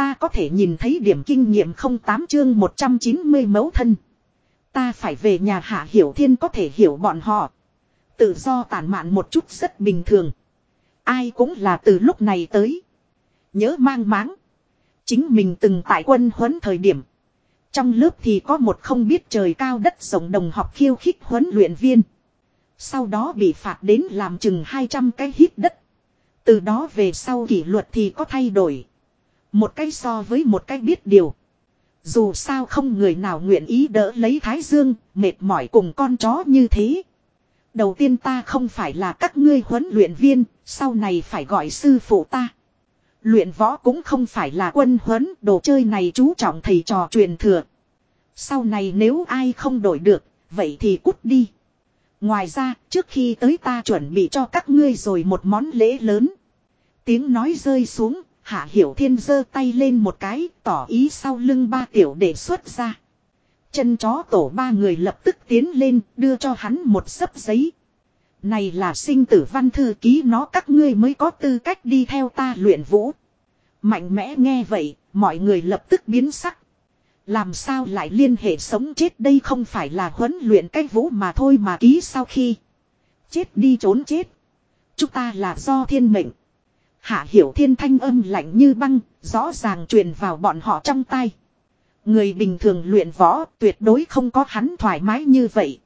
ta có thể nhìn thấy điểm kinh nghiệm không tám chương 190 mẫu thân. Ta phải về nhà hạ hiểu thiên có thể hiểu bọn họ. Tự do tản mạn một chút rất bình thường. Ai cũng là từ lúc này tới. Nhớ mang máng. Chính mình từng tại quân huấn thời điểm. Trong lớp thì có một không biết trời cao đất rộng đồng học khiêu khích huấn luyện viên. Sau đó bị phạt đến làm chừng 200 cái hít đất. Từ đó về sau kỷ luật thì có thay đổi. Một cái so với một cái biết điều. Dù sao không người nào nguyện ý đỡ lấy Thái Dương, mệt mỏi cùng con chó như thế. Đầu tiên ta không phải là các ngươi huấn luyện viên, sau này phải gọi sư phụ ta. Luyện võ cũng không phải là quân huấn, đồ chơi này chú trọng thầy trò truyền thừa. Sau này nếu ai không đổi được, vậy thì cút đi. Ngoài ra, trước khi tới ta chuẩn bị cho các ngươi rồi một món lễ lớn. Tiếng nói rơi xuống, Hạ Hiểu Thiên giơ tay lên một cái, tỏ ý sau lưng ba tiểu để xuất ra. Chân chó tổ ba người lập tức tiến lên, đưa cho hắn một sấp giấy. Này là sinh tử văn thư ký nó các ngươi mới có tư cách đi theo ta luyện vũ. Mạnh mẽ nghe vậy, mọi người lập tức biến sắc. Làm sao lại liên hệ sống chết đây không phải là huấn luyện cách vũ mà thôi mà ký sau khi. Chết đi trốn chết. Chúng ta là do thiên mệnh. Hạ hiểu thiên thanh âm lạnh như băng, rõ ràng truyền vào bọn họ trong tay. Người bình thường luyện võ tuyệt đối không có hắn thoải mái như vậy.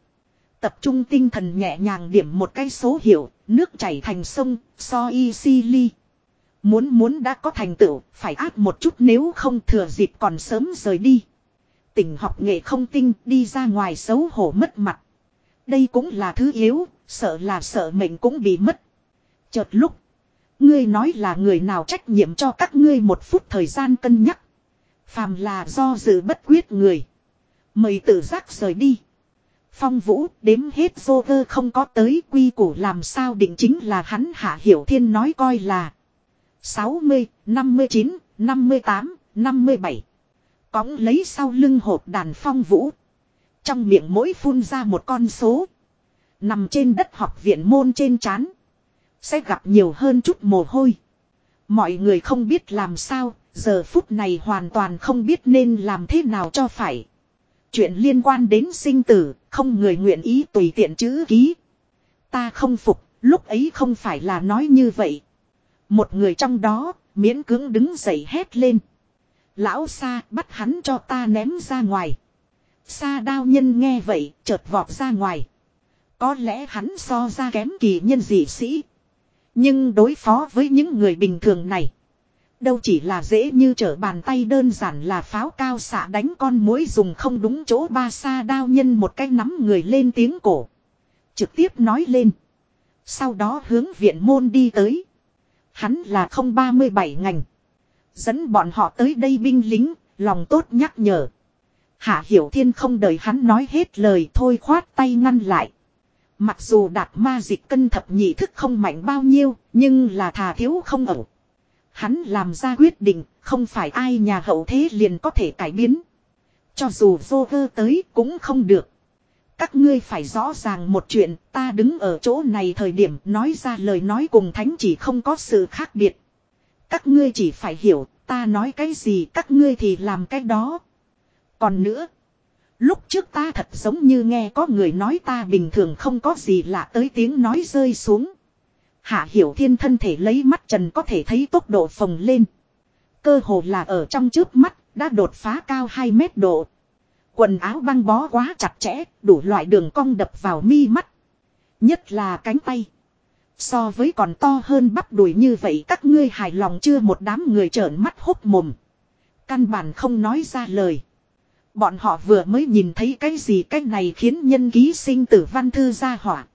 Tập trung tinh thần nhẹ nhàng điểm một cái số hiệu, nước chảy thành sông, so y si ly. Muốn muốn đã có thành tựu, phải áp một chút nếu không thừa dịp còn sớm rời đi. Tỉnh học nghệ không tinh đi ra ngoài xấu hổ mất mặt. Đây cũng là thứ yếu, sợ là sợ mệnh cũng bị mất. Chợt lúc, ngươi nói là người nào trách nhiệm cho các ngươi một phút thời gian cân nhắc. Phàm là do dự bất quyết người. Mời tự giác rời đi. Phong vũ đếm hết dô vơ không có tới quy củ làm sao định chính là hắn hạ hiểu thiên nói coi là 60, 59, 58, 57. Cóng lấy sau lưng hộp đàn phong vũ. Trong miệng mỗi phun ra một con số. Nằm trên đất học viện môn trên chán. Sẽ gặp nhiều hơn chút mồ hôi. Mọi người không biết làm sao, giờ phút này hoàn toàn không biết nên làm thế nào cho phải. Chuyện liên quan đến sinh tử, không người nguyện ý tùy tiện chữ ký. Ta không phục, lúc ấy không phải là nói như vậy. Một người trong đó, miễn cưỡng đứng dậy hét lên. Lão Sa bắt hắn cho ta ném ra ngoài. Sa đao nhân nghe vậy, chợt vọt ra ngoài. Có lẽ hắn so ra kém kỳ nhân dị sĩ. Nhưng đối phó với những người bình thường này. Đâu chỉ là dễ như trở bàn tay đơn giản là pháo cao xạ đánh con mối dùng không đúng chỗ ba sa đao nhân một cái nắm người lên tiếng cổ. Trực tiếp nói lên. Sau đó hướng viện môn đi tới. Hắn là không ba mươi bảy ngành. Dẫn bọn họ tới đây binh lính, lòng tốt nhắc nhở. Hạ Hiểu Thiên không đợi hắn nói hết lời thôi khoát tay ngăn lại. Mặc dù đạt ma dịch cân thập nhị thức không mạnh bao nhiêu, nhưng là thà thiếu không ẩu. Hắn làm ra quyết định, không phải ai nhà hậu thế liền có thể cải biến. Cho dù vô vơ tới cũng không được. Các ngươi phải rõ ràng một chuyện, ta đứng ở chỗ này thời điểm nói ra lời nói cùng thánh chỉ không có sự khác biệt. Các ngươi chỉ phải hiểu, ta nói cái gì các ngươi thì làm cái đó. Còn nữa, lúc trước ta thật giống như nghe có người nói ta bình thường không có gì lạ tới tiếng nói rơi xuống. Hạ hiểu thiên thân thể lấy mắt trần có thể thấy tốc độ phồng lên. Cơ hồ là ở trong trước mắt, đã đột phá cao 2 mét độ. Quần áo băng bó quá chặt chẽ, đủ loại đường cong đập vào mi mắt. Nhất là cánh tay. So với còn to hơn bắp đùi như vậy các ngươi hài lòng chưa một đám người trợn mắt hốc mồm. Căn bản không nói ra lời. Bọn họ vừa mới nhìn thấy cái gì cái này khiến nhân ký sinh tử văn thư ra hỏa.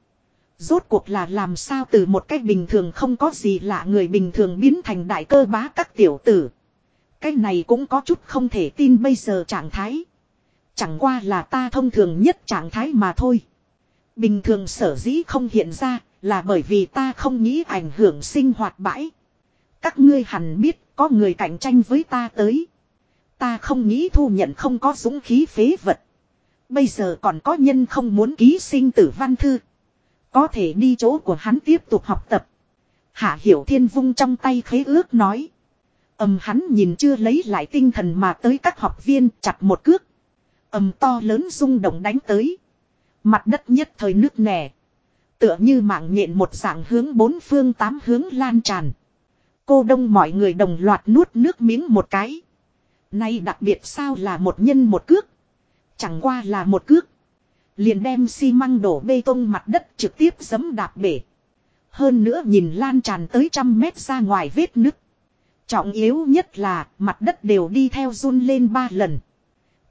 Rốt cuộc là làm sao từ một cách bình thường không có gì lạ người bình thường biến thành đại cơ bá các tiểu tử. Cái này cũng có chút không thể tin bây giờ trạng thái. Chẳng qua là ta thông thường nhất trạng thái mà thôi. Bình thường sở dĩ không hiện ra là bởi vì ta không nghĩ ảnh hưởng sinh hoạt bãi. Các ngươi hẳn biết có người cạnh tranh với ta tới. Ta không nghĩ thu nhận không có dũng khí phế vật. Bây giờ còn có nhân không muốn ký sinh tử văn thư. Có thể đi chỗ của hắn tiếp tục học tập. Hạ Hiểu Thiên vung trong tay khế ước nói. ầm, hắn nhìn chưa lấy lại tinh thần mà tới các học viên chặt một cước. ầm, to lớn rung động đánh tới. Mặt đất nhất thời nước nẻ. Tựa như mạng nhện một dạng hướng bốn phương tám hướng lan tràn. Cô đông mọi người đồng loạt nuốt nước miếng một cái. Nay đặc biệt sao là một nhân một cước. Chẳng qua là một cước. Liền đem xi măng đổ bê tông mặt đất trực tiếp giấm đạp bể. Hơn nữa nhìn lan tràn tới trăm mét ra ngoài vết nứt. Trọng yếu nhất là mặt đất đều đi theo run lên ba lần.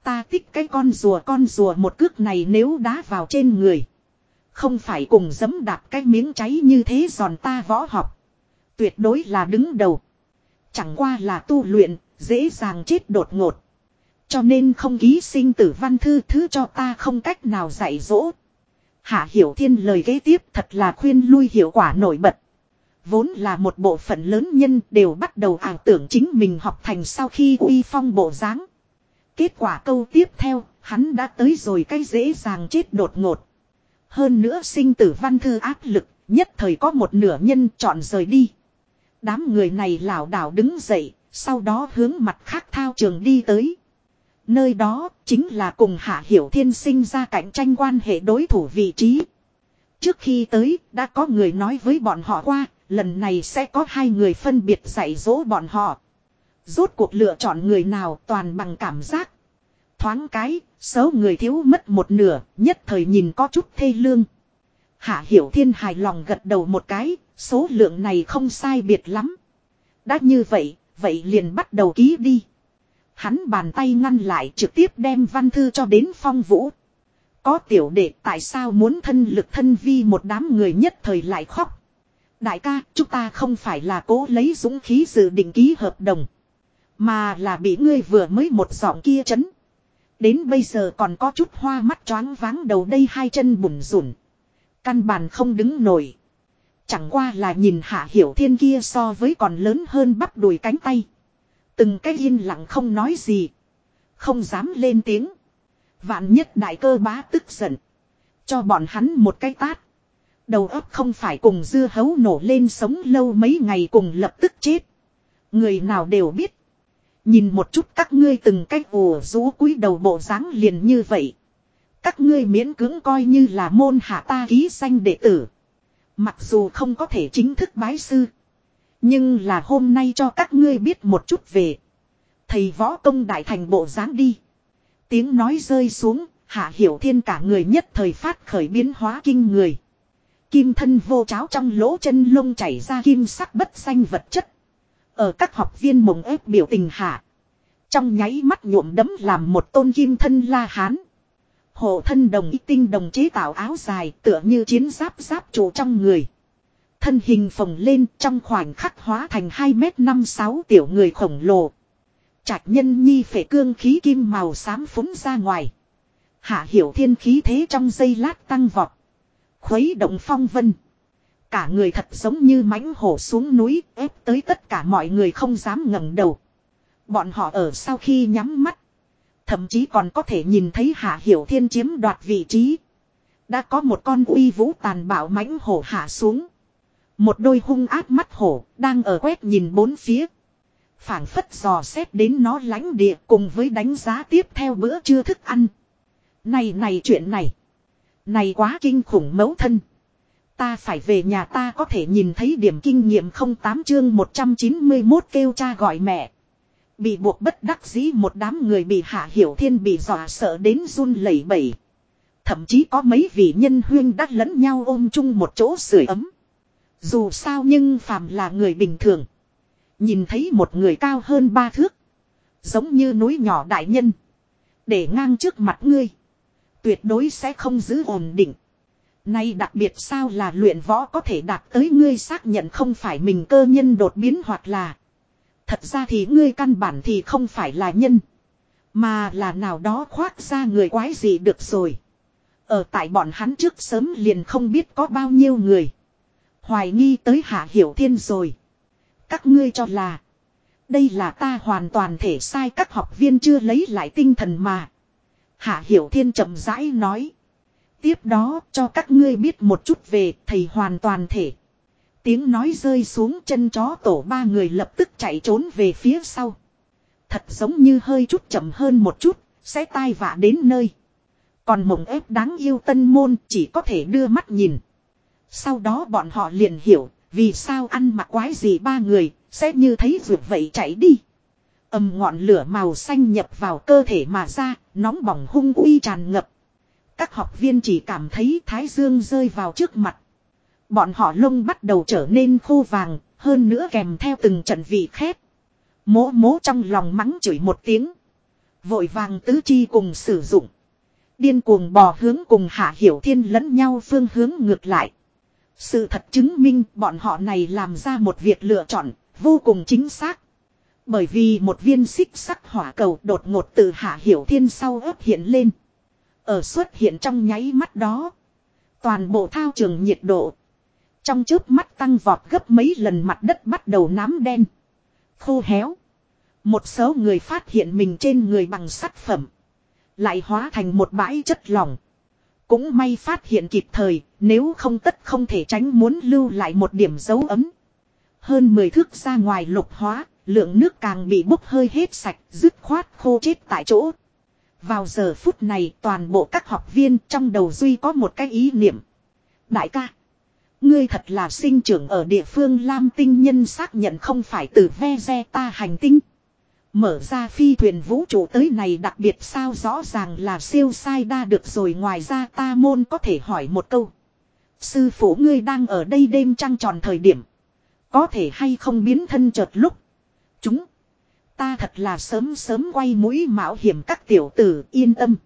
Ta tích cái con rùa con rùa một cước này nếu đá vào trên người. Không phải cùng giấm đạp cái miếng cháy như thế giòn ta võ học. Tuyệt đối là đứng đầu. Chẳng qua là tu luyện, dễ dàng chết đột ngột. Cho nên không ký sinh tử văn thư thứ cho ta không cách nào dạy dỗ. Hạ Hiểu Thiên lời kế tiếp thật là khuyên lui hiệu quả nổi bật. Vốn là một bộ phận lớn nhân đều bắt đầu ảo tưởng chính mình học thành sau khi uy phong bộ dáng. Kết quả câu tiếp theo, hắn đã tới rồi cái dễ dàng chết đột ngột. Hơn nữa sinh tử văn thư áp lực, nhất thời có một nửa nhân chọn rời đi. Đám người này lảo đảo đứng dậy, sau đó hướng mặt khác thao trường đi tới. Nơi đó chính là cùng Hạ Hiểu Thiên sinh ra cạnh tranh quan hệ đối thủ vị trí. Trước khi tới, đã có người nói với bọn họ qua, lần này sẽ có hai người phân biệt dạy dỗ bọn họ. Rốt cuộc lựa chọn người nào toàn bằng cảm giác. Thoáng cái, số người thiếu mất một nửa, nhất thời nhìn có chút thê lương. Hạ Hiểu Thiên hài lòng gật đầu một cái, số lượng này không sai biệt lắm. Đã như vậy, vậy liền bắt đầu ký đi. Hắn bàn tay ngăn lại trực tiếp đem văn thư cho đến phong vũ. Có tiểu đệ tại sao muốn thân lực thân vi một đám người nhất thời lại khóc. Đại ca, chúng ta không phải là cố lấy dũng khí dự định ký hợp đồng. Mà là bị ngươi vừa mới một giọng kia chấn. Đến bây giờ còn có chút hoa mắt choáng váng đầu đây hai chân bùn rủn. Căn bản không đứng nổi. Chẳng qua là nhìn hạ hiểu thiên kia so với còn lớn hơn bắp đùi cánh tay. Từng cái yên lặng không nói gì. Không dám lên tiếng. Vạn nhất đại cơ bá tức giận. Cho bọn hắn một cái tát. Đầu óc không phải cùng dưa hấu nổ lên sống lâu mấy ngày cùng lập tức chết. Người nào đều biết. Nhìn một chút các ngươi từng cách ồ rú cúi đầu bộ dáng liền như vậy. Các ngươi miễn cưỡng coi như là môn hạ ta ký danh đệ tử. Mặc dù không có thể chính thức bái sư. Nhưng là hôm nay cho các ngươi biết một chút về. Thầy võ công đại thành bộ dáng đi. Tiếng nói rơi xuống, hạ hiểu thiên cả người nhất thời phát khởi biến hóa kinh người. Kim thân vô cháo trong lỗ chân lông chảy ra kim sắc bất xanh vật chất. Ở các học viên mộng ép biểu tình hạ. Trong nháy mắt nhuộm đấm làm một tôn kim thân la hán. Hộ thân đồng y tinh đồng chế tạo áo dài tựa như chiến giáp giáp trụ trong người. Thân hình phồng lên trong khoảnh khắc hóa thành 2 mét 56 tiểu người khổng lồ. Trạch nhân nhi phệ cương khí kim màu xám phúng ra ngoài. Hạ hiểu thiên khí thế trong giây lát tăng vọt. Khuấy động phong vân. Cả người thật giống như mãnh hổ xuống núi, ép tới tất cả mọi người không dám ngẩng đầu. Bọn họ ở sau khi nhắm mắt. Thậm chí còn có thể nhìn thấy Hạ Hiểu Thiên chiếm đoạt vị trí. Đã có một con uy vũ tàn bạo mãnh hổ hạ xuống. Một đôi hung ác mắt hổ đang ở quét nhìn bốn phía. phảng phất dò xét đến nó lãnh địa cùng với đánh giá tiếp theo bữa trưa thức ăn. Này này chuyện này. Này quá kinh khủng mấu thân. Ta phải về nhà ta có thể nhìn thấy điểm kinh nghiệm không tám chương 191 kêu cha gọi mẹ. Bị buộc bất đắc dĩ một đám người bị hạ hiểu thiên bị dọa sợ đến run lẩy bẩy. Thậm chí có mấy vị nhân huyên đắt lẫn nhau ôm chung một chỗ sưởi ấm. Dù sao nhưng phàm là người bình thường. Nhìn thấy một người cao hơn ba thước. Giống như núi nhỏ đại nhân. Để ngang trước mặt ngươi. Tuyệt đối sẽ không giữ ổn định. Nay đặc biệt sao là luyện võ có thể đạt tới ngươi xác nhận không phải mình cơ nhân đột biến hoặc là. Thật ra thì ngươi căn bản thì không phải là nhân. Mà là nào đó khoác ra người quái gì được rồi. Ở tại bọn hắn trước sớm liền không biết có bao nhiêu người. Hoài nghi tới hạ hiểu thiên rồi. Các ngươi cho là. Đây là ta hoàn toàn thể sai các học viên chưa lấy lại tinh thần mà. Hạ hiểu thiên chậm rãi nói. Tiếp đó, cho các ngươi biết một chút về thầy hoàn toàn thể. Tiếng nói rơi xuống chân chó tổ ba người lập tức chạy trốn về phía sau. Thật giống như hơi chút chậm hơn một chút, sẽ tai vạ đến nơi. Còn mộng ép đáng yêu tân môn chỉ có thể đưa mắt nhìn. Sau đó bọn họ liền hiểu, vì sao ăn mặc quái gì ba người, sẽ như thấy vượt vậy chạy đi. ầm ngọn lửa màu xanh nhập vào cơ thể mà ra, nóng bỏng hung uy tràn ngập. Các học viên chỉ cảm thấy thái dương rơi vào trước mặt. Bọn họ lông bắt đầu trở nên khô vàng, hơn nữa kèm theo từng trận vị khét. Mố mố trong lòng mắng chửi một tiếng. Vội vàng tứ chi cùng sử dụng. Điên cuồng bò hướng cùng hạ hiểu thiên lẫn nhau phương hướng ngược lại. Sự thật chứng minh bọn họ này làm ra một việc lựa chọn, vô cùng chính xác. Bởi vì một viên xích sắc hỏa cầu đột ngột từ hạ hiểu thiên sau ấp hiện lên. Ở xuất hiện trong nháy mắt đó. Toàn bộ thao trường nhiệt độ. Trong chớp mắt tăng vọt gấp mấy lần mặt đất bắt đầu nám đen. Khô héo. Một số người phát hiện mình trên người bằng sắt phẩm. Lại hóa thành một bãi chất lỏng. Cũng may phát hiện kịp thời, nếu không tất không thể tránh muốn lưu lại một điểm dấu ấm. Hơn 10 thước ra ngoài lục hóa, lượng nước càng bị bốc hơi hết sạch, dứt khoát khô chết tại chỗ. Vào giờ phút này toàn bộ các học viên trong đầu duy có một cái ý niệm. Đại ca, ngươi thật là sinh trưởng ở địa phương Lam tinh nhân xác nhận không phải từ ve ta hành tinh. Mở ra phi thuyền vũ trụ tới này đặc biệt sao rõ ràng là siêu sai đa được rồi ngoài ra ta môn có thể hỏi một câu. Sư phụ ngươi đang ở đây đêm trăng tròn thời điểm. Có thể hay không biến thân chợt lúc. Chúng. Ta thật là sớm sớm quay mũi mạo hiểm các tiểu tử yên tâm.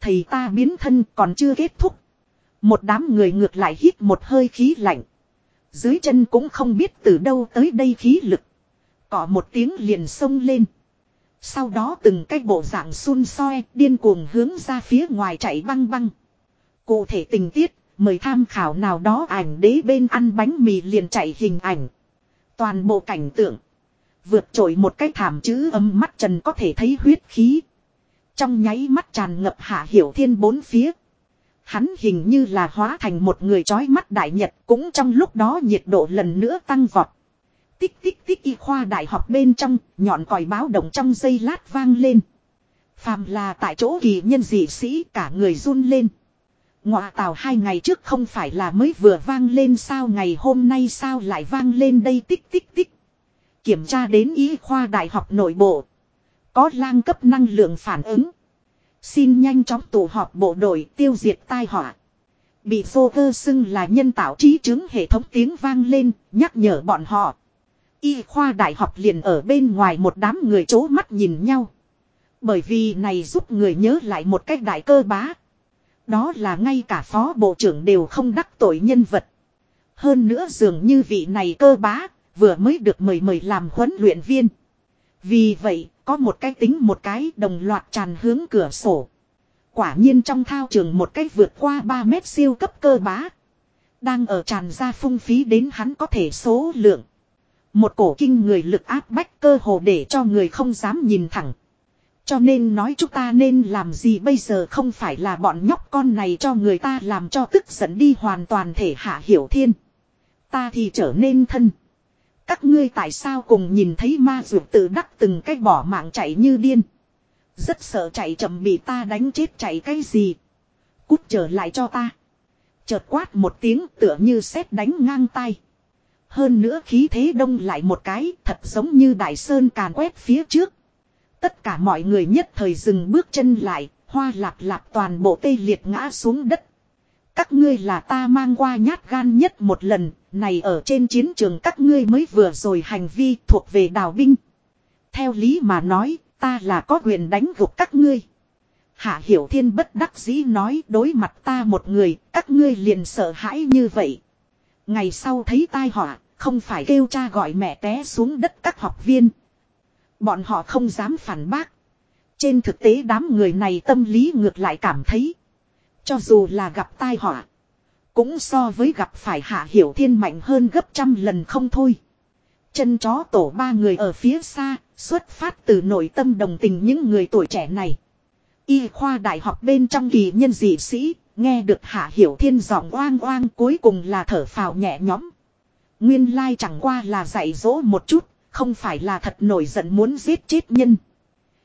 Thầy ta biến thân còn chưa kết thúc. Một đám người ngược lại hít một hơi khí lạnh. Dưới chân cũng không biết từ đâu tới đây khí lực. Cỏ một tiếng liền sông lên. Sau đó từng cái bộ dạng xun soi điên cuồng hướng ra phía ngoài chạy băng băng. Cụ thể tình tiết, mời tham khảo nào đó ảnh đế bên ăn bánh mì liền chạy hình ảnh. Toàn bộ cảnh tượng. Vượt trội một cái thảm chữ âm mắt trần có thể thấy huyết khí. Trong nháy mắt tràn ngập hạ hiểu thiên bốn phía. Hắn hình như là hóa thành một người trói mắt đại nhật cũng trong lúc đó nhiệt độ lần nữa tăng vọt. Tích tích tích y khoa đại học bên trong, nhọn còi báo động trong giây lát vang lên. Phàm là tại chỗ kỳ nhân dị sĩ cả người run lên. Ngọa tào hai ngày trước không phải là mới vừa vang lên sao ngày hôm nay sao lại vang lên đây tích tích tích. Kiểm tra đến y khoa đại học nội bộ. Có lang cấp năng lượng phản ứng. Xin nhanh chóng tụ họp bộ đội tiêu diệt tai họa. Bị vô cơ xưng là nhân tạo trí chứng hệ thống tiếng vang lên, nhắc nhở bọn họ. Y khoa đại học liền ở bên ngoài một đám người chố mắt nhìn nhau. Bởi vì này giúp người nhớ lại một cách đại cơ bá. Đó là ngay cả phó bộ trưởng đều không đắc tội nhân vật. Hơn nữa dường như vị này cơ bá, vừa mới được mời mời làm huấn luyện viên. Vì vậy, có một cái tính một cái đồng loạt tràn hướng cửa sổ. Quả nhiên trong thao trường một cách vượt qua 3 mét siêu cấp cơ bá. Đang ở tràn ra phung phí đến hắn có thể số lượng. Một cổ kinh người lực áp bách cơ hồ để cho người không dám nhìn thẳng. Cho nên nói chúng ta nên làm gì bây giờ không phải là bọn nhóc con này cho người ta làm cho tức giận đi hoàn toàn thể hạ hiểu thiên. Ta thì trở nên thân. Các ngươi tại sao cùng nhìn thấy ma dược tự đắc từng cách bỏ mạng chạy như điên. Rất sợ chạy chậm bị ta đánh chết chạy cái gì. Cút trở lại cho ta. Chợt quát một tiếng tựa như sét đánh ngang tay. Hơn nữa khí thế đông lại một cái thật giống như đại sơn càn quét phía trước. Tất cả mọi người nhất thời dừng bước chân lại, hoa lạp lạp toàn bộ tê liệt ngã xuống đất. Các ngươi là ta mang qua nhát gan nhất một lần, này ở trên chiến trường các ngươi mới vừa rồi hành vi thuộc về đào binh. Theo lý mà nói, ta là có quyền đánh gục các ngươi. Hạ Hiểu Thiên bất đắc dĩ nói đối mặt ta một người, các ngươi liền sợ hãi như vậy. Ngày sau thấy tai họa, không phải kêu cha gọi mẹ té xuống đất các học viên. Bọn họ không dám phản bác. Trên thực tế đám người này tâm lý ngược lại cảm thấy. Cho dù là gặp tai họa. Cũng so với gặp phải hạ hiểu thiên mạnh hơn gấp trăm lần không thôi. Chân chó tổ ba người ở phía xa, xuất phát từ nội tâm đồng tình những người tuổi trẻ này. Y khoa đại học bên trong kỳ nhân dị sĩ, nghe được hạ hiểu thiên giọng oang oang cuối cùng là thở phào nhẹ nhõm. Nguyên lai chẳng qua là dạy dỗ một chút, không phải là thật nổi giận muốn giết chết nhân.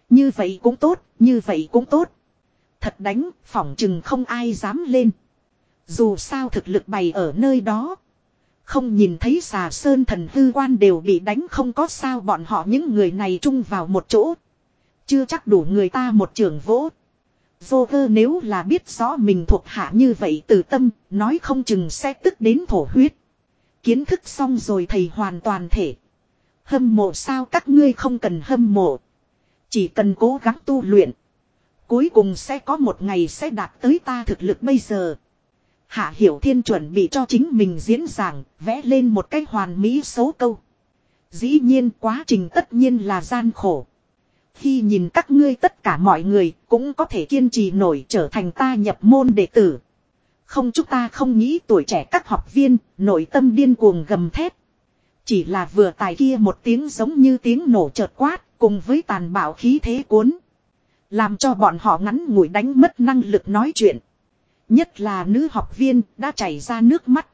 Như vậy cũng tốt, như vậy cũng tốt. Thật đánh, phỏng chừng không ai dám lên. Dù sao thực lực bày ở nơi đó. Không nhìn thấy xà sơn thần hư quan đều bị đánh không có sao bọn họ những người này chung vào một chỗ. Chưa chắc đủ người ta một trường vỗ. Vô cơ nếu là biết rõ mình thuộc hạ như vậy từ tâm, nói không chừng sẽ tức đến thổ huyết. Kiến thức xong rồi thầy hoàn toàn thể. Hâm mộ sao các ngươi không cần hâm mộ. Chỉ cần cố gắng tu luyện. Cuối cùng sẽ có một ngày sẽ đạt tới ta thực lực bây giờ. Hạ Hiểu Thiên chuẩn bị cho chính mình diễn giảng, vẽ lên một cách hoàn mỹ xấu câu. Dĩ nhiên quá trình tất nhiên là gian khổ. Khi nhìn các ngươi tất cả mọi người cũng có thể kiên trì nổi trở thành ta nhập môn đệ tử. Không chúng ta không nghĩ tuổi trẻ các học viên, nội tâm điên cuồng gầm thét. Chỉ là vừa tài kia một tiếng giống như tiếng nổ chợt quát, cùng với tàn bạo khí thế cuốn. Làm cho bọn họ ngắn ngủi đánh mất năng lực nói chuyện. Nhất là nữ học viên đã chảy ra nước mắt.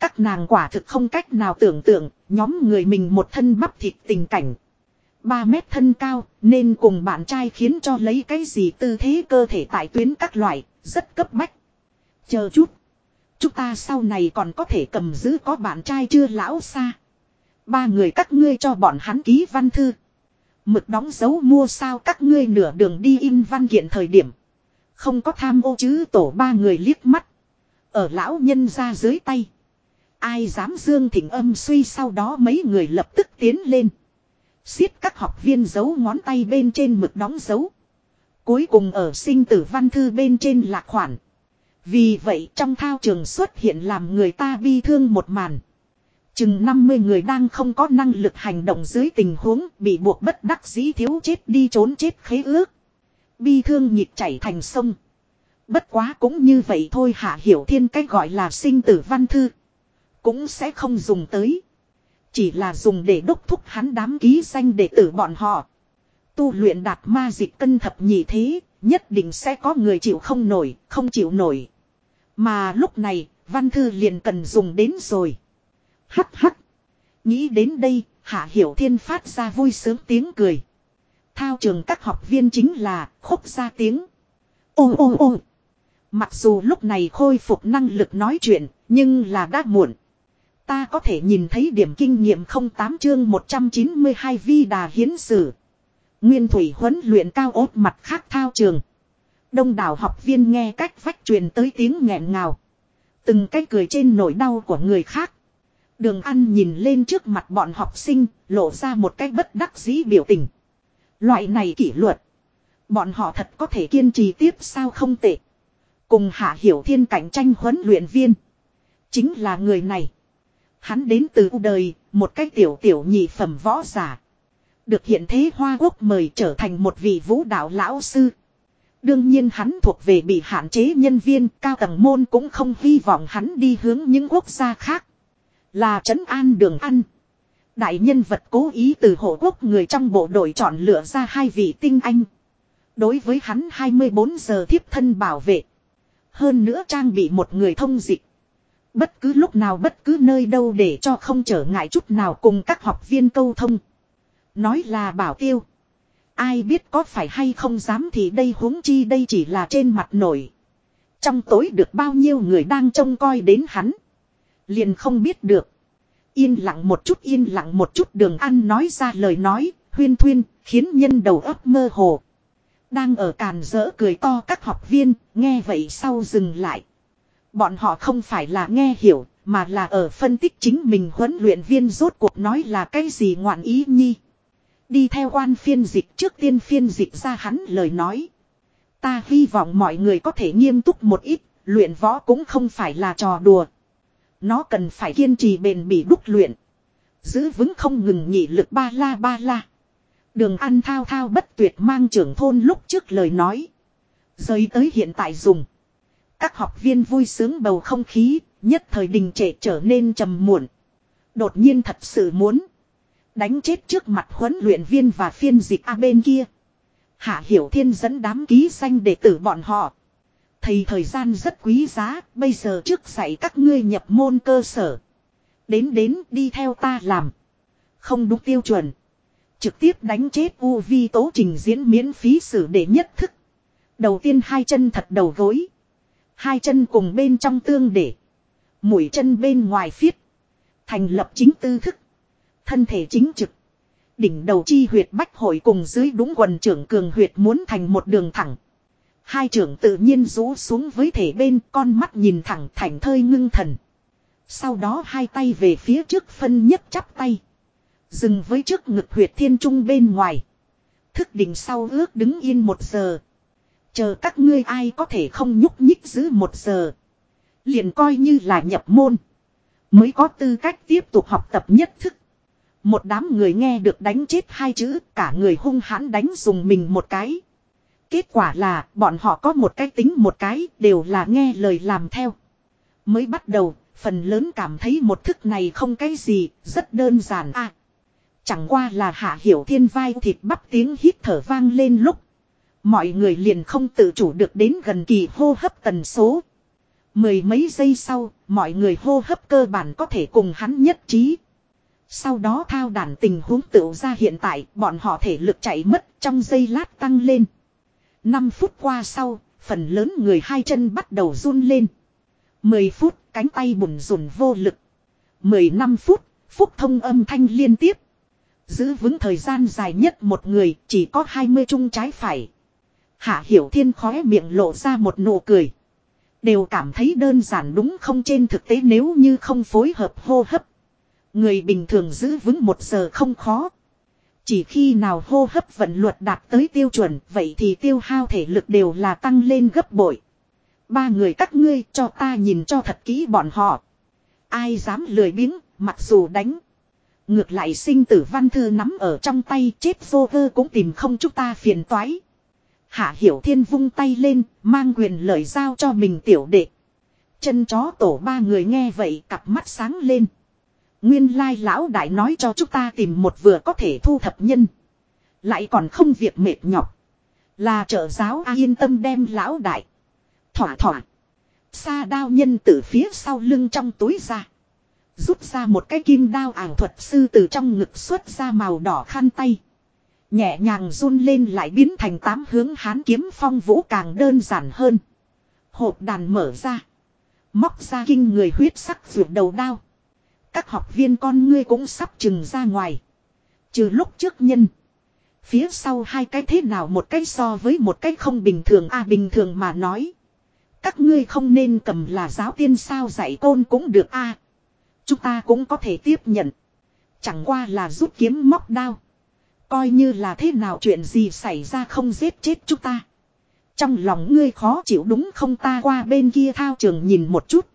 Các nàng quả thực không cách nào tưởng tượng, nhóm người mình một thân bắp thịt tình cảnh. 3 mét thân cao, nên cùng bạn trai khiến cho lấy cái gì tư thế cơ thể tại tuyến các loại, rất cấp bách. Chờ chút. Chúng ta sau này còn có thể cầm giữ có bạn trai chưa lão xa. Ba người các ngươi cho bọn hắn ký văn thư. Mực đóng dấu mua sao các ngươi nửa đường đi in văn kiện thời điểm. Không có tham ô chứ tổ ba người liếc mắt. Ở lão nhân ra dưới tay. Ai dám dương thỉnh âm suy sau đó mấy người lập tức tiến lên. xiết các học viên giấu ngón tay bên trên mực đóng dấu. Cuối cùng ở sinh tử văn thư bên trên lạc khoản. Vì vậy trong thao trường xuất hiện làm người ta bi thương một màn. Chừng 50 người đang không có năng lực hành động dưới tình huống bị buộc bất đắc dĩ thiếu chết đi trốn chết khế ước. Bi thương nhịp chảy thành sông. Bất quá cũng như vậy thôi hạ hiểu thiên cách gọi là sinh tử văn thư. Cũng sẽ không dùng tới. Chỉ là dùng để đốc thúc hắn đám ký danh đệ tử bọn họ. Tu luyện đạt ma dịch cân thập nhị thế, nhất định sẽ có người chịu không nổi, không chịu nổi. Mà lúc này, văn thư liền cần dùng đến rồi hắt hắt Nghĩ đến đây, Hạ Hiểu Thiên phát ra vui sướng tiếng cười. Thao trường các học viên chính là khúc ra tiếng. Ô ô ô. Mặc dù lúc này khôi phục năng lực nói chuyện, nhưng là đã muộn. Ta có thể nhìn thấy điểm kinh nghiệm 08 chương 192 vi đà hiến sử. Nguyên thủy huấn luyện cao ốt mặt khác thao trường. Đông đảo học viên nghe cách vách truyền tới tiếng nghẹn ngào. Từng cái cười trên nỗi đau của người khác. Đường ăn nhìn lên trước mặt bọn học sinh, lộ ra một cái bất đắc dĩ biểu tình. Loại này kỷ luật. Bọn họ thật có thể kiên trì tiếp sao không tệ. Cùng hạ hiểu thiên cạnh tranh huấn luyện viên. Chính là người này. Hắn đến từ đời, một cái tiểu tiểu nhị phẩm võ giả. Được hiện thế Hoa Quốc mời trở thành một vị vũ đạo lão sư. Đương nhiên hắn thuộc về bị hạn chế nhân viên, cao tầng môn cũng không hy vọng hắn đi hướng những quốc gia khác. Là trấn an đường ăn. Đại nhân vật cố ý từ hộ quốc người trong bộ đội chọn lựa ra hai vị tinh anh. Đối với hắn 24 giờ thiếp thân bảo vệ. Hơn nữa trang bị một người thông dịch. Bất cứ lúc nào bất cứ nơi đâu để cho không trở ngại chút nào cùng các học viên câu thông. Nói là bảo tiêu. Ai biết có phải hay không dám thì đây huống chi đây chỉ là trên mặt nổi. Trong tối được bao nhiêu người đang trông coi đến hắn. Liền không biết được. Yên lặng một chút yên lặng một chút đường ăn nói ra lời nói, huyên thuyên, khiến nhân đầu óc mơ hồ. Đang ở càn rỡ cười to các học viên, nghe vậy sau dừng lại. Bọn họ không phải là nghe hiểu, mà là ở phân tích chính mình huấn luyện viên rốt cuộc nói là cái gì ngoạn ý nhi. Đi theo quan phiên dịch trước tiên phiên dịch ra hắn lời nói. Ta hy vọng mọi người có thể nghiêm túc một ít, luyện võ cũng không phải là trò đùa. Nó cần phải kiên trì bền bỉ đúc luyện. Giữ vững không ngừng nhị lực ba la ba la. Đường ăn thao thao bất tuyệt mang trưởng thôn lúc trước lời nói. Rơi tới hiện tại dùng. Các học viên vui sướng bầu không khí, nhất thời đình trệ trở nên trầm muộn. Đột nhiên thật sự muốn. Đánh chết trước mặt huấn luyện viên và phiên dịch A bên kia. Hạ Hiểu Thiên dẫn đám ký xanh đệ tử bọn họ. Thầy thời gian rất quý giá, bây giờ trước dạy các ngươi nhập môn cơ sở. Đến đến đi theo ta làm. Không đúng tiêu chuẩn. Trực tiếp đánh chết U Vi tố trình diễn miễn phí xử để nhất thức. Đầu tiên hai chân thật đầu gối. Hai chân cùng bên trong tương để. Mũi chân bên ngoài phiết. Thành lập chính tư thức. Thân thể chính trực. Đỉnh đầu chi huyệt bách hội cùng dưới đúng quần trưởng cường huyệt muốn thành một đường thẳng. Hai trưởng tự nhiên rũ xuống với thể bên, con mắt nhìn thẳng thảnh thơi ngưng thần. Sau đó hai tay về phía trước phân nhất chắp tay. Dừng với trước ngực huyệt thiên trung bên ngoài. Thức đỉnh sau ước đứng yên một giờ. Chờ các ngươi ai có thể không nhúc nhích giữ một giờ. Liền coi như là nhập môn. Mới có tư cách tiếp tục học tập nhất thức. Một đám người nghe được đánh chết hai chữ, cả người hung hãn đánh dùng mình một cái. Kết quả là bọn họ có một cái tính một cái đều là nghe lời làm theo. Mới bắt đầu, phần lớn cảm thấy một thức này không cái gì, rất đơn giản à. Chẳng qua là hạ hiểu thiên vai thịt bắp tiếng hít thở vang lên lúc. Mọi người liền không tự chủ được đến gần kỳ hô hấp tần số. Mười mấy giây sau, mọi người hô hấp cơ bản có thể cùng hắn nhất trí. Sau đó thao đàn tình huống tựu ra hiện tại, bọn họ thể lực chạy mất trong giây lát tăng lên. 5 phút qua sau, phần lớn người hai chân bắt đầu run lên. 10 phút, cánh tay bùn rùn vô lực. 15 phút, phúc thông âm thanh liên tiếp. Giữ vững thời gian dài nhất một người, chỉ có 20 chung trái phải. Hạ Hiểu Thiên khóe miệng lộ ra một nụ cười. Đều cảm thấy đơn giản đúng không trên thực tế nếu như không phối hợp hô hấp. Người bình thường giữ vững một giờ không khó. Chỉ khi nào hô hấp vận luật đạt tới tiêu chuẩn vậy thì tiêu hao thể lực đều là tăng lên gấp bội. Ba người các ngươi cho ta nhìn cho thật kỹ bọn họ. Ai dám lười biếng, mặc dù đánh. Ngược lại sinh tử văn thư nắm ở trong tay chết vô vơ cũng tìm không chúng ta phiền toái. Hạ Hiểu Thiên vung tay lên, mang quyền lợi giao cho mình tiểu đệ. Chân chó tổ ba người nghe vậy cặp mắt sáng lên. Nguyên lai lão đại nói cho chúng ta tìm một vừa có thể thu thập nhân. Lại còn không việc mệt nhọc. Là trợ giáo A yên tâm đem lão đại. Thỏa thỏa. Sa đao nhân từ phía sau lưng trong túi ra. Rút ra một cái kim đao ảo thuật sư từ trong ngực xuất ra màu đỏ khăn tay. Nhẹ nhàng run lên lại biến thành tám hướng hán kiếm phong vũ càng đơn giản hơn. Hộp đàn mở ra. Móc ra kinh người huyết sắc vượt đầu đao. Các học viên con ngươi cũng sắp chừng ra ngoài. Trừ lúc trước nhân. Phía sau hai cái thế nào một cái so với một cái không bình thường à bình thường mà nói. Các ngươi không nên cầm là giáo tiên sao dạy côn cũng được a à, Chúng ta cũng có thể tiếp nhận. Chẳng qua là rút kiếm móc đao. Coi như là thế nào chuyện gì xảy ra không giết chết chúng ta. Trong lòng ngươi khó chịu đúng không ta qua bên kia thao trường nhìn một chút.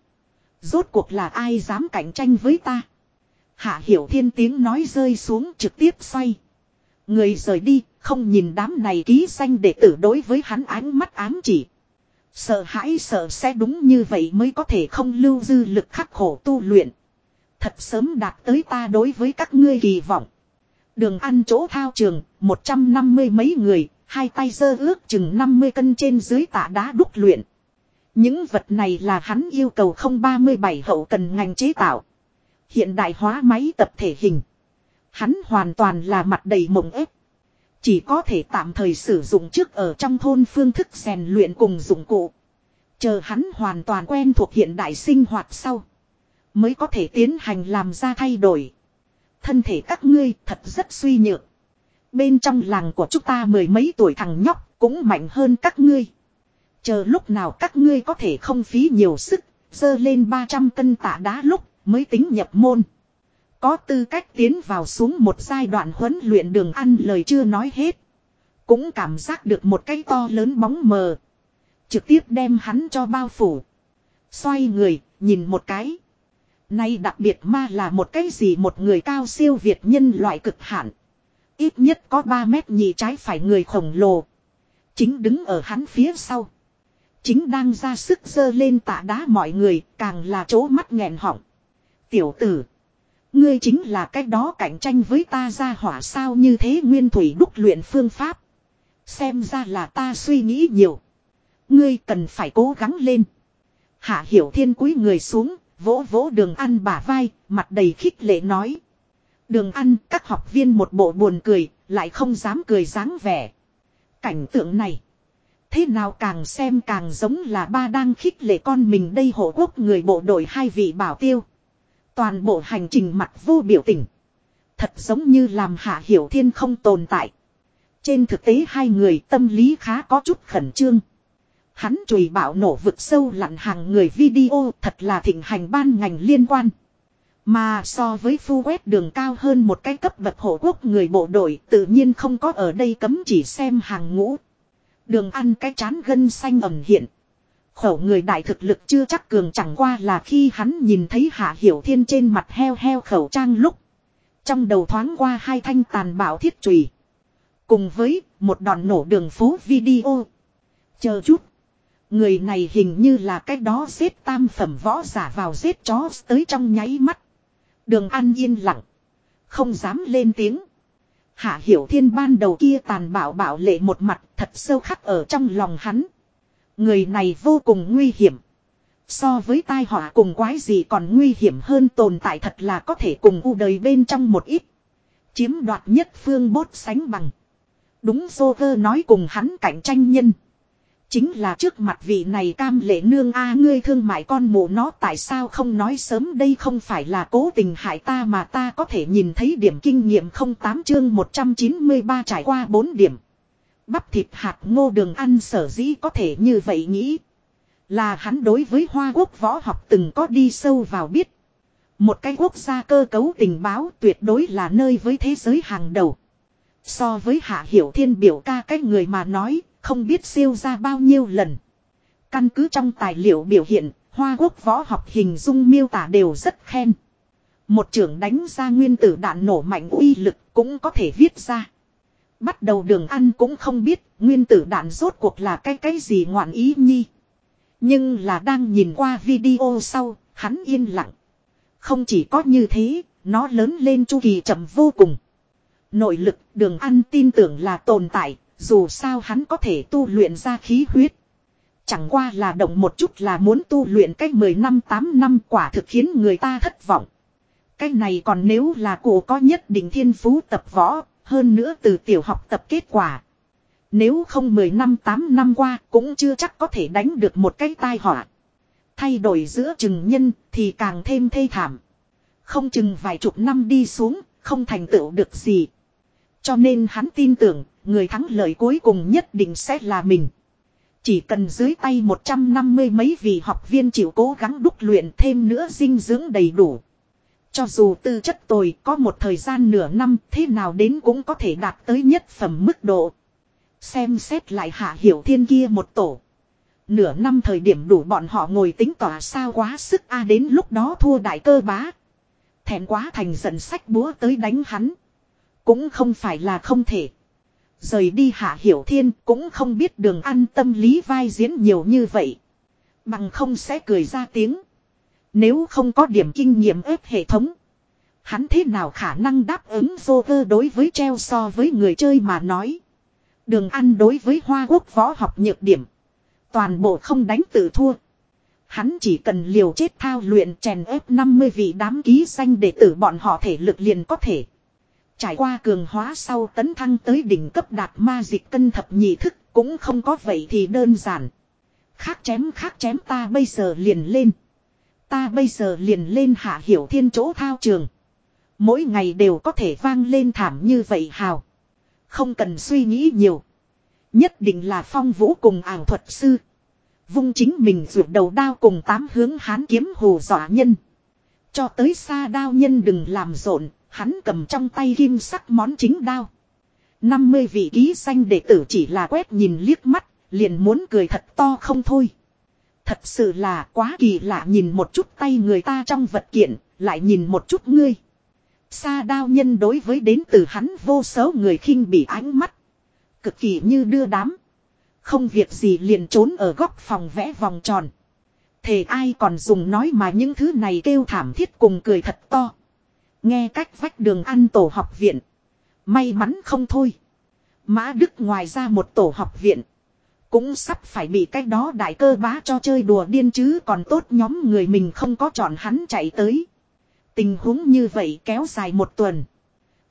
Rốt cuộc là ai dám cạnh tranh với ta. Hạ hiểu thiên tiếng nói rơi xuống trực tiếp xoay. Người rời đi, không nhìn đám này ký danh đệ tử đối với hắn ánh mắt ám chỉ. Sợ hãi sợ sẽ đúng như vậy mới có thể không lưu dư lực khắc khổ tu luyện. Thật sớm đạt tới ta đối với các ngươi kỳ vọng. Đường ăn chỗ thao trường, 150 mấy người, hai tay dơ ước chừng 50 cân trên dưới tạ đá đúc luyện. Những vật này là hắn yêu cầu không 37 hậu cần ngành chế tạo. Hiện đại hóa máy tập thể hình. Hắn hoàn toàn là mặt đầy mộng ép. Chỉ có thể tạm thời sử dụng trước ở trong thôn phương thức rèn luyện cùng dụng cụ. Chờ hắn hoàn toàn quen thuộc hiện đại sinh hoạt sau. Mới có thể tiến hành làm ra thay đổi. Thân thể các ngươi thật rất suy nhược. Bên trong làng của chúng ta mười mấy tuổi thằng nhóc cũng mạnh hơn các ngươi. Chờ lúc nào các ngươi có thể không phí nhiều sức, dơ lên 300 cân tạ đá lúc mới tính nhập môn. Có tư cách tiến vào xuống một giai đoạn huấn luyện đường ăn lời chưa nói hết. Cũng cảm giác được một cái to lớn bóng mờ. Trực tiếp đem hắn cho bao phủ. Xoay người, nhìn một cái. Nay đặc biệt ma là một cái gì một người cao siêu việt nhân loại cực hạn. Ít nhất có 3 mét nhì trái phải người khổng lồ. Chính đứng ở hắn phía sau. Chính đang ra sức dơ lên tạ đá mọi người càng là chỗ mắt nghẹn họng. Tiểu tử. Ngươi chính là cách đó cạnh tranh với ta ra hỏa sao như thế nguyên thủy đúc luyện phương pháp. Xem ra là ta suy nghĩ nhiều. Ngươi cần phải cố gắng lên. Hạ hiểu thiên cúi người xuống, Vỗ vỗ đường ăn bả vai, mặt đầy khích lệ nói. Đường ăn các học viên một bộ buồn cười, lại không dám cười dáng vẻ. Cảnh tượng này. Thế nào càng xem càng giống là ba đang khích lệ con mình đây hộ quốc người bộ đội hai vị bảo tiêu. Toàn bộ hành trình mặt vô biểu tình. Thật giống như làm hạ hiểu thiên không tồn tại. Trên thực tế hai người tâm lý khá có chút khẩn trương. Hắn chùi bảo nổ vực sâu lặn hàng người video thật là thịnh hành ban ngành liên quan. Mà so với phu quét đường cao hơn một cái cấp bậc hộ quốc người bộ đội tự nhiên không có ở đây cấm chỉ xem hàng ngũ. Đường ăn cái chán gân xanh ẩm hiện. Khẩu người đại thực lực chưa chắc cường chẳng qua là khi hắn nhìn thấy Hạ Hiểu Thiên trên mặt heo heo khẩu trang lúc. Trong đầu thoáng qua hai thanh tàn bạo thiết trùy. Cùng với một đòn nổ đường phố video. Chờ chút. Người này hình như là cái đó xếp tam phẩm võ giả vào giết chó tới trong nháy mắt. Đường ăn yên lặng. Không dám lên tiếng. Hạ hiểu thiên ban đầu kia tàn bạo bạo lệ một mặt thật sâu khắc ở trong lòng hắn. Người này vô cùng nguy hiểm. So với tai họa cùng quái gì còn nguy hiểm hơn tồn tại thật là có thể cùng u đời bên trong một ít. Chiếm đoạt nhất phương bốt sánh bằng. Đúng Joker nói cùng hắn cạnh tranh nhân. Chính là trước mặt vị này cam lệ nương a ngươi thương mại con mụ nó tại sao không nói sớm đây không phải là cố tình hại ta mà ta có thể nhìn thấy điểm kinh nghiệm không tám chương 193 trải qua 4 điểm. Bắp thịt hạt ngô đường ăn sở dĩ có thể như vậy nghĩ. Là hắn đối với Hoa Quốc võ học từng có đi sâu vào biết. Một cái quốc gia cơ cấu tình báo tuyệt đối là nơi với thế giới hàng đầu. So với Hạ Hiểu Thiên biểu ca cái người mà nói, không biết siêu ra bao nhiêu lần. Căn cứ trong tài liệu biểu hiện, Hoa Quốc võ học hình dung miêu tả đều rất khen. Một trưởng đánh ra nguyên tử đạn nổ mạnh uy lực cũng có thể viết ra. Bắt đầu đường ăn cũng không biết nguyên tử đạn rốt cuộc là cái cái gì ngoạn ý nhi. Nhưng là đang nhìn qua video sau, hắn yên lặng. Không chỉ có như thế, nó lớn lên chu kỳ chậm vô cùng. Nội lực đường ăn tin tưởng là tồn tại, dù sao hắn có thể tu luyện ra khí huyết. Chẳng qua là động một chút là muốn tu luyện cách 10 năm 8 năm quả thực khiến người ta thất vọng. Cái này còn nếu là cổ có nhất định thiên phú tập võ, hơn nữa từ tiểu học tập kết quả. Nếu không 10 năm 8 năm qua cũng chưa chắc có thể đánh được một cái tai họa. Thay đổi giữa chừng nhân thì càng thêm thê thảm. Không chừng vài chục năm đi xuống, không thành tựu được gì. Cho nên hắn tin tưởng, người thắng lợi cuối cùng nhất định sẽ là mình. Chỉ cần dưới tay 150 mấy vị học viên chịu cố gắng đúc luyện thêm nữa dinh dưỡng đầy đủ. Cho dù tư chất tồi có một thời gian nửa năm thế nào đến cũng có thể đạt tới nhất phẩm mức độ. Xem xét lại hạ hiểu thiên kia một tổ. Nửa năm thời điểm đủ bọn họ ngồi tính tỏa sao quá sức a đến lúc đó thua đại cơ bá. Thẹn quá thành giận sách búa tới đánh hắn. Cũng không phải là không thể. Rời đi hạ hiểu thiên cũng không biết đường ăn tâm lý vai diễn nhiều như vậy. Bằng không sẽ cười ra tiếng. Nếu không có điểm kinh nghiệm ép hệ thống. Hắn thế nào khả năng đáp ứng vô cơ đối với treo so với người chơi mà nói. Đường ăn đối với Hoa Quốc võ học nhược điểm. Toàn bộ không đánh tự thua. Hắn chỉ cần liều chết thao luyện chèn ép 50 vị đám ký danh để tử bọn họ thể lực liền có thể. Trải qua cường hóa sau tấn thăng tới đỉnh cấp đạt ma dịch cân thập nhị thức cũng không có vậy thì đơn giản. Khác chém khác chém ta bây giờ liền lên. Ta bây giờ liền lên hạ hiểu thiên chỗ thao trường. Mỗi ngày đều có thể vang lên thảm như vậy hào. Không cần suy nghĩ nhiều. Nhất định là phong vũ cùng ảo thuật sư. Vung chính mình ruột đầu đao cùng tám hướng hán kiếm hồ dọa nhân. Cho tới xa đao nhân đừng làm rộn, hắn cầm trong tay kim sắc món chính đao. 50 vị ký danh đệ tử chỉ là quét nhìn liếc mắt, liền muốn cười thật to không thôi. Thật sự là quá kỳ lạ nhìn một chút tay người ta trong vật kiện, lại nhìn một chút ngươi. Sa đao nhân đối với đến từ hắn vô số người khinh bị ánh mắt. Cực kỳ như đưa đám. Không việc gì liền trốn ở góc phòng vẽ vòng tròn. Thề ai còn dùng nói mà những thứ này kêu thảm thiết cùng cười thật to. Nghe cách vách đường ăn tổ học viện. May mắn không thôi. Mã Đức ngoài ra một tổ học viện. Cũng sắp phải bị cái đó đại cơ bá cho chơi đùa điên chứ còn tốt nhóm người mình không có chọn hắn chạy tới. Tình huống như vậy kéo dài một tuần.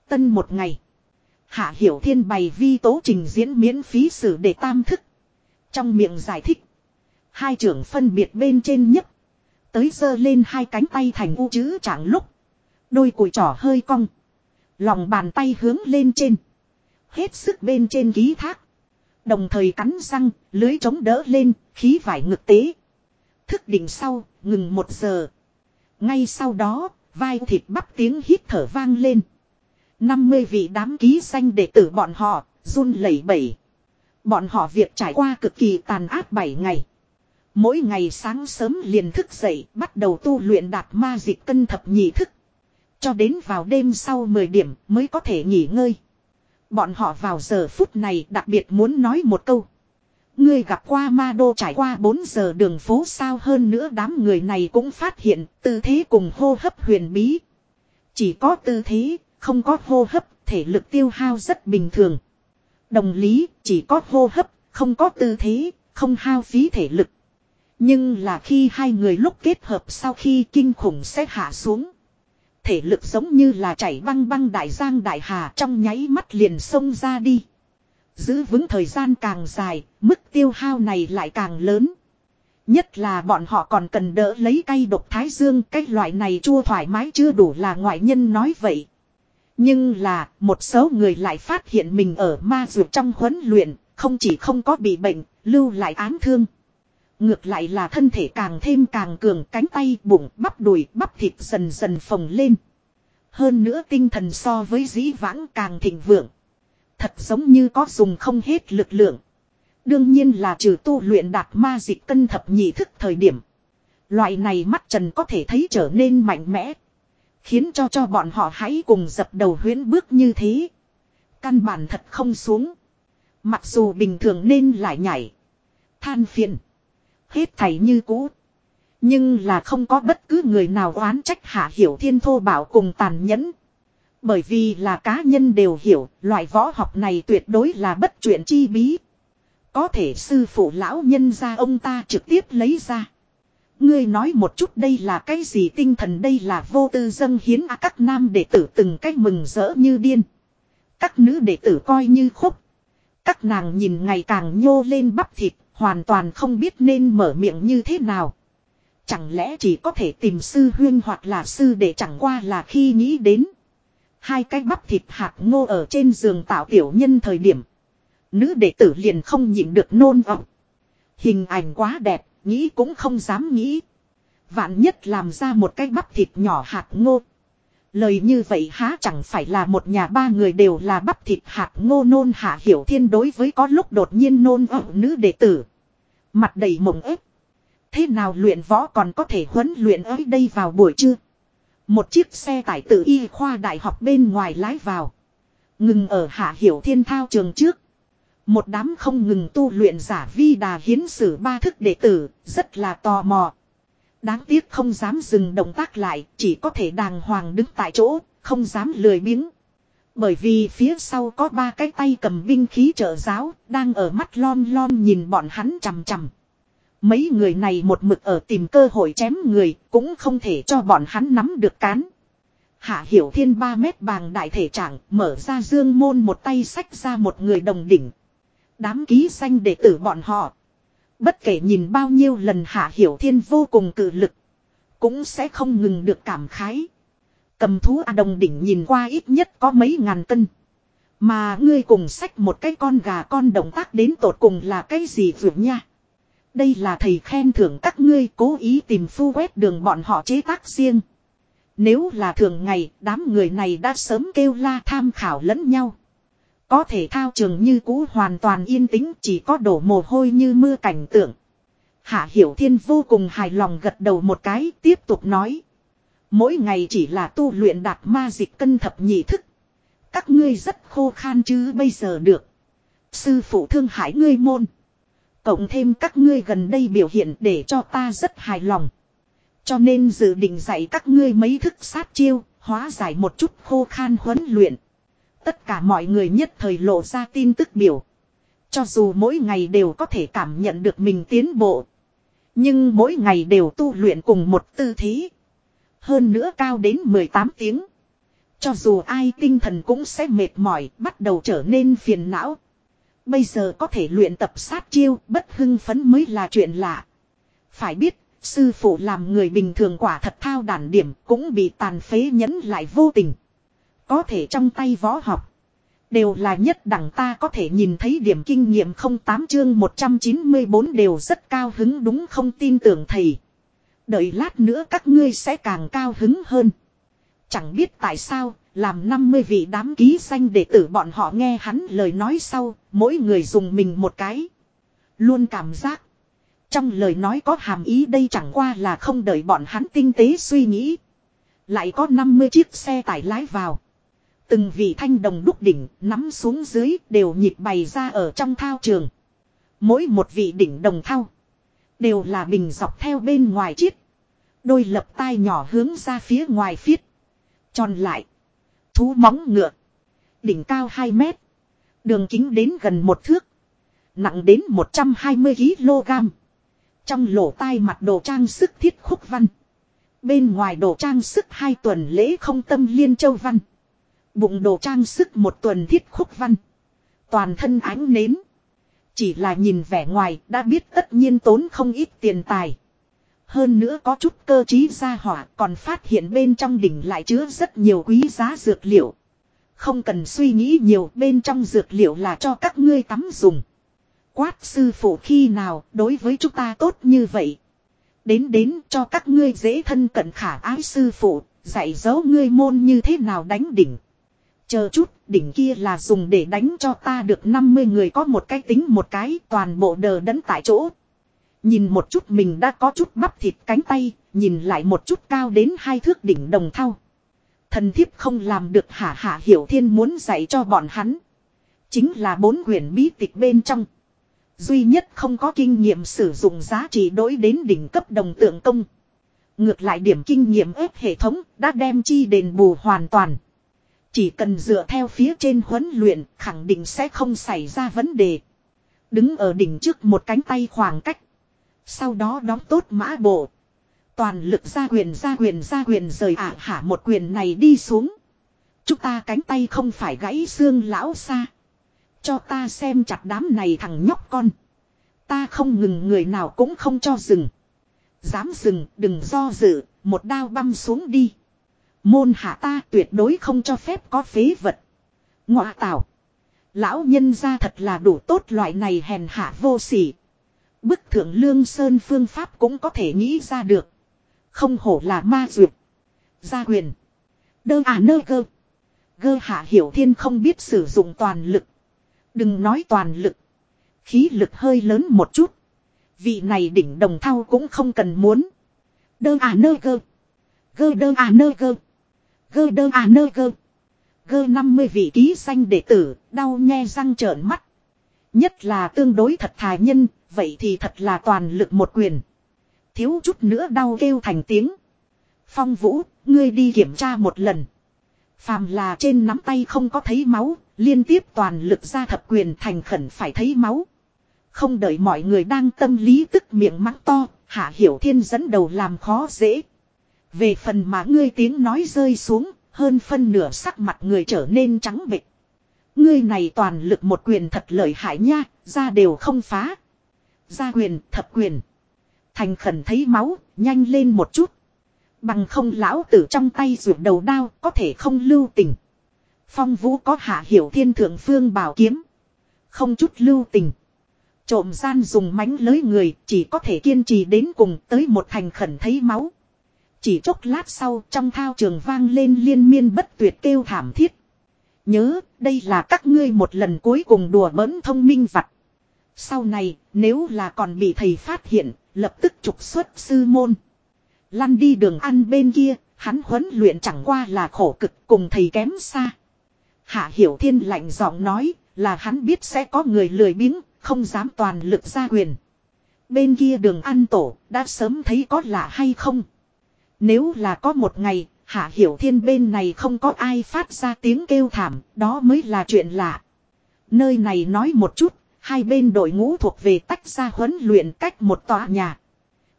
Tân một ngày. Hạ Hiểu Thiên bày vi tố trình diễn miễn phí sử để tam thức. Trong miệng giải thích. Hai trưởng phân biệt bên trên nhất. Tới giơ lên hai cánh tay thành u chữ chẳng lúc. Đôi cùi trỏ hơi cong. Lòng bàn tay hướng lên trên. Hết sức bên trên ký thác. Đồng thời cắn răng, lưới chống đỡ lên, khí vải ngực tế. Thức đỉnh sau, ngừng một giờ. Ngay sau đó, vai thịt bắp tiếng hít thở vang lên. 50 vị đám ký xanh đệ tử bọn họ, run lẩy bẩy. Bọn họ việc trải qua cực kỳ tàn ác 7 ngày. Mỗi ngày sáng sớm liền thức dậy, bắt đầu tu luyện đạt ma dịch cân thập nhị thức. Cho đến vào đêm sau 10 điểm mới có thể nghỉ ngơi. Bọn họ vào giờ phút này đặc biệt muốn nói một câu. Ngươi gặp qua ma đô trải qua 4 giờ đường phố sao hơn nữa đám người này cũng phát hiện tư thế cùng hô hấp huyền bí. Chỉ có tư thế, không có hô hấp, thể lực tiêu hao rất bình thường. Đồng lý, chỉ có hô hấp, không có tư thế, không hao phí thể lực. Nhưng là khi hai người lúc kết hợp sau khi kinh khủng sẽ hạ xuống. Thể lực giống như là chảy băng băng đại giang đại hà trong nháy mắt liền xông ra đi. Giữ vững thời gian càng dài, mức tiêu hao này lại càng lớn. Nhất là bọn họ còn cần đỡ lấy cây độc thái dương, cái loại này chua thoải mái chưa đủ là ngoại nhân nói vậy. Nhưng là, một số người lại phát hiện mình ở ma dược trong huấn luyện, không chỉ không có bị bệnh, lưu lại án thương. Ngược lại là thân thể càng thêm càng cường, cánh tay, bụng, bắp đùi, bắp thịt dần dần phồng lên. Hơn nữa tinh thần so với dĩ vãng càng thịnh vượng. Thật giống như có dùng không hết lực lượng. Đương nhiên là trừ tu luyện đạt ma dịch cân thập nhị thức thời điểm. Loại này mắt trần có thể thấy trở nên mạnh mẽ. Khiến cho cho bọn họ hãy cùng dập đầu huyến bước như thế. Căn bản thật không xuống. Mặc dù bình thường nên lại nhảy. Than phiền. Hết thảy như cũ. Nhưng là không có bất cứ người nào oán trách hạ hiểu thiên thô bảo cùng tàn nhẫn. Bởi vì là cá nhân đều hiểu loại võ học này tuyệt đối là bất chuyện chi bí. Có thể sư phụ lão nhân ra ông ta trực tiếp lấy ra. Ngươi nói một chút đây là cái gì tinh thần đây là vô tư dâng hiến à các nam đệ tử từng cách mừng rỡ như điên. Các nữ đệ tử coi như khúc. Các nàng nhìn ngày càng nhô lên bắp thịt, hoàn toàn không biết nên mở miệng như thế nào. Chẳng lẽ chỉ có thể tìm sư huyên hoặc là sư để chẳng qua là khi nghĩ đến. Hai cái bắp thịt hạt ngô ở trên giường tạo tiểu nhân thời điểm. Nữ đệ tử liền không nhịn được nôn vọng Hình ảnh quá đẹp, nghĩ cũng không dám nghĩ. Vạn nhất làm ra một cái bắp thịt nhỏ hạt ngô. Lời như vậy há chẳng phải là một nhà ba người đều là bắp thịt hạt ngô nôn hạ hiểu thiên đối với có lúc đột nhiên nôn ở nữ đệ tử. Mặt đầy mộng ếp. Thế nào luyện võ còn có thể huấn luyện ở đây vào buổi trưa. Một chiếc xe tải tự y khoa đại học bên ngoài lái vào. Ngừng ở hạ hiểu thiên thao trường trước. Một đám không ngừng tu luyện giả vi đà hiến sử ba thức đệ tử, rất là tò mò. Đáng tiếc không dám dừng động tác lại, chỉ có thể đàng hoàng đứng tại chỗ, không dám lười biếng. Bởi vì phía sau có ba cái tay cầm binh khí trợ giáo, đang ở mắt lon lon nhìn bọn hắn chằm chằm. Mấy người này một mực ở tìm cơ hội chém người, cũng không thể cho bọn hắn nắm được cán. Hạ hiểu thiên ba mét bàng đại thể trạng mở ra dương môn một tay sách ra một người đồng đỉnh. Đám ký xanh đệ tử bọn họ. Bất kể nhìn bao nhiêu lần hạ hiểu thiên vô cùng cự lực. Cũng sẽ không ngừng được cảm khái. Cầm thú A đồng đỉnh nhìn qua ít nhất có mấy ngàn cân. Mà ngươi cùng sách một cái con gà con động tác đến tột cùng là cái gì vượt nha. Đây là thầy khen thưởng các ngươi cố ý tìm phu quét đường bọn họ chế tác riêng. Nếu là thường ngày, đám người này đã sớm kêu la tham khảo lẫn nhau. Có thể thao trường như cũ hoàn toàn yên tĩnh chỉ có đổ mồ hôi như mưa cảnh tượng. Hạ Hiểu Thiên vô cùng hài lòng gật đầu một cái tiếp tục nói. Mỗi ngày chỉ là tu luyện đạt ma dịch cân thập nhị thức. Các ngươi rất khô khan chứ bây giờ được. Sư phụ thương hại ngươi môn. Cộng thêm các ngươi gần đây biểu hiện để cho ta rất hài lòng. Cho nên dự định dạy các ngươi mấy thức sát chiêu, hóa giải một chút khô khan huấn luyện. Tất cả mọi người nhất thời lộ ra tin tức biểu. Cho dù mỗi ngày đều có thể cảm nhận được mình tiến bộ. Nhưng mỗi ngày đều tu luyện cùng một tư thế. Hơn nữa cao đến 18 tiếng. Cho dù ai tinh thần cũng sẽ mệt mỏi, bắt đầu trở nên phiền não. Bây giờ có thể luyện tập sát chiêu, bất hưng phấn mới là chuyện lạ. Phải biết, sư phụ làm người bình thường quả thật thao đản điểm cũng bị tàn phế nhẫn lại vô tình. Có thể trong tay võ học. Đều là nhất đẳng ta có thể nhìn thấy điểm kinh nghiệm không tám chương 194 đều rất cao hứng đúng không tin tưởng thầy. Đợi lát nữa các ngươi sẽ càng cao hứng hơn. Chẳng biết tại sao, làm 50 vị đám ký danh để tử bọn họ nghe hắn lời nói sau, mỗi người dùng mình một cái. Luôn cảm giác. Trong lời nói có hàm ý đây chẳng qua là không đợi bọn hắn tinh tế suy nghĩ. Lại có 50 chiếc xe tải lái vào. Từng vị thanh đồng đúc đỉnh nắm xuống dưới đều nhịp bày ra ở trong thao trường. Mỗi một vị đỉnh đồng thao. Đều là bình dọc theo bên ngoài chiết. Đôi lập tai nhỏ hướng ra phía ngoài phiết. Tròn lại. Thú móng ngựa. Đỉnh cao 2 mét. Đường kính đến gần một thước. Nặng đến 120kg. Trong lỗ tai mặt đồ trang sức thiết khúc văn. Bên ngoài đồ trang sức hai tuần lễ không tâm liên châu văn. Bụng đồ trang sức một tuần thiết khúc văn. Toàn thân ánh nến. Chỉ là nhìn vẻ ngoài đã biết tất nhiên tốn không ít tiền tài. Hơn nữa có chút cơ trí ra hỏa còn phát hiện bên trong đỉnh lại chứa rất nhiều quý giá dược liệu. Không cần suy nghĩ nhiều bên trong dược liệu là cho các ngươi tắm dùng. Quát sư phụ khi nào đối với chúng ta tốt như vậy. Đến đến cho các ngươi dễ thân cận khả ái sư phụ, dạy dỗ ngươi môn như thế nào đánh đỉnh. Chờ chút, đỉnh kia là dùng để đánh cho ta được 50 người có một cái tính một cái toàn bộ đờ đẫn tại chỗ. Nhìn một chút mình đã có chút bắp thịt cánh tay, nhìn lại một chút cao đến hai thước đỉnh đồng thau. Thần thiếp không làm được hả hả hiểu thiên muốn dạy cho bọn hắn. Chính là bốn quyển bí tịch bên trong. Duy nhất không có kinh nghiệm sử dụng giá trị đối đến đỉnh cấp đồng tượng công. Ngược lại điểm kinh nghiệm ép hệ thống đã đem chi đền bù hoàn toàn. Chỉ cần dựa theo phía trên huấn luyện khẳng định sẽ không xảy ra vấn đề. Đứng ở đỉnh trước một cánh tay khoảng cách. Sau đó đóng tốt mã bộ. Toàn lực ra quyền ra quyền ra quyền rời ả hả một quyền này đi xuống. Chúng ta cánh tay không phải gãy xương lão xa. Cho ta xem chặt đám này thằng nhóc con. Ta không ngừng người nào cũng không cho dừng. Dám dừng đừng do dự, một đao băm xuống đi. Môn hạ ta tuyệt đối không cho phép có phế vật. Ngọa tạo. Lão nhân ra thật là đủ tốt loại này hèn hạ vô sỉ. Bức thượng lương sơn phương pháp cũng có thể nghĩ ra được. Không hổ là ma duyệt. Gia quyền. Đơ à nơ gơ. Gơ hạ hiểu thiên không biết sử dụng toàn lực. Đừng nói toàn lực. Khí lực hơi lớn một chút. Vị này đỉnh đồng thao cũng không cần muốn. Đơ à nơ gơ. Gơ đơ à nơ gơ. Gơ đơ à nơ gơ. Gơ 50 vị ký danh đệ tử, đau nghe răng trợn mắt. Nhất là tương đối thật thà nhân, vậy thì thật là toàn lực một quyền. Thiếu chút nữa đau kêu thành tiếng. Phong vũ, ngươi đi kiểm tra một lần. Phàm là trên nắm tay không có thấy máu, liên tiếp toàn lực ra thập quyền thành khẩn phải thấy máu. Không đợi mọi người đang tâm lý tức miệng mắng to, Hạ Hiểu Thiên dẫn đầu làm khó dễ. Về phần mà ngươi tiếng nói rơi xuống, hơn phân nửa sắc mặt người trở nên trắng bệch. Ngươi này toàn lực một quyền thật lợi hại nha, ra đều không phá. Ra quyền, thập quyền. Thành khẩn thấy máu, nhanh lên một chút. Bằng không lão tử trong tay ruột đầu đao, có thể không lưu tình. Phong vũ có hạ hiểu thiên thượng phương bảo kiếm. Không chút lưu tình. Trộm gian dùng mánh lới người, chỉ có thể kiên trì đến cùng tới một thành khẩn thấy máu. Chỉ chốc lát sau trong thao trường vang lên liên miên bất tuyệt kêu thảm thiết. Nhớ, đây là các ngươi một lần cuối cùng đùa bỡn thông minh vặt. Sau này, nếu là còn bị thầy phát hiện, lập tức trục xuất sư môn. Lăn đi đường ăn bên kia, hắn huấn luyện chẳng qua là khổ cực cùng thầy kém xa. Hạ Hiểu Thiên lạnh giọng nói, là hắn biết sẽ có người lười biếng, không dám toàn lực ra quyền. Bên kia đường ăn tổ, đã sớm thấy có lạ hay không. Nếu là có một ngày, Hạ Hiểu Thiên bên này không có ai phát ra tiếng kêu thảm, đó mới là chuyện lạ. Nơi này nói một chút, Hai bên đội ngũ thuộc về tách ra huấn luyện cách một tòa nhà.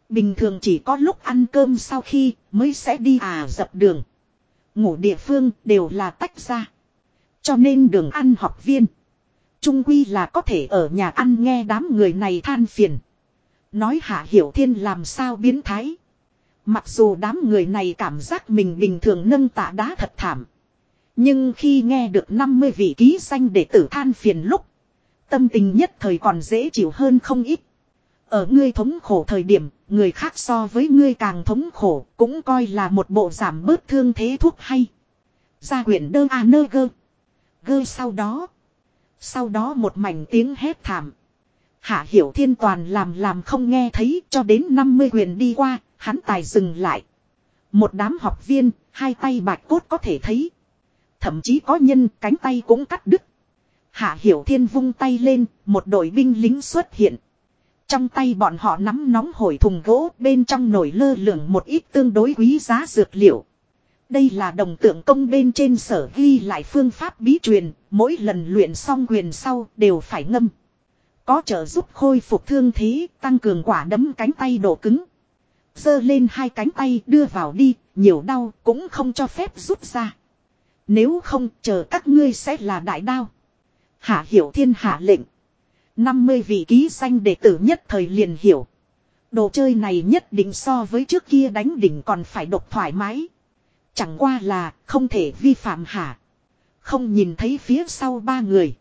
Bình thường chỉ có lúc ăn cơm sau khi mới sẽ đi à dập đường. Ngủ địa phương đều là tách ra. Cho nên đường ăn học viên. Trung quy là có thể ở nhà ăn nghe đám người này than phiền. Nói Hạ Hiểu Thiên làm sao biến thái. Mặc dù đám người này cảm giác mình bình thường nâng tạ đá thật thảm. Nhưng khi nghe được 50 vị ký danh để tử than phiền lúc. Tâm tình nhất thời còn dễ chịu hơn không ít. Ở ngươi thống khổ thời điểm, người khác so với ngươi càng thống khổ, cũng coi là một bộ giảm bớt thương thế thuốc hay. Ra quyển đơ à nơ gơ. Gơ sau đó. Sau đó một mảnh tiếng hét thảm. Hạ hiểu thiên toàn làm làm không nghe thấy cho đến 50 quyền đi qua, hắn tài dừng lại. Một đám học viên, hai tay bạch cốt có thể thấy. Thậm chí có nhân cánh tay cũng cắt đứt. Hạ hiểu thiên vung tay lên, một đội binh lính xuất hiện. Trong tay bọn họ nắm nóng hổi thùng gỗ bên trong nổi lơ lửng một ít tương đối quý giá dược liệu. Đây là đồng tượng công bên trên sở ghi lại phương pháp bí truyền, mỗi lần luyện xong quyền sau đều phải ngâm. Có trợ giúp khôi phục thương thế, tăng cường quả đấm cánh tay độ cứng. Dơ lên hai cánh tay đưa vào đi, nhiều đau cũng không cho phép rút ra. Nếu không chờ các ngươi sẽ là đại đao. Hạ hiểu thiên hạ lệnh. 50 vị ký danh đệ tử nhất thời liền hiểu. Đồ chơi này nhất định so với trước kia đánh đỉnh còn phải độc thoải mái. Chẳng qua là không thể vi phạm hả. Không nhìn thấy phía sau ba người.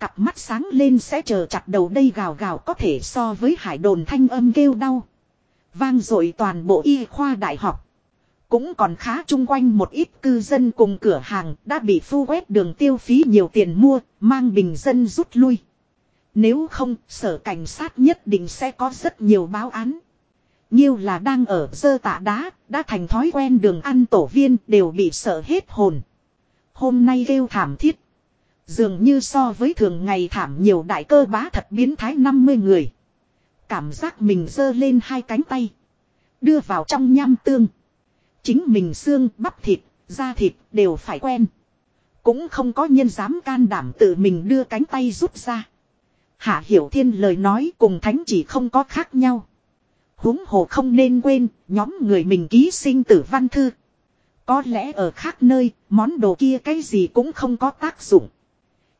Cặp mắt sáng lên sẽ chờ chặt đầu đây gào gào có thể so với hải đồn thanh âm kêu đau. Vang dội toàn bộ y khoa đại học. Cũng còn khá chung quanh một ít cư dân cùng cửa hàng đã bị phu quét đường tiêu phí nhiều tiền mua, mang bình dân rút lui. Nếu không, sở cảnh sát nhất định sẽ có rất nhiều báo án. Nhiêu là đang ở dơ tạ đá, đã thành thói quen đường ăn tổ viên đều bị sợ hết hồn. Hôm nay kêu thảm thiết. Dường như so với thường ngày thảm nhiều đại cơ bá thật biến thái 50 người. Cảm giác mình dơ lên hai cánh tay. Đưa vào trong nham tương. Chính mình xương, bắp thịt, da thịt đều phải quen. Cũng không có nhân dám can đảm tự mình đưa cánh tay rút ra. Hạ Hiểu Thiên lời nói cùng thánh chỉ không có khác nhau. huống hồ không nên quên, nhóm người mình ký sinh tử văn thư. Có lẽ ở khác nơi, món đồ kia cái gì cũng không có tác dụng.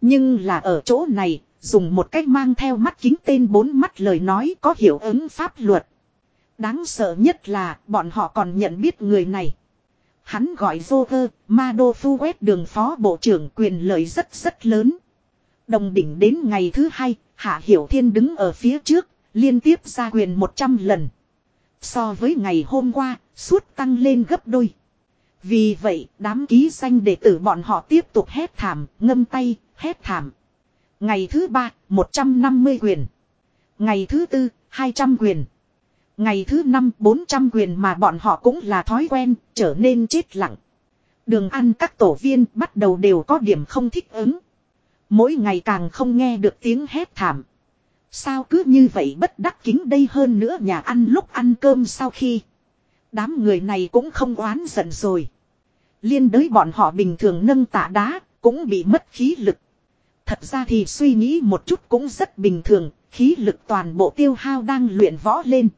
Nhưng là ở chỗ này, dùng một cách mang theo mắt kính tên bốn mắt lời nói có hiệu ứng pháp luật. Đáng sợ nhất là bọn họ còn nhận biết người này. Hắn gọi Joker, Mado Phu quét đường phó bộ trưởng quyền lợi rất rất lớn. Đồng đỉnh đến ngày thứ hai, Hạ Hiểu Thiên đứng ở phía trước, liên tiếp ra quyền 100 lần. So với ngày hôm qua, suốt tăng lên gấp đôi. Vì vậy, đám ký danh đệ tử bọn họ tiếp tục hét thảm, ngâm tay, hét thảm. Ngày thứ ba, 150 quyền. Ngày thứ tư, 200 quyền. Ngày thứ năm 400 quyền mà bọn họ cũng là thói quen, trở nên chết lặng. Đường ăn các tổ viên bắt đầu đều có điểm không thích ứng. Mỗi ngày càng không nghe được tiếng hét thảm. Sao cứ như vậy bất đắc kính đây hơn nữa nhà ăn lúc ăn cơm sau khi. Đám người này cũng không oán giận rồi. Liên đới bọn họ bình thường nâng tạ đá, cũng bị mất khí lực. Thật ra thì suy nghĩ một chút cũng rất bình thường, khí lực toàn bộ tiêu hao đang luyện võ lên.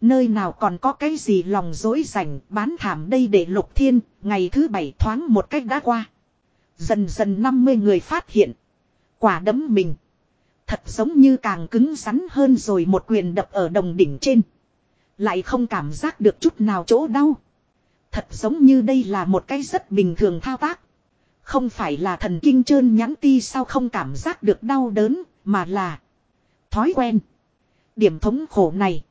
Nơi nào còn có cái gì lòng dối rảnh bán thảm đây để lục thiên, ngày thứ bảy thoáng một cách đã qua. Dần dần 50 người phát hiện. Quả đấm mình. Thật giống như càng cứng rắn hơn rồi một quyền đập ở đồng đỉnh trên. Lại không cảm giác được chút nào chỗ đau. Thật giống như đây là một cái rất bình thường thao tác. Không phải là thần kinh trơn nhắn ti sao không cảm giác được đau đớn, mà là thói quen. Điểm thống khổ này.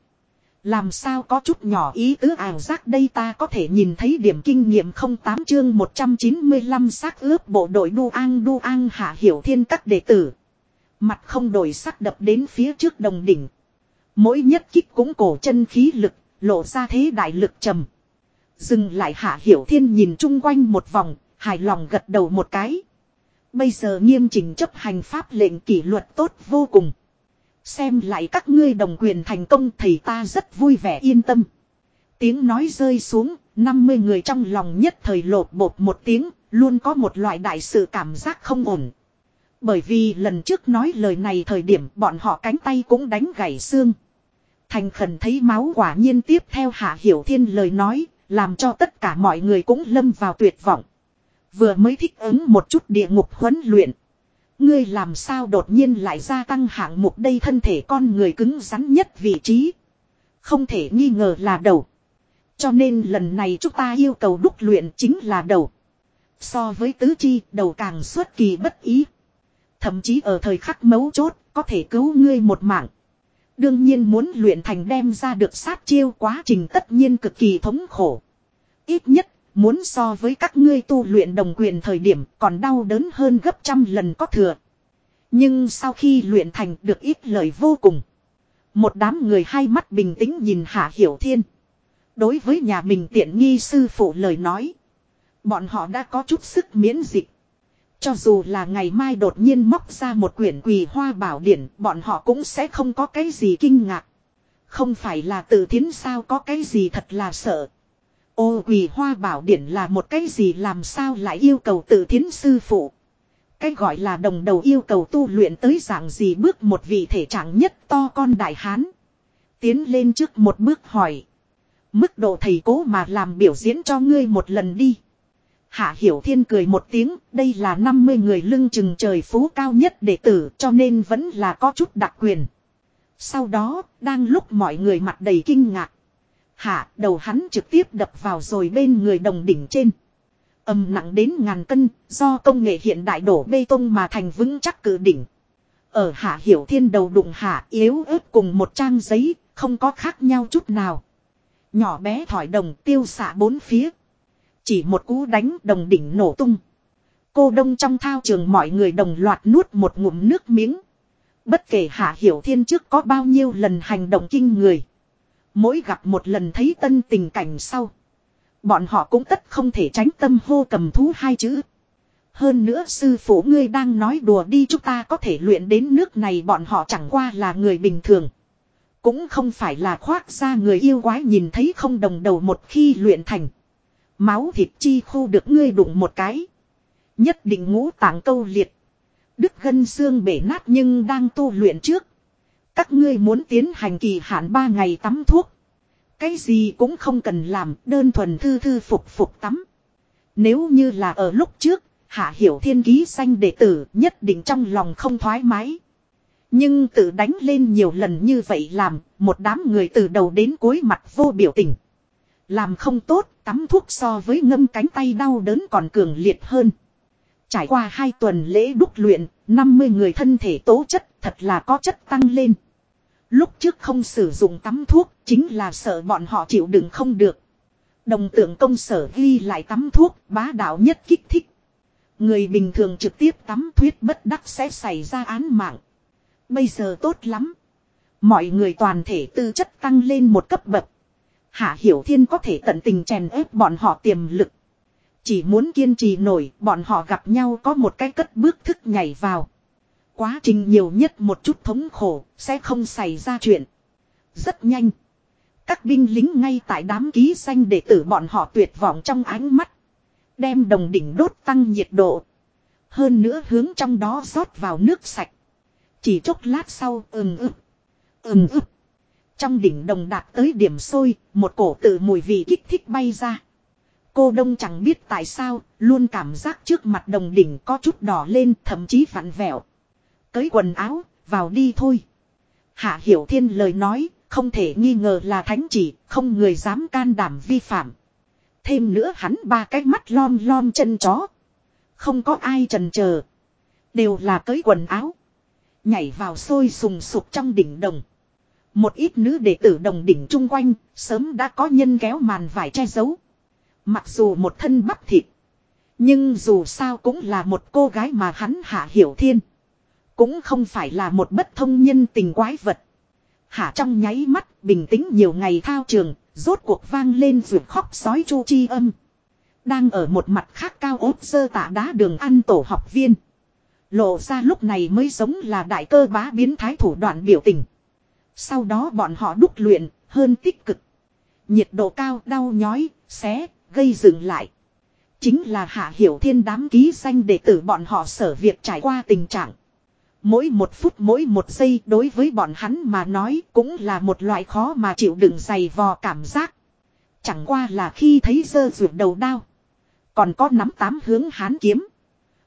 Làm sao có chút nhỏ ý tứ ảo giác đây ta có thể nhìn thấy điểm kinh nghiệm 08 chương 195 xác ướp bộ đội đu an đu an hạ hiểu thiên các đệ tử. Mặt không đổi sắc đập đến phía trước đồng đỉnh. Mỗi nhất kích cũng cổ chân khí lực, lộ ra thế đại lực trầm. Dừng lại hạ hiểu thiên nhìn chung quanh một vòng, hài lòng gật đầu một cái. Bây giờ nghiêm chỉnh chấp hành pháp lệnh kỷ luật tốt vô cùng. Xem lại các ngươi đồng quyền thành công thầy ta rất vui vẻ yên tâm. Tiếng nói rơi xuống, 50 người trong lòng nhất thời lột bột một tiếng, luôn có một loại đại sự cảm giác không ổn. Bởi vì lần trước nói lời này thời điểm bọn họ cánh tay cũng đánh gãy xương. Thành khẩn thấy máu quả nhiên tiếp theo Hạ Hiểu Thiên lời nói, làm cho tất cả mọi người cũng lâm vào tuyệt vọng. Vừa mới thích ứng một chút địa ngục huấn luyện. Ngươi làm sao đột nhiên lại gia tăng hạng mục đây thân thể con người cứng rắn nhất vị trí. Không thể nghi ngờ là đầu. Cho nên lần này chúng ta yêu cầu đúc luyện chính là đầu. So với tứ chi, đầu càng xuất kỳ bất ý. Thậm chí ở thời khắc mấu chốt, có thể cứu ngươi một mạng. Đương nhiên muốn luyện thành đem ra được sát chiêu quá trình tất nhiên cực kỳ thống khổ. Ít nhất, muốn so với các ngươi tu luyện đồng quyền thời điểm còn đau đớn hơn gấp trăm lần có thừa. Nhưng sau khi luyện thành được ít lời vô cùng. Một đám người hai mắt bình tĩnh nhìn Hạ Hiểu Thiên. Đối với nhà mình tiện nghi sư phụ lời nói. Bọn họ đã có chút sức miễn dịch. Cho dù là ngày mai đột nhiên móc ra một quyển quỳ hoa bảo điển, bọn họ cũng sẽ không có cái gì kinh ngạc. Không phải là tự thiến sao có cái gì thật là sợ. Ô quỳ hoa bảo điển là một cái gì làm sao lại yêu cầu tự thiến sư phụ. Cái gọi là đồng đầu yêu cầu tu luyện tới dạng gì bước một vị thể trạng nhất to con đại hán. Tiến lên trước một bước hỏi. Mức độ thầy cố mà làm biểu diễn cho ngươi một lần đi. Hạ Hiểu Thiên cười một tiếng, đây là 50 người lưng chừng trời phú cao nhất đệ tử cho nên vẫn là có chút đặc quyền. Sau đó, đang lúc mọi người mặt đầy kinh ngạc. Hạ đầu hắn trực tiếp đập vào rồi bên người đồng đỉnh trên. Âm nặng đến ngàn cân, do công nghệ hiện đại đổ bê tông mà thành vững chắc cử đỉnh. Ở hạ hiểu thiên đầu đụng hạ yếu ớt cùng một trang giấy, không có khác nhau chút nào. Nhỏ bé thỏi đồng tiêu xạ bốn phía. Chỉ một cú đánh đồng đỉnh nổ tung. Cô đông trong thao trường mọi người đồng loạt nuốt một ngụm nước miếng. Bất kể hạ hiểu thiên trước có bao nhiêu lần hành động kinh người. Mỗi gặp một lần thấy tân tình cảnh sau. Bọn họ cũng tất không thể tránh tâm hô cầm thú hai chữ. Hơn nữa sư phụ ngươi đang nói đùa đi chúng ta có thể luyện đến nước này bọn họ chẳng qua là người bình thường. Cũng không phải là khoác ra người yêu quái nhìn thấy không đồng đầu một khi luyện thành. Máu thịt chi khô được ngươi đụng một cái. Nhất định ngũ tàng câu liệt. Đức gân xương bể nát nhưng đang tu luyện trước. Các ngươi muốn tiến hành kỳ hạn ba ngày tắm thuốc. Cái gì cũng không cần làm, đơn thuần thư thư phục phục tắm. Nếu như là ở lúc trước, Hạ Hiểu Thiên ký xanh đệ tử nhất định trong lòng không thoải mái. Nhưng tự đánh lên nhiều lần như vậy làm, một đám người từ đầu đến cuối mặt vô biểu tình. Làm không tốt, tắm thuốc so với ngâm cánh tay đau đớn còn cường liệt hơn. Trải qua hai tuần lễ đúc luyện, 50 người thân thể tố chất thật là có chất tăng lên. Lúc trước không sử dụng tắm thuốc chính là sợ bọn họ chịu đựng không được. Đồng tượng công sở ghi lại tắm thuốc bá đạo nhất kích thích. Người bình thường trực tiếp tắm thuyết bất đắc sẽ xảy ra án mạng. Bây giờ tốt lắm. Mọi người toàn thể tư chất tăng lên một cấp bậc. Hạ Hiểu Thiên có thể tận tình chèn ép bọn họ tiềm lực. Chỉ muốn kiên trì nổi, bọn họ gặp nhau có một cái cất bước thức nhảy vào. Quá trình nhiều nhất một chút thống khổ, sẽ không xảy ra chuyện. Rất nhanh. Các binh lính ngay tại đám ký xanh để tử bọn họ tuyệt vọng trong ánh mắt. Đem đồng đỉnh đốt tăng nhiệt độ. Hơn nữa hướng trong đó rót vào nước sạch. Chỉ chốc lát sau ừng ức. Ừng ức. Trong đỉnh đồng đạt tới điểm sôi, một cổ tự mùi vị kích thích bay ra. Cô đông chẳng biết tại sao, luôn cảm giác trước mặt đồng đỉnh có chút đỏ lên, thậm chí vặn vẹo. Cởi quần áo, vào đi thôi. Hạ Hiểu Thiên lời nói, không thể nghi ngờ là thánh chỉ, không người dám can đảm vi phạm. Thêm nữa hắn ba cái mắt lom lom chân chó. Không có ai trần chờ Đều là cởi quần áo. Nhảy vào sôi sùng sục trong đỉnh đồng. Một ít nữ đệ tử đồng đỉnh chung quanh, sớm đã có nhân kéo màn vải che giấu. Mặc dù một thân bắp thịt. Nhưng dù sao cũng là một cô gái mà hắn hạ hiểu thiên. Cũng không phải là một bất thông nhân tình quái vật. Hạ trong nháy mắt, bình tĩnh nhiều ngày thao trường, rốt cuộc vang lên vượt khóc sói chu chi âm. Đang ở một mặt khác cao ốt sơ tả đá đường ăn tổ học viên. Lộ ra lúc này mới giống là đại cơ bá biến thái thủ đoạn biểu tình. Sau đó bọn họ đúc luyện, hơn tích cực. Nhiệt độ cao đau nhói, xé, gây dừng lại. chính là Hạ Hiểu Thiên đám ký danh đệ tử bọn họ sở việc trải qua tình trạng. Mỗi một phút mỗi một giây đối với bọn hắn mà nói cũng là một loại khó mà chịu đựng dày vò cảm giác. Chẳng qua là khi thấy dơ ruột đầu đao. Còn có nắm tám hướng hán kiếm.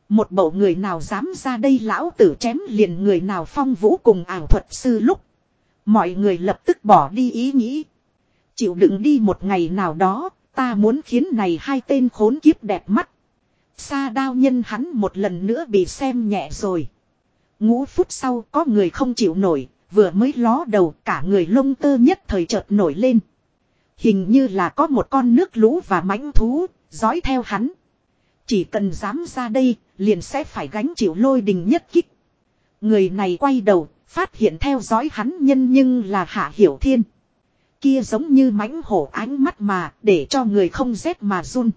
Một bộ người nào dám ra đây lão tử chém liền người nào phong vũ cùng ảo thuật sư lúc. Mọi người lập tức bỏ đi ý nghĩ. Chịu đựng đi một ngày nào đó, ta muốn khiến này hai tên khốn kiếp đẹp mắt. Sa đao nhân hắn một lần nữa bị xem nhẹ rồi. Ngũ phút sau có người không chịu nổi, vừa mới ló đầu cả người lông tơ nhất thời chợt nổi lên. Hình như là có một con nước lũ và mãnh thú, dõi theo hắn. Chỉ cần dám ra đây, liền sẽ phải gánh chịu lôi đình nhất kích. Người này quay đầu, phát hiện theo dõi hắn nhân nhưng là Hạ Hiểu Thiên. Kia giống như mãnh hổ ánh mắt mà, để cho người không rét mà run.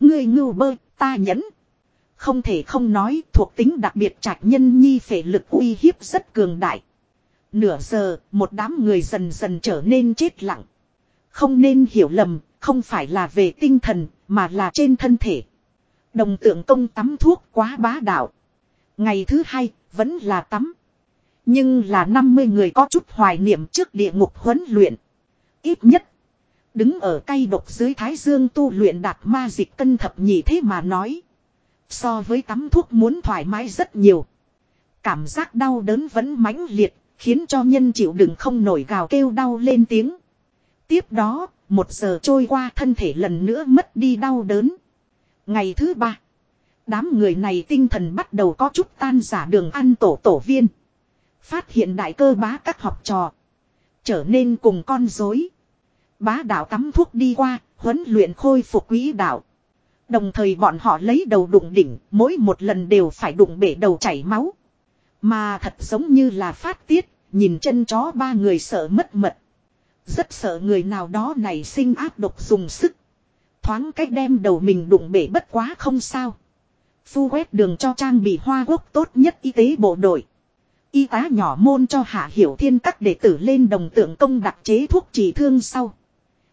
Người ngưu bơ, ta nhẫn. Không thể không nói thuộc tính đặc biệt trạch nhân nhi phệ lực uy hiếp rất cường đại. Nửa giờ, một đám người dần dần trở nên chết lặng. Không nên hiểu lầm, không phải là về tinh thần, mà là trên thân thể. Đồng tượng công tắm thuốc quá bá đạo. Ngày thứ hai, vẫn là tắm. Nhưng là 50 người có chút hoài niệm trước địa ngục huấn luyện. Ít nhất. Đứng ở cây độc dưới thái dương tu luyện đạt ma dịch cân thập nhị thế mà nói. So với tắm thuốc muốn thoải mái rất nhiều. Cảm giác đau đớn vẫn mãnh liệt, khiến cho nhân chịu đựng không nổi gào kêu đau lên tiếng. Tiếp đó, một giờ trôi qua thân thể lần nữa mất đi đau đớn. Ngày thứ ba, đám người này tinh thần bắt đầu có chút tan giả đường ăn tổ tổ viên. Phát hiện đại cơ bá các học trò. Trở nên cùng con dối. Bá đạo tắm thuốc đi qua, huấn luyện khôi phục quỹ đạo. Đồng thời bọn họ lấy đầu đụng đỉnh, mỗi một lần đều phải đụng bể đầu chảy máu. Mà thật giống như là phát tiết, nhìn chân chó ba người sợ mất mật. Rất sợ người nào đó này sinh áp độc dùng sức. Thoáng cách đem đầu mình đụng bể bất quá không sao. Phu quét đường cho trang bị hoa quốc tốt nhất y tế bộ đội. Y tá nhỏ môn cho Hạ Hiểu Thiên các đệ tử lên đồng tượng công đặc chế thuốc trị thương sau.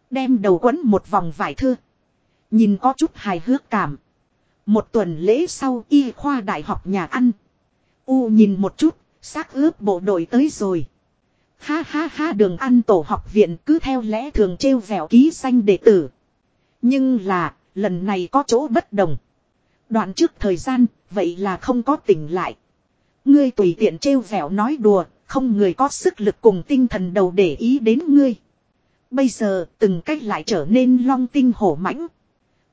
Đem đầu quấn một vòng vải thưa. Nhìn có chút hài hước cảm. Một tuần lễ sau y khoa đại học nhà ăn. U nhìn một chút, xác ướp bộ đội tới rồi. Ha ha ha đường ăn tổ học viện cứ theo lẽ thường trêu vẻo ký danh đệ tử. Nhưng là, lần này có chỗ bất đồng. Đoạn trước thời gian, vậy là không có tỉnh lại. Ngươi tùy tiện trêu vẻo nói đùa, không người có sức lực cùng tinh thần đầu để ý đến ngươi. Bây giờ, từng cách lại trở nên long tinh hổ mãnh.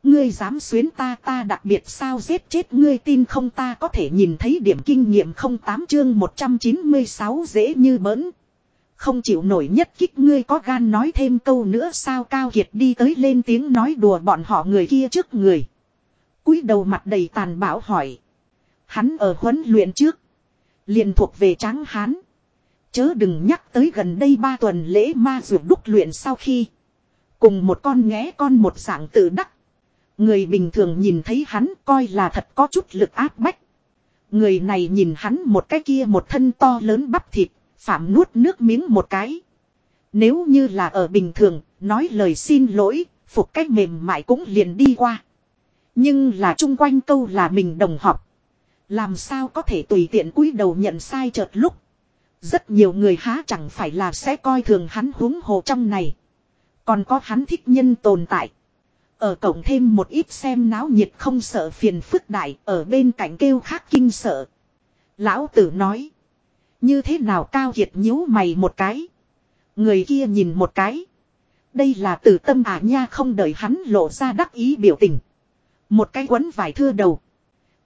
Ngươi dám xuyến ta ta đặc biệt sao giết chết ngươi tin không ta có thể nhìn thấy điểm kinh nghiệm không tám chương 196 dễ như bỡn. Không chịu nổi nhất kích, ngươi có gan nói thêm câu nữa sao Cao Kiệt đi tới lên tiếng nói đùa bọn họ người kia trước người. cúi đầu mặt đầy tàn bạo hỏi. Hắn ở huấn luyện trước. liền thuộc về tráng hán. Chớ đừng nhắc tới gần đây ba tuần lễ ma dược đúc luyện sau khi. Cùng một con nghé con một dạng tự đắc. Người bình thường nhìn thấy hắn coi là thật có chút lực áp bách. Người này nhìn hắn một cái kia một thân to lớn bắp thịt, phạm nuốt nước miếng một cái. Nếu như là ở bình thường, nói lời xin lỗi, phục cách mềm mại cũng liền đi qua. Nhưng là chung quanh câu là mình đồng học. Làm sao có thể tùy tiện cúi đầu nhận sai chợt lúc. Rất nhiều người há chẳng phải là sẽ coi thường hắn huống hồ trong này. Còn có hắn thích nhân tồn tại. Ở cổng thêm một ít xem náo nhiệt không sợ phiền phức đại ở bên cạnh kêu khác kinh sợ. Lão tử nói. Như thế nào cao kiệt nhíu mày một cái. Người kia nhìn một cái. Đây là tử tâm à nha không đợi hắn lộ ra đắc ý biểu tình. Một cái quấn vải thưa đầu.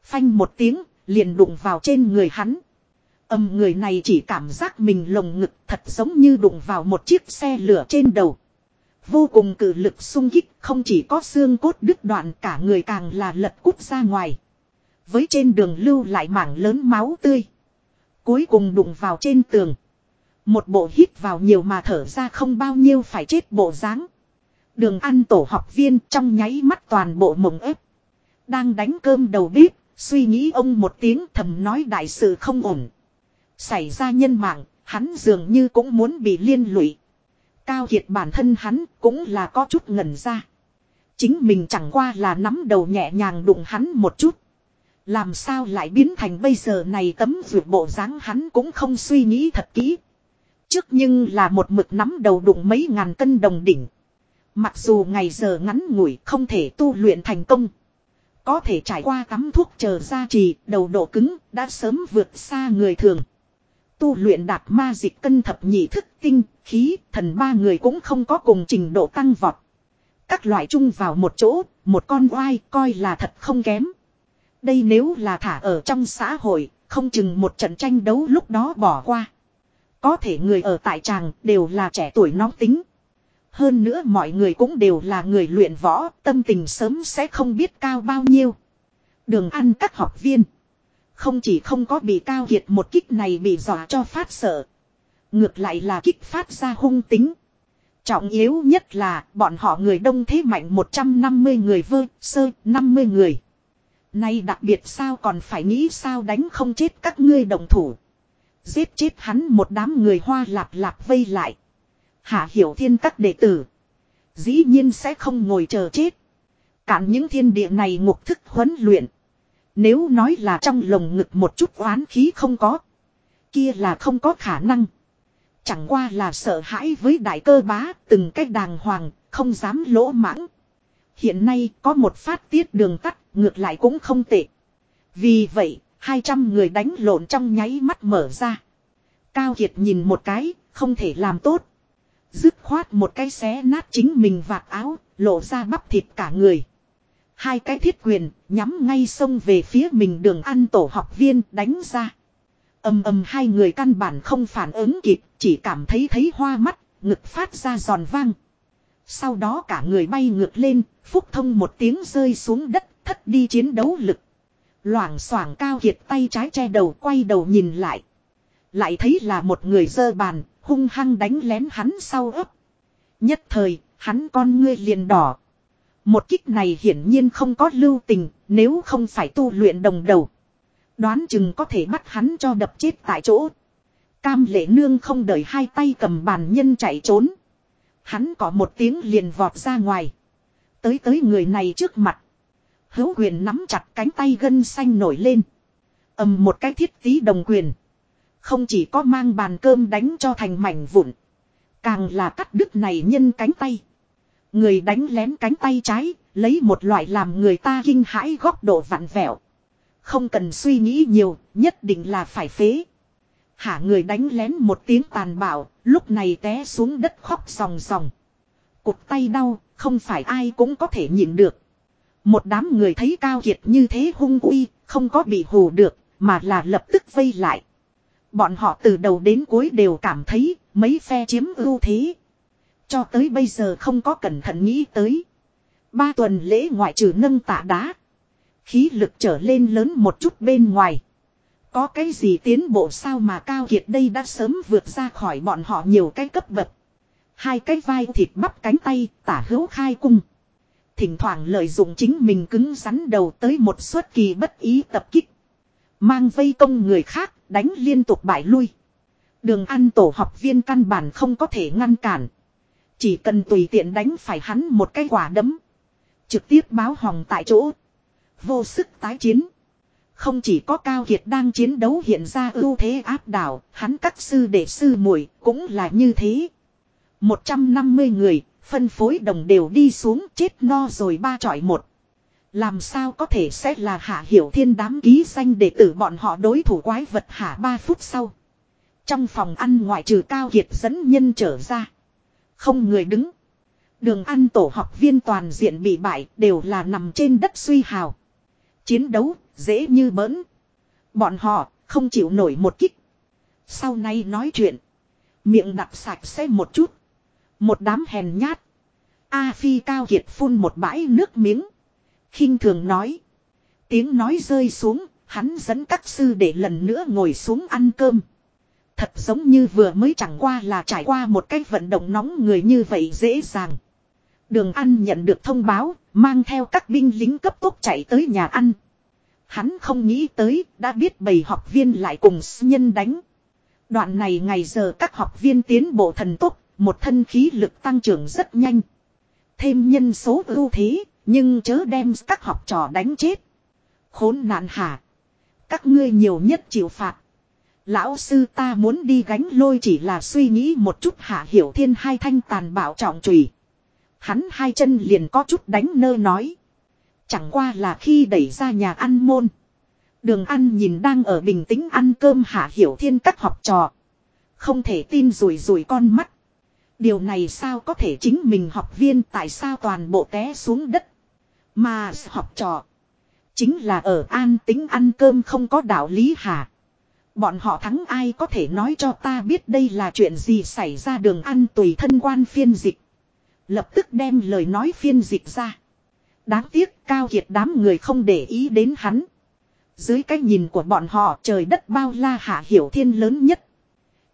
Phanh một tiếng, liền đụng vào trên người hắn. Âm người này chỉ cảm giác mình lồng ngực thật giống như đụng vào một chiếc xe lửa trên đầu. Vô cùng cử lực sung kích không chỉ có xương cốt đứt đoạn cả người càng là lật cút ra ngoài. Với trên đường lưu lại mảng lớn máu tươi. Cuối cùng đụng vào trên tường. Một bộ hít vào nhiều mà thở ra không bao nhiêu phải chết bộ dáng. Đường ăn tổ học viên trong nháy mắt toàn bộ mộng ép. Đang đánh cơm đầu bếp, suy nghĩ ông một tiếng thầm nói đại sự không ổn. Xảy ra nhân mạng, hắn dường như cũng muốn bị liên lụy. Cao Kiệt bản thân hắn cũng là có chút ngẩn ra. Chính mình chẳng qua là nắm đầu nhẹ nhàng đụng hắn một chút. Làm sao lại biến thành bây giờ này tấm vượt bộ dáng hắn cũng không suy nghĩ thật kỹ. Trước nhưng là một mực nắm đầu đụng mấy ngàn cân đồng đỉnh. Mặc dù ngày giờ ngắn ngủi không thể tu luyện thành công. Có thể trải qua tắm thuốc chờ ra trì, đầu độ cứng, đã sớm vượt xa người thường. Tu luyện đạt ma dịch cân thập nhị thức tinh, khí, thần ba người cũng không có cùng trình độ tăng vọt. Các loại chung vào một chỗ, một con oai coi là thật không kém. Đây nếu là thả ở trong xã hội, không chừng một trận tranh đấu lúc đó bỏ qua. Có thể người ở tại tràng đều là trẻ tuổi nóng tính. Hơn nữa mọi người cũng đều là người luyện võ, tâm tình sớm sẽ không biết cao bao nhiêu. Đường ăn các học viên. Không chỉ không có bị cao hiệt một kích này bị dọa cho phát sợ. Ngược lại là kích phát ra hung tính. Trọng yếu nhất là bọn họ người đông thế mạnh 150 người vơ, sơ, 50 người. Nay đặc biệt sao còn phải nghĩ sao đánh không chết các ngươi đồng thủ. Giết chết hắn một đám người hoa lạp lạp vây lại. Hạ hiểu thiên các đệ tử. Dĩ nhiên sẽ không ngồi chờ chết. Cản những thiên địa này ngục thức huấn luyện. Nếu nói là trong lồng ngực một chút oán khí không có. Kia là không có khả năng. Chẳng qua là sợ hãi với đại cơ bá từng cách đàng hoàng, không dám lỗ mãng. Hiện nay có một phát tiết đường tắt, ngược lại cũng không tệ. Vì vậy, 200 người đánh lộn trong nháy mắt mở ra. Cao Kiệt nhìn một cái, không thể làm tốt. Dứt khoát một cái xé nát chính mình vạt áo, lộ ra bắp thịt cả người. Hai cái thiết quyền, nhắm ngay sông về phía mình đường ăn tổ học viên đánh ra. ầm ầm hai người căn bản không phản ứng kịp, chỉ cảm thấy thấy hoa mắt, ngực phát ra giòn vang. Sau đó cả người bay ngược lên, phúc thông một tiếng rơi xuống đất, thất đi chiến đấu lực. Loảng xoảng cao kiệt tay trái che đầu quay đầu nhìn lại. Lại thấy là một người dơ bàn, hung hăng đánh lén hắn sau ấp. Nhất thời, hắn con ngươi liền đỏ. Một kích này hiển nhiên không có lưu tình, nếu không phải tu luyện đồng đầu. Đoán chừng có thể bắt hắn cho đập chết tại chỗ. Cam lệ nương không đợi hai tay cầm bàn nhân chạy trốn. Hắn có một tiếng liền vọt ra ngoài. Tới tới người này trước mặt. Hữu quyền nắm chặt cánh tay gân xanh nổi lên. ầm một cái thiết tí đồng quyền. Không chỉ có mang bàn cơm đánh cho thành mảnh vụn. Càng là cắt đứt này nhân cánh tay. Người đánh lén cánh tay trái, lấy một loại làm người ta kinh hãi góc độ vặn vẹo. Không cần suy nghĩ nhiều, nhất định là phải phế. Hả người đánh lén một tiếng tàn bạo, lúc này té xuống đất khóc sòng sòng. Cụt tay đau, không phải ai cũng có thể nhịn được. Một đám người thấy cao kiệt như thế hung uy, không có bị hù được, mà là lập tức vây lại. Bọn họ từ đầu đến cuối đều cảm thấy mấy phe chiếm ưu thế. Cho tới bây giờ không có cẩn thận nghĩ tới. Ba tuần lễ ngoại trừ nâng tạ đá. Khí lực trở lên lớn một chút bên ngoài. Có cái gì tiến bộ sao mà cao kiệt đây đã sớm vượt ra khỏi bọn họ nhiều cái cấp bậc. Hai cái vai thịt bắp cánh tay tả hữu khai cung. Thỉnh thoảng lợi dụng chính mình cứng rắn đầu tới một suất kỳ bất ý tập kích. Mang vây công người khác, đánh liên tục bại lui. Đường ăn tổ học viên căn bản không có thể ngăn cản. Chỉ cần tùy tiện đánh phải hắn một cái quả đấm. Trực tiếp báo hỏng tại chỗ. Vô sức tái chiến. Không chỉ có Cao Kiệt đang chiến đấu hiện ra ưu thế áp đảo, hắn các sư đệ sư muội cũng là như thế. 150 người, phân phối đồng đều đi xuống chết no rồi ba trọi một. Làm sao có thể sẽ là hạ hiểu thiên đám ký danh để tử bọn họ đối thủ quái vật hạ 3 phút sau. Trong phòng ăn ngoại trừ Cao Kiệt dẫn nhân trở ra. Không người đứng. Đường ăn tổ học viên toàn diện bị bại đều là nằm trên đất suy hào. Chiến đấu dễ như bỡn. Bọn họ không chịu nổi một kích. Sau này nói chuyện. Miệng đặt sạch sẽ một chút. Một đám hèn nhát. A Phi Cao Kiệt phun một bãi nước miếng. khinh thường nói. Tiếng nói rơi xuống, hắn dẫn các sư để lần nữa ngồi xuống ăn cơm. Thật giống như vừa mới chẳng qua là trải qua một cái vận động nóng người như vậy dễ dàng. Đường ăn nhận được thông báo, mang theo các binh lính cấp tốc chạy tới nhà ăn. Hắn không nghĩ tới, đã biết bầy học viên lại cùng nhân đánh. Đoạn này ngày giờ các học viên tiến bộ thần tốc, một thân khí lực tăng trưởng rất nhanh. Thêm nhân số ưu thế, Nhưng chớ đem các học trò đánh chết. Khốn nạn hả. Các ngươi nhiều nhất chịu phạt. Lão sư ta muốn đi gánh lôi chỉ là suy nghĩ một chút hạ hiểu thiên hai thanh tàn bạo trọng trùy. Hắn hai chân liền có chút đánh nơ nói. Chẳng qua là khi đẩy ra nhà ăn môn. Đường ăn nhìn đang ở bình tĩnh ăn cơm hạ hiểu thiên các học trò. Không thể tin rủi rủi con mắt. Điều này sao có thể chính mình học viên tại sao toàn bộ té xuống đất. Mà học trò. Chính là ở an tính ăn cơm không có đạo lý hả. Bọn họ thắng ai có thể nói cho ta biết đây là chuyện gì xảy ra đường ăn tùy thân quan phiên dịch. Lập tức đem lời nói phiên dịch ra. Đáng tiếc cao kiệt đám người không để ý đến hắn. Dưới cái nhìn của bọn họ trời đất bao la hạ hiểu thiên lớn nhất.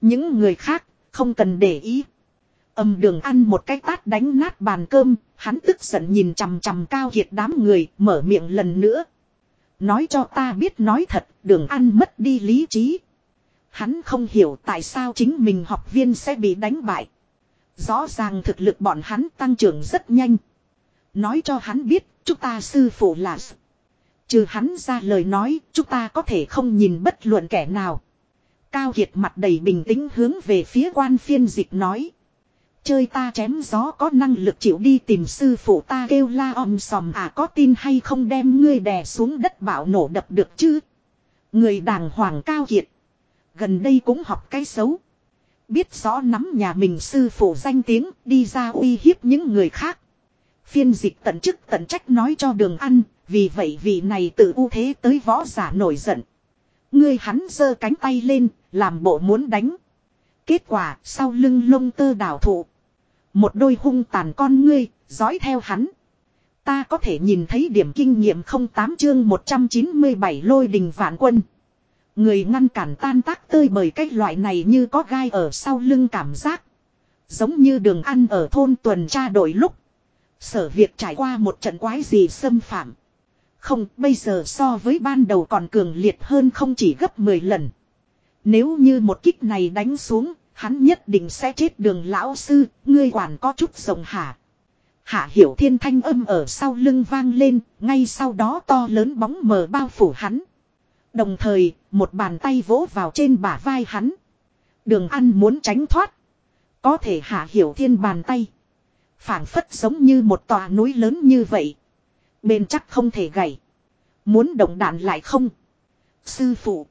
Những người khác không cần để ý. Âm đường ăn một cái tát đánh nát bàn cơm, hắn tức giận nhìn chằm chằm cao kiệt đám người, mở miệng lần nữa. Nói cho ta biết nói thật, đường ăn mất đi lý trí. Hắn không hiểu tại sao chính mình học viên sẽ bị đánh bại. Rõ ràng thực lực bọn hắn tăng trưởng rất nhanh. Nói cho hắn biết, chúng ta sư phụ là... Trừ hắn ra lời nói, chúng ta có thể không nhìn bất luận kẻ nào. Cao Kiệt mặt đầy bình tĩnh hướng về phía quan phiên dịch nói. Chơi ta chém gió có năng lực chịu đi tìm sư phụ ta kêu la om sòm à có tin hay không đem ngươi đè xuống đất bạo nổ đập được chứ. Người đàng hoàng Cao Kiệt. Gần đây cũng học cái xấu. Biết rõ nắm nhà mình sư phụ danh tiếng đi ra uy hiếp những người khác. Phiên dịch tận chức tận trách nói cho đường ăn, vì vậy vị này tự ưu thế tới võ giả nổi giận. Ngươi hắn giơ cánh tay lên, làm bộ muốn đánh. Kết quả, sau lưng lông tơ đảo thụ. Một đôi hung tàn con ngươi, dõi theo hắn. Ta có thể nhìn thấy điểm kinh nghiệm 08 chương 197 lôi đình vạn quân. Người ngăn cản tan tác tơi bởi cách loại này như có gai ở sau lưng cảm giác. Giống như đường ăn ở thôn tuần tra đội lúc. Sở việc trải qua một trận quái gì xâm phạm. Không, bây giờ so với ban đầu còn cường liệt hơn không chỉ gấp 10 lần. Nếu như một kích này đánh xuống, hắn nhất định sẽ chết đường lão sư, ngươi quản có chút rồng hả. Hạ hiểu thiên thanh âm ở sau lưng vang lên, ngay sau đó to lớn bóng mờ bao phủ hắn. Đồng thời, một bàn tay vỗ vào trên bả vai hắn. Đường ăn muốn tránh thoát. Có thể hạ hiểu thiên bàn tay. phảng phất giống như một tòa núi lớn như vậy. Bên chắc không thể gãy. Muốn động đạn lại không. Sư phụ.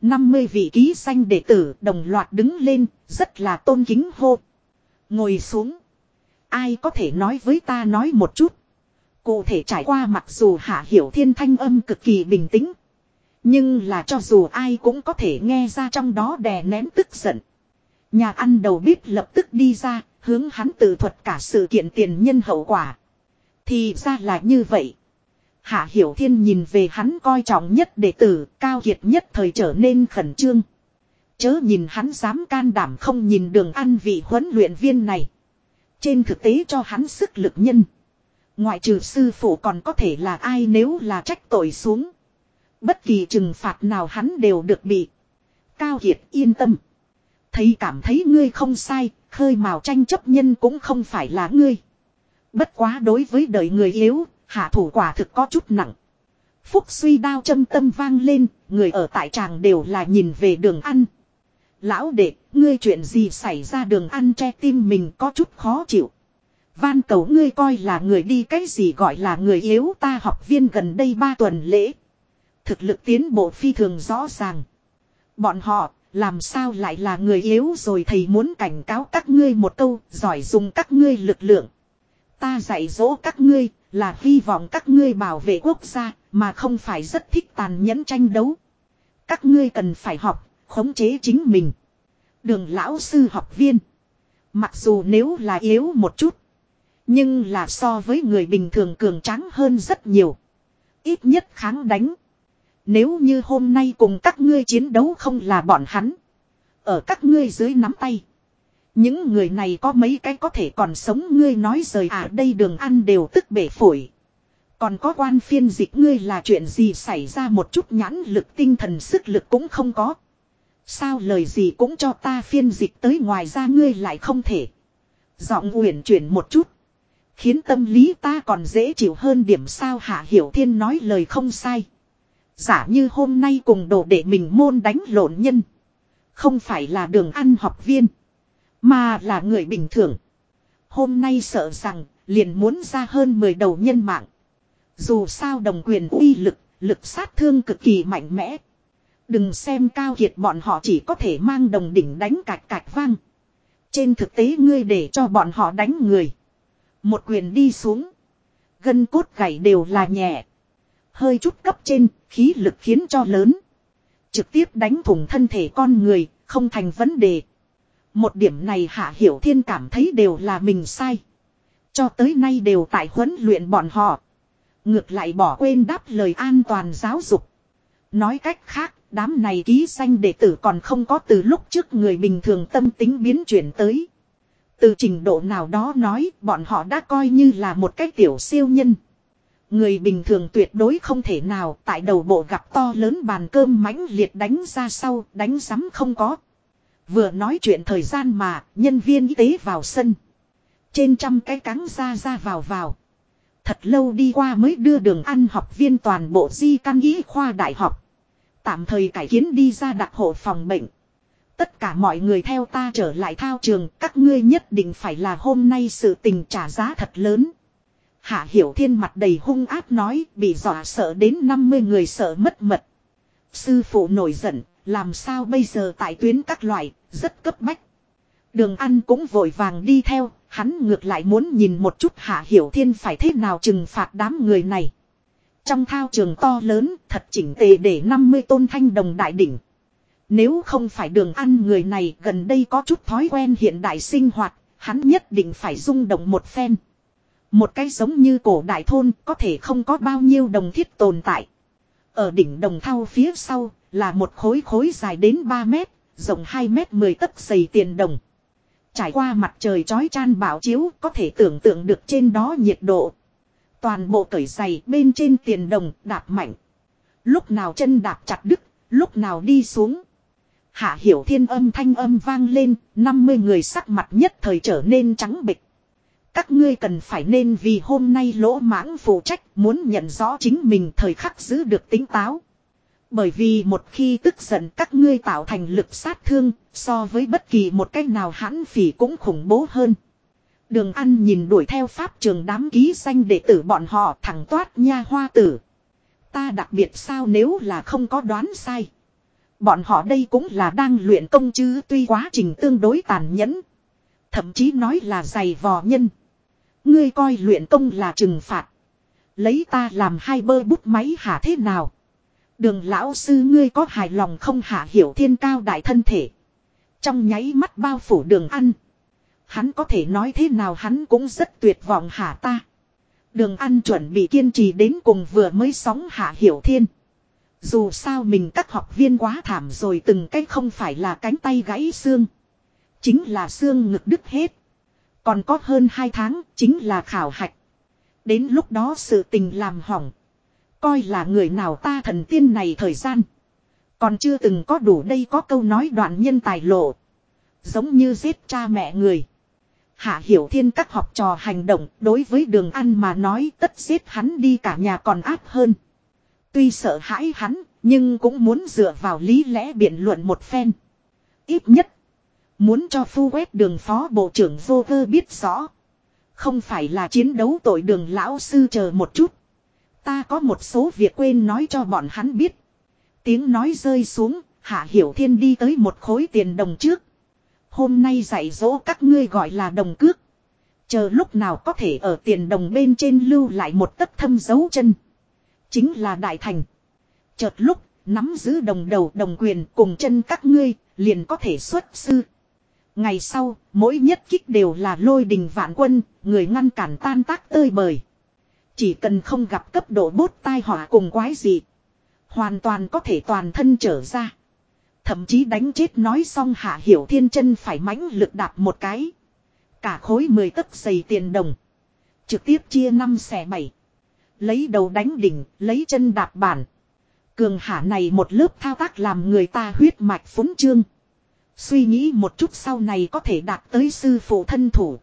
50 vị ký danh đệ tử đồng loạt đứng lên, rất là tôn kính hô. Ngồi xuống. Ai có thể nói với ta nói một chút. Cụ thể trải qua mặc dù hạ hiểu thiên thanh âm cực kỳ bình tĩnh. Nhưng là cho dù ai cũng có thể nghe ra trong đó đè nén tức giận. Nhà ăn đầu bếp lập tức đi ra, hướng hắn tự thuật cả sự kiện tiền nhân hậu quả. Thì ra là như vậy. Hạ Hiểu Thiên nhìn về hắn coi trọng nhất đệ tử, cao kiệt nhất thời trở nên khẩn trương. Chớ nhìn hắn dám can đảm không nhìn đường ăn vị huấn luyện viên này. Trên thực tế cho hắn sức lực nhân. Ngoại trừ sư phụ còn có thể là ai nếu là trách tội xuống. Bất kỳ trừng phạt nào hắn đều được bị. Cao Kiệt yên tâm. Thấy cảm thấy ngươi không sai, khơi mào tranh chấp nhân cũng không phải là ngươi. Bất quá đối với đời người yếu, hạ thủ quả thực có chút nặng. Phúc suy đao châm tâm vang lên, người ở tại tràng đều là nhìn về đường ăn. Lão đệ, ngươi chuyện gì xảy ra đường ăn che tim mình có chút khó chịu. Van cầu ngươi coi là người đi cái gì gọi là người yếu ta học viên gần đây ba tuần lễ. Thực lực tiến bộ phi thường rõ ràng. Bọn họ, làm sao lại là người yếu rồi thầy muốn cảnh cáo các ngươi một câu, giỏi dùng các ngươi lực lượng. Ta dạy dỗ các ngươi, là hy vọng các ngươi bảo vệ quốc gia, mà không phải rất thích tàn nhẫn tranh đấu. Các ngươi cần phải học, khống chế chính mình. Đường lão sư học viên. Mặc dù nếu là yếu một chút. Nhưng là so với người bình thường cường tráng hơn rất nhiều. Ít nhất kháng đánh. Nếu như hôm nay cùng các ngươi chiến đấu không là bọn hắn. Ở các ngươi dưới nắm tay. Những người này có mấy cái có thể còn sống ngươi nói rời à đây đường ăn đều tức bể phổi. Còn có quan phiên dịch ngươi là chuyện gì xảy ra một chút nhãn lực tinh thần sức lực cũng không có. Sao lời gì cũng cho ta phiên dịch tới ngoài ra ngươi lại không thể. Giọng uyển chuyển một chút. Khiến tâm lý ta còn dễ chịu hơn điểm sao Hạ Hiểu Thiên nói lời không sai. Giả như hôm nay cùng đồ để mình môn đánh lộn nhân. Không phải là đường ăn học viên. Mà là người bình thường. Hôm nay sợ rằng liền muốn ra hơn 10 đầu nhân mạng. Dù sao đồng quyền uy lực, lực sát thương cực kỳ mạnh mẽ. Đừng xem cao kiệt bọn họ chỉ có thể mang đồng đỉnh đánh cạch cạch vang. Trên thực tế ngươi để cho bọn họ đánh người. Một quyền đi xuống. Gân cốt gãy đều là nhẹ. Hơi chút cấp trên, khí lực khiến cho lớn. Trực tiếp đánh thủng thân thể con người, không thành vấn đề. Một điểm này Hạ Hiểu Thiên cảm thấy đều là mình sai. Cho tới nay đều tại huấn luyện bọn họ. Ngược lại bỏ quên đáp lời an toàn giáo dục. Nói cách khác, đám này ký danh đệ tử còn không có từ lúc trước người bình thường tâm tính biến chuyển tới. Từ trình độ nào đó nói, bọn họ đã coi như là một cái tiểu siêu nhân. Người bình thường tuyệt đối không thể nào tại đầu bộ gặp to lớn bàn cơm mãnh liệt đánh ra sau, đánh sắm không có. Vừa nói chuyện thời gian mà, nhân viên y tế vào sân. Trên trăm cái cắn ra ra vào vào. Thật lâu đi qua mới đưa đường ăn học viên toàn bộ di căn y khoa đại học. Tạm thời cải kiến đi ra đặc hộ phòng bệnh. Tất cả mọi người theo ta trở lại thao trường, các ngươi nhất định phải là hôm nay sự tình trả giá thật lớn. Hạ Hiểu Thiên mặt đầy hung áp nói, bị dọa sợ đến 50 người sợ mất mật. Sư phụ nổi giận, làm sao bây giờ tại tuyến các loại, rất cấp bách. Đường ăn cũng vội vàng đi theo, hắn ngược lại muốn nhìn một chút Hạ Hiểu Thiên phải thế nào trừng phạt đám người này. Trong thao trường to lớn, thật chỉnh tề để 50 tôn thanh đồng đại đỉnh. Nếu không phải đường ăn người này gần đây có chút thói quen hiện đại sinh hoạt, hắn nhất định phải rung động một phen. Một cái giống như cổ đại thôn có thể không có bao nhiêu đồng thiết tồn tại. Ở đỉnh đồng thao phía sau là một khối khối dài đến 3 mét, rộng 2 mét 10 tấc dày tiền đồng. Trải qua mặt trời chói chan bảo chiếu có thể tưởng tượng được trên đó nhiệt độ. Toàn bộ cởi giày bên trên tiền đồng đạp mạnh. Lúc nào chân đạp chặt đứt, lúc nào đi xuống. Hạ hiểu thiên âm thanh âm vang lên, 50 người sắc mặt nhất thời trở nên trắng bịch. Các ngươi cần phải nên vì hôm nay lỗ mãng phụ trách muốn nhận rõ chính mình thời khắc giữ được tính táo. Bởi vì một khi tức giận các ngươi tạo thành lực sát thương, so với bất kỳ một cách nào hãn phỉ cũng khủng bố hơn. Đường ăn nhìn đuổi theo pháp trường đám ký danh đệ tử bọn họ thẳng toát nha hoa tử. Ta đặc biệt sao nếu là không có đoán sai. Bọn họ đây cũng là đang luyện công chứ tuy quá trình tương đối tàn nhẫn. Thậm chí nói là dày vò nhân. Ngươi coi luyện công là trừng phạt. Lấy ta làm hai bơ bút máy hả thế nào. Đường lão sư ngươi có hài lòng không hạ hiểu thiên cao đại thân thể. Trong nháy mắt bao phủ đường ăn. Hắn có thể nói thế nào hắn cũng rất tuyệt vọng hả ta. Đường ăn chuẩn bị kiên trì đến cùng vừa mới sóng hạ hiểu thiên. Dù sao mình các học viên quá thảm rồi từng cái không phải là cánh tay gãy xương. Chính là xương ngực đứt hết. Còn có hơn 2 tháng chính là khảo hạch. Đến lúc đó sự tình làm hỏng. Coi là người nào ta thần tiên này thời gian. Còn chưa từng có đủ đây có câu nói đoạn nhân tài lộ. Giống như giết cha mẹ người. Hạ hiểu thiên các học trò hành động đối với đường ăn mà nói tất giết hắn đi cả nhà còn áp hơn. Tuy sợ hãi hắn, nhưng cũng muốn dựa vào lý lẽ biện luận một phen. Ít nhất, muốn cho phu quét đường phó bộ trưởng vô vơ biết rõ. Không phải là chiến đấu tội đường lão sư chờ một chút. Ta có một số việc quên nói cho bọn hắn biết. Tiếng nói rơi xuống, Hạ Hiểu Thiên đi tới một khối tiền đồng trước. Hôm nay dạy dỗ các ngươi gọi là đồng cước. Chờ lúc nào có thể ở tiền đồng bên trên lưu lại một tấc thâm dấu chân. Chính là đại thành. Chợt lúc, nắm giữ đồng đầu đồng quyền cùng chân các ngươi, liền có thể xuất sư. Ngày sau, mỗi nhất kích đều là lôi đình vạn quân, người ngăn cản tan tác tơi bời. Chỉ cần không gặp cấp độ bốt tai họa cùng quái gì. Hoàn toàn có thể toàn thân trở ra. Thậm chí đánh chết nói xong hạ hiểu thiên chân phải mãnh lực đạp một cái. Cả khối mười tấc giày tiền đồng. Trực tiếp chia năm xẻ bảy. Lấy đầu đánh đỉnh, lấy chân đạp bản. Cường hạ này một lớp thao tác làm người ta huyết mạch phúng trương. Suy nghĩ một chút sau này có thể đạt tới sư phụ thân thủ.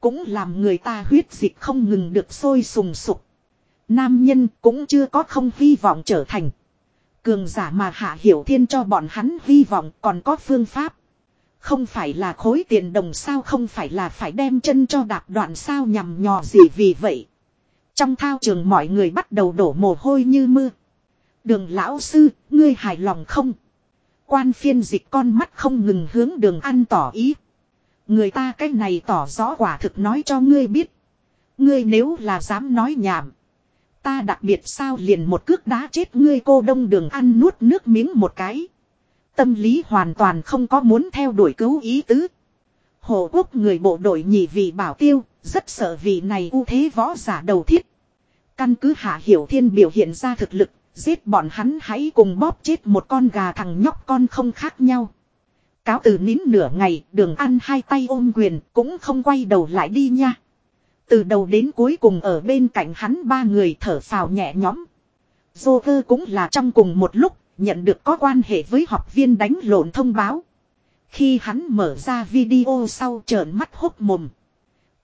Cũng làm người ta huyết dịch không ngừng được sôi sùng sục. Nam nhân cũng chưa có không hy vọng trở thành. Cường giả mà hạ hiểu thiên cho bọn hắn hy vọng còn có phương pháp. Không phải là khối tiền đồng sao không phải là phải đem chân cho đạp đoạn sao nhằm nhò gì vì vậy. Trong thao trường mọi người bắt đầu đổ mồ hôi như mưa. Đường lão sư, ngươi hài lòng không? Quan phiên dịch con mắt không ngừng hướng đường ăn tỏ ý. Người ta cái này tỏ rõ quả thực nói cho ngươi biết. Ngươi nếu là dám nói nhảm. Ta đặc biệt sao liền một cước đá chết ngươi cô đông đường ăn nuốt nước miếng một cái. Tâm lý hoàn toàn không có muốn theo đuổi cứu ý tứ. Hồ quốc người bộ đội nhị vị bảo tiêu, rất sợ vị này ưu thế võ giả đầu thiết. Căn cứ hạ hiểu thiên biểu hiện ra thực lực, giết bọn hắn hãy cùng bóp chết một con gà thằng nhóc con không khác nhau. Cáo từ nín nửa ngày, đường ăn hai tay ôm quyền, cũng không quay đầu lại đi nha. Từ đầu đến cuối cùng ở bên cạnh hắn ba người thở phào nhẹ nhõm. Joker cũng là trong cùng một lúc, nhận được có quan hệ với học viên đánh lộn thông báo. Khi hắn mở ra video sau trợn mắt hốc mồm.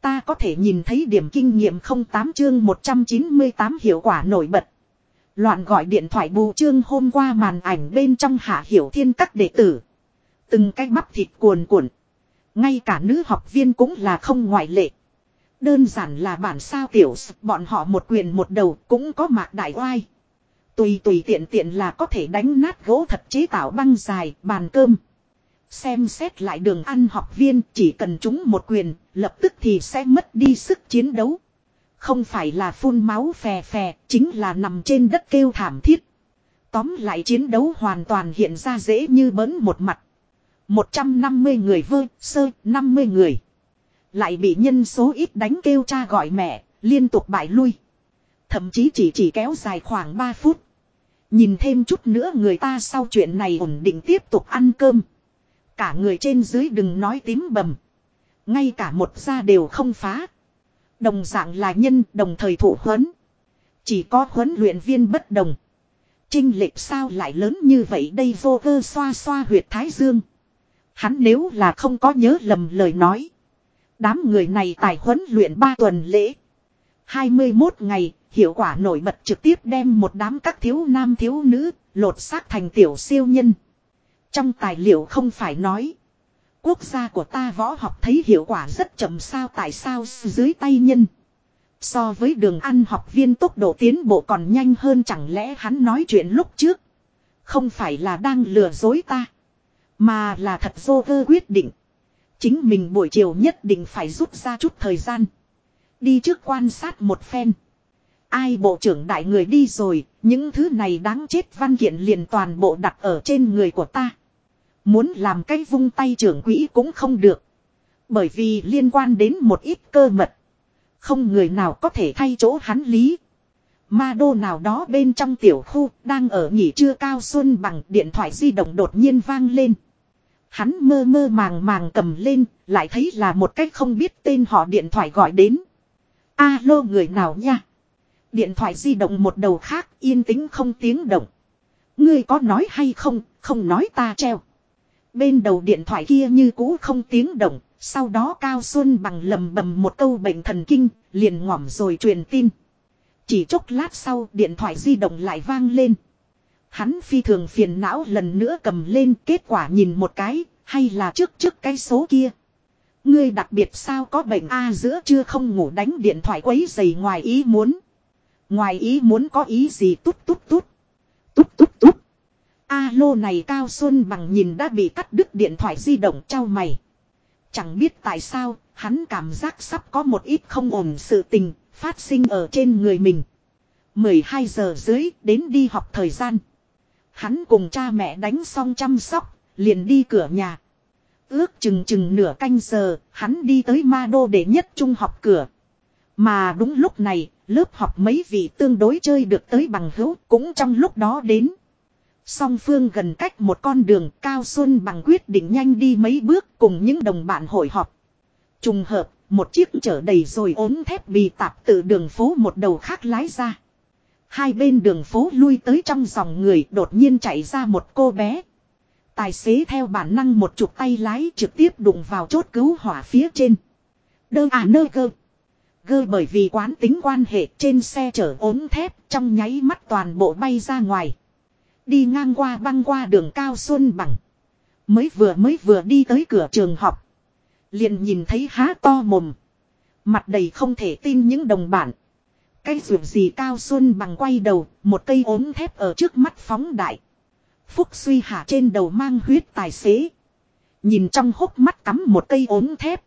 Ta có thể nhìn thấy điểm kinh nghiệm 08 chương 198 hiệu quả nổi bật. Loạn gọi điện thoại bù chương hôm qua màn ảnh bên trong hạ hiểu thiên các đệ tử. Từng cái bắp thịt cuồn cuộn. Ngay cả nữ học viên cũng là không ngoại lệ. Đơn giản là bản sao tiểu bọn họ một quyền một đầu cũng có mạc đại oai. Tùy tùy tiện tiện là có thể đánh nát gỗ thật chế tạo băng dài, bàn cơm. Xem xét lại đường ăn học viên chỉ cần chúng một quyền, lập tức thì sẽ mất đi sức chiến đấu. Không phải là phun máu phè phè, chính là nằm trên đất kêu thảm thiết. Tóm lại chiến đấu hoàn toàn hiện ra dễ như bấn một mặt. 150 người vơ, sơ, 50 người. Lại bị nhân số ít đánh kêu cha gọi mẹ, liên tục bại lui. Thậm chí chỉ chỉ kéo dài khoảng 3 phút. Nhìn thêm chút nữa người ta sau chuyện này ổn định tiếp tục ăn cơm. Cả người trên dưới đừng nói tím bầm. Ngay cả một gia đều không phá. Đồng dạng là nhân đồng thời thủ huấn. Chỉ có huấn luyện viên bất đồng. Trinh lệch sao lại lớn như vậy đây vô cơ xoa xoa huyệt thái dương. Hắn nếu là không có nhớ lầm lời nói. Đám người này tài huấn luyện 3 tuần lễ. 21 ngày, hiệu quả nổi bật trực tiếp đem một đám các thiếu nam thiếu nữ, lột xác thành tiểu siêu nhân. Trong tài liệu không phải nói. Quốc gia của ta võ học thấy hiệu quả rất chậm sao tại sao dưới tay nhân. So với đường ăn học viên tốc độ tiến bộ còn nhanh hơn chẳng lẽ hắn nói chuyện lúc trước. Không phải là đang lừa dối ta. Mà là thật vô cơ quyết định. Chính mình buổi chiều nhất định phải rút ra chút thời gian. Đi trước quan sát một phen. Ai bộ trưởng đại người đi rồi, những thứ này đáng chết văn kiện liền toàn bộ đặt ở trên người của ta. Muốn làm cái vung tay trưởng quỹ cũng không được. Bởi vì liên quan đến một ít cơ mật. Không người nào có thể thay chỗ hắn lý. Ma đô nào đó bên trong tiểu khu đang ở nghỉ trưa cao xuân bằng điện thoại di động đột nhiên vang lên. Hắn mơ mơ màng màng cầm lên, lại thấy là một cách không biết tên họ điện thoại gọi đến. Alo người nào nha? Điện thoại di động một đầu khác yên tĩnh không tiếng động. Ngươi có nói hay không, không nói ta treo. Bên đầu điện thoại kia như cũ không tiếng động, sau đó Cao Xuân bằng lầm bầm một câu bệnh thần kinh, liền ngỏm rồi truyền tin. Chỉ chốc lát sau điện thoại di động lại vang lên. Hắn phi thường phiền não lần nữa cầm lên kết quả nhìn một cái, hay là trước trước cái số kia. Ngươi đặc biệt sao có bệnh A giữa chưa không ngủ đánh điện thoại quấy giày ngoài ý muốn. Ngoài ý muốn có ý gì tút tút tút. Tút tút tút. Alo này Cao Xuân bằng nhìn đã bị cắt đứt điện thoại di động trao mày. Chẳng biết tại sao, hắn cảm giác sắp có một ít không ổn sự tình, phát sinh ở trên người mình. 12 giờ dưới, đến đi học thời gian. Hắn cùng cha mẹ đánh xong chăm sóc, liền đi cửa nhà. Ước chừng chừng nửa canh giờ, hắn đi tới ma đô để nhất trung học cửa. Mà đúng lúc này, lớp học mấy vị tương đối chơi được tới bằng hữu cũng trong lúc đó đến. Song phương gần cách một con đường cao xuân bằng quyết định nhanh đi mấy bước cùng những đồng bạn hội họp. Trùng hợp, một chiếc chở đầy rồi ốm thép bị tạp từ đường phố một đầu khác lái ra. Hai bên đường phố lui tới trong dòng người đột nhiên chạy ra một cô bé. Tài xế theo bản năng một chục tay lái trực tiếp đụng vào chốt cứu hỏa phía trên. Đơ à nơ gơ. Gơ bởi vì quán tính quan hệ trên xe chở ốm thép trong nháy mắt toàn bộ bay ra ngoài. Đi ngang qua băng qua đường cao xuân bằng. Mới vừa mới vừa đi tới cửa trường học. Liền nhìn thấy há to mồm. Mặt đầy không thể tin những đồng bản. Cái ruột gì cao xuân bằng quay đầu, một cây ốm thép ở trước mắt phóng đại. Phúc suy hạ trên đầu mang huyết tài xế. Nhìn trong hốc mắt cắm một cây ốm thép.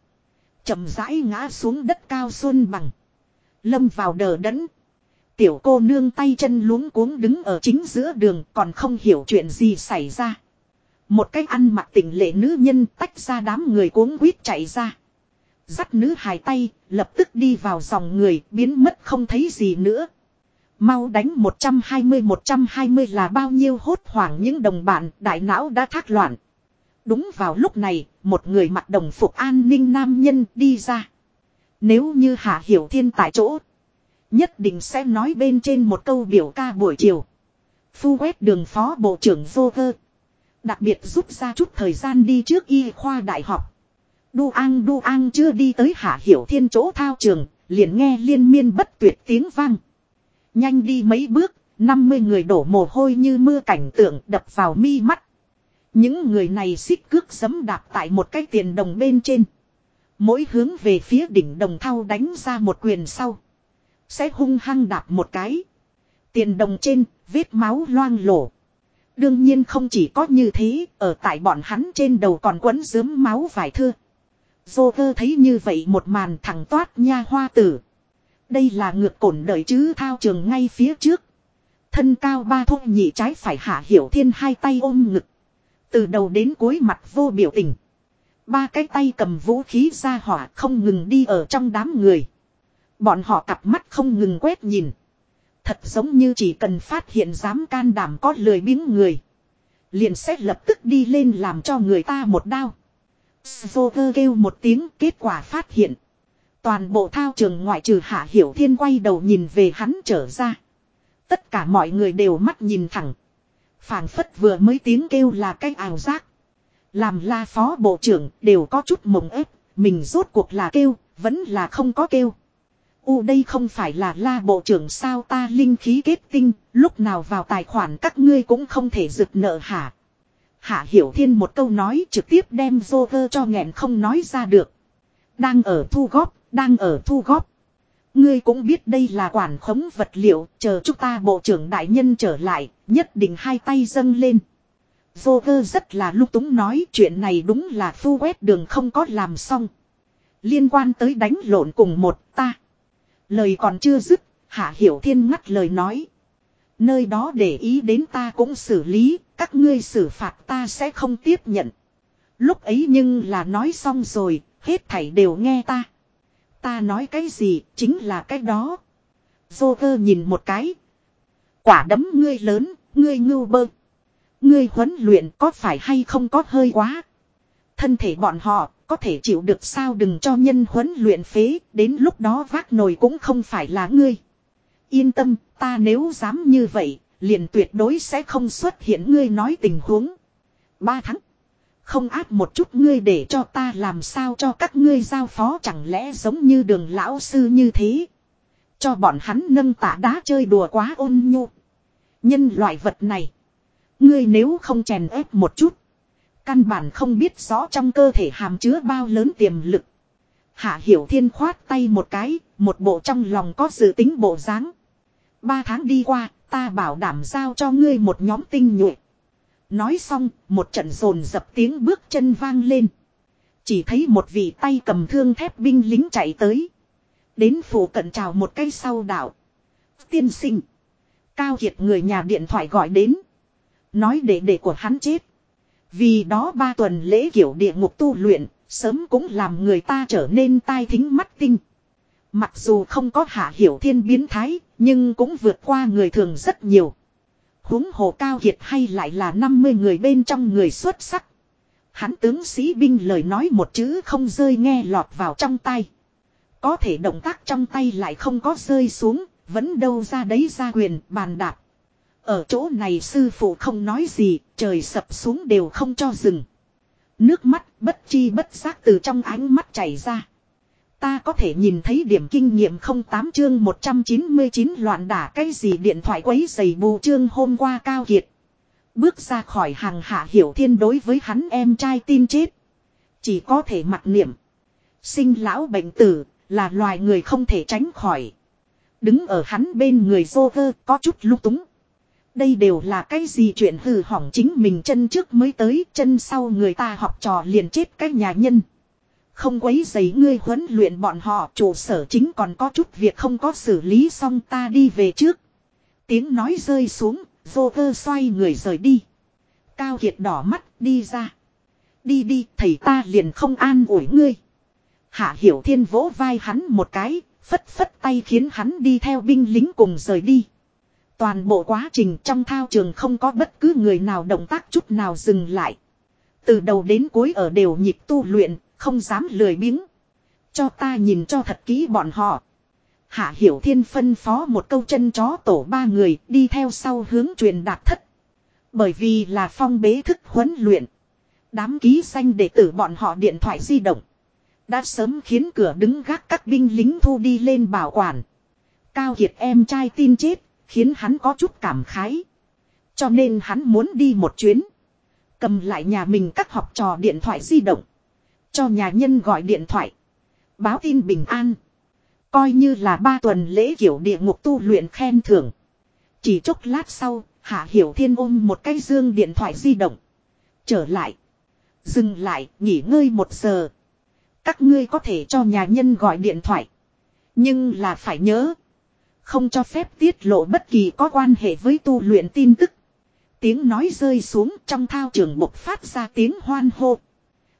chậm rãi ngã xuống đất cao xuân bằng. Lâm vào đờ đẫn. Tiểu cô nương tay chân luống cuống đứng ở chính giữa đường còn không hiểu chuyện gì xảy ra. Một cách ăn mặc tỉnh lệ nữ nhân tách ra đám người cuống quýt chạy ra. Dắt nữ hài tay, lập tức đi vào dòng người, biến mất không thấy gì nữa. Mau đánh 120-120 là bao nhiêu hốt hoảng những đồng bạn, đại não đã thác loạn. Đúng vào lúc này, một người mặc đồng phục an ninh nam nhân đi ra. Nếu như Hạ Hiểu Thiên tại chỗ, nhất định sẽ nói bên trên một câu biểu ca buổi chiều. Phu quét đường phó bộ trưởng vô cơ. Đặc biệt rút ra chút thời gian đi trước y khoa đại học. Đu An Đu An chưa đi tới Hạ Hiểu Thiên chỗ thao trường, liền nghe liên miên bất tuyệt tiếng vang. Nhanh đi mấy bước, 50 người đổ mồ hôi như mưa cảnh tượng đập vào mi mắt. Những người này xích cước giấm đạp tại một cái tiền đồng bên trên. Mỗi hướng về phía đỉnh đồng thao đánh ra một quyền sau. Sẽ hung hăng đạp một cái. Tiền đồng trên, vết máu loang lổ. Đương nhiên không chỉ có như thế, ở tại bọn hắn trên đầu còn quấn dướm máu vài thưa. Dô cơ thấy như vậy một màn thẳng toát nha hoa tử. Đây là ngược cổn đời chứ thao trường ngay phía trước. Thân cao ba thôn nhị trái phải hạ hiểu thiên hai tay ôm ngực. Từ đầu đến cuối mặt vô biểu tình. Ba cái tay cầm vũ khí ra hỏa không ngừng đi ở trong đám người. Bọn họ cặp mắt không ngừng quét nhìn. Thật giống như chỉ cần phát hiện dám can đảm có lười biếng người. Liền sẽ lập tức đi lên làm cho người ta một đao. Svoker kêu một tiếng kết quả phát hiện. Toàn bộ thao trường ngoại trừ Hạ Hiểu Thiên quay đầu nhìn về hắn trở ra. Tất cả mọi người đều mắt nhìn thẳng. phảng phất vừa mới tiếng kêu là cái ảo giác. Làm la phó bộ trưởng đều có chút mộng ép. Mình rốt cuộc là kêu, vẫn là không có kêu. U đây không phải là la bộ trưởng sao ta linh khí kết tinh, lúc nào vào tài khoản các ngươi cũng không thể rực nợ hả. Hạ Hiểu Thiên một câu nói trực tiếp đem Joker cho nghẹn không nói ra được. Đang ở thu góp, đang ở thu góp. Ngươi cũng biết đây là quản khống vật liệu, chờ chúng ta bộ trưởng đại nhân trở lại, nhất định hai tay dâng lên. Joker rất là lúc túng nói chuyện này đúng là phu quét đường không có làm xong. Liên quan tới đánh lộn cùng một ta. Lời còn chưa dứt, Hạ Hiểu Thiên ngắt lời nói. Nơi đó để ý đến ta cũng xử lý, các ngươi xử phạt ta sẽ không tiếp nhận. Lúc ấy nhưng là nói xong rồi, hết thảy đều nghe ta. Ta nói cái gì, chính là cái đó. Joker nhìn một cái. Quả đấm ngươi lớn, ngươi ngưu bơ. Ngươi huấn luyện có phải hay không có hơi quá. Thân thể bọn họ, có thể chịu được sao đừng cho nhân huấn luyện phế, đến lúc đó vác nồi cũng không phải là ngươi. Yên tâm, ta nếu dám như vậy, liền tuyệt đối sẽ không xuất hiện ngươi nói tình huống. Ba tháng. Không áp một chút ngươi để cho ta làm sao cho các ngươi giao phó chẳng lẽ giống như đường lão sư như thế. Cho bọn hắn nâng tả đá chơi đùa quá ôn nhu. Nhân loại vật này. Ngươi nếu không chèn ép một chút. Căn bản không biết rõ trong cơ thể hàm chứa bao lớn tiềm lực. Hạ Hiểu Thiên khoát tay một cái, một bộ trong lòng có dự tính bộ dáng. Ba tháng đi qua, ta bảo đảm giao cho ngươi một nhóm tinh nhuệ. Nói xong, một trận rồn dập tiếng bước chân vang lên. Chỉ thấy một vị tay cầm thương thép binh lính chạy tới. Đến phủ cận chào một cây sau đảo. Tiên sinh. Cao Kiệt người nhà điện thoại gọi đến. Nói để để của hắn chết. Vì đó ba tuần lễ kiểu địa ngục tu luyện, sớm cũng làm người ta trở nên tai thính mắt tinh. Mặc dù không có hạ hiểu thiên biến thái, nhưng cũng vượt qua người thường rất nhiều. huống hồ cao kiệt hay lại là 50 người bên trong người xuất sắc. Hắn tướng sĩ binh lời nói một chữ không rơi nghe lọt vào trong tay. Có thể động tác trong tay lại không có rơi xuống, vẫn đâu ra đấy ra quyền bàn đạp. Ở chỗ này sư phụ không nói gì, trời sập xuống đều không cho dừng. Nước mắt bất chi bất giác từ trong ánh mắt chảy ra. Ta có thể nhìn thấy điểm kinh nghiệm 08 chương 199 loạn đả cái gì điện thoại quấy giày bù chương hôm qua cao kiệt. Bước ra khỏi hàng hạ hiểu thiên đối với hắn em trai tin chết. Chỉ có thể mặc niệm. Sinh lão bệnh tử là loài người không thể tránh khỏi. Đứng ở hắn bên người vô vơ có chút lung túng. Đây đều là cái gì chuyện hư hỏng chính mình chân trước mới tới, chân sau người ta học trò liền chết cái nhà nhân. Không quấy giấy ngươi huấn luyện bọn họ trụ sở chính còn có chút việc không có xử lý xong ta đi về trước. Tiếng nói rơi xuống, vô cơ xoay người rời đi. Cao Kiệt đỏ mắt đi ra. Đi đi thầy ta liền không an ủi ngươi. Hạ Hiểu Thiên vỗ vai hắn một cái, phất phất tay khiến hắn đi theo binh lính cùng rời đi. Toàn bộ quá trình trong thao trường không có bất cứ người nào động tác chút nào dừng lại. Từ đầu đến cuối ở đều nhịp tu luyện, không dám lười biếng. Cho ta nhìn cho thật kỹ bọn họ. Hạ Hiểu Thiên phân phó một câu chân chó tổ ba người đi theo sau hướng truyền đạt thất. Bởi vì là phong bế thức huấn luyện. Đám ký xanh đệ tử bọn họ điện thoại di động. Đã sớm khiến cửa đứng gác các binh lính thu đi lên bảo quản. Cao Kiệt em trai tin chết, khiến hắn có chút cảm khái. Cho nên hắn muốn đi một chuyến. Cầm lại nhà mình các học trò điện thoại di động. Cho nhà nhân gọi điện thoại. Báo tin bình an. Coi như là ba tuần lễ kiểu địa ngục tu luyện khen thưởng. Chỉ chốc lát sau, Hạ Hiểu Thiên ôm một cái dương điện thoại di động. Trở lại. Dừng lại, nghỉ ngơi một giờ. Các ngươi có thể cho nhà nhân gọi điện thoại. Nhưng là phải nhớ. Không cho phép tiết lộ bất kỳ có quan hệ với tu luyện tin tức. Tiếng nói rơi xuống trong thao trường bộc phát ra tiếng hoan hô.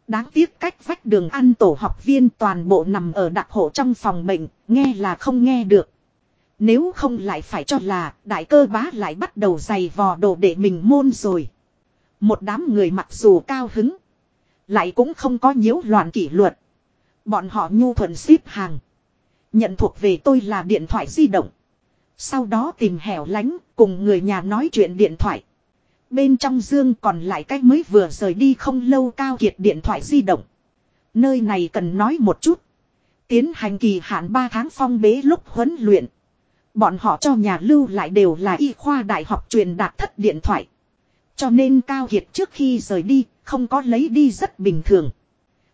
Đáng tiếc cách vách đường ăn tổ học viên toàn bộ nằm ở đặc hộ trong phòng bệnh, nghe là không nghe được. Nếu không lại phải cho là đại cơ bá lại bắt đầu giày vò đồ để mình môn rồi. Một đám người mặc dù cao hứng, lại cũng không có nhiễu loạn kỷ luật. Bọn họ nhu thuận xếp hàng. Nhận thuộc về tôi là điện thoại di động. Sau đó tìm hẻo lánh cùng người nhà nói chuyện điện thoại. Bên trong dương còn lại cách mới vừa rời đi không lâu cao kiệt điện thoại di động. Nơi này cần nói một chút. Tiến hành kỳ hạn 3 tháng phong bế lúc huấn luyện. Bọn họ cho nhà lưu lại đều là y khoa đại học truyền đạt thất điện thoại. Cho nên Cao Kiệt trước khi rời đi, không có lấy đi rất bình thường.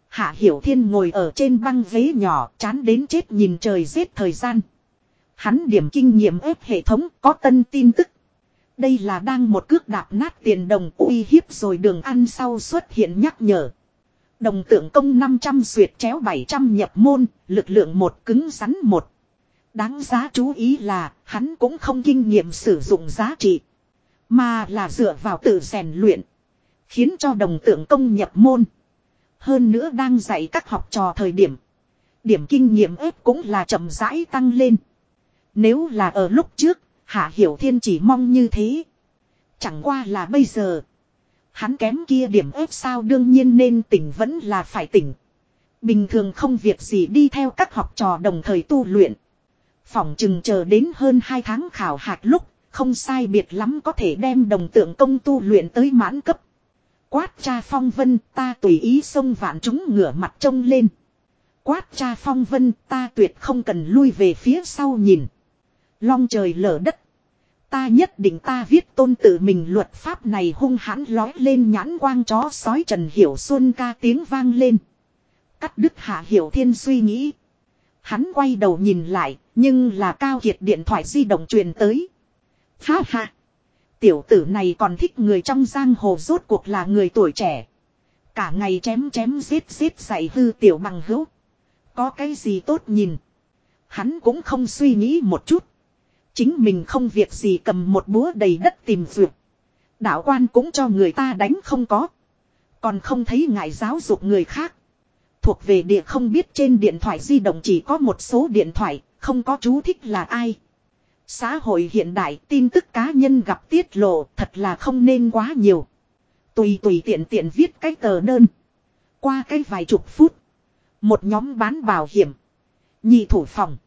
Hạ Hiểu Thiên ngồi ở trên băng ghế nhỏ, chán đến chết nhìn trời giết thời gian. Hắn điểm kinh nghiệm ép hệ thống có tân tin tức. Đây là đang một cước đạp nát tiền đồng uy hiếp rồi đường ăn sau xuất hiện nhắc nhở. Đồng tượng công 500 suyệt chéo 700 nhập môn, lực lượng một cứng rắn một. Đáng giá chú ý là hắn cũng không kinh nghiệm sử dụng giá trị. Mà là dựa vào tự rèn luyện. Khiến cho đồng tượng công nhập môn. Hơn nữa đang dạy các học trò thời điểm. Điểm kinh nghiệm ếp cũng là chậm rãi tăng lên. Nếu là ở lúc trước, Hạ Hiểu Thiên chỉ mong như thế. Chẳng qua là bây giờ. Hắn kém kia điểm ép sao đương nhiên nên tỉnh vẫn là phải tỉnh. Bình thường không việc gì đi theo các học trò đồng thời tu luyện. Phỏng chừng chờ đến hơn 2 tháng khảo hạt lúc, không sai biệt lắm có thể đem đồng tượng công tu luyện tới mãn cấp. Quát cha phong vân ta tùy ý xông vạn chúng ngửa mặt trông lên. Quát cha phong vân ta tuyệt không cần lui về phía sau nhìn. Long trời lở đất. Ta nhất định ta viết tôn tự mình luật pháp này hung hãn lói lên nhãn quang chó sói Trần Hiểu Xuân ca tiếng vang lên. Cắt đứt hạ Hiểu Thiên suy nghĩ. Hắn quay đầu nhìn lại, nhưng là Cao Kiệt điện thoại di động truyền tới. Ha ha! Tiểu tử này còn thích người trong giang hồ rốt cuộc là người tuổi trẻ. Cả ngày chém chém giết giết dạy hư tiểu bằng hữu. Có cái gì tốt nhìn. Hắn cũng không suy nghĩ một chút. Chính mình không việc gì cầm một búa đầy đất tìm dược. Đạo quan cũng cho người ta đánh không có. Còn không thấy ngại giáo dục người khác. Thuộc về địa không biết trên điện thoại di động chỉ có một số điện thoại, không có chú thích là ai. Xã hội hiện đại tin tức cá nhân gặp tiết lộ thật là không nên quá nhiều. Tùy tùy tiện tiện viết cái tờ đơn. Qua cái vài chục phút. Một nhóm bán bảo hiểm. Nhị thủ phòng.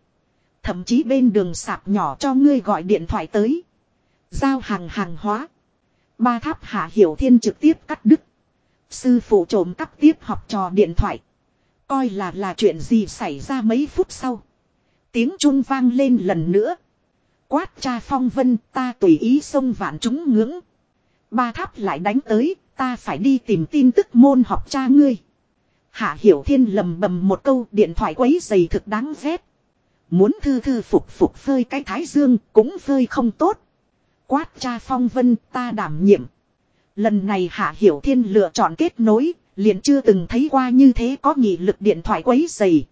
Thậm chí bên đường sạp nhỏ cho ngươi gọi điện thoại tới. Giao hàng hàng hóa. Ba tháp hạ hiểu thiên trực tiếp cắt đứt. Sư phụ trộm cắp tiếp học trò điện thoại. Coi là là chuyện gì xảy ra mấy phút sau. Tiếng trung vang lên lần nữa. Quát cha phong vân ta tùy ý xông vạn chúng ngưỡng. Ba tháp lại đánh tới, ta phải đi tìm tin tức môn học cha ngươi. Hạ Hiểu Thiên lầm bầm một câu điện thoại quấy dày thực đáng ghét. Muốn thư thư phục phục phơi cái thái dương cũng phơi không tốt. Quát cha phong vân ta đảm nhiệm. Lần này Hạ Hiểu Thiên lựa chọn kết nối, liền chưa từng thấy qua như thế có nghị lực điện thoại quấy dày.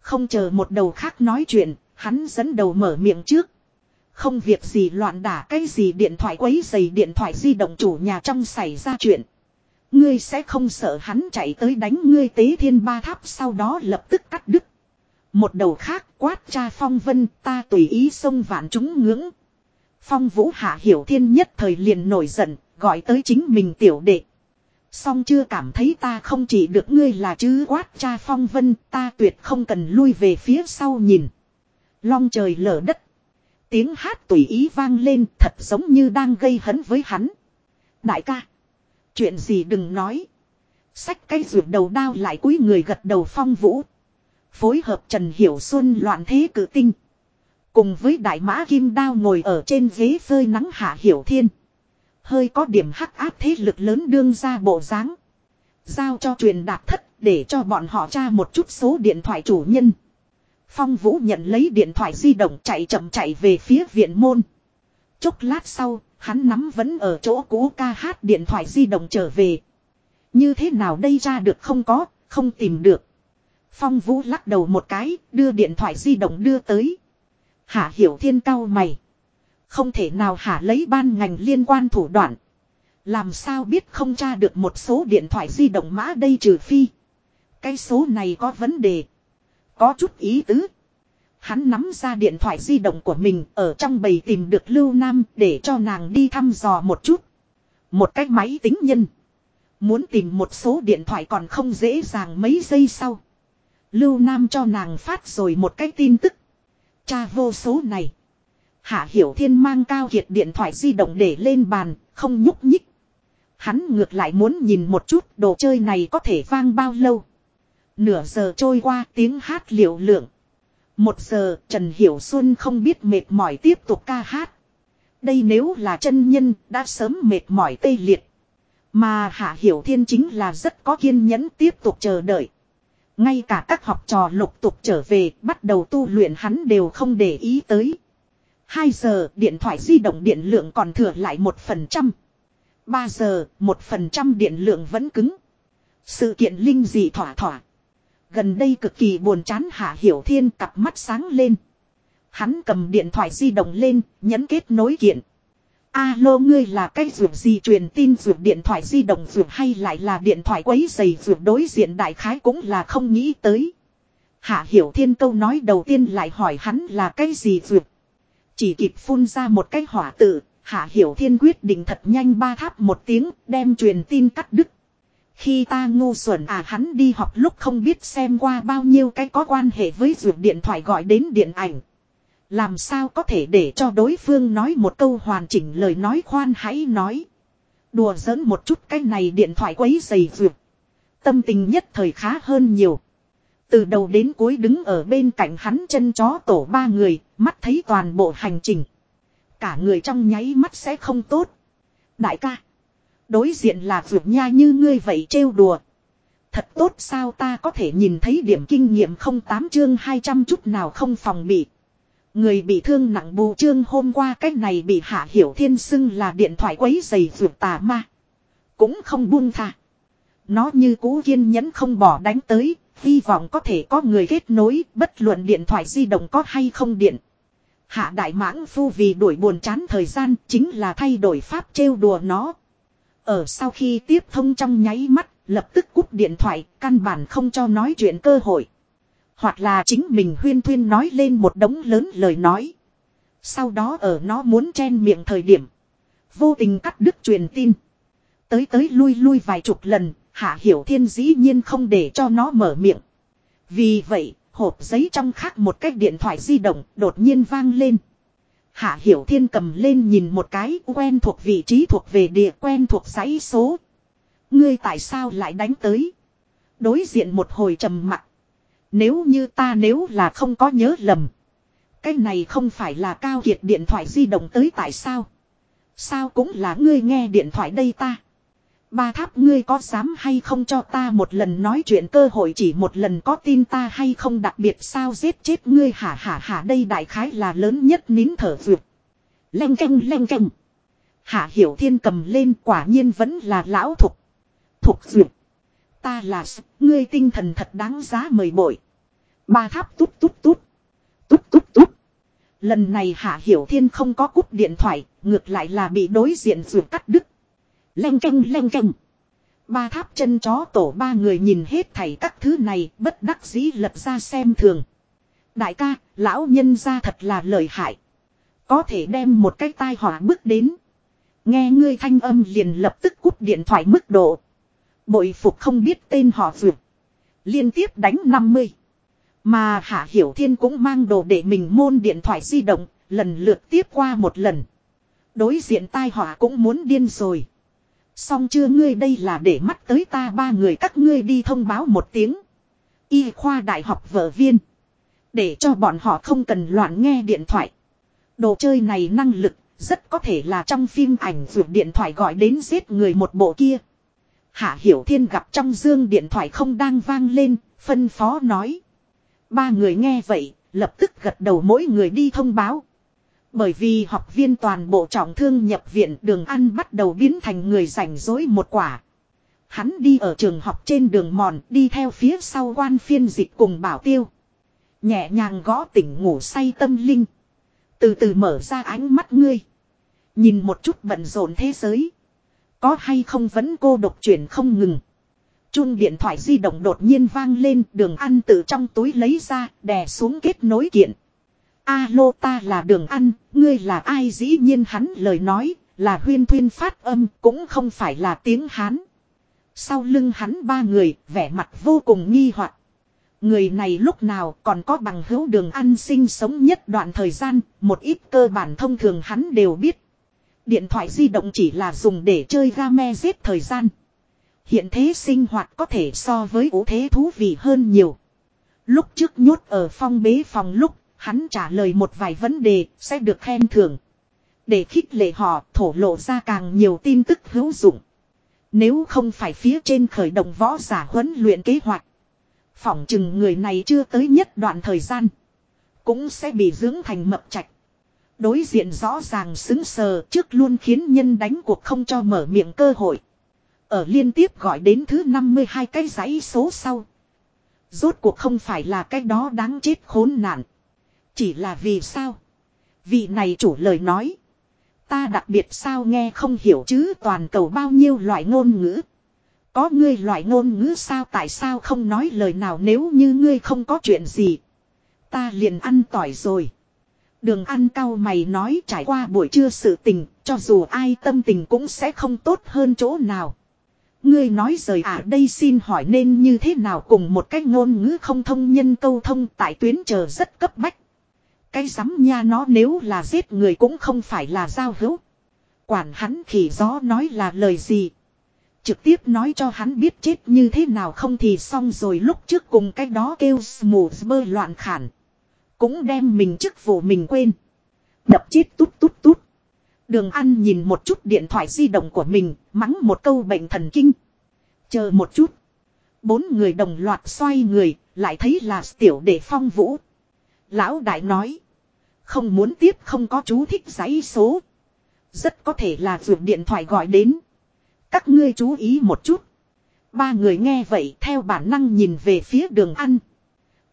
Không chờ một đầu khác nói chuyện, hắn dẫn đầu mở miệng trước. Không việc gì loạn đả cái gì điện thoại quấy dày điện thoại di động chủ nhà trong xảy ra chuyện. Ngươi sẽ không sợ hắn chạy tới đánh ngươi tế thiên ba tháp sau đó lập tức cắt đứt. Một đầu khác quát cha phong vân ta tùy ý xông vạn chúng ngưỡng. Phong vũ hạ hiểu thiên nhất thời liền nổi giận, gọi tới chính mình tiểu đệ. Song chưa cảm thấy ta không chỉ được ngươi là chứ quát cha phong vân ta tuyệt không cần lui về phía sau nhìn. Long trời lở đất. Tiếng hát tùy ý vang lên thật giống như đang gây hấn với hắn. Đại ca. Chuyện gì đừng nói. Sách cây ruột đầu đao lại cúi người gật đầu phong vũ. Phối hợp Trần Hiểu Xuân loạn thế cử tinh. Cùng với đại mã kim đao ngồi ở trên ghế phơi nắng hạ hiểu thiên. Hơi có điểm hắc áp thế lực lớn đương ra bộ dáng Giao cho truyền đạt thất để cho bọn họ tra một chút số điện thoại chủ nhân. Phong Vũ nhận lấy điện thoại di động chạy chậm chạy về phía viện môn. Chốc lát sau, hắn nắm vẫn ở chỗ cũ ca hát điện thoại di động trở về. Như thế nào đây ra được không có, không tìm được. Phong Vũ lắc đầu một cái, đưa điện thoại di động đưa tới. Hạ Hiểu Thiên cao mày. Không thể nào hạ lấy ban ngành liên quan thủ đoạn. Làm sao biết không tra được một số điện thoại di động mã đây trừ phi. Cái số này có vấn đề. Có chút ý tứ. Hắn nắm ra điện thoại di động của mình ở trong bầy tìm được Lưu Nam để cho nàng đi thăm dò một chút. Một cái máy tính nhân. Muốn tìm một số điện thoại còn không dễ dàng mấy giây sau. Lưu Nam cho nàng phát rồi một cái tin tức. Cha vô số này. Hạ Hiểu Thiên mang cao kiệt điện thoại di động để lên bàn, không nhúc nhích. Hắn ngược lại muốn nhìn một chút đồ chơi này có thể vang bao lâu. Nửa giờ trôi qua tiếng hát liệu lượng. Một giờ Trần Hiểu Xuân không biết mệt mỏi tiếp tục ca hát. Đây nếu là chân nhân đã sớm mệt mỏi tê liệt. Mà Hạ Hiểu Thiên chính là rất có kiên nhẫn tiếp tục chờ đợi. Ngay cả các học trò lục tục trở về bắt đầu tu luyện hắn đều không để ý tới. 2 giờ điện thoại di động điện lượng còn thừa lại 1%. 3 giờ 1% điện lượng vẫn cứng. Sự kiện linh dị thỏa thỏa. Gần đây cực kỳ buồn chán Hạ Hiểu Thiên cặp mắt sáng lên. Hắn cầm điện thoại di động lên, nhấn kết nối kiện. Alo ngươi là cái ruột gì truyền tin ruột điện thoại di động ruột hay lại là điện thoại quấy giày ruột đối diện đại khái cũng là không nghĩ tới. Hạ Hiểu Thiên câu nói đầu tiên lại hỏi hắn là cái gì ruột. Chỉ kịp phun ra một cái hỏa tự, Hạ Hiểu Thiên quyết định thật nhanh ba tháp một tiếng, đem truyền tin cắt đứt. Khi ta ngu xuẩn à hắn đi học lúc không biết xem qua bao nhiêu cái có quan hệ với ruột điện thoại gọi đến điện ảnh. Làm sao có thể để cho đối phương nói một câu hoàn chỉnh lời nói khoan hãy nói. Đùa giỡn một chút cái này điện thoại quấy dày vượt. Tâm tình nhất thời khá hơn nhiều. Từ đầu đến cuối đứng ở bên cạnh hắn chân chó tổ ba người, mắt thấy toàn bộ hành trình. Cả người trong nháy mắt sẽ không tốt. Đại ca. Đối diện là vượt nha như ngươi vậy trêu đùa. Thật tốt sao ta có thể nhìn thấy điểm kinh nghiệm không tám chương 200 chút nào không phòng bị. Người bị thương nặng bù trương hôm qua cách này bị hạ hiểu thiên xưng là điện thoại quấy giày vượt tà ma. Cũng không buông tha. Nó như cũ kiên nhẫn không bỏ đánh tới, hy vọng có thể có người kết nối, bất luận điện thoại di động có hay không điện. Hạ đại mãng phu vì đuổi buồn chán thời gian chính là thay đổi pháp trêu đùa nó. Ở sau khi tiếp thông trong nháy mắt, lập tức cúp điện thoại, căn bản không cho nói chuyện cơ hội. Hoặc là chính mình huyên thuyên nói lên một đống lớn lời nói. Sau đó ở nó muốn chen miệng thời điểm. Vô tình cắt đứt truyền tin. Tới tới lui lui vài chục lần, Hạ Hiểu Thiên dĩ nhiên không để cho nó mở miệng. Vì vậy, hộp giấy trong khác một cái điện thoại di động đột nhiên vang lên. Hạ Hiểu Thiên cầm lên nhìn một cái quen thuộc vị trí thuộc về địa quen thuộc dãy số. Ngươi tại sao lại đánh tới? Đối diện một hồi trầm mặc. Nếu như ta nếu là không có nhớ lầm. Cái này không phải là cao kiệt điện thoại di động tới tại sao? Sao cũng là ngươi nghe điện thoại đây ta. Ba tháp ngươi có dám hay không cho ta một lần nói chuyện cơ hội chỉ một lần có tin ta hay không đặc biệt sao giết chết ngươi hả hả hả đây đại khái là lớn nhất nín thở vượt. lênh canh lênh canh. Hạ hiểu thiên cầm lên quả nhiên vẫn là lão thục. Thục duyệt. Ta là ngươi tinh thần thật đáng giá mời bội. Ba tháp tút tút tút. Tút tút tút. Lần này Hạ Hiểu Thiên không có cút điện thoại, ngược lại là bị đối diện ruột cắt đứt. Leng canh leng canh. Ba tháp chân chó tổ ba người nhìn hết thảy các thứ này bất đắc dĩ lật ra xem thường. Đại ca, lão nhân ra thật là lợi hại. Có thể đem một cái tai họa bước đến. Nghe ngươi thanh âm liền lập tức cút điện thoại mức độ. Bội phục không biết tên họ vượt. Liên tiếp đánh 50. Mà Hạ Hiểu Thiên cũng mang đồ để mình môn điện thoại di động, lần lượt tiếp qua một lần. Đối diện tai họa cũng muốn điên rồi. Xong chưa ngươi đây là để mắt tới ta ba người các ngươi đi thông báo một tiếng. Y khoa đại học vợ viên. Để cho bọn họ không cần loạn nghe điện thoại. Đồ chơi này năng lực rất có thể là trong phim ảnh vượt điện thoại gọi đến giết người một bộ kia. Hạ Hiểu Thiên gặp trong dương điện thoại không đang vang lên, phân phó nói. Ba người nghe vậy, lập tức gật đầu mỗi người đi thông báo. Bởi vì học viên toàn bộ trọng thương nhập viện đường ăn bắt đầu biến thành người rảnh rỗi một quả. Hắn đi ở trường học trên đường mòn đi theo phía sau quan phiên dịch cùng bảo tiêu. Nhẹ nhàng gõ tỉnh ngủ say tâm linh. Từ từ mở ra ánh mắt ngươi. Nhìn một chút bận rộn thế giới. Có hay không vẫn cô độc chuyển không ngừng. Chuông điện thoại di động đột nhiên vang lên đường ăn từ trong túi lấy ra đè xuống kết nối kiện. Alo ta là đường ăn, ngươi là ai dĩ nhiên hắn lời nói, là huyên thuyên phát âm cũng không phải là tiếng hán. Sau lưng hắn ba người, vẻ mặt vô cùng nghi hoặc. Người này lúc nào còn có bằng hữu đường ăn sinh sống nhất đoạn thời gian, một ít cơ bản thông thường hắn đều biết. Điện thoại di động chỉ là dùng để chơi game giết thời gian. Hiện thế sinh hoạt có thể so với ủ thế thú vị hơn nhiều. Lúc trước nhốt ở phong bế phòng lúc, hắn trả lời một vài vấn đề sẽ được khen thưởng. Để khích lệ họ thổ lộ ra càng nhiều tin tức hữu dụng. Nếu không phải phía trên khởi động võ giả huấn luyện kế hoạch. Phỏng chừng người này chưa tới nhất đoạn thời gian. Cũng sẽ bị dưỡng thành mập trạch. Đối diện rõ ràng xứng sờ trước luôn khiến nhân đánh cuộc không cho mở miệng cơ hội. Ở liên tiếp gọi đến thứ 52 cái giấy số sau. Rốt cuộc không phải là cái đó đáng chết khốn nạn. Chỉ là vì sao? Vị này chủ lời nói. Ta đặc biệt sao nghe không hiểu chứ toàn cầu bao nhiêu loại ngôn ngữ. Có ngươi loại ngôn ngữ sao tại sao không nói lời nào nếu như ngươi không có chuyện gì. Ta liền ăn tỏi rồi. Đường ăn cao mày nói trải qua buổi trưa sự tình, cho dù ai tâm tình cũng sẽ không tốt hơn chỗ nào. Ngươi nói rời à đây xin hỏi nên như thế nào cùng một cái ngôn ngữ không thông nhân câu thông tại tuyến chờ rất cấp bách. Cái rắm nha nó nếu là giết người cũng không phải là giao hữu. Quản hắn khỉ gió nói là lời gì. Trực tiếp nói cho hắn biết chết như thế nào không thì xong rồi lúc trước cùng cái đó kêu smooth bơ loạn khản. Cũng đem mình chức vụ mình quên. Đập chết tút tút tút. Đường ăn nhìn một chút điện thoại di động của mình, mắng một câu bệnh thần kinh. Chờ một chút. Bốn người đồng loạt xoay người, lại thấy là tiểu để phong vũ. Lão đại nói. Không muốn tiếp không có chú thích giấy số. Rất có thể là vượt điện thoại gọi đến. Các ngươi chú ý một chút. Ba người nghe vậy theo bản năng nhìn về phía đường ăn.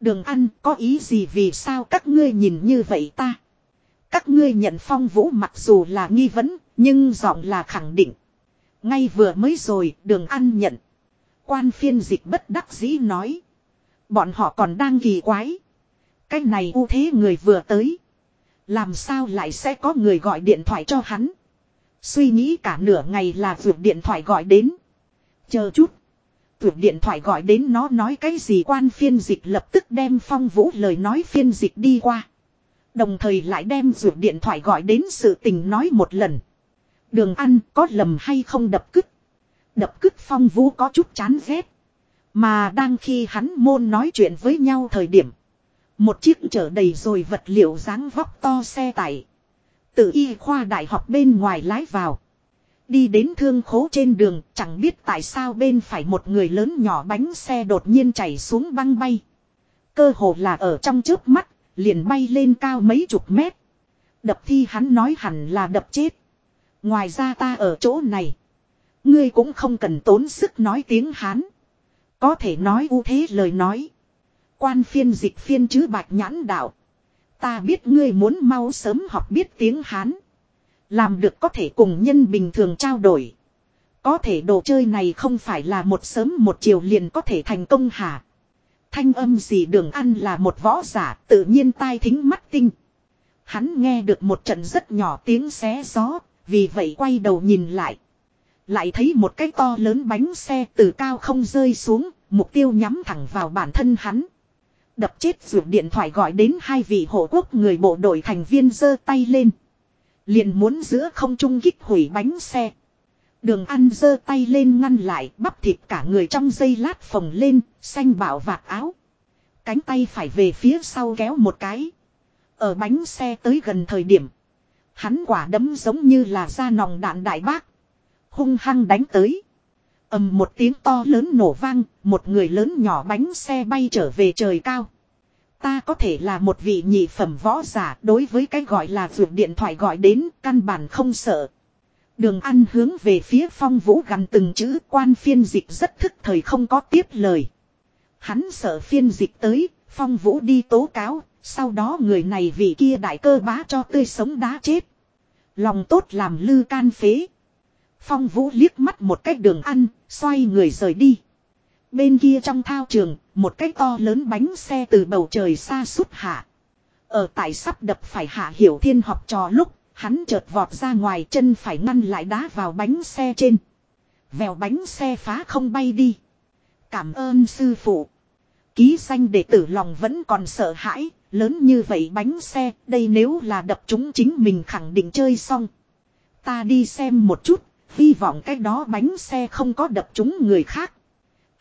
Đường ăn có ý gì vì sao các ngươi nhìn như vậy ta. Các ngươi nhận phong vũ mặc dù là nghi vấn, nhưng giọng là khẳng định. Ngay vừa mới rồi, đường ăn nhận. Quan phiên dịch bất đắc dĩ nói. Bọn họ còn đang kỳ quái. Cái này ưu thế người vừa tới. Làm sao lại sẽ có người gọi điện thoại cho hắn. Suy nghĩ cả nửa ngày là vượt điện thoại gọi đến. Chờ chút. Vượt điện thoại gọi đến nó nói cái gì quan phiên dịch lập tức đem phong vũ lời nói phiên dịch đi qua. Đồng thời lại đem vượt điện thoại gọi đến sự tình nói một lần. Đường ăn có lầm hay không đập cứt. Đập cứt phong vũ có chút chán ghét. Mà đang khi hắn môn nói chuyện với nhau thời điểm. Một chiếc chở đầy rồi vật liệu dáng vóc to xe tải. Từ y khoa đại học bên ngoài lái vào. Đi đến thương khố trên đường chẳng biết tại sao bên phải một người lớn nhỏ bánh xe đột nhiên chảy xuống băng bay. Cơ hồ là ở trong trước mắt, liền bay lên cao mấy chục mét. Đập thi hắn nói hẳn là đập chết. Ngoài ra ta ở chỗ này. Ngươi cũng không cần tốn sức nói tiếng Hán. Có thể nói ưu thế lời nói. Quan phiên dịch phiên chứ bạch nhãn đạo. Ta biết ngươi muốn mau sớm học biết tiếng Hán. Làm được có thể cùng nhân bình thường trao đổi. Có thể đồ chơi này không phải là một sớm một chiều liền có thể thành công hả. Thanh âm gì đường ăn là một võ giả tự nhiên tai thính mắt tinh. Hắn nghe được một trận rất nhỏ tiếng xé gió, vì vậy quay đầu nhìn lại. Lại thấy một cái to lớn bánh xe từ cao không rơi xuống, mục tiêu nhắm thẳng vào bản thân hắn. Đập chết ruột điện thoại gọi đến hai vị hộ quốc người bộ đội thành viên giơ tay lên. Liền muốn giữa không trung kích hủy bánh xe. Đường ăn giơ tay lên ngăn lại bắp thịt cả người trong giây lát phồng lên, xanh bảo vạt áo. Cánh tay phải về phía sau kéo một cái. Ở bánh xe tới gần thời điểm. Hắn quả đấm giống như là da nòng đạn đại bác. Hung hăng đánh tới. ầm một tiếng to lớn nổ vang, một người lớn nhỏ bánh xe bay trở về trời cao. Ta có thể là một vị nhị phẩm võ giả đối với cái gọi là vượt điện thoại gọi đến căn bản không sợ. Đường ăn hướng về phía phong vũ gắn từng chữ quan phiên dịch rất thức thời không có tiếp lời. Hắn sợ phiên dịch tới, phong vũ đi tố cáo, sau đó người này vị kia đại cơ bá cho tươi sống đá chết. Lòng tốt làm lư can phế. Phong vũ liếc mắt một cách đường ăn, xoay người rời đi. Bên kia trong thao trường, một cái to lớn bánh xe từ bầu trời xa sút hạ. Ở tại sắp đập phải hạ hiểu thiên học trò lúc, hắn chợt vọt ra ngoài chân phải ngăn lại đá vào bánh xe trên. Vèo bánh xe phá không bay đi. Cảm ơn sư phụ. Ký danh đệ tử lòng vẫn còn sợ hãi, lớn như vậy bánh xe, đây nếu là đập chúng chính mình khẳng định chơi xong. Ta đi xem một chút, hy vọng cái đó bánh xe không có đập chúng người khác.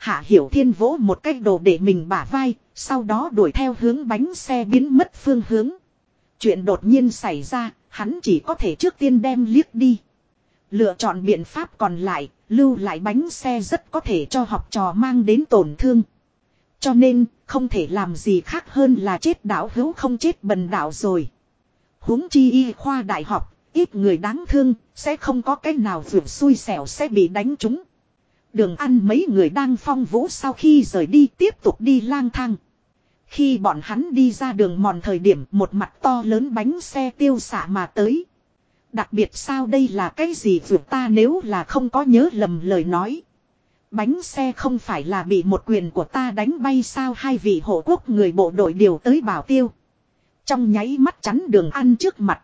Hạ Hiểu Thiên vỗ một cái đồ để mình bả vai, sau đó đuổi theo hướng bánh xe biến mất phương hướng. Chuyện đột nhiên xảy ra, hắn chỉ có thể trước tiên đem liếc đi. Lựa chọn biện pháp còn lại, lưu lại bánh xe rất có thể cho học trò mang đến tổn thương. Cho nên, không thể làm gì khác hơn là chết đảo hữu không chết bần đảo rồi. huống chi y khoa đại học, ít người đáng thương, sẽ không có cách nào vượt xui xẻo sẽ bị đánh trúng. Đường ăn mấy người đang phong vũ sau khi rời đi tiếp tục đi lang thang. Khi bọn hắn đi ra đường mòn thời điểm, một mặt to lớn bánh xe tiêu xạ mà tới. Đặc biệt sao đây là cái gì vượt ta nếu là không có nhớ lầm lời nói. Bánh xe không phải là bị một quyền của ta đánh bay sao hai vị hộ quốc người bộ đội điều tới bảo tiêu. Trong nháy mắt chắn đường ăn trước mặt.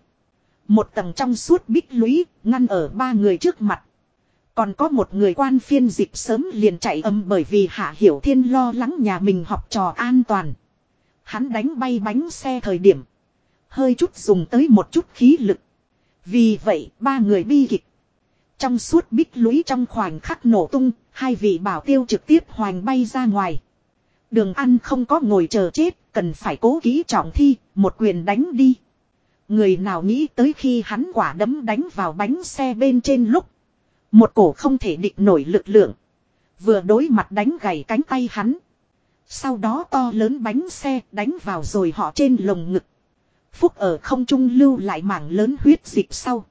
Một tầng trong suốt bích lũy, ngăn ở ba người trước mặt. Còn có một người quan phiên dịp sớm liền chạy âm bởi vì Hạ Hiểu Thiên lo lắng nhà mình học trò an toàn. Hắn đánh bay bánh xe thời điểm. Hơi chút dùng tới một chút khí lực. Vì vậy ba người bi kịch. Trong suốt bích lũy trong khoảnh khắc nổ tung, hai vị bảo tiêu trực tiếp hoành bay ra ngoài. Đường ăn không có ngồi chờ chết, cần phải cố kỹ trọng thi, một quyền đánh đi. Người nào nghĩ tới khi hắn quả đấm đánh vào bánh xe bên trên lúc. Một cổ không thể địch nổi lực lượng. Vừa đối mặt đánh gầy cánh tay hắn. Sau đó to lớn bánh xe đánh vào rồi họ trên lồng ngực. Phúc ở không trung lưu lại mảng lớn huyết dịch sau.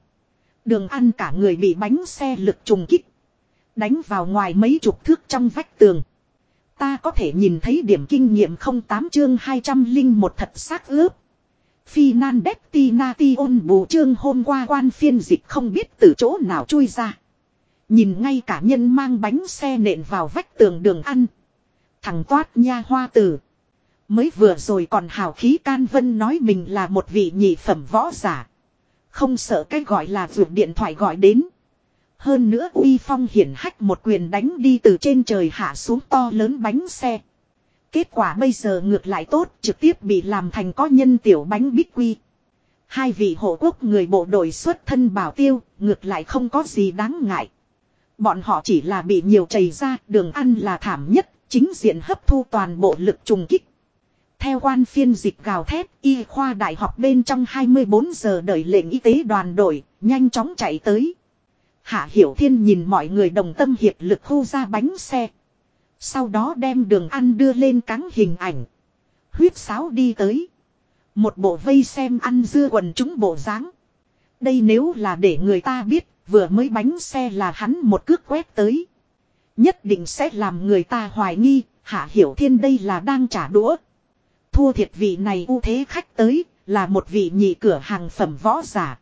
Đường ăn cả người bị bánh xe lực trùng kích. Đánh vào ngoài mấy chục thước trong vách tường. Ta có thể nhìn thấy điểm kinh nghiệm 08 chương 200 linh một thật xác ướp. Phi nan đét ti na ti ôn bù chương hôm qua quan phiên dịch không biết từ chỗ nào chui ra. Nhìn ngay cả nhân mang bánh xe nện vào vách tường đường ăn. Thằng toát nha hoa tử. Mới vừa rồi còn hào khí can vân nói mình là một vị nhị phẩm võ giả. Không sợ cái gọi là ruột điện thoại gọi đến. Hơn nữa uy phong hiển hách một quyền đánh đi từ trên trời hạ xuống to lớn bánh xe. Kết quả bây giờ ngược lại tốt, trực tiếp bị làm thành có nhân tiểu bánh bích quy. Hai vị hộ quốc người bộ đội xuất thân bảo tiêu, ngược lại không có gì đáng ngại. Bọn họ chỉ là bị nhiều chảy ra đường ăn là thảm nhất Chính diện hấp thu toàn bộ lực trùng kích. Theo quan phiên dịch gào thét, y khoa đại học bên trong 24 giờ đợi lệnh y tế đoàn đội, nhanh chóng chạy tới. Hạ Hiểu Thiên nhìn mọi người đồng tâm hiệp lực thu ra bánh xe. Sau đó đem đường ăn đưa lên cắn hình ảnh. Huyết sáo đi tới. Một bộ vây xem ăn dưa quần chúng bộ dáng. Đây nếu là để người ta biết, vừa mới bánh xe là hắn một cước quét tới. Nhất định sẽ làm người ta hoài nghi, Hạ Hiểu Thiên đây là đang trả đũa. Thua thiệt vị này ưu thế khách tới, là một vị nhị cửa hàng phẩm võ giả.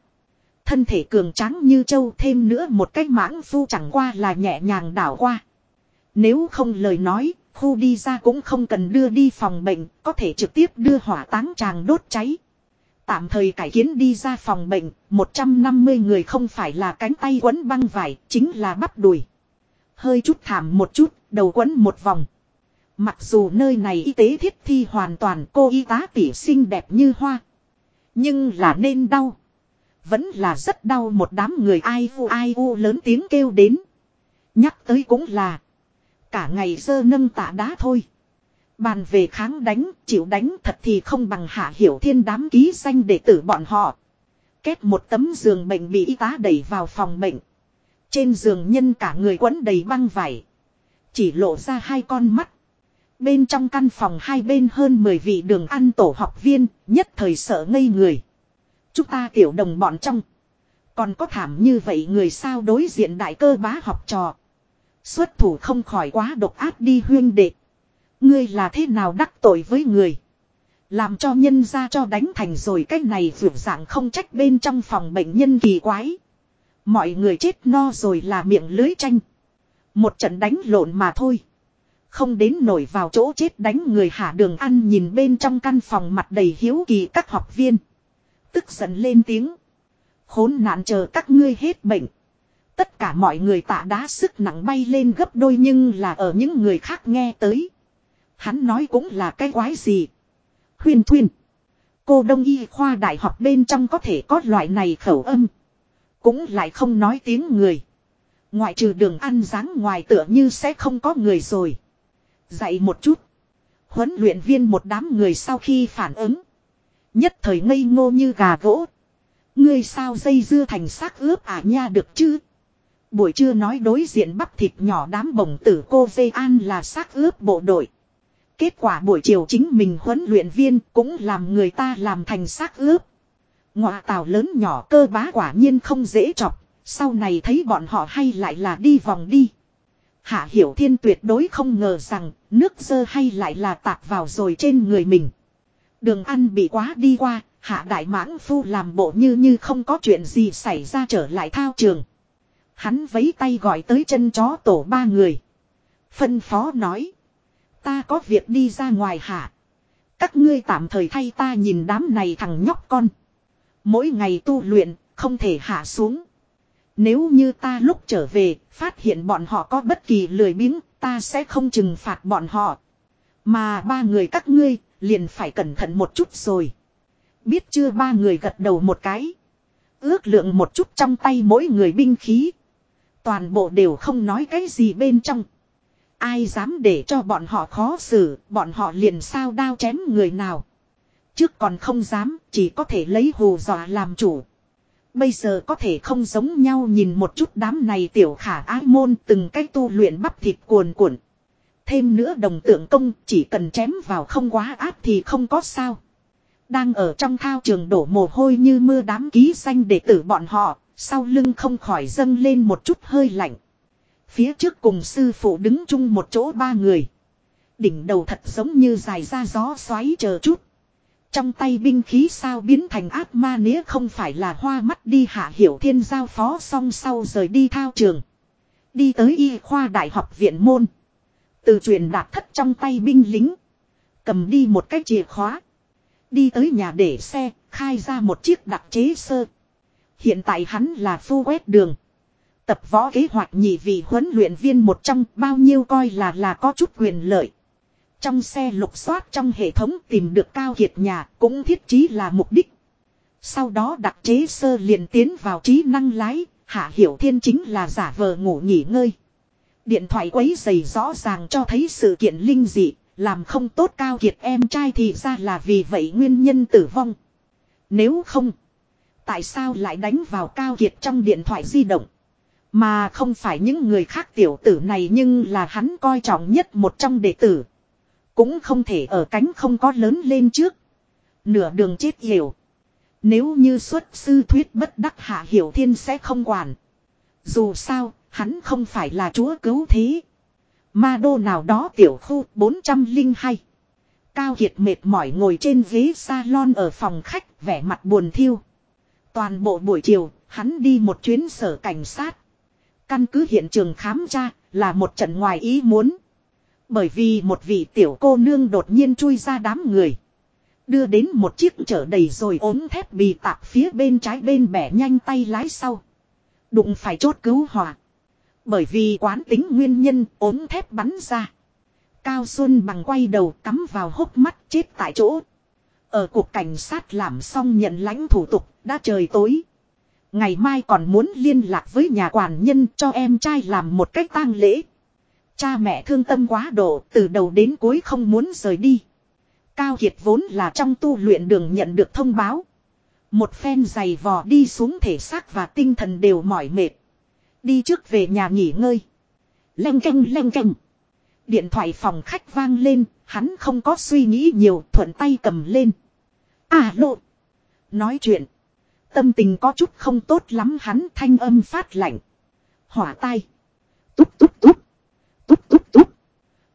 Thân thể cường trắng như châu thêm nữa một cái mãng phu chẳng qua là nhẹ nhàng đảo qua. Nếu không lời nói, khu đi ra cũng không cần đưa đi phòng bệnh, có thể trực tiếp đưa hỏa táng tràng đốt cháy. Tạm thời cải kiến đi ra phòng bệnh, 150 người không phải là cánh tay quấn băng vải, chính là bắp đùi. Hơi chút thảm một chút, đầu quấn một vòng. Mặc dù nơi này y tế thiết thi hoàn toàn cô y tá tỉ xinh đẹp như hoa. Nhưng là nên đau. Vẫn là rất đau một đám người ai u ai u lớn tiếng kêu đến. Nhắc tới cũng là. Cả ngày sơ nâng tạ đá thôi. Bàn về kháng đánh, chịu đánh thật thì không bằng hạ hiểu thiên đám ký danh đệ tử bọn họ. Kết một tấm giường bệnh bị y tá đẩy vào phòng bệnh. Trên giường nhân cả người quấn đầy băng vải. Chỉ lộ ra hai con mắt. Bên trong căn phòng hai bên hơn 10 vị đường ăn tổ học viên, nhất thời sợ ngây người. Chúng ta tiểu đồng bọn trong. Còn có thảm như vậy người sao đối diện đại cơ bá học trò. Xuất thủ không khỏi quá độc ác đi huyên đệ. Ngươi là thế nào đắc tội với người. Làm cho nhân ra cho đánh thành rồi cái này vượt dạng không trách bên trong phòng bệnh nhân kỳ quái. Mọi người chết no rồi là miệng lưới tranh. Một trận đánh lộn mà thôi. Không đến nổi vào chỗ chết đánh người hạ đường ăn nhìn bên trong căn phòng mặt đầy hiếu kỳ các học viên. Tức giận lên tiếng. Khốn nạn chờ các ngươi hết bệnh. Tất cả mọi người tạ đá sức nặng bay lên gấp đôi nhưng là ở những người khác nghe tới. Hắn nói cũng là cái quái gì. Huyên thuyên. Cô Đông Y khoa đại học bên trong có thể có loại này khẩu âm. Cũng lại không nói tiếng người. Ngoại trừ đường ăn dáng ngoài tựa như sẽ không có người rồi. Dạy một chút. Huấn luyện viên một đám người sau khi phản ứng. Nhất thời ngây ngô như gà gỗ. Ngươi sao dây dưa thành xác ướp à nha được chứ? Buổi trưa nói đối diện bắp thịt nhỏ đám bồng tử cô dây An là xác ướp bộ đội. Kết quả buổi chiều chính mình huấn luyện viên cũng làm người ta làm thành xác ướp. Ngọa tàu lớn nhỏ cơ bá quả nhiên không dễ chọc, sau này thấy bọn họ hay lại là đi vòng đi. Hạ Hiểu Thiên tuyệt đối không ngờ rằng nước dơ hay lại là tạt vào rồi trên người mình. Đường ăn bị quá đi qua, Hạ Đại Mãng Phu làm bộ như như không có chuyện gì xảy ra trở lại thao trường. Hắn vấy tay gọi tới chân chó tổ ba người. Phân phó nói. Ta có việc đi ra ngoài hả? Các ngươi tạm thời thay ta nhìn đám này thằng nhóc con. Mỗi ngày tu luyện, không thể hạ xuống. Nếu như ta lúc trở về, phát hiện bọn họ có bất kỳ lười biếng, ta sẽ không trừng phạt bọn họ. Mà ba người các ngươi, liền phải cẩn thận một chút rồi. Biết chưa ba người gật đầu một cái. Ước lượng một chút trong tay mỗi người binh khí. Toàn bộ đều không nói cái gì bên trong. Ai dám để cho bọn họ khó xử, bọn họ liền sao đao chém người nào. Trước còn không dám, chỉ có thể lấy hù dọa làm chủ. Bây giờ có thể không giống nhau nhìn một chút đám này tiểu khả ái môn từng cái tu luyện bắp thịt cuồn cuộn. Thêm nữa đồng tượng công chỉ cần chém vào không quá áp thì không có sao. Đang ở trong thao trường đổ mồ hôi như mưa đám ký xanh đệ tử bọn họ, sau lưng không khỏi dâng lên một chút hơi lạnh. Phía trước cùng sư phụ đứng chung một chỗ ba người. Đỉnh đầu thật giống như dài ra gió xoáy chờ chút. Trong tay binh khí sao biến thành ác ma nĩa không phải là hoa mắt đi hạ hiểu thiên giao phó xong sau rời đi thao trường. Đi tới y khoa đại học viện môn. Từ truyền đạt thất trong tay binh lính. Cầm đi một cái chìa khóa. Đi tới nhà để xe, khai ra một chiếc đặc chế sơ. Hiện tại hắn là phu quét đường. Tập võ kế hoạch nhị vị huấn luyện viên một trong bao nhiêu coi là là có chút quyền lợi. Trong xe lục soát trong hệ thống tìm được cao kiệt nhà cũng thiết chí là mục đích. Sau đó đặc chế sơ liền tiến vào trí năng lái, hạ hiểu thiên chính là giả vờ ngủ nghỉ ngơi. Điện thoại quấy dày rõ ràng cho thấy sự kiện linh dị, làm không tốt cao kiệt em trai thì ra là vì vậy nguyên nhân tử vong. Nếu không, tại sao lại đánh vào cao kiệt trong điện thoại di động? Mà không phải những người khác tiểu tử này nhưng là hắn coi trọng nhất một trong đệ tử. Cũng không thể ở cánh không có lớn lên trước. Nửa đường chết hiểu. Nếu như xuất sư thuyết bất đắc hạ hiểu thiên sẽ không quản. Dù sao, hắn không phải là chúa cứu thế. Ma đô nào đó tiểu khu 402. Cao Kiệt mệt mỏi ngồi trên ghế salon ở phòng khách vẻ mặt buồn thiêu. Toàn bộ buổi chiều, hắn đi một chuyến sở cảnh sát. Căn cứ hiện trường khám tra là một trận ngoài ý muốn. Bởi vì một vị tiểu cô nương đột nhiên chui ra đám người. Đưa đến một chiếc chở đầy rồi ốm thép bì tạp phía bên trái bên bẻ nhanh tay lái sau. Đụng phải chốt cứu hỏa. Bởi vì quán tính nguyên nhân ốm thép bắn ra. Cao Xuân bằng quay đầu cắm vào hốc mắt chết tại chỗ. Ở cuộc cảnh sát làm xong nhận lãnh thủ tục, đã trời tối. Ngày mai còn muốn liên lạc với nhà quản nhân cho em trai làm một cách tang lễ. Cha mẹ thương tâm quá độ, từ đầu đến cuối không muốn rời đi. Cao Kiệt vốn là trong tu luyện đường nhận được thông báo. Một phen giày vò đi xuống thể xác và tinh thần đều mỏi mệt. Đi trước về nhà nghỉ ngơi. Leng canh leng canh. Điện thoại phòng khách vang lên, hắn không có suy nghĩ nhiều, thuận tay cầm lên. À lộ. Nói chuyện. Tâm tình có chút không tốt lắm hắn thanh âm phát lạnh. Hỏa tai. Túp túp túp. Túp túp túp.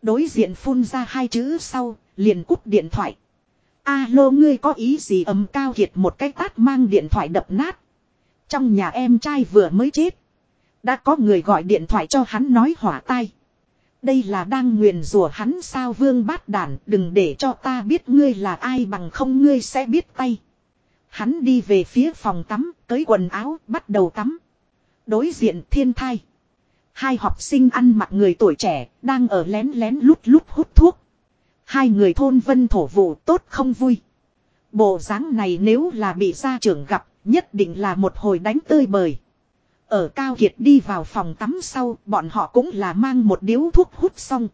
Đối diện phun ra hai chữ sau, liền cúp điện thoại. Alo ngươi có ý gì ầm cao kiệt một cái tát mang điện thoại đập nát. Trong nhà em trai vừa mới chết. Đã có người gọi điện thoại cho hắn nói hỏa tai. Đây là đang nguyền rủa hắn sao vương bát đản đừng để cho ta biết ngươi là ai bằng không ngươi sẽ biết tay. Hắn đi về phía phòng tắm, tới quần áo, bắt đầu tắm. Đối diện thiên thai. Hai học sinh ăn mặc người tuổi trẻ, đang ở lén lén lút lút hút thuốc. Hai người thôn vân thổ vụ tốt không vui. Bộ dáng này nếu là bị gia trưởng gặp, nhất định là một hồi đánh tơi bời. Ở Cao Kiệt đi vào phòng tắm sau, bọn họ cũng là mang một điếu thuốc hút xong.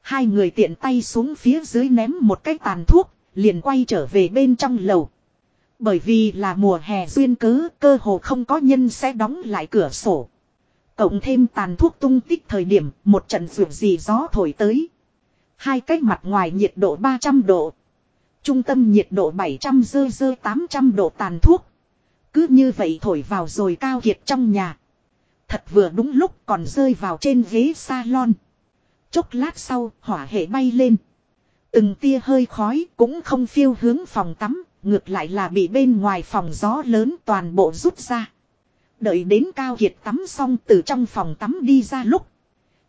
Hai người tiện tay xuống phía dưới ném một cái tàn thuốc, liền quay trở về bên trong lầu. Bởi vì là mùa hè duyên cớ, cơ hồ không có nhân sẽ đóng lại cửa sổ. Cộng thêm tàn thuốc tung tích thời điểm, một trận rượu gì gió thổi tới. Hai cái mặt ngoài nhiệt độ 300 độ. Trung tâm nhiệt độ 700 dơ dơ 800 độ tàn thuốc. Cứ như vậy thổi vào rồi cao kiệt trong nhà. Thật vừa đúng lúc còn rơi vào trên ghế salon. Chốc lát sau hỏa hệ bay lên. Từng tia hơi khói cũng không phiêu hướng phòng tắm. Ngược lại là bị bên ngoài phòng gió lớn toàn bộ rút ra. Đợi đến cao kiệt tắm xong từ trong phòng tắm đi ra lúc.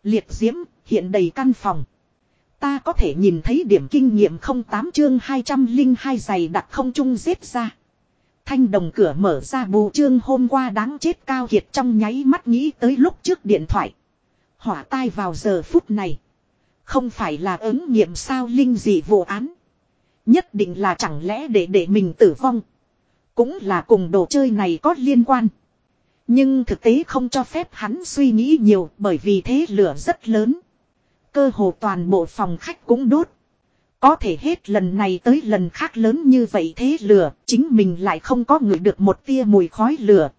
Liệt diễm, hiện đầy căn phòng. Ta có thể nhìn thấy điểm kinh nghiệm 08 chương 202 giày đặt không trung giết ra. Thanh đồng cửa mở ra bù chương hôm qua đáng chết cao kiệt trong nháy mắt nghĩ tới lúc trước điện thoại. Hỏa tai vào giờ phút này. Không phải là ứng nghiệm sao linh dị vụ án. Nhất định là chẳng lẽ để để mình tử vong. Cũng là cùng đồ chơi này có liên quan. Nhưng thực tế không cho phép hắn suy nghĩ nhiều bởi vì thế lửa rất lớn. Cơ hồ toàn bộ phòng khách cũng đốt. Có thể hết lần này tới lần khác lớn như vậy thế lửa, chính mình lại không có ngửi được một tia mùi khói lửa.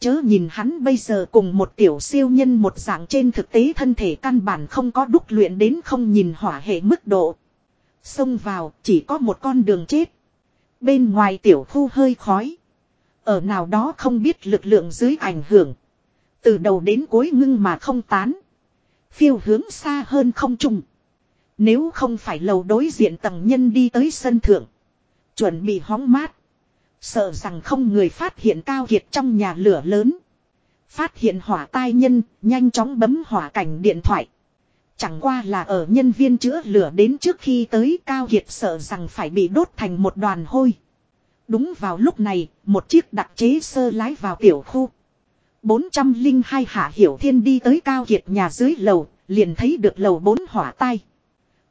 Chớ nhìn hắn bây giờ cùng một tiểu siêu nhân một dạng trên thực tế thân thể căn bản không có đúc luyện đến không nhìn hỏa hệ mức độ. Xông vào chỉ có một con đường chết. Bên ngoài tiểu khu hơi khói. Ở nào đó không biết lực lượng dưới ảnh hưởng. Từ đầu đến cuối ngưng mà không tán. Phiêu hướng xa hơn không trùng. Nếu không phải lầu đối diện tầng nhân đi tới sân thượng. Chuẩn bị hóng mát. Sợ rằng không người phát hiện cao kiệt trong nhà lửa lớn. Phát hiện hỏa tai nhân, nhanh chóng bấm hỏa cảnh điện thoại. Chẳng qua là ở nhân viên chữa lửa đến trước khi tới cao kiệt sợ rằng phải bị đốt thành một đoàn hôi. Đúng vào lúc này, một chiếc đặc chế sơ lái vào tiểu khu. 402 hạ hiểu thiên đi tới cao kiệt nhà dưới lầu, liền thấy được lầu bốn hỏa tai.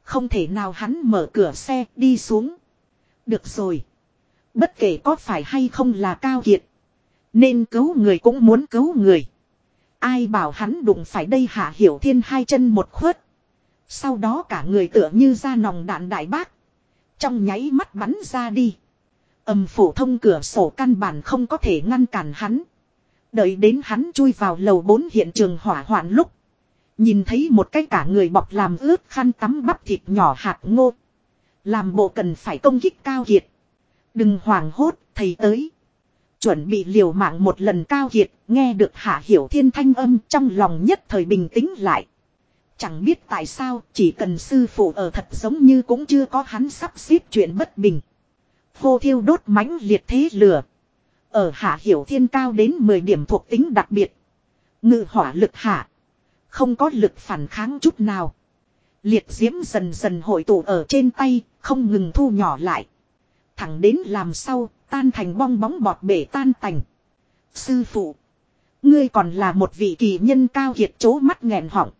Không thể nào hắn mở cửa xe đi xuống. Được rồi. Bất kể có phải hay không là cao kiệt. Nên cứu người cũng muốn cứu người. Ai bảo hắn đụng phải đây hạ hiểu thiên hai chân một khuất. Sau đó cả người tựa như ra nòng đạn đại bác. Trong nháy mắt bắn ra đi. âm phổ thông cửa sổ căn bản không có thể ngăn cản hắn. Đợi đến hắn chui vào lầu bốn hiện trường hỏa hoạn lúc. Nhìn thấy một cái cả người bọc làm ướt khăn tắm bắp thịt nhỏ hạt ngô. Làm bộ cần phải công kích cao kiệt. Đừng hoảng hốt, thầy tới. Chuẩn bị liều mạng một lần cao kiệt, nghe được hạ hiểu thiên thanh âm trong lòng nhất thời bình tĩnh lại. Chẳng biết tại sao, chỉ cần sư phụ ở thật giống như cũng chưa có hắn sắp xếp chuyện bất bình. Khô thiêu đốt mãnh liệt thế lửa. Ở hạ hiểu thiên cao đến 10 điểm thuộc tính đặc biệt. Ngự hỏa lực hạ. Không có lực phản kháng chút nào. Liệt diễm dần dần hội tụ ở trên tay, không ngừng thu nhỏ lại. Thẳng đến làm sau, tan thành bong bóng bọt bể tan tành. Sư phụ. Ngươi còn là một vị kỳ nhân cao hiệt chố mắt nghẹn họng.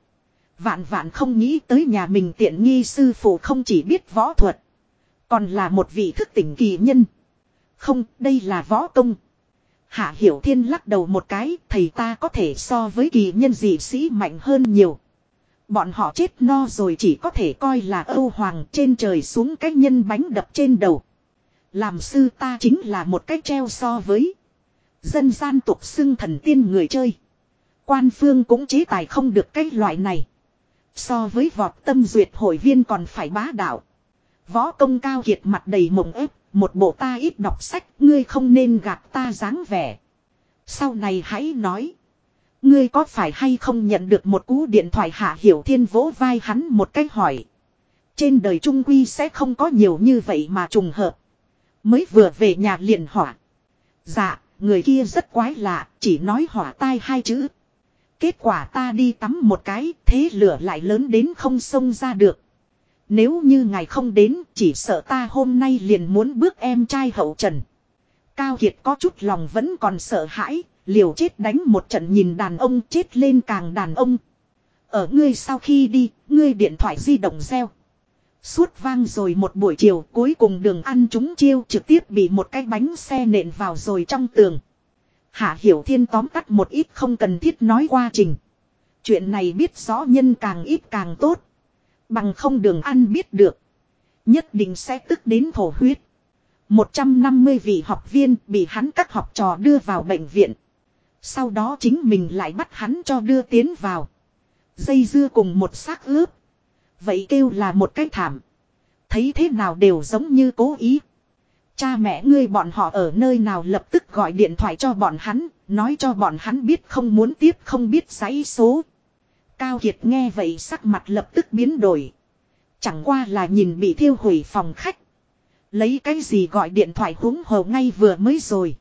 Vạn vạn không nghĩ tới nhà mình tiện nghi sư phụ không chỉ biết võ thuật. Còn là một vị thức tỉnh kỳ nhân. Không, đây là võ công. Hạ Hiểu Thiên lắc đầu một cái, thầy ta có thể so với kỳ nhân dị sĩ mạnh hơn nhiều. Bọn họ chết no rồi chỉ có thể coi là Âu Hoàng trên trời xuống cái nhân bánh đập trên đầu. Làm sư ta chính là một cách treo so với. Dân gian tục xưng thần tiên người chơi. Quan phương cũng chế tài không được cái loại này. So với vọt tâm duyệt hội viên còn phải bá đạo. Võ công cao kiệt mặt đầy mộng ép, một bộ ta ít đọc sách, ngươi không nên gạt ta dáng vẻ. Sau này hãy nói. Ngươi có phải hay không nhận được một cú điện thoại hạ hiểu thiên vỗ vai hắn một cách hỏi. Trên đời trung quy sẽ không có nhiều như vậy mà trùng hợp. Mới vừa về nhà liền hỏa. Dạ, người kia rất quái lạ, chỉ nói hỏa tai hai chữ. Kết quả ta đi tắm một cái, thế lửa lại lớn đến không xông ra được. Nếu như ngài không đến, chỉ sợ ta hôm nay liền muốn bước em trai hậu trần. Cao Kiệt có chút lòng vẫn còn sợ hãi, liều chết đánh một trận nhìn đàn ông chết lên càng đàn ông. Ở ngươi sau khi đi, ngươi điện thoại di động reo. Suốt vang rồi một buổi chiều, cuối cùng đường ăn chúng chiêu trực tiếp bị một cái bánh xe nện vào rồi trong tường. Hạ Hiểu Thiên tóm tắt một ít không cần thiết nói qua trình. Chuyện này biết rõ nhân càng ít càng tốt. Bằng không đường ăn biết được. Nhất định sẽ tức đến thổ huyết. 150 vị học viên bị hắn các học trò đưa vào bệnh viện. Sau đó chính mình lại bắt hắn cho đưa tiến vào. Dây dưa cùng một xác ướp. Vậy kêu là một cái thảm. Thấy thế nào đều giống như cố ý. Cha mẹ ngươi bọn họ ở nơi nào lập tức gọi điện thoại cho bọn hắn, nói cho bọn hắn biết không muốn tiếp không biết giấy số. Cao Kiệt nghe vậy sắc mặt lập tức biến đổi. Chẳng qua là nhìn bị thiêu hủy phòng khách. Lấy cái gì gọi điện thoại húng hồ ngay vừa mới rồi.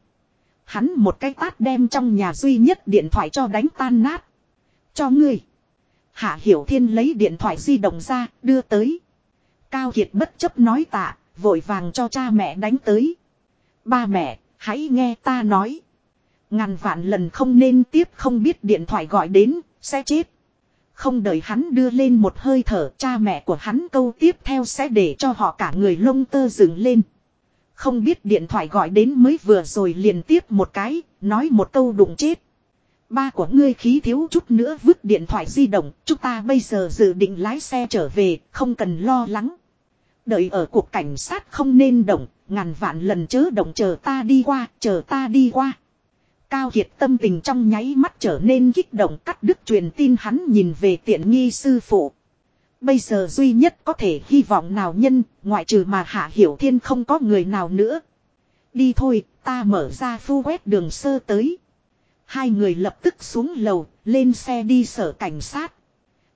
Hắn một cái tát đem trong nhà duy nhất điện thoại cho đánh tan nát. Cho ngươi. Hạ Hiểu Thiên lấy điện thoại di động ra, đưa tới. Cao Kiệt bất chấp nói tạ, vội vàng cho cha mẹ đánh tới. Ba mẹ, hãy nghe ta nói. Ngàn vạn lần không nên tiếp không biết điện thoại gọi đến, sẽ chết. Không đợi hắn đưa lên một hơi thở cha mẹ của hắn câu tiếp theo sẽ để cho họ cả người lông tơ dựng lên. Không biết điện thoại gọi đến mới vừa rồi liền tiếp một cái, nói một câu đụng chết. Ba của ngươi khí thiếu chút nữa vứt điện thoại di động, chúng ta bây giờ dự định lái xe trở về, không cần lo lắng. Đợi ở cuộc cảnh sát không nên động, ngàn vạn lần chớ động chờ ta đi qua, chờ ta đi qua. Cao Kiệt tâm tình trong nháy mắt trở nên kích động cắt đứt truyền tin hắn nhìn về tiện nghi sư phụ. Bây giờ duy nhất có thể hy vọng nào nhân, ngoại trừ mà Hạ Hiểu Thiên không có người nào nữa. Đi thôi, ta mở ra phu quét đường sơ tới. Hai người lập tức xuống lầu, lên xe đi sở cảnh sát.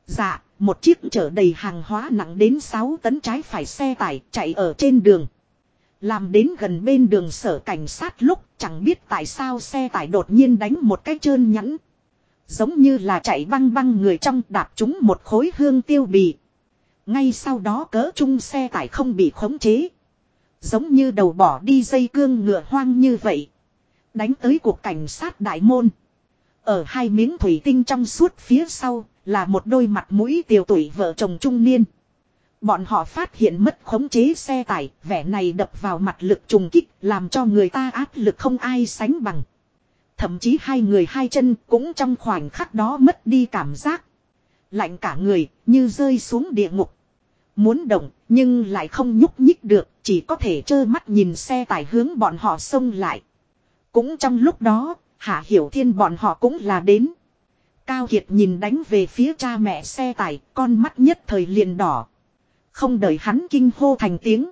Dạ, một chiếc chở đầy hàng hóa nặng đến 6 tấn trái phải xe tải chạy ở trên đường. Làm đến gần bên đường sở cảnh sát lúc chẳng biết tại sao xe tải đột nhiên đánh một cái trơn nhẵn. Giống như là chạy băng băng người trong đạp chúng một khối hương tiêu bì. Ngay sau đó cỡ chung xe tải không bị khống chế. Giống như đầu bỏ đi dây cương ngựa hoang như vậy. Đánh tới cuộc cảnh sát đại môn. Ở hai miếng thủy tinh trong suốt phía sau là một đôi mặt mũi tiều tuổi vợ chồng trung niên. Bọn họ phát hiện mất khống chế xe tải, vẻ này đập vào mặt lực trùng kích, làm cho người ta áp lực không ai sánh bằng. Thậm chí hai người hai chân cũng trong khoảnh khắc đó mất đi cảm giác. Lạnh cả người như rơi xuống địa ngục. Muốn động nhưng lại không nhúc nhích được chỉ có thể trơ mắt nhìn xe tải hướng bọn họ xông lại. Cũng trong lúc đó Hạ Hiểu Thiên bọn họ cũng là đến. Cao Kiệt nhìn đánh về phía cha mẹ xe tải con mắt nhất thời liền đỏ. Không đợi hắn kinh hô thành tiếng.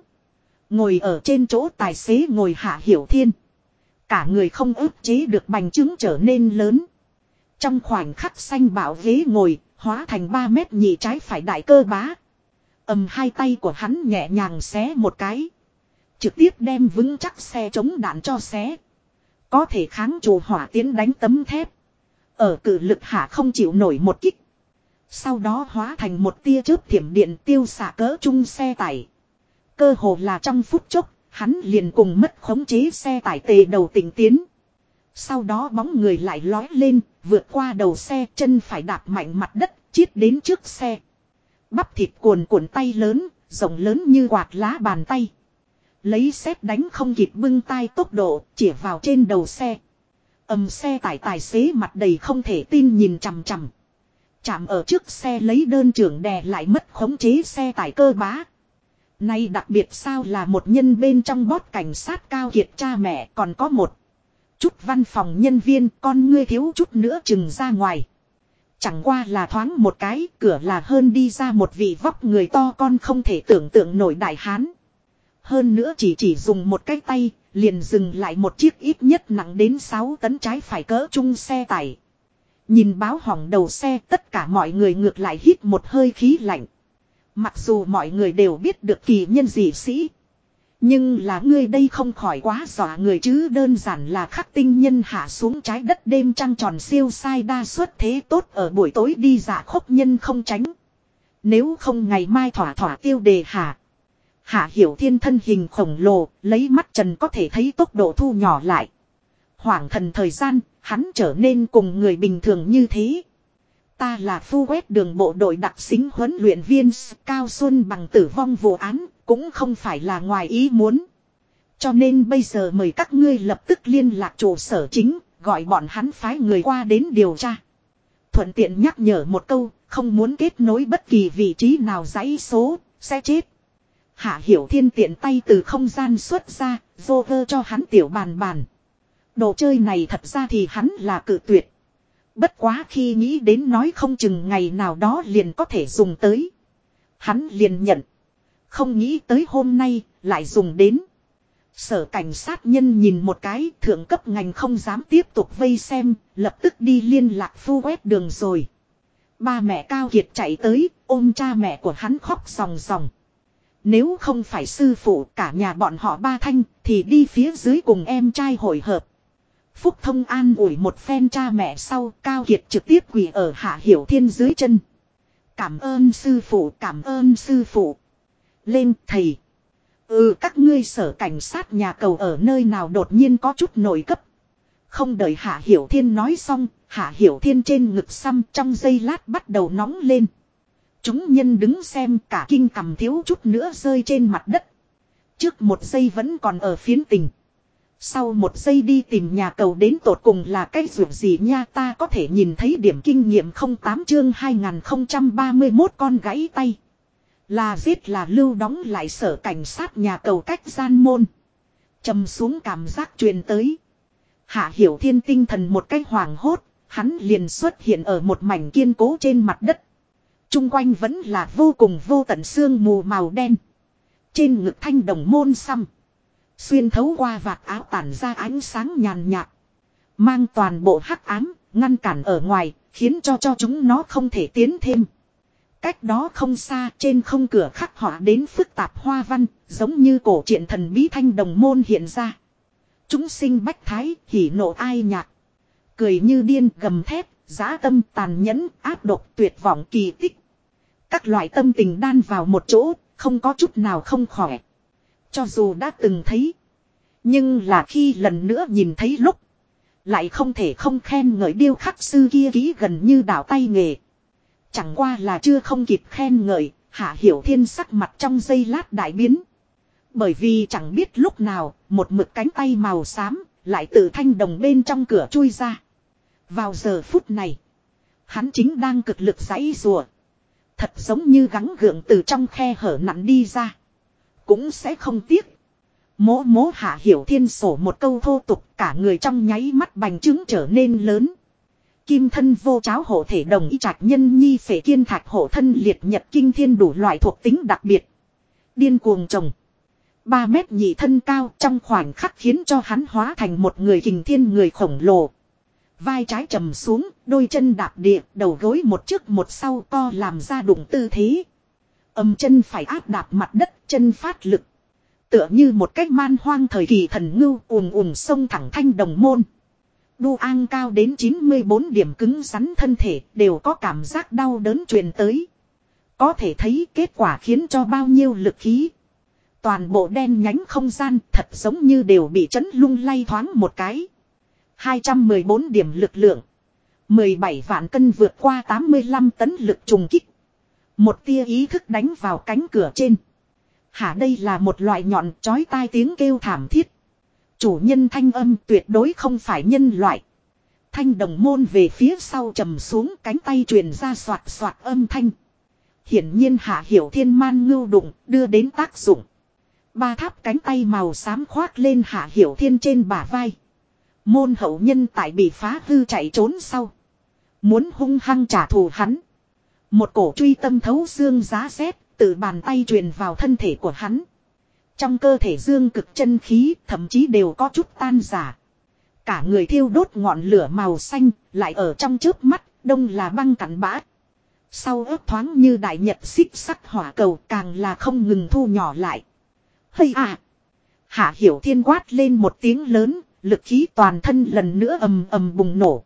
Ngồi ở trên chỗ tài xế ngồi Hạ Hiểu Thiên. Cả người không ức chế được bành trướng trở nên lớn. Trong khoảnh khắc xanh bảo ghế ngồi, hóa thành 3 mét nhị trái phải đại cơ bá. ầm hai tay của hắn nhẹ nhàng xé một cái. Trực tiếp đem vững chắc xe chống đạn cho xé. Có thể kháng chủ hỏa tiến đánh tấm thép. Ở cử lực hạ không chịu nổi một kích. Sau đó hóa thành một tia chớp thiểm điện tiêu xạ cỡ chung xe tải. Cơ hồ là trong phút chốc, Hắn liền cùng mất khống chế xe tải tề đầu tỉnh tiến. Sau đó bóng người lại lói lên, vượt qua đầu xe chân phải đạp mạnh mặt đất, chiết đến trước xe. Bắp thịt cuồn cuộn tay lớn, rộng lớn như quạt lá bàn tay. Lấy xét đánh không kịp bưng tay tốc độ, chỉ vào trên đầu xe. ầm xe tải tài xế mặt đầy không thể tin nhìn chằm chằm. Chạm ở trước xe lấy đơn trưởng đè lại mất khống chế xe tải cơ bá. Nay đặc biệt sao là một nhân bên trong bót cảnh sát cao kiệt cha mẹ còn có một chút văn phòng nhân viên con ngươi thiếu chút nữa chừng ra ngoài. Chẳng qua là thoáng một cái cửa là hơn đi ra một vị vóc người to con không thể tưởng tượng nổi đại hán. Hơn nữa chỉ chỉ dùng một cái tay, liền dừng lại một chiếc ít nhất nặng đến 6 tấn trái phải cỡ chung xe tải. Nhìn báo hỏng đầu xe, tất cả mọi người ngược lại hít một hơi khí lạnh. Mặc dù mọi người đều biết được kỳ nhân dị sĩ. Nhưng là ngươi đây không khỏi quá dọa người chứ, đơn giản là khắc tinh nhân hạ xuống trái đất đêm trăng tròn siêu sai đa suất thế tốt ở buổi tối đi dạ giả khốc nhân không tránh. Nếu không ngày mai thỏa thỏa tiêu đề hạ. Hạ hiểu thiên thân hình khổng lồ, lấy mắt trần có thể thấy tốc độ thu nhỏ lại. Hoảng thần thời gian, hắn trở nên cùng người bình thường như thế. Ta là phu quét đường bộ đội đặc xính huấn luyện viên Cao Xuân bằng tử vong vụ án, cũng không phải là ngoài ý muốn. Cho nên bây giờ mời các ngươi lập tức liên lạc trụ sở chính, gọi bọn hắn phái người qua đến điều tra. Thuận tiện nhắc nhở một câu, không muốn kết nối bất kỳ vị trí nào dãy số, sẽ chết. Hạ Hiểu Thiên tiện tay từ không gian xuất ra, vô vơ cho hắn tiểu bàn bàn. Đồ chơi này thật ra thì hắn là cự tuyệt. Bất quá khi nghĩ đến nói không chừng ngày nào đó liền có thể dùng tới. Hắn liền nhận. Không nghĩ tới hôm nay lại dùng đến. Sở cảnh sát nhân nhìn một cái thượng cấp ngành không dám tiếp tục vây xem, lập tức đi liên lạc phu quét đường rồi. Ba mẹ Cao Kiệt chạy tới, ôm cha mẹ của hắn khóc ròng ròng. Nếu không phải sư phụ cả nhà bọn họ ba thanh, thì đi phía dưới cùng em trai hội hợp. Phúc thông an ủi một phen cha mẹ sau Cao Kiệt trực tiếp quỳ ở Hạ Hiểu Thiên dưới chân. Cảm ơn sư phụ, cảm ơn sư phụ. Lên thầy. Ừ các ngươi sở cảnh sát nhà cầu ở nơi nào đột nhiên có chút nổi cấp. Không đợi Hạ Hiểu Thiên nói xong, Hạ Hiểu Thiên trên ngực xăm trong giây lát bắt đầu nóng lên. Chúng nhân đứng xem cả kinh cầm thiếu chút nữa rơi trên mặt đất. Trước một giây vẫn còn ở phiến tình. Sau một giây đi tìm nhà cầu đến tột cùng là cái ruột gì nha ta có thể nhìn thấy điểm kinh nghiệm 08 chương 2031 con gãy tay. Là giết là lưu đóng lại sở cảnh sát nhà cầu cách gian môn. trầm xuống cảm giác truyền tới. Hạ hiểu thiên tinh thần một cách hoàng hốt, hắn liền xuất hiện ở một mảnh kiên cố trên mặt đất. Trung quanh vẫn là vô cùng vô tận xương mù màu đen. Trên ngực thanh đồng môn xăm. Xuyên thấu qua vạt áo tản ra ánh sáng nhàn nhạt. Mang toàn bộ hắc ám, ngăn cản ở ngoài, khiến cho cho chúng nó không thể tiến thêm. Cách đó không xa trên không cửa khắc họa đến phức tạp hoa văn, giống như cổ truyện thần bí thanh đồng môn hiện ra. Chúng sinh bách thái, hỉ nộ ai nhạc. Cười như điên gầm thép, giá tâm tàn nhẫn, áp độc tuyệt vọng kỳ tích. Các loại tâm tình đan vào một chỗ, không có chút nào không khỏe. Cho dù đã từng thấy. Nhưng là khi lần nữa nhìn thấy lúc. Lại không thể không khen ngợi điêu khắc sư kia ký gần như đảo tay nghề. Chẳng qua là chưa không kịp khen ngợi, hạ hiểu thiên sắc mặt trong giây lát đại biến. Bởi vì chẳng biết lúc nào, một mực cánh tay màu xám, lại từ thanh đồng bên trong cửa chui ra. Vào giờ phút này, hắn chính đang cực lực giãy rùa. Thật giống như gắng gượng từ trong khe hở nặn đi ra. Cũng sẽ không tiếc. Mố mố hạ hiểu thiên sổ một câu thô tục, cả người trong nháy mắt bành trướng trở nên lớn. Kim thân vô cháo hộ thể đồng y trạch nhân nhi phệ kiên thạch hộ thân liệt nhật kinh thiên đủ loại thuộc tính đặc biệt. Điên cuồng trồng. 3 mét nhị thân cao trong khoảnh khắc khiến cho hắn hóa thành một người hình thiên người khổng lồ. Vai trái trầm xuống, đôi chân đạp địa, đầu gối một trước một sau co làm ra đụng tư thế. Âm chân phải áp đạp mặt đất, chân phát lực. Tựa như một cách man hoang thời kỳ thần ngưu ùm ùm sông thẳng thanh đồng môn. Đu an cao đến 94 điểm cứng rắn thân thể đều có cảm giác đau đớn truyền tới. Có thể thấy kết quả khiến cho bao nhiêu lực khí. Toàn bộ đen nhánh không gian thật giống như đều bị chấn lung lay thoáng một cái. 214 điểm lực lượng. 17 vạn cân vượt qua 85 tấn lực trùng kích. Một tia ý thức đánh vào cánh cửa trên. Hả đây là một loại nhọn chói tai tiếng kêu thảm thiết. Chủ nhân thanh âm tuyệt đối không phải nhân loại. Thanh đồng môn về phía sau trầm xuống cánh tay truyền ra soạt soạt âm thanh. Hiển nhiên hạ hiểu thiên man ngưu đụng đưa đến tác dụng. Ba tháp cánh tay màu xám khoác lên hạ hiểu thiên trên bả vai. Môn hậu nhân tại bị phá hư chạy trốn sau. Muốn hung hăng trả thù hắn. Một cổ truy tâm thấu xương giá rét, từ bàn tay truyền vào thân thể của hắn. Trong cơ thể dương cực chân khí, thậm chí đều có chút tan giả. Cả người thiêu đốt ngọn lửa màu xanh, lại ở trong trước mắt, đông là băng cắn bã. Sau ớt thoáng như đại nhật xích sắc hỏa cầu càng là không ngừng thu nhỏ lại. Hây à! Hạ hiểu thiên quát lên một tiếng lớn, lực khí toàn thân lần nữa ầm ầm bùng nổ.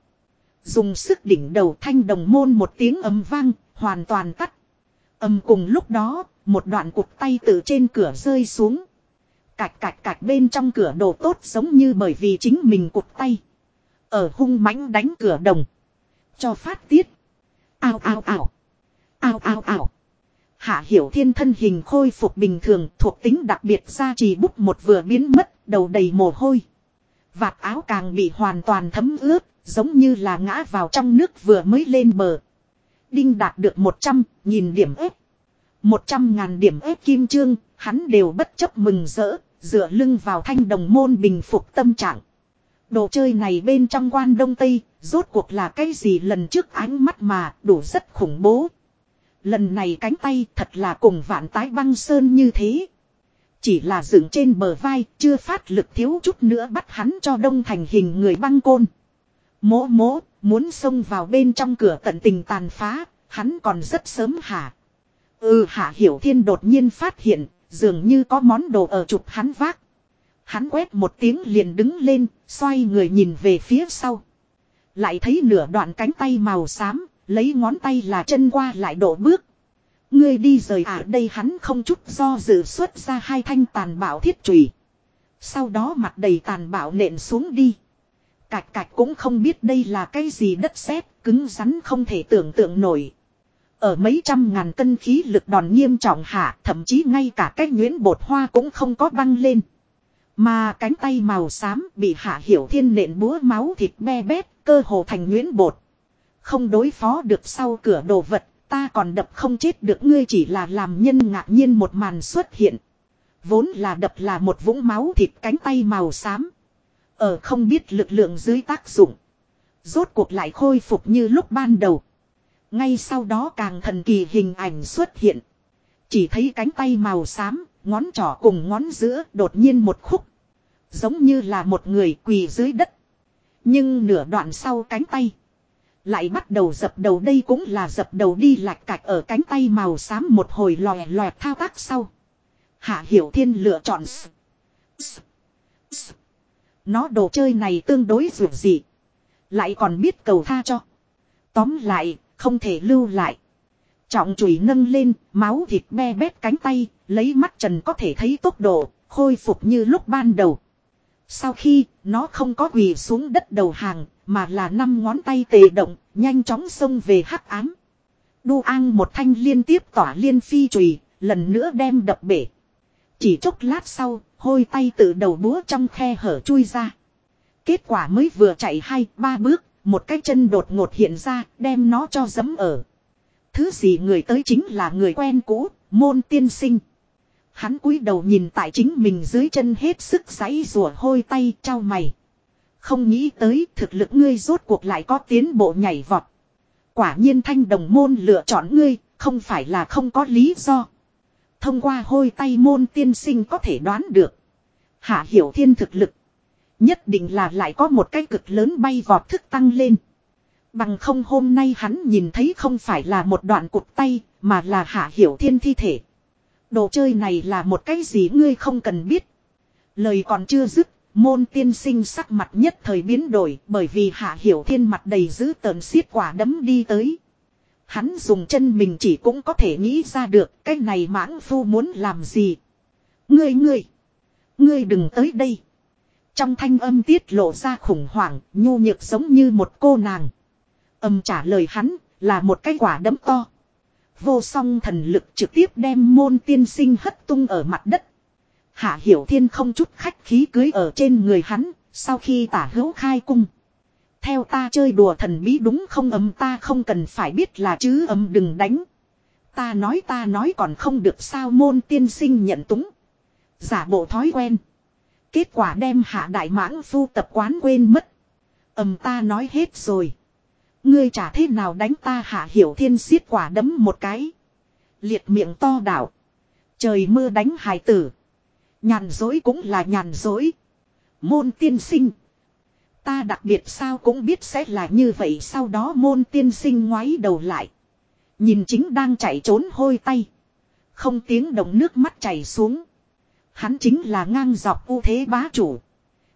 Dùng sức đỉnh đầu thanh đồng môn một tiếng ầm vang, hoàn toàn tắt. Ầm cùng lúc đó, một đoạn cục tay từ trên cửa rơi xuống. Cạch cạch cạch bên trong cửa đồ tốt giống như bởi vì chính mình cục tay. Ở hung mãnh đánh cửa đồng. Cho phát tiết. Ao ao ao. Ao ao ao. Hạ hiểu thiên thân hình khôi phục bình thường thuộc tính đặc biệt ra trì bút một vừa biến mất, đầu đầy mồ hôi. Vạt áo càng bị hoàn toàn thấm ướt, giống như là ngã vào trong nước vừa mới lên bờ. Đinh đạt được 100, nhìn điểm ép. 100 ngàn điểm ép kim trương, hắn đều bất chấp mừng rỡ, dựa lưng vào thanh đồng môn bình phục tâm trạng. Đồ chơi này bên trong quan đông tây, rốt cuộc là cái gì lần trước ánh mắt mà đủ rất khủng bố. Lần này cánh tay thật là cùng vạn tái băng sơn như thế. Chỉ là dựng trên bờ vai, chưa phát lực thiếu chút nữa bắt hắn cho đông thành hình người băng côn. mỗ mỗ muốn xông vào bên trong cửa tận tình tàn phá, hắn còn rất sớm hả. Ừ hạ hiểu thiên đột nhiên phát hiện, dường như có món đồ ở chụp hắn vác. Hắn quét một tiếng liền đứng lên, xoay người nhìn về phía sau. Lại thấy nửa đoạn cánh tay màu xám, lấy ngón tay là chân qua lại độ bước. Ngươi đi rời à đây hắn không chút do dự xuất ra hai thanh tàn bảo thiết trùy. Sau đó mặt đầy tàn bảo nện xuống đi. Cạch cạch cũng không biết đây là cái gì đất sét cứng rắn không thể tưởng tượng nổi. Ở mấy trăm ngàn cân khí lực đòn nghiêm trọng hạ, thậm chí ngay cả cái nguyễn bột hoa cũng không có băng lên. Mà cánh tay màu xám bị hạ hiểu thiên nện búa máu thịt me bét, cơ hồ thành nguyễn bột. Không đối phó được sau cửa đồ vật, ta còn đập không chết được ngươi chỉ là làm nhân ngạc nhiên một màn xuất hiện. Vốn là đập là một vũng máu thịt cánh tay màu xám. Ở không biết lực lượng dưới tác dụng. Rốt cuộc lại khôi phục như lúc ban đầu. Ngay sau đó càng thần kỳ hình ảnh xuất hiện. Chỉ thấy cánh tay màu xám, ngón trỏ cùng ngón giữa đột nhiên một khúc. Giống như là một người quỳ dưới đất. Nhưng nửa đoạn sau cánh tay. Lại bắt đầu dập đầu đây cũng là dập đầu đi lạch cạch ở cánh tay màu xám một hồi lòe lòe thao tác sau. Hạ Hiểu Thiên lựa chọn Nó đồ chơi này tương đối rủi dị. Lại còn biết cầu tha cho. Tóm lại, không thể lưu lại. Trọng chùy nâng lên, máu thịt me bét cánh tay, lấy mắt trần có thể thấy tốc độ, khôi phục như lúc ban đầu. Sau khi, nó không có quỳ xuống đất đầu hàng, mà là năm ngón tay tề động, nhanh chóng xông về hắc ám. Đu An một thanh liên tiếp tỏa liên phi chùy, lần nữa đem đập bể. Chỉ chốc lát sau, hôi tay từ đầu búa trong khe hở chui ra. Kết quả mới vừa chạy hai ba bước, một cái chân đột ngột hiện ra, đem nó cho dấm ở. Thứ gì người tới chính là người quen cũ, môn tiên sinh. Hắn cúi đầu nhìn tại chính mình dưới chân hết sức giấy rùa hôi tay trao mày. Không nghĩ tới thực lực ngươi rốt cuộc lại có tiến bộ nhảy vọt. Quả nhiên thanh đồng môn lựa chọn ngươi, không phải là không có lý do. Thông qua hôi tay môn tiên sinh có thể đoán được. Hạ hiểu thiên thực lực. Nhất định là lại có một cái cực lớn bay vọt thức tăng lên. Bằng không hôm nay hắn nhìn thấy không phải là một đoạn cụt tay, mà là hạ hiểu thiên thi thể. Đồ chơi này là một cái gì ngươi không cần biết. Lời còn chưa dứt, môn tiên sinh sắc mặt nhất thời biến đổi bởi vì hạ hiểu thiên mặt đầy dữ tợn xiết quả đấm đi tới. Hắn dùng chân mình chỉ cũng có thể nghĩ ra được cái này mãng phu muốn làm gì. Ngươi ngươi, ngươi đừng tới đây. Trong thanh âm tiết lộ ra khủng hoảng, nhu nhược giống như một cô nàng. Âm trả lời hắn, là một cái quả đấm to. Vô song thần lực trực tiếp đem môn tiên sinh hất tung ở mặt đất. Hạ Hiểu Thiên không chút khách khí cưới ở trên người hắn, sau khi tả hữu khai cung. Theo ta chơi đùa thần bí đúng không ấm ta không cần phải biết là chứ ấm đừng đánh. Ta nói ta nói còn không được sao môn tiên sinh nhận túng. Giả bộ thói quen. Kết quả đem hạ đại mãng phu tập quán quên mất. Ầm ta nói hết rồi. Ngươi trả thế nào đánh ta hạ hiểu thiên xiết quả đấm một cái. Liệt miệng to đảo. Trời mưa đánh hài tử. Nhàn dối cũng là nhàn dối. Môn tiên sinh. Ta đặc biệt sao cũng biết sẽ là như vậy sau đó môn tiên sinh ngoái đầu lại. Nhìn chính đang chạy trốn hôi tay. Không tiếng động nước mắt chảy xuống. Hắn chính là ngang dọc ưu thế bá chủ.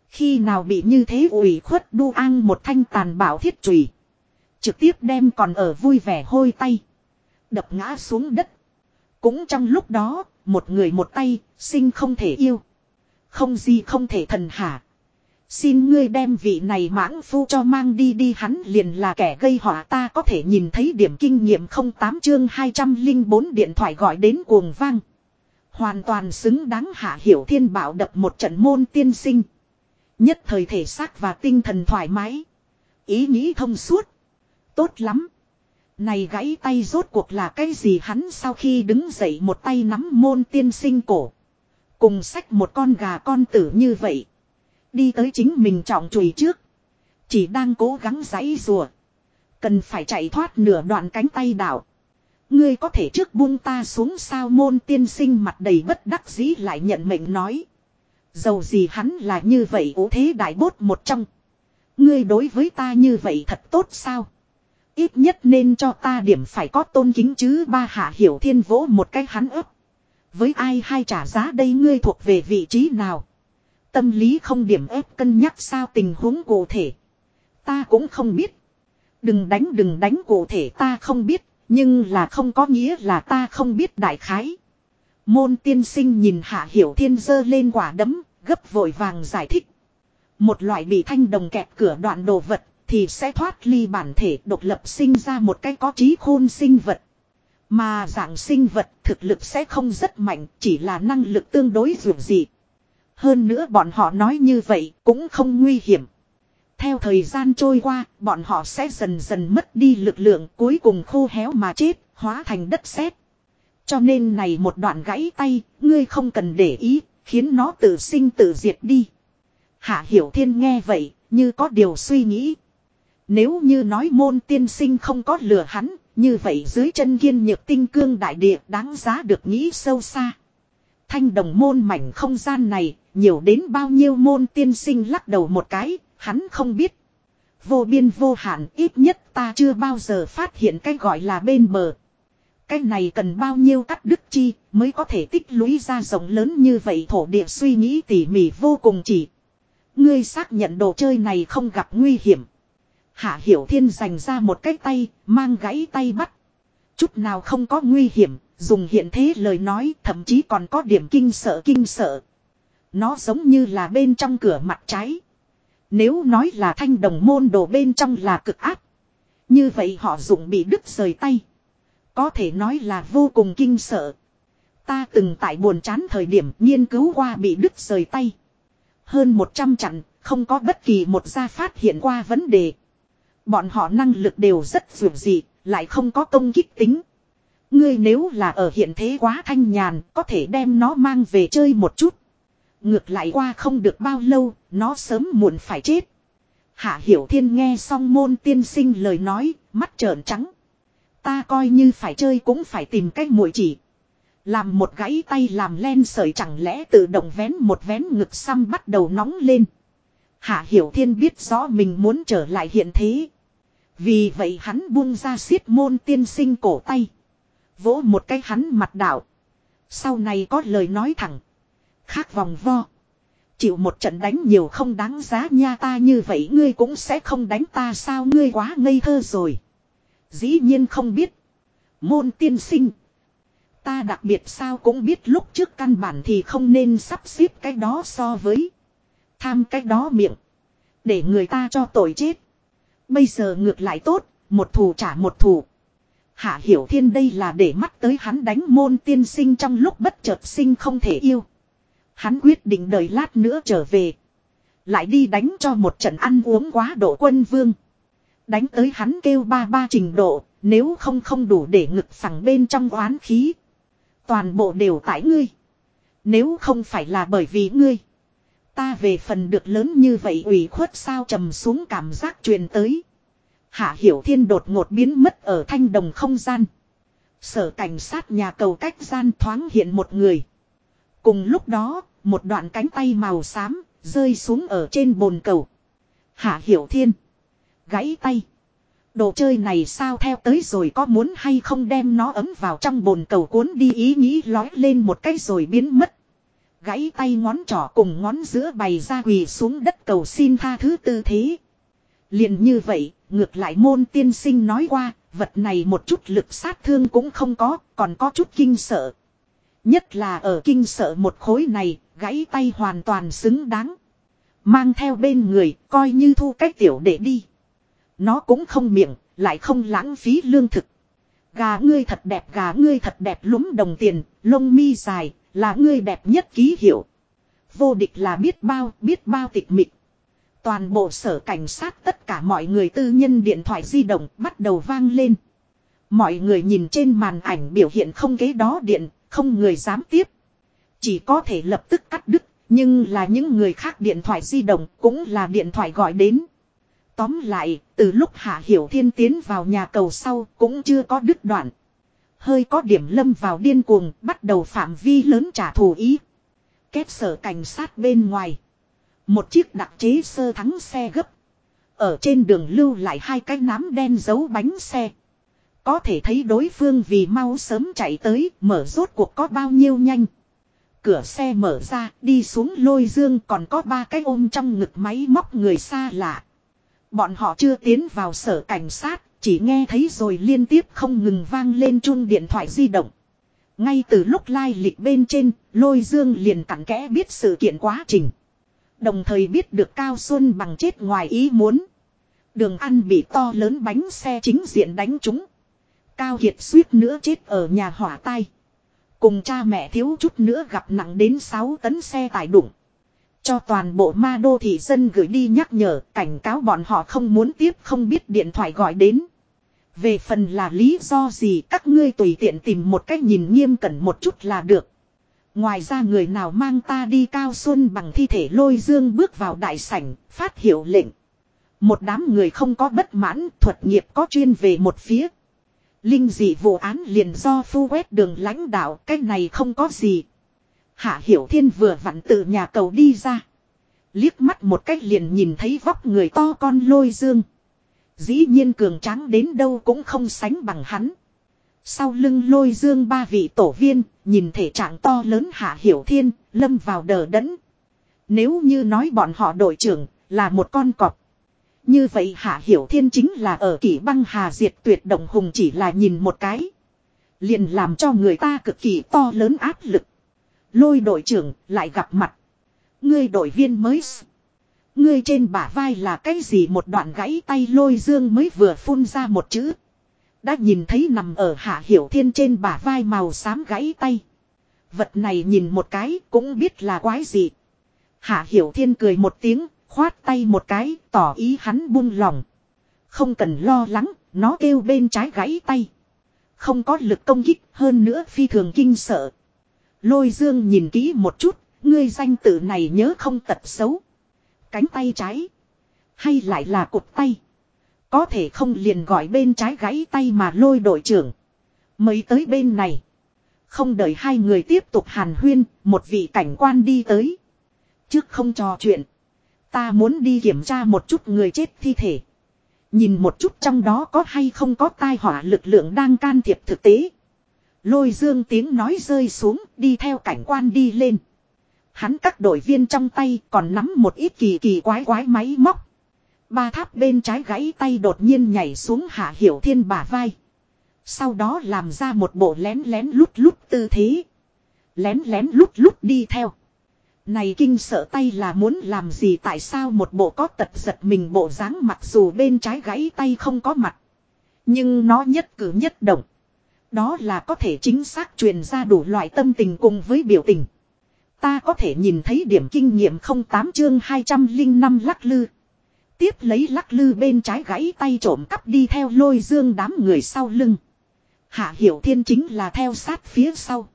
Khi nào bị như thế ủy khuất đu an một thanh tàn bảo thiết trùy. Trực tiếp đem còn ở vui vẻ hôi tay. Đập ngã xuống đất. Cũng trong lúc đó, một người một tay, sinh không thể yêu. Không gì không thể thần hạ. Xin ngươi đem vị này mãng phu cho mang đi đi hắn liền là kẻ gây họa ta có thể nhìn thấy điểm kinh nghiệm 08 chương 204 điện thoại gọi đến cuồng vang. Hoàn toàn xứng đáng hạ hiểu thiên bảo đập một trận môn tiên sinh. Nhất thời thể xác và tinh thần thoải mái. Ý nghĩ thông suốt. Tốt lắm. Này gãy tay rốt cuộc là cái gì hắn sau khi đứng dậy một tay nắm môn tiên sinh cổ. Cùng sách một con gà con tử như vậy. Đi tới chính mình trọng chùi trước. Chỉ đang cố gắng giãy rùa. Cần phải chạy thoát nửa đoạn cánh tay đảo. Ngươi có thể trước buông ta xuống sao môn tiên sinh mặt đầy bất đắc dĩ lại nhận mệnh nói. Dầu gì hắn là như vậy ố thế đại bốt một trong. Ngươi đối với ta như vậy thật tốt sao? Ít nhất nên cho ta điểm phải có tôn kính chứ ba hạ hiểu thiên vỗ một cái hắn ấp. Với ai hay trả giá đây ngươi thuộc về vị trí nào? Tâm lý không điểm ép cân nhắc sao tình huống cụ thể. Ta cũng không biết. Đừng đánh đừng đánh cụ thể ta không biết, nhưng là không có nghĩa là ta không biết đại khái. Môn tiên sinh nhìn hạ hiểu thiên dơ lên quả đấm, gấp vội vàng giải thích. Một loại bị thanh đồng kẹp cửa đoạn đồ vật thì sẽ thoát ly bản thể độc lập sinh ra một cái có trí khôn sinh vật. Mà dạng sinh vật thực lực sẽ không rất mạnh, chỉ là năng lực tương đối dù gì. Hơn nữa bọn họ nói như vậy cũng không nguy hiểm. Theo thời gian trôi qua, bọn họ sẽ dần dần mất đi lực lượng cuối cùng khô héo mà chết, hóa thành đất sét. Cho nên này một đoạn gãy tay, ngươi không cần để ý, khiến nó tự sinh tự diệt đi. Hạ Hiểu Thiên nghe vậy, như có điều suy nghĩ. Nếu như nói môn tiên sinh không có lừa hắn, như vậy dưới chân kiên nhược tinh cương đại địa đáng giá được nghĩ sâu xa. Thanh đồng môn mảnh không gian này, nhiều đến bao nhiêu môn tiên sinh lắc đầu một cái, hắn không biết. Vô biên vô hạn ít nhất ta chưa bao giờ phát hiện cái gọi là bên bờ. Cái này cần bao nhiêu cắt đức chi mới có thể tích lũy ra rộng lớn như vậy thổ địa suy nghĩ tỉ mỉ vô cùng chỉ. Ngươi xác nhận đồ chơi này không gặp nguy hiểm. Hạ Hiểu Thiên dành ra một cái tay, mang gãy tay bắt. Chút nào không có nguy hiểm, dùng hiện thế lời nói thậm chí còn có điểm kinh sợ kinh sợ. Nó giống như là bên trong cửa mặt trái. Nếu nói là thanh đồng môn đồ bên trong là cực áp. Như vậy họ dùng bị đứt rời tay. Có thể nói là vô cùng kinh sợ. Ta từng tại buồn chán thời điểm nghiên cứu qua bị đứt rời tay. Hơn 100 chặn, không có bất kỳ một gia phát hiện qua vấn đề. Bọn họ năng lực đều rất dường dị, lại không có công kích tính. Ngươi nếu là ở hiện thế quá thanh nhàn, có thể đem nó mang về chơi một chút. Ngược lại qua không được bao lâu, nó sớm muộn phải chết. Hạ Hiểu Thiên nghe xong môn tiên sinh lời nói, mắt trợn trắng. Ta coi như phải chơi cũng phải tìm cách muội chỉ. Làm một gãy tay làm len sợi chẳng lẽ tự động vén một vén ngực xăm bắt đầu nóng lên. Hạ Hiểu Thiên biết rõ mình muốn trở lại hiện thế. Vì vậy hắn buông ra xiết môn tiên sinh cổ tay. Vỗ một cái hắn mặt đạo. Sau này có lời nói thẳng. Khác vòng vo. Chịu một trận đánh nhiều không đáng giá nha ta như vậy ngươi cũng sẽ không đánh ta sao ngươi quá ngây thơ rồi. Dĩ nhiên không biết. Môn tiên sinh. Ta đặc biệt sao cũng biết lúc trước căn bản thì không nên sắp xếp cái đó so với. Tham cái đó miệng. Để người ta cho tội chết. Bây giờ ngược lại tốt, một thù trả một thù. Hạ Hiểu Thiên đây là để mắt tới hắn đánh môn tiên sinh trong lúc bất chợt sinh không thể yêu. Hắn quyết định đợi lát nữa trở về. Lại đi đánh cho một trận ăn uống quá độ quân vương. Đánh tới hắn kêu ba ba trình độ, nếu không không đủ để ngực phẳng bên trong oán khí. Toàn bộ đều tại ngươi. Nếu không phải là bởi vì ngươi. Ta về phần được lớn như vậy ủy khuất sao trầm xuống cảm giác truyền tới. Hạ Hiểu Thiên đột ngột biến mất ở thanh đồng không gian. Sở cảnh sát nhà cầu cách gian thoáng hiện một người. Cùng lúc đó, một đoạn cánh tay màu xám rơi xuống ở trên bồn cầu. Hạ Hiểu Thiên. Gãy tay. Đồ chơi này sao theo tới rồi có muốn hay không đem nó ấm vào trong bồn cầu cuốn đi ý nghĩ lói lên một cái rồi biến mất. Gãy tay ngón trỏ cùng ngón giữa bày ra quỳ xuống đất cầu xin tha thứ tư thế. liền như vậy, ngược lại môn tiên sinh nói qua, vật này một chút lực sát thương cũng không có, còn có chút kinh sợ. Nhất là ở kinh sợ một khối này, gãy tay hoàn toàn xứng đáng. Mang theo bên người, coi như thu cách tiểu để đi. Nó cũng không miệng, lại không lãng phí lương thực. Gà ngươi thật đẹp, gà ngươi thật đẹp lúm đồng tiền, lông mi dài, là ngươi đẹp nhất ký hiệu. Vô địch là biết bao, biết bao tịch mịch. Toàn bộ sở cảnh sát tất cả mọi người tư nhân điện thoại di động bắt đầu vang lên. Mọi người nhìn trên màn ảnh biểu hiện không kế đó điện, không người dám tiếp. Chỉ có thể lập tức cắt đứt, nhưng là những người khác điện thoại di động cũng là điện thoại gọi đến. Tóm lại, từ lúc Hạ Hiểu Thiên tiến vào nhà cầu sau cũng chưa có đứt đoạn. Hơi có điểm lâm vào điên cuồng, bắt đầu phạm vi lớn trả thù ý. Kết sở cảnh sát bên ngoài. Một chiếc đặc chế sơ thắng xe gấp. Ở trên đường lưu lại hai cái nám đen giấu bánh xe. Có thể thấy đối phương vì mau sớm chạy tới, mở rốt cuộc có bao nhiêu nhanh. Cửa xe mở ra, đi xuống lôi dương còn có ba cái ôm trong ngực máy móc người xa lạ. Bọn họ chưa tiến vào sở cảnh sát, chỉ nghe thấy rồi liên tiếp không ngừng vang lên chung điện thoại di động. Ngay từ lúc lai lịch bên trên, lôi dương liền cặn kẽ biết sự kiện quá trình. Đồng thời biết được Cao Xuân bằng chết ngoài ý muốn. Đường ăn bị to lớn bánh xe chính diện đánh trúng. Cao Kiệt suýt nữa chết ở nhà hỏa tai. Cùng cha mẹ thiếu chút nữa gặp nặng đến 6 tấn xe tải đụng. Cho toàn bộ ma đô thị dân gửi đi nhắc nhở cảnh cáo bọn họ không muốn tiếp không biết điện thoại gọi đến. Về phần là lý do gì các ngươi tùy tiện tìm một cách nhìn nghiêm cẩn một chút là được. Ngoài ra người nào mang ta đi cao xuân bằng thi thể lôi dương bước vào đại sảnh, phát hiệu lệnh. Một đám người không có bất mãn, thuật nghiệp có chuyên về một phía. Linh dị vụ án liền do phu quét đường lãnh đạo, cái này không có gì. Hạ Hiểu Thiên vừa vặn từ nhà cầu đi ra. Liếc mắt một cách liền nhìn thấy vóc người to con lôi dương. Dĩ nhiên cường tráng đến đâu cũng không sánh bằng hắn. Sau lưng lôi dương ba vị tổ viên, nhìn thể trạng to lớn Hạ Hiểu Thiên, lâm vào đờ đẫn. Nếu như nói bọn họ đội trưởng, là một con cọp. Như vậy Hạ Hiểu Thiên chính là ở kỷ băng hà diệt tuyệt động hùng chỉ là nhìn một cái. Liền làm cho người ta cực kỳ to lớn áp lực. Lôi đội trưởng lại gặp mặt. Ngươi đội viên mới. Ngươi trên bả vai là cái gì một đoạn gãy tay lôi dương mới vừa phun ra một chữ. Đã nhìn thấy nằm ở hạ hiểu thiên trên bả vai màu xám gãy tay. Vật này nhìn một cái cũng biết là quái gì. Hạ hiểu thiên cười một tiếng, Khoát tay một cái, tỏ ý hắn buông lòng. Không cần lo lắng, nó kêu bên trái gãy tay. Không có lực công kích hơn nữa phi thường kinh sợ. Lôi dương nhìn kỹ một chút, ngươi danh tự này nhớ không tật xấu. Cánh tay trái. Hay lại là cục tay. Có thể không liền gọi bên trái gãy tay mà lôi đội trưởng. Mới tới bên này. Không đợi hai người tiếp tục hàn huyên, một vị cảnh quan đi tới. Trước không trò chuyện. Ta muốn đi kiểm tra một chút người chết thi thể. Nhìn một chút trong đó có hay không có tai họa lực lượng đang can thiệp thực tế. Lôi dương tiếng nói rơi xuống, đi theo cảnh quan đi lên. Hắn các đội viên trong tay còn nắm một ít kỳ kỳ quái quái máy móc. Ba tháp bên trái gãy tay đột nhiên nhảy xuống hạ hiểu thiên bả vai. Sau đó làm ra một bộ lén lén lút lút tư thế. Lén lén lút lút đi theo. Này kinh sợ tay là muốn làm gì tại sao một bộ có tật giật mình bộ dáng mặc dù bên trái gãy tay không có mặt. Nhưng nó nhất cử nhất động. Đó là có thể chính xác truyền ra đủ loại tâm tình cùng với biểu tình. Ta có thể nhìn thấy điểm kinh nghiệm 08 chương 205 lắc lư. Tiếp lấy lắc lư bên trái gãy tay trộm cắp đi theo lôi dương đám người sau lưng. Hạ Hiểu Thiên chính là theo sát phía sau.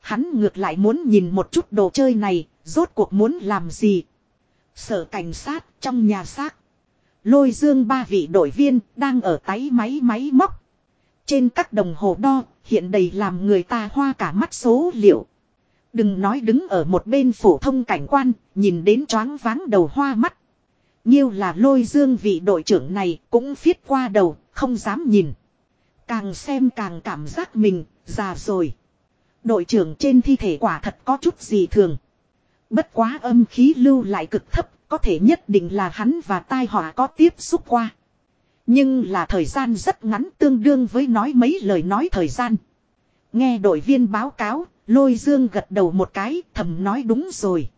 Hắn ngược lại muốn nhìn một chút đồ chơi này, rốt cuộc muốn làm gì. Sở cảnh sát trong nhà xác. Lôi dương ba vị đội viên đang ở tay máy máy móc. Trên các đồng hồ đo, hiện đầy làm người ta hoa cả mắt số liệu. Đừng nói đứng ở một bên phổ thông cảnh quan, nhìn đến choáng váng đầu hoa mắt. Nhiêu là lôi dương vị đội trưởng này cũng phiết qua đầu, không dám nhìn. Càng xem càng cảm giác mình, già rồi. Đội trưởng trên thi thể quả thật có chút gì thường. Bất quá âm khí lưu lại cực thấp, có thể nhất định là hắn và tai họa có tiếp xúc qua. Nhưng là thời gian rất ngắn tương đương với nói mấy lời nói thời gian. Nghe đội viên báo cáo, lôi dương gật đầu một cái, thầm nói đúng rồi.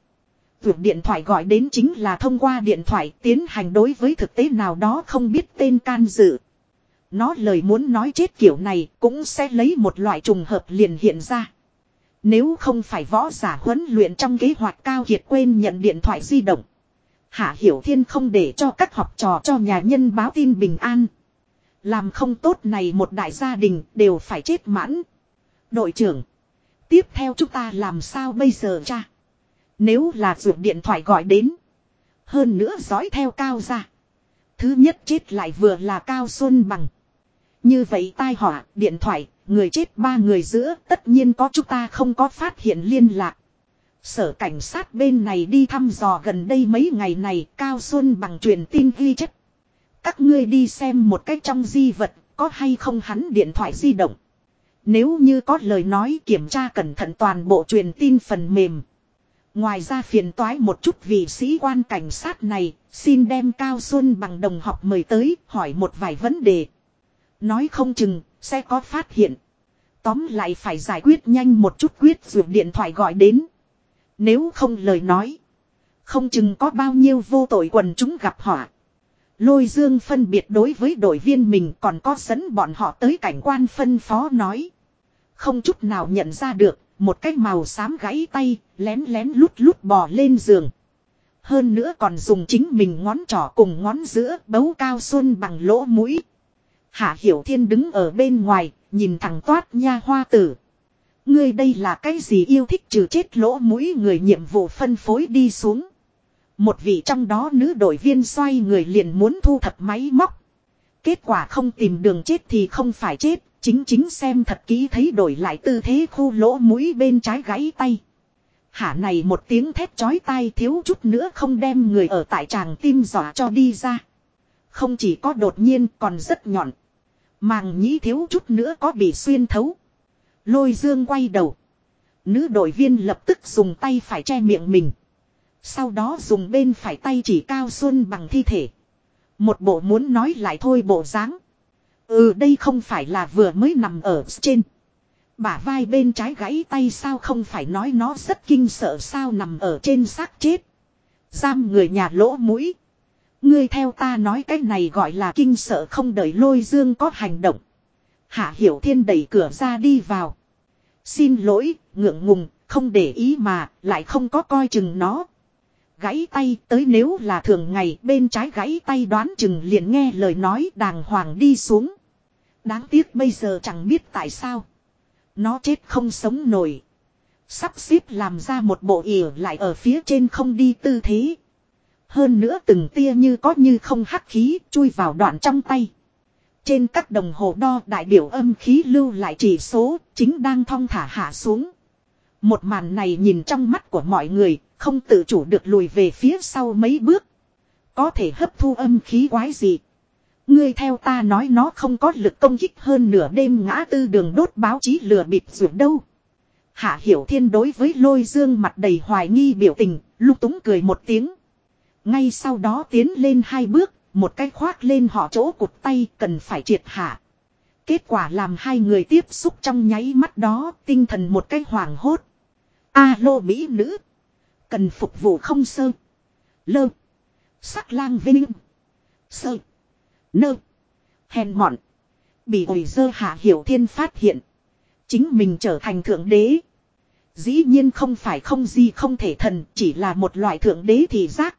Vượt điện thoại gọi đến chính là thông qua điện thoại tiến hành đối với thực tế nào đó không biết tên can dự. Nó lời muốn nói chết kiểu này cũng sẽ lấy một loại trùng hợp liền hiện ra. Nếu không phải võ giả huấn luyện trong kế hoạch cao kiệt quên nhận điện thoại di động. Hạ Hiểu Thiên không để cho các học trò cho nhà nhân báo tin bình an. Làm không tốt này một đại gia đình đều phải chết mãn. Đội trưởng. Tiếp theo chúng ta làm sao bây giờ cha? Nếu là ruột điện thoại gọi đến. Hơn nữa dõi theo cao ra. Thứ nhất chết lại vừa là cao xuân bằng. Như vậy tai họa, điện thoại, người chết ba người giữa tất nhiên có chúng ta không có phát hiện liên lạc. Sở cảnh sát bên này đi thăm dò gần đây mấy ngày này Cao Xuân bằng truyền tin ghi chất. Các ngươi đi xem một cách trong di vật có hay không hắn điện thoại di động. Nếu như có lời nói kiểm tra cẩn thận toàn bộ truyền tin phần mềm. Ngoài ra phiền toái một chút vị sĩ quan cảnh sát này, xin đem Cao Xuân bằng đồng học mời tới hỏi một vài vấn đề. Nói không chừng, sẽ có phát hiện. Tóm lại phải giải quyết nhanh một chút quyết dược điện thoại gọi đến. Nếu không lời nói. Không chừng có bao nhiêu vô tội quần chúng gặp họa. Lôi dương phân biệt đối với đội viên mình còn có dẫn bọn họ tới cảnh quan phân phó nói. Không chút nào nhận ra được, một cái màu xám gãy tay, lén lén lút lút bò lên giường. Hơn nữa còn dùng chính mình ngón trỏ cùng ngón giữa bấu cao xuân bằng lỗ mũi. Hạ Hiểu Thiên đứng ở bên ngoài, nhìn thẳng toát nha hoa tử. Ngươi đây là cái gì yêu thích trừ chết lỗ mũi người nhiệm vụ phân phối đi xuống. Một vị trong đó nữ đội viên xoay người liền muốn thu thập máy móc. Kết quả không tìm đường chết thì không phải chết, chính chính xem thật kỹ thấy đổi lại tư thế khu lỗ mũi bên trái gãy tay. Hả này một tiếng thét chói tai thiếu chút nữa không đem người ở tại tràng tim dọa cho đi ra. Không chỉ có đột nhiên còn rất nhọn. Màng nhĩ thiếu chút nữa có bị xuyên thấu. Lôi dương quay đầu. Nữ đội viên lập tức dùng tay phải che miệng mình. Sau đó dùng bên phải tay chỉ cao xuân bằng thi thể. Một bộ muốn nói lại thôi bộ dáng. Ừ đây không phải là vừa mới nằm ở trên. Bả vai bên trái gãy tay sao không phải nói nó rất kinh sợ sao nằm ở trên xác chết. Giam người nhà lỗ mũi. Ngươi theo ta nói cái này gọi là kinh sợ không đợi lôi dương có hành động. Hạ Hiểu Thiên đẩy cửa ra đi vào. Xin lỗi, ngượng ngùng, không để ý mà, lại không có coi chừng nó. gãy tay tới nếu là thường ngày bên trái gãy tay đoán chừng liền nghe lời nói đàng hoàng đi xuống. Đáng tiếc bây giờ chẳng biết tại sao. Nó chết không sống nổi. Sắp xếp làm ra một bộ ỉa lại ở phía trên không đi tư thế. Hơn nữa từng tia như có như không hắc khí chui vào đoạn trong tay. Trên các đồng hồ đo đại biểu âm khí lưu lại chỉ số chính đang thong thả hạ xuống. Một màn này nhìn trong mắt của mọi người không tự chủ được lùi về phía sau mấy bước. Có thể hấp thu âm khí quái gì. Ngươi theo ta nói nó không có lực công kích hơn nửa đêm ngã tư đường đốt báo chí lừa bịp rượu đâu. Hạ Hiểu Thiên đối với lôi dương mặt đầy hoài nghi biểu tình, lúc túng cười một tiếng. Ngay sau đó tiến lên hai bước, một cái khoác lên họ chỗ cụt tay cần phải triệt hạ. Kết quả làm hai người tiếp xúc trong nháy mắt đó, tinh thần một cái hoảng hốt. alo mỹ nữ. Cần phục vụ không sơ. Lơ. Sắc lang vinh. Sơ. Nơ. Hèn mọn. Bị ổi dơ hạ hiểu thiên phát hiện. Chính mình trở thành thượng đế. Dĩ nhiên không phải không gì không thể thần, chỉ là một loại thượng đế thì giác.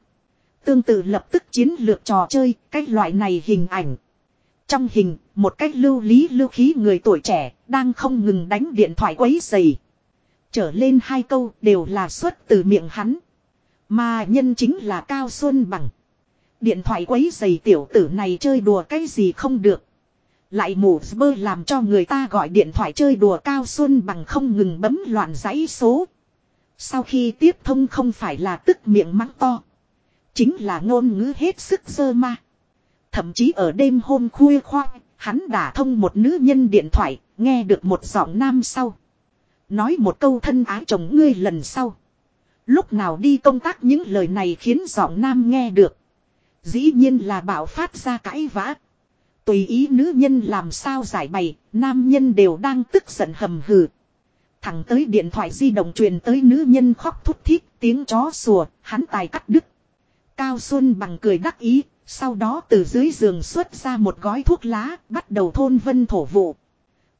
Tương tự lập tức chiến lược trò chơi, cái loại này hình ảnh. Trong hình, một cách lưu lý lưu khí người tuổi trẻ, đang không ngừng đánh điện thoại quấy dày. Trở lên hai câu đều là xuất từ miệng hắn. Mà nhân chính là Cao Xuân Bằng. Điện thoại quấy dày tiểu tử này chơi đùa cái gì không được. Lại mù bơ làm cho người ta gọi điện thoại chơi đùa Cao Xuân Bằng không ngừng bấm loạn dãy số. Sau khi tiếp thông không phải là tức miệng mắng to. Chính là ngôn ngữ hết sức sơ ma. Thậm chí ở đêm hôm khuya khoang, hắn đã thông một nữ nhân điện thoại, nghe được một giọng nam sau. Nói một câu thân ái chồng ngươi lần sau. Lúc nào đi công tác những lời này khiến giọng nam nghe được. Dĩ nhiên là bảo phát ra cãi vã. Tùy ý nữ nhân làm sao giải bày, nam nhân đều đang tức giận hầm hừ. Thẳng tới điện thoại di động truyền tới nữ nhân khóc thút thít, tiếng chó sủa, hắn tài cắt đứt. Cao Xuân bằng cười đắc ý, sau đó từ dưới giường xuất ra một gói thuốc lá, bắt đầu thôn vân thổ vụ.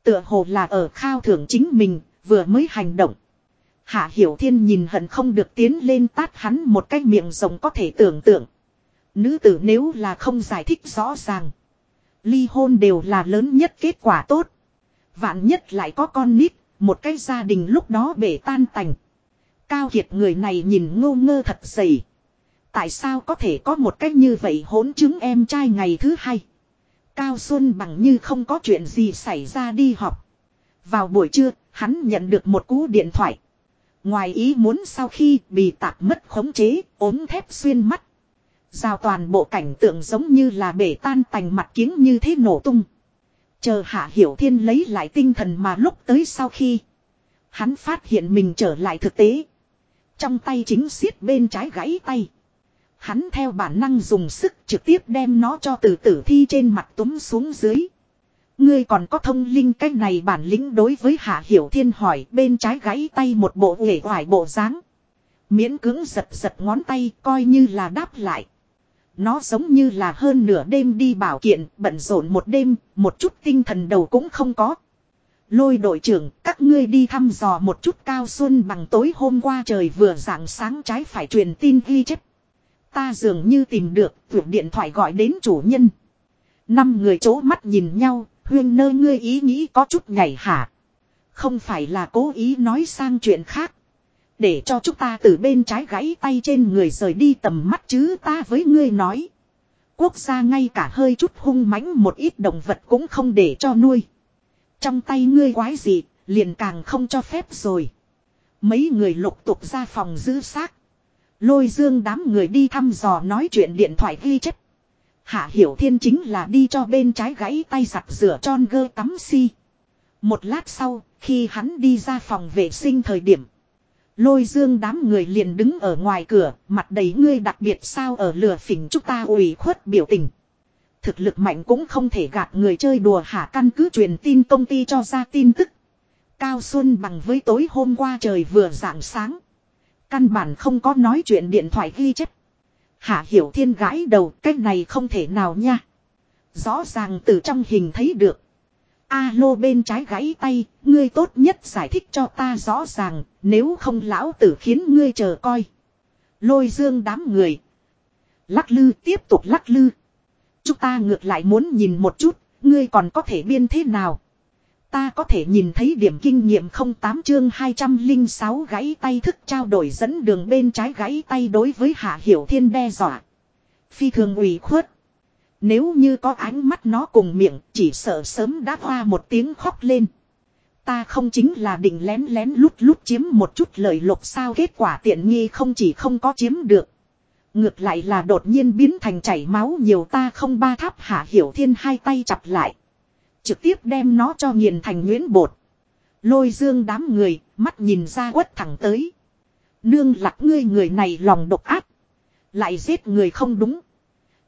Tựa hồ là ở khao thưởng chính mình, vừa mới hành động. Hạ Hiểu Thiên nhìn hận không được tiến lên tát hắn một cái miệng rồng có thể tưởng tượng. Nữ tử nếu là không giải thích rõ ràng. Ly hôn đều là lớn nhất kết quả tốt. Vạn nhất lại có con nít, một cái gia đình lúc đó bể tan tành. Cao Kiệt người này nhìn ngô ngơ thật dày. Tại sao có thể có một cách như vậy hỗn chứng em trai ngày thứ hai. Cao Xuân bằng như không có chuyện gì xảy ra đi học. Vào buổi trưa, hắn nhận được một cú điện thoại. Ngoài ý muốn sau khi bị tạc mất khống chế, ốm thép xuyên mắt. Giao toàn bộ cảnh tượng giống như là bể tan tành mặt kiếng như thế nổ tung. Chờ Hạ Hiểu Thiên lấy lại tinh thần mà lúc tới sau khi. Hắn phát hiện mình trở lại thực tế. Trong tay chính siết bên trái gãy tay. Hắn theo bản năng dùng sức trực tiếp đem nó cho từ tử thi trên mặt túm xuống dưới. Ngươi còn có thông linh cách này bản lĩnh đối với Hạ Hiểu Thiên hỏi bên trái gãy tay một bộ nghề hoài bộ dáng Miễn cứng giật giật ngón tay coi như là đáp lại. Nó giống như là hơn nửa đêm đi bảo kiện, bận rộn một đêm, một chút tinh thần đầu cũng không có. Lôi đội trưởng, các ngươi đi thăm dò một chút cao xuân bằng tối hôm qua trời vừa rạng sáng trái phải truyền tin ghi chép. Ta dường như tìm được, vượt điện thoại gọi đến chủ nhân. Năm người chố mắt nhìn nhau, huyên nơi ngươi ý nghĩ có chút nhảy hả. Không phải là cố ý nói sang chuyện khác. Để cho chúng ta từ bên trái gãy tay trên người rời đi tầm mắt chứ ta với ngươi nói. Quốc gia ngay cả hơi chút hung mãnh một ít động vật cũng không để cho nuôi. Trong tay ngươi quái gì, liền càng không cho phép rồi. Mấy người lục tục ra phòng giữ xác. Lôi dương đám người đi thăm dò nói chuyện điện thoại ghi chép. Hạ Hiểu Thiên chính là đi cho bên trái gãy tay giặt rửa tròn gơ tắm si. Một lát sau, khi hắn đi ra phòng vệ sinh thời điểm. Lôi dương đám người liền đứng ở ngoài cửa, mặt đầy ngươi đặc biệt sao ở lửa phỉnh chúng ta ủy khuất biểu tình. Thực lực mạnh cũng không thể gạt người chơi đùa hạ căn cứ truyền tin công ty cho ra tin tức. Cao Xuân bằng với tối hôm qua trời vừa rạng sáng. Căn bản không có nói chuyện điện thoại ghi chép. Hạ hiểu thiên gãi đầu cái này không thể nào nha. Rõ ràng từ trong hình thấy được. Alo bên trái gãy tay, ngươi tốt nhất giải thích cho ta rõ ràng, nếu không lão tử khiến ngươi chờ coi. Lôi dương đám người. Lắc lư tiếp tục lắc lư. Chúng ta ngược lại muốn nhìn một chút, ngươi còn có thể biên thế nào. Ta có thể nhìn thấy điểm kinh nghiệm 08 chương 206 gãy tay thức trao đổi dẫn đường bên trái gãy tay đối với Hạ Hiểu Thiên đe dọa. Phi thường ủy khuất. Nếu như có ánh mắt nó cùng miệng, chỉ sợ sớm đã hoa một tiếng khóc lên. Ta không chính là định lén lén lút lút chiếm một chút lời lộc sao kết quả tiện nghi không chỉ không có chiếm được. Ngược lại là đột nhiên biến thành chảy máu nhiều ta không ba tháp hạ hiểu thiên hai tay chặt lại. Trực tiếp đem nó cho nghiền thành nguyễn bột. Lôi dương đám người, mắt nhìn ra quất thẳng tới. Nương lạc ngươi người này lòng độc ác. Lại giết người không đúng.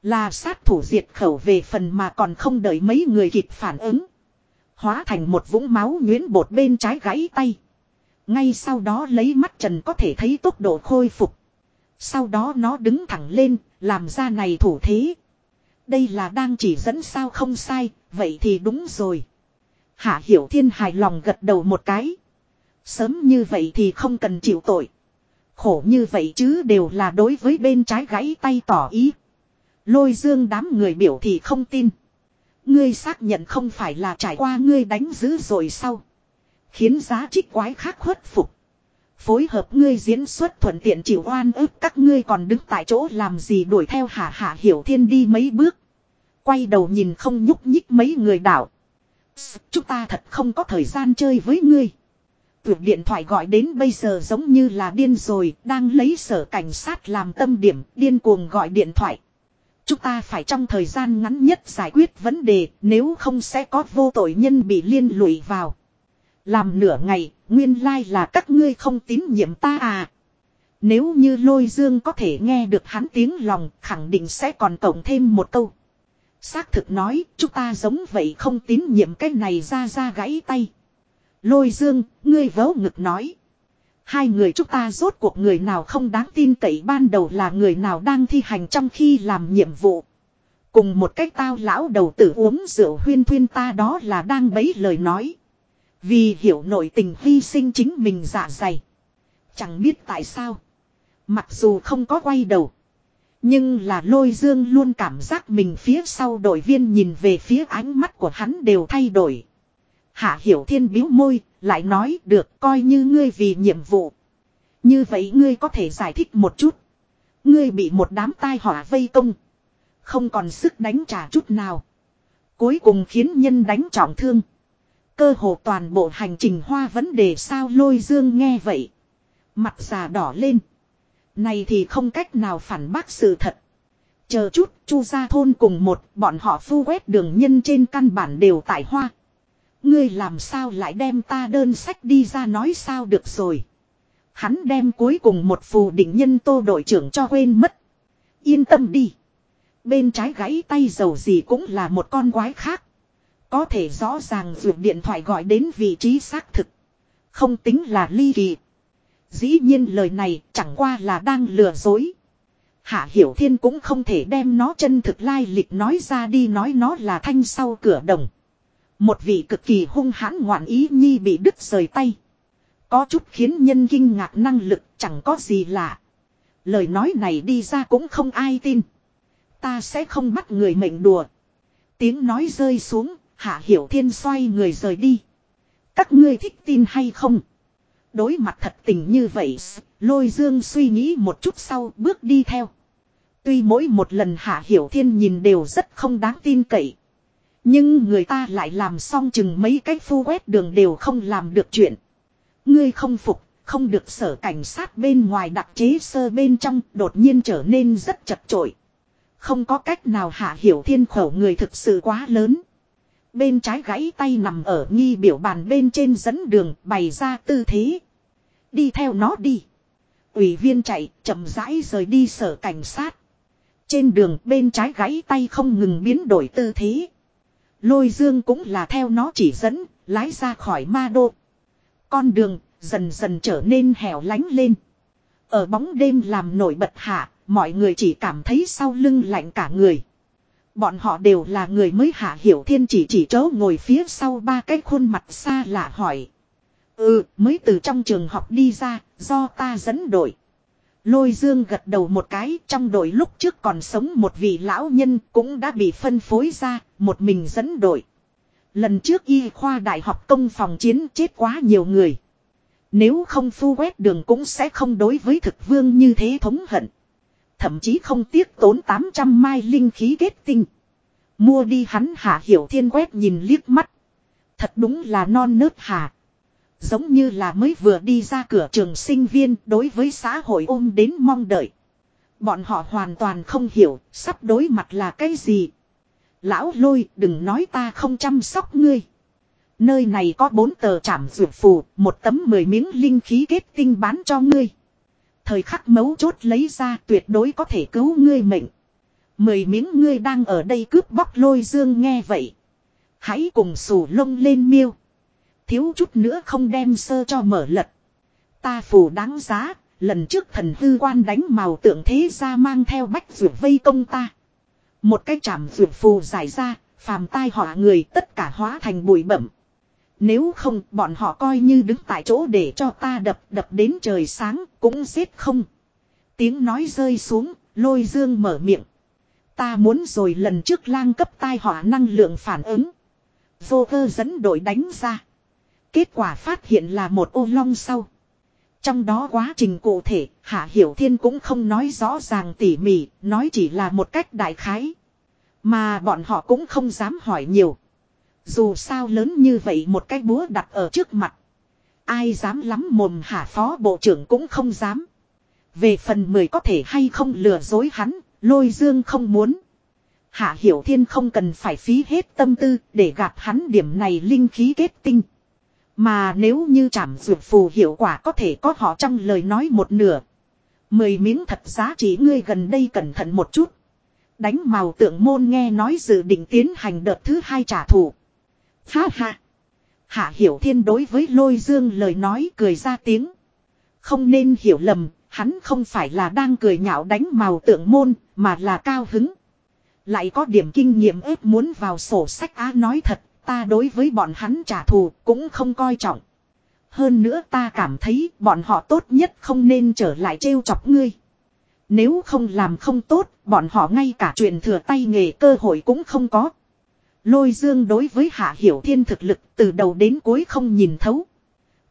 Là sát thủ diệt khẩu về phần mà còn không đợi mấy người kịp phản ứng. Hóa thành một vũng máu nhuyễn bột bên trái gãy tay. Ngay sau đó lấy mắt trần có thể thấy tốc độ khôi phục. Sau đó nó đứng thẳng lên, làm ra này thủ thế. Đây là đang chỉ dẫn sao không sai, vậy thì đúng rồi. Hạ Hiểu Thiên hài lòng gật đầu một cái. Sớm như vậy thì không cần chịu tội. Khổ như vậy chứ đều là đối với bên trái gãy tay tỏ ý. Lôi dương đám người biểu thì không tin. Ngươi xác nhận không phải là trải qua ngươi đánh dữ rồi sau. Khiến giá trích quái khác khuất phục. Phối hợp ngươi diễn xuất thuận tiện chịu oan ức các ngươi còn đứng tại chỗ làm gì đuổi theo hạ hạ hiểu thiên đi mấy bước. Quay đầu nhìn không nhúc nhích mấy người đảo. Chúng ta thật không có thời gian chơi với ngươi. Tuyệt điện thoại gọi đến bây giờ giống như là điên rồi, đang lấy sở cảnh sát làm tâm điểm, điên cuồng gọi điện thoại. Chúng ta phải trong thời gian ngắn nhất giải quyết vấn đề, nếu không sẽ có vô tội nhân bị liên lụy vào. Làm nửa ngày, nguyên lai là các ngươi không tín nhiệm ta à. Nếu như lôi dương có thể nghe được hắn tiếng lòng, khẳng định sẽ còn cộng thêm một câu. Xác thực nói, chúng ta giống vậy không tín nhiệm cái này ra ra gãy tay. Lôi dương, ngươi vớ ngực nói. Hai người chúng ta rốt cuộc người nào không đáng tin cậy ban đầu là người nào đang thi hành trong khi làm nhiệm vụ. Cùng một cách tao lão đầu tử uống rượu huyên thuyên ta đó là đang bấy lời nói. Vì hiểu nội tình hy sinh chính mình dạ dày. Chẳng biết tại sao. Mặc dù không có quay đầu. Nhưng là lôi dương luôn cảm giác mình phía sau đội viên nhìn về phía ánh mắt của hắn đều thay đổi. Hạ hiểu thiên biếu môi, lại nói được coi như ngươi vì nhiệm vụ. Như vậy ngươi có thể giải thích một chút. Ngươi bị một đám tai họa vây công. Không còn sức đánh trả chút nào. Cuối cùng khiến nhân đánh trọng thương. Cơ hồ toàn bộ hành trình hoa vấn đề sao lôi dương nghe vậy. Mặt già đỏ lên. Này thì không cách nào phản bác sự thật. Chờ chút, chu gia thôn cùng một, bọn họ phu quét đường nhân trên căn bản đều tại hoa. Ngươi làm sao lại đem ta đơn sách đi ra nói sao được rồi. Hắn đem cuối cùng một phù định nhân tô đội trưởng cho quên mất. Yên tâm đi. Bên trái gãy tay dầu gì cũng là một con quái khác. Có thể rõ ràng dù điện thoại gọi đến vị trí xác thực. Không tính là ly kỳ. Dĩ nhiên lời này chẳng qua là đang lừa dối. Hạ Hiểu Thiên cũng không thể đem nó chân thực lai lịch nói ra đi nói nó là thanh sau cửa đồng. Một vị cực kỳ hung hãn ngoạn ý nhi bị đứt rời tay. Có chút khiến nhân kinh ngạc năng lực chẳng có gì lạ. Lời nói này đi ra cũng không ai tin. Ta sẽ không bắt người mệnh đùa. Tiếng nói rơi xuống, Hạ Hiểu Thiên xoay người rời đi. Các ngươi thích tin hay không? Đối mặt thật tình như vậy, lôi dương suy nghĩ một chút sau bước đi theo. Tuy mỗi một lần Hạ Hiểu Thiên nhìn đều rất không đáng tin cậy. Nhưng người ta lại làm xong chừng mấy cái phu quét đường đều không làm được chuyện. Ngươi không phục, không được sở cảnh sát bên ngoài đặc chế sơ bên trong đột nhiên trở nên rất chật trội. Không có cách nào hạ hiểu thiên khẩu người thực sự quá lớn. Bên trái gãy tay nằm ở nghi biểu bàn bên trên dẫn đường bày ra tư thế. Đi theo nó đi. Ủy viên chạy chậm rãi rời đi sở cảnh sát. Trên đường bên trái gãy tay không ngừng biến đổi tư thế. Lôi dương cũng là theo nó chỉ dẫn, lái ra khỏi ma đô. Con đường dần dần trở nên hẻo lánh lên. Ở bóng đêm làm nổi bật hạ, mọi người chỉ cảm thấy sau lưng lạnh cả người. Bọn họ đều là người mới hạ hiểu thiên chỉ chỉ chỗ ngồi phía sau ba cái khuôn mặt xa lạ hỏi. Ừ, mới từ trong trường học đi ra, do ta dẫn đội. Lôi dương gật đầu một cái trong đội lúc trước còn sống một vị lão nhân cũng đã bị phân phối ra, một mình dẫn đội. Lần trước y khoa đại học công phòng chiến chết quá nhiều người. Nếu không phu quét đường cũng sẽ không đối với thực vương như thế thống hận. Thậm chí không tiếc tốn 800 mai linh khí kết tinh. Mua đi hắn hạ hiểu thiên quét nhìn liếc mắt. Thật đúng là non nớt hà. Giống như là mới vừa đi ra cửa trường sinh viên đối với xã hội ôm đến mong đợi. Bọn họ hoàn toàn không hiểu sắp đối mặt là cái gì. Lão lôi đừng nói ta không chăm sóc ngươi. Nơi này có bốn tờ trảm dược phù, một tấm mười miếng linh khí kết tinh bán cho ngươi. Thời khắc mấu chốt lấy ra tuyệt đối có thể cứu ngươi mệnh. Mười miếng ngươi đang ở đây cướp bóc lôi dương nghe vậy. Hãy cùng sù lông lên miêu. Thiếu chút nữa không đem sơ cho mở lật. Ta phù đáng giá, lần trước thần hư quan đánh màu tượng thế ra mang theo bách dược vây công ta. Một cái chạm dược phù giải ra, phàm tai họa người tất cả hóa thành bụi bẩm. Nếu không bọn họ coi như đứng tại chỗ để cho ta đập đập đến trời sáng cũng giết không. Tiếng nói rơi xuống, lôi dương mở miệng. Ta muốn rồi lần trước lang cấp tai họa năng lượng phản ứng. Vô cơ dẫn đội đánh ra. Kết quả phát hiện là một ô long sau. Trong đó quá trình cụ thể, Hạ Hiểu Thiên cũng không nói rõ ràng tỉ mỉ, nói chỉ là một cách đại khái. Mà bọn họ cũng không dám hỏi nhiều. Dù sao lớn như vậy một cái búa đặt ở trước mặt. Ai dám lắm mồm hả phó bộ trưởng cũng không dám. Về phần mười có thể hay không lừa dối hắn, lôi dương không muốn. Hạ Hiểu Thiên không cần phải phí hết tâm tư để gạt hắn điểm này linh khí kết tinh. Mà nếu như chảm dược phù hiệu quả có thể có họ trong lời nói một nửa. Mười miếng thật giá trị ngươi gần đây cẩn thận một chút. Đánh màu tượng môn nghe nói dự định tiến hành đợt thứ hai trả thù. Ha ha. Hạ Hiểu Thiên đối với lôi dương lời nói cười ra tiếng. Không nên hiểu lầm, hắn không phải là đang cười nhạo đánh màu tượng môn, mà là cao hứng. Lại có điểm kinh nghiệm ếp muốn vào sổ sách á nói thật, ta đối với bọn hắn trả thù cũng không coi trọng. Hơn nữa ta cảm thấy bọn họ tốt nhất không nên trở lại trêu chọc ngươi. Nếu không làm không tốt, bọn họ ngay cả truyền thừa tay nghề cơ hội cũng không có. Lôi dương đối với hạ hiểu thiên thực lực từ đầu đến cuối không nhìn thấu.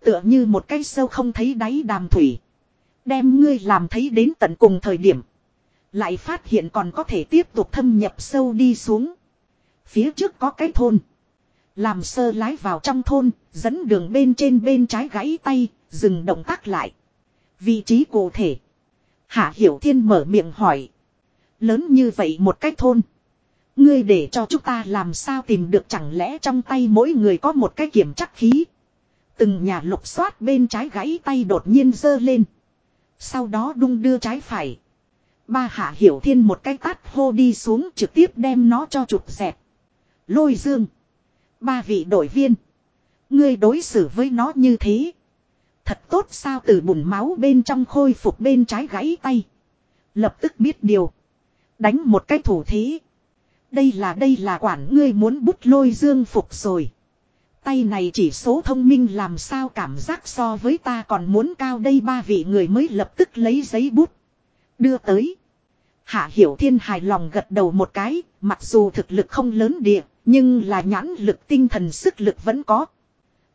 Tựa như một cái sâu không thấy đáy đàm thủy. Đem ngươi làm thấy đến tận cùng thời điểm. Lại phát hiện còn có thể tiếp tục thâm nhập sâu đi xuống. Phía trước có cái thôn. Làm sơ lái vào trong thôn, dẫn đường bên trên bên trái gãy tay, dừng động tác lại. Vị trí cụ thể. Hạ Hiểu Thiên mở miệng hỏi. Lớn như vậy một cái thôn. Ngươi để cho chúng ta làm sao tìm được chẳng lẽ trong tay mỗi người có một cái kiểm chắc khí. Từng nhà lục xoát bên trái gãy tay đột nhiên giơ lên. Sau đó đung đưa trái phải. Ba hạ hiểu thiên một cái tát hô đi xuống trực tiếp đem nó cho chụp dẹp. Lôi dương. Ba vị đội viên. Ngươi đối xử với nó như thế. Thật tốt sao từ bùn máu bên trong khôi phục bên trái gãy tay. Lập tức biết điều. Đánh một cái thủ thế. Đây là đây là quản ngươi muốn bút lôi dương phục rồi. Tay này chỉ số thông minh làm sao cảm giác so với ta còn muốn cao đây ba vị người mới lập tức lấy giấy bút. Đưa tới. Hạ Hiểu Thiên hài lòng gật đầu một cái, mặc dù thực lực không lớn địa, nhưng là nhãn lực tinh thần sức lực vẫn có.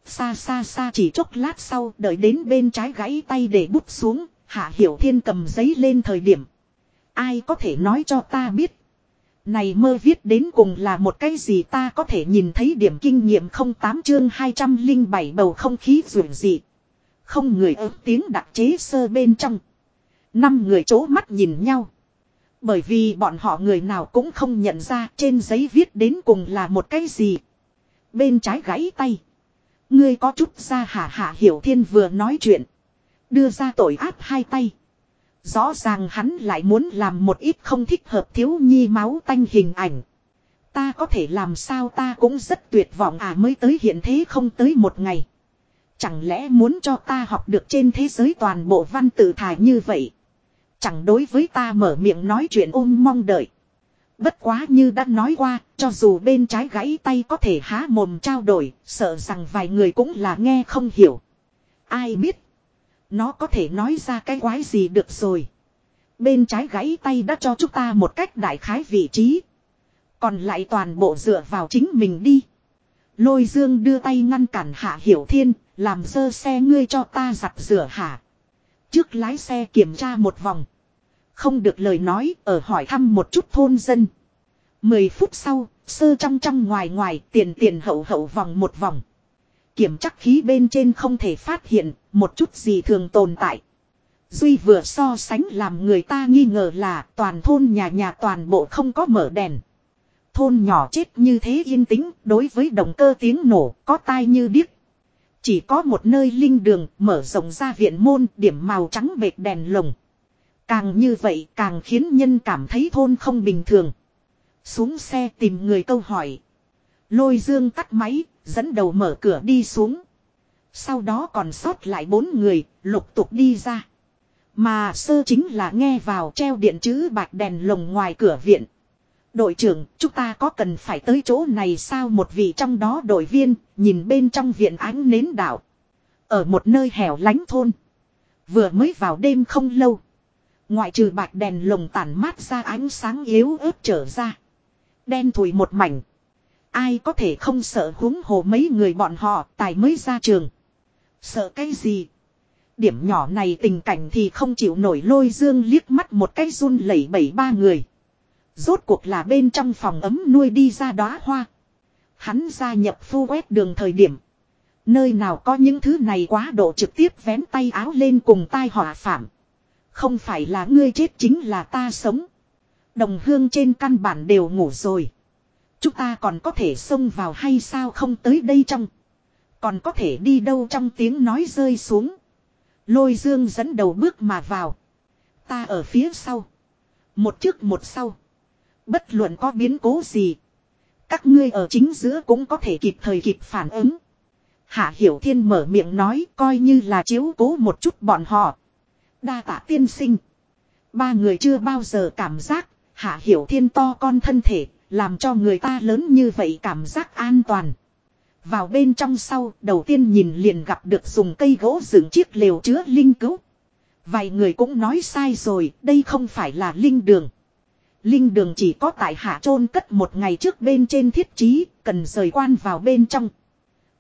Xa xa xa chỉ chốc lát sau đợi đến bên trái gãy tay để bút xuống, Hạ Hiểu Thiên cầm giấy lên thời điểm. Ai có thể nói cho ta biết. Này mơ viết đến cùng là một cái gì ta có thể nhìn thấy điểm kinh nghiệm không tám chương 207 bầu không khí rủi dị. Không người ớt tiếng đặc chế sơ bên trong. Năm người chố mắt nhìn nhau. Bởi vì bọn họ người nào cũng không nhận ra trên giấy viết đến cùng là một cái gì. Bên trái gãy tay. Ngươi có chút ra hả hạ hiểu thiên vừa nói chuyện. Đưa ra tội áp hai tay. Rõ ràng hắn lại muốn làm một ít không thích hợp thiếu nhi máu tanh hình ảnh. Ta có thể làm sao ta cũng rất tuyệt vọng à mới tới hiện thế không tới một ngày. Chẳng lẽ muốn cho ta học được trên thế giới toàn bộ văn tự thải như vậy. Chẳng đối với ta mở miệng nói chuyện ôm mong đợi. Bất quá như đã nói qua, cho dù bên trái gãy tay có thể há mồm trao đổi, sợ rằng vài người cũng là nghe không hiểu. Ai biết. Nó có thể nói ra cái quái gì được rồi. Bên trái gãy tay đã cho chúng ta một cách đại khái vị trí. Còn lại toàn bộ dựa vào chính mình đi. Lôi dương đưa tay ngăn cản hạ hiểu thiên, làm dơ xe ngươi cho ta giặt rửa hả. Trước lái xe kiểm tra một vòng. Không được lời nói ở hỏi thăm một chút thôn dân. Mười phút sau, sơ trong trong ngoài ngoài tiền tiền hậu hậu vòng một vòng. Kiểm chắc khí bên trên không thể phát hiện, một chút gì thường tồn tại. Duy vừa so sánh làm người ta nghi ngờ là toàn thôn nhà nhà toàn bộ không có mở đèn. Thôn nhỏ chết như thế yên tĩnh, đối với động cơ tiếng nổ có tai như điếc. Chỉ có một nơi linh đường mở rộng ra viện môn, điểm màu trắng bệt đèn lồng. Càng như vậy càng khiến nhân cảm thấy thôn không bình thường. Xuống xe tìm người câu hỏi. Lôi dương tắt máy, dẫn đầu mở cửa đi xuống. Sau đó còn sót lại bốn người, lục tục đi ra. Mà sơ chính là nghe vào treo điện chữ bạc đèn lồng ngoài cửa viện. Đội trưởng, chúng ta có cần phải tới chỗ này sao một vị trong đó đội viên, nhìn bên trong viện ánh nến đảo. Ở một nơi hẻo lánh thôn. Vừa mới vào đêm không lâu. Ngoại trừ bạc đèn lồng tản mát ra ánh sáng yếu ớt trở ra. Đen thùi một mảnh. Ai có thể không sợ huống hồ mấy người bọn họ, tài mới ra trường. Sợ cái gì? Điểm nhỏ này tình cảnh thì không chịu nổi lôi dương liếc mắt một cái run lẩy bẩy ba người. Rốt cuộc là bên trong phòng ấm nuôi đi ra đóa hoa. Hắn gia nhập phu quét đường thời điểm. Nơi nào có những thứ này quá độ trực tiếp vén tay áo lên cùng tai họa phạm. Không phải là ngươi chết chính là ta sống. Đồng hương trên căn bản đều ngủ rồi. Chúng ta còn có thể xông vào hay sao không tới đây trong. Còn có thể đi đâu trong tiếng nói rơi xuống. Lôi dương dẫn đầu bước mà vào. Ta ở phía sau. Một trước một sau. Bất luận có biến cố gì. Các ngươi ở chính giữa cũng có thể kịp thời kịp phản ứng. Hạ Hiểu Thiên mở miệng nói coi như là chiếu cố một chút bọn họ. Đa tạ tiên sinh. Ba người chưa bao giờ cảm giác Hạ Hiểu Thiên to con thân thể làm cho người ta lớn như vậy cảm giác an toàn. Vào bên trong sau đầu tiên nhìn liền gặp được dùng cây gỗ dựng chiếc lều chứa linh cứu. Vài người cũng nói sai rồi đây không phải là linh đường. Linh đường chỉ có tại hạ trôn cất một ngày trước bên trên thiết trí, cần rời quan vào bên trong.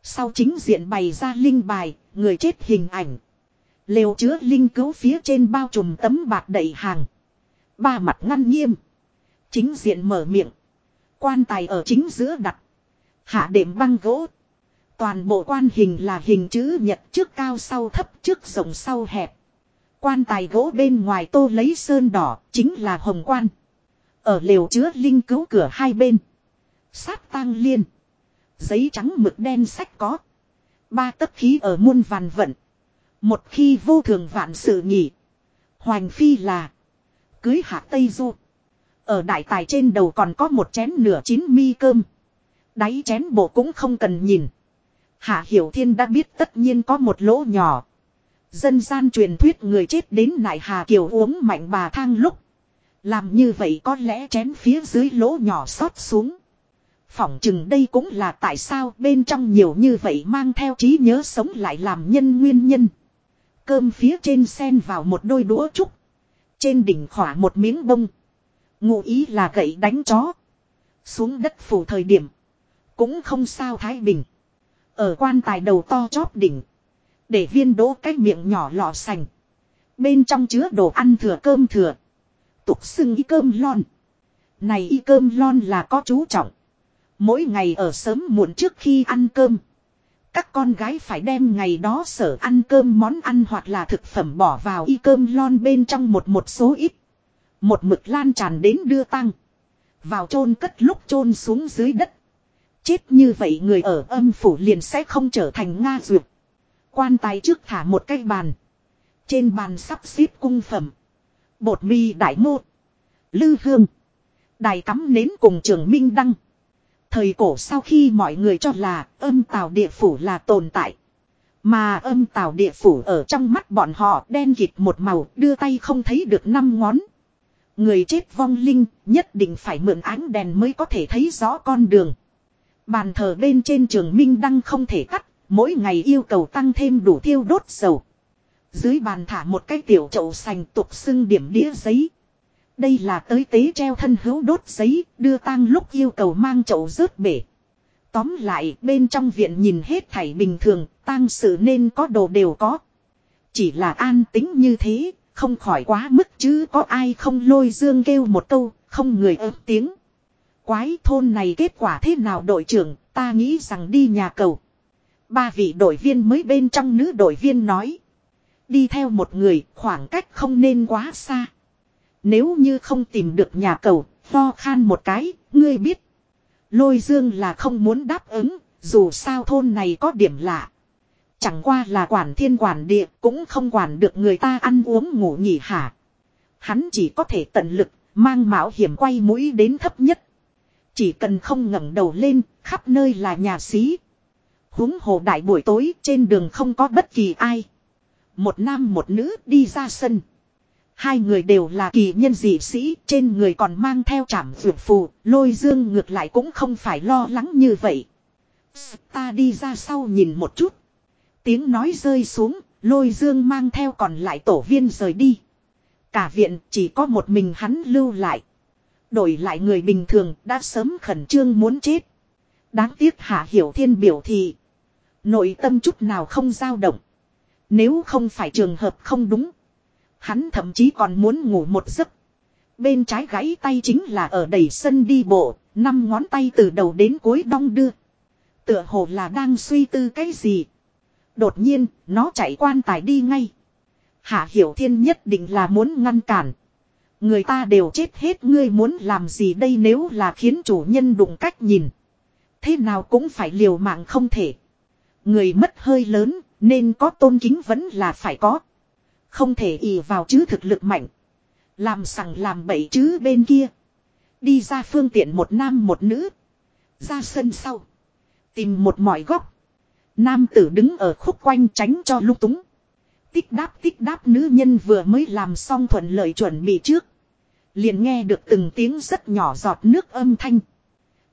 Sau chính diện bày ra linh bài, người chết hình ảnh. Lều chứa linh cứu phía trên bao trùm tấm bạc đậy hàng. Ba mặt ngăn nghiêm. Chính diện mở miệng. Quan tài ở chính giữa đặt. Hạ đệm băng gỗ. Toàn bộ quan hình là hình chữ nhật trước cao sau thấp trước rộng sau hẹp. Quan tài gỗ bên ngoài tô lấy sơn đỏ, chính là hồng quan. Ở lều chứa linh cứu cửa hai bên. Sát tang liên. Giấy trắng mực đen sách có. Ba tấc khí ở muôn vàn vận. Một khi vô thường vạn sự nhỉ. Hoành phi là. Cưới hạ Tây Du. Ở đại tài trên đầu còn có một chén nửa chín mi cơm. Đáy chén bộ cũng không cần nhìn. Hạ Hiểu Thiên đã biết tất nhiên có một lỗ nhỏ. Dân gian truyền thuyết người chết đến nại Hà Kiều uống mạnh bà thang lúc. Làm như vậy có lẽ chén phía dưới lỗ nhỏ xót xuống. Phỏng chừng đây cũng là tại sao bên trong nhiều như vậy mang theo trí nhớ sống lại làm nhân nguyên nhân. Cơm phía trên sen vào một đôi đũa trúc. Trên đỉnh khỏa một miếng bông. Ngụ ý là gậy đánh chó. Xuống đất phủ thời điểm. Cũng không sao thái bình. Ở quan tài đầu to chóp đỉnh. Để viên đỗ cái miệng nhỏ lọ sành. Bên trong chứa đồ ăn thừa cơm thừa. Tục xưng y cơm lon. Này y cơm lon là có chú trọng. Mỗi ngày ở sớm muộn trước khi ăn cơm. Các con gái phải đem ngày đó sở ăn cơm món ăn hoặc là thực phẩm bỏ vào y cơm lon bên trong một một số ít. Một mực lan tràn đến đưa tăng. Vào chôn cất lúc chôn xuống dưới đất. Chết như vậy người ở âm phủ liền sẽ không trở thành Nga duyệt. Quan tài trước thả một cái bàn. Trên bàn sắp xếp cung phẩm. Bột mì đại mô. Lư hương. Đài cắm nến cùng trường minh đăng. Thời cổ sau khi mọi người cho là âm tào địa phủ là tồn tại. Mà âm tào địa phủ ở trong mắt bọn họ đen kịt một màu, đưa tay không thấy được năm ngón. Người chết vong linh nhất định phải mượn ánh đèn mới có thể thấy rõ con đường. Bàn thờ bên trên trường minh đăng không thể cắt, mỗi ngày yêu cầu tăng thêm đủ thiêu đốt dầu. Dưới bàn thả một cái tiểu chậu sành tục xưng điểm đĩa giấy. Đây là tới tế treo thân hữu đốt giấy, đưa tang lúc yêu cầu mang chậu rớt bể. Tóm lại, bên trong viện nhìn hết thảy bình thường, tang sự nên có đồ đều có. Chỉ là an tính như thế, không khỏi quá mức chứ có ai không lôi dương kêu một câu, không người ớt tiếng. Quái thôn này kết quả thế nào đội trưởng, ta nghĩ rằng đi nhà cầu. Ba vị đội viên mới bên trong nữ đội viên nói. Đi theo một người, khoảng cách không nên quá xa. Nếu như không tìm được nhà cầu, lo khan một cái, ngươi biết. Lôi dương là không muốn đáp ứng, dù sao thôn này có điểm lạ. Chẳng qua là quản thiên quản địa, cũng không quản được người ta ăn uống ngủ nghỉ hả. Hắn chỉ có thể tận lực, mang mạo hiểm quay mũi đến thấp nhất. Chỉ cần không ngẩng đầu lên, khắp nơi là nhà xí. Húng hồ đại buổi tối, trên đường không có bất kỳ ai. Một nam một nữ đi ra sân. Hai người đều là kỳ nhân dị sĩ, trên người còn mang theo trảm vượt phù, lôi dương ngược lại cũng không phải lo lắng như vậy. Ta đi ra sau nhìn một chút. Tiếng nói rơi xuống, lôi dương mang theo còn lại tổ viên rời đi. Cả viện chỉ có một mình hắn lưu lại. Đổi lại người bình thường đã sớm khẩn trương muốn chết. Đáng tiếc Hạ Hiểu Thiên biểu thị. Nội tâm chút nào không dao động. Nếu không phải trường hợp không đúng. Hắn thậm chí còn muốn ngủ một giấc. Bên trái gãy tay chính là ở đầy sân đi bộ, năm ngón tay từ đầu đến cuối đong đưa. Tựa hồ là đang suy tư cái gì. Đột nhiên, nó chạy quan tài đi ngay. Hạ Hiểu Thiên nhất định là muốn ngăn cản. Người ta đều chết hết ngươi muốn làm gì đây nếu là khiến chủ nhân đụng cách nhìn. Thế nào cũng phải liều mạng không thể. Người mất hơi lớn, nên có tôn kính vẫn là phải có. Không thể ỉ vào chứ thực lực mạnh. Làm sằng làm bậy chứ bên kia. Đi ra phương tiện một nam một nữ. Ra sân sau. Tìm một mọi góc. Nam tử đứng ở khúc quanh tránh cho lúc túng. Tích đáp tích đáp nữ nhân vừa mới làm xong thuận lợi chuẩn bị trước. Liền nghe được từng tiếng rất nhỏ giọt nước âm thanh.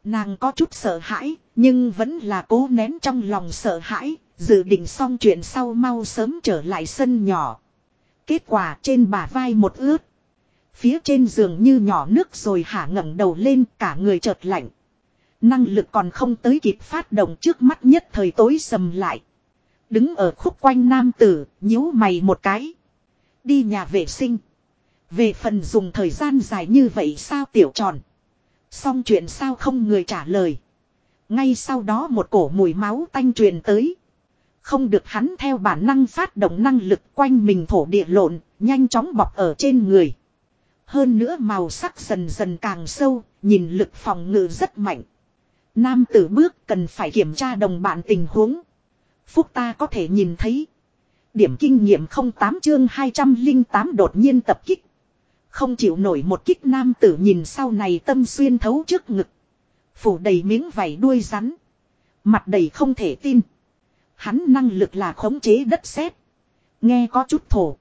Nàng có chút sợ hãi, nhưng vẫn là cố nén trong lòng sợ hãi, dự định xong chuyện sau mau sớm trở lại sân nhỏ. Kết quả trên bả vai một ướt. Phía trên giường như nhỏ nước rồi hả ngẩng đầu lên cả người chợt lạnh. Năng lực còn không tới kịp phát động trước mắt nhất thời tối sầm lại. Đứng ở khúc quanh nam tử, nhíu mày một cái. Đi nhà vệ sinh. Về phần dùng thời gian dài như vậy sao tiểu tròn. Xong chuyện sao không người trả lời. Ngay sau đó một cổ mùi máu tanh truyền tới. Không được hắn theo bản năng phát động năng lực quanh mình thổ địa lộn, nhanh chóng bọc ở trên người. Hơn nữa màu sắc dần dần càng sâu, nhìn lực phòng ngự rất mạnh. Nam tử bước cần phải kiểm tra đồng bạn tình huống. Phúc ta có thể nhìn thấy. Điểm kinh nghiệm 08 chương 208 đột nhiên tập kích. Không chịu nổi một kích nam tử nhìn sau này tâm xuyên thấu trước ngực. Phủ đầy miếng vảy đuôi rắn. Mặt đầy không thể tin. Hắn năng lực là khống chế đất sét. Nghe có chút thổ.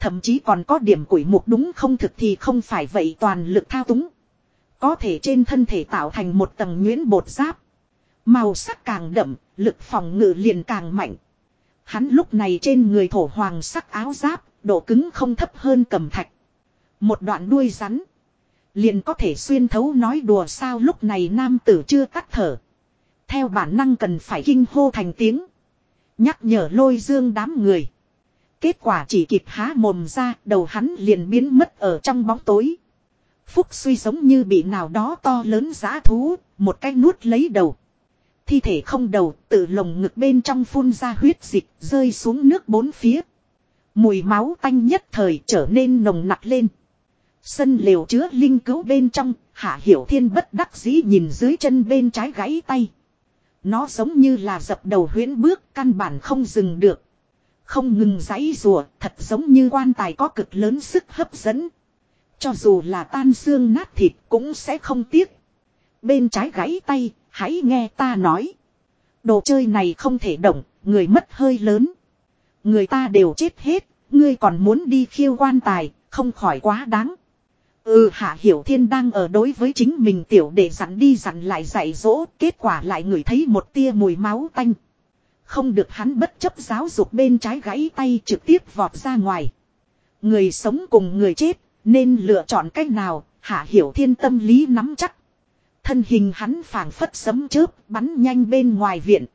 Thậm chí còn có điểm quỷ mục đúng không thực thì không phải vậy toàn lực thao túng. Có thể trên thân thể tạo thành một tầng nhuyễn bột giáp. Màu sắc càng đậm, lực phòng ngự liền càng mạnh. Hắn lúc này trên người thổ hoàng sắc áo giáp, độ cứng không thấp hơn cầm thạch. Một đoạn đuôi rắn. Liền có thể xuyên thấu nói đùa sao lúc này nam tử chưa tắt thở. Theo bản năng cần phải kinh hô thành tiếng. Nhắc nhở lôi dương đám người. Kết quả chỉ kịp há mồm ra đầu hắn liền biến mất ở trong bóng tối. Phúc suy giống như bị nào đó to lớn giã thú, một cái nuốt lấy đầu. Thi thể không đầu, tự lồng ngực bên trong phun ra huyết dịch, rơi xuống nước bốn phía. Mùi máu tanh nhất thời trở nên nồng nặc lên. Sân liều chứa linh cứu bên trong, Hạ Hiểu Thiên bất đắc dĩ nhìn dưới chân bên trái gãy tay. Nó giống như là dập đầu huyễn bước, căn bản không dừng được. Không ngừng giãy rùa, thật giống như quan tài có cực lớn sức hấp dẫn. Cho dù là tan xương nát thịt cũng sẽ không tiếc. Bên trái gãy tay, hãy nghe ta nói. Đồ chơi này không thể động, người mất hơi lớn. Người ta đều chết hết, ngươi còn muốn đi khiêu quan tài, không khỏi quá đáng. Ừ hạ hiểu thiên đang ở đối với chính mình tiểu để dặn đi dặn lại dạy dỗ, kết quả lại ngửi thấy một tia mùi máu tanh. không được hắn bất chấp giáo dục bên trái gãy tay trực tiếp vọt ra ngoài. Người sống cùng người chết, nên lựa chọn cách nào, hạ hiểu thiên tâm lý nắm chắc. Thân hình hắn phảng phất sấm chớp, bắn nhanh bên ngoài viện.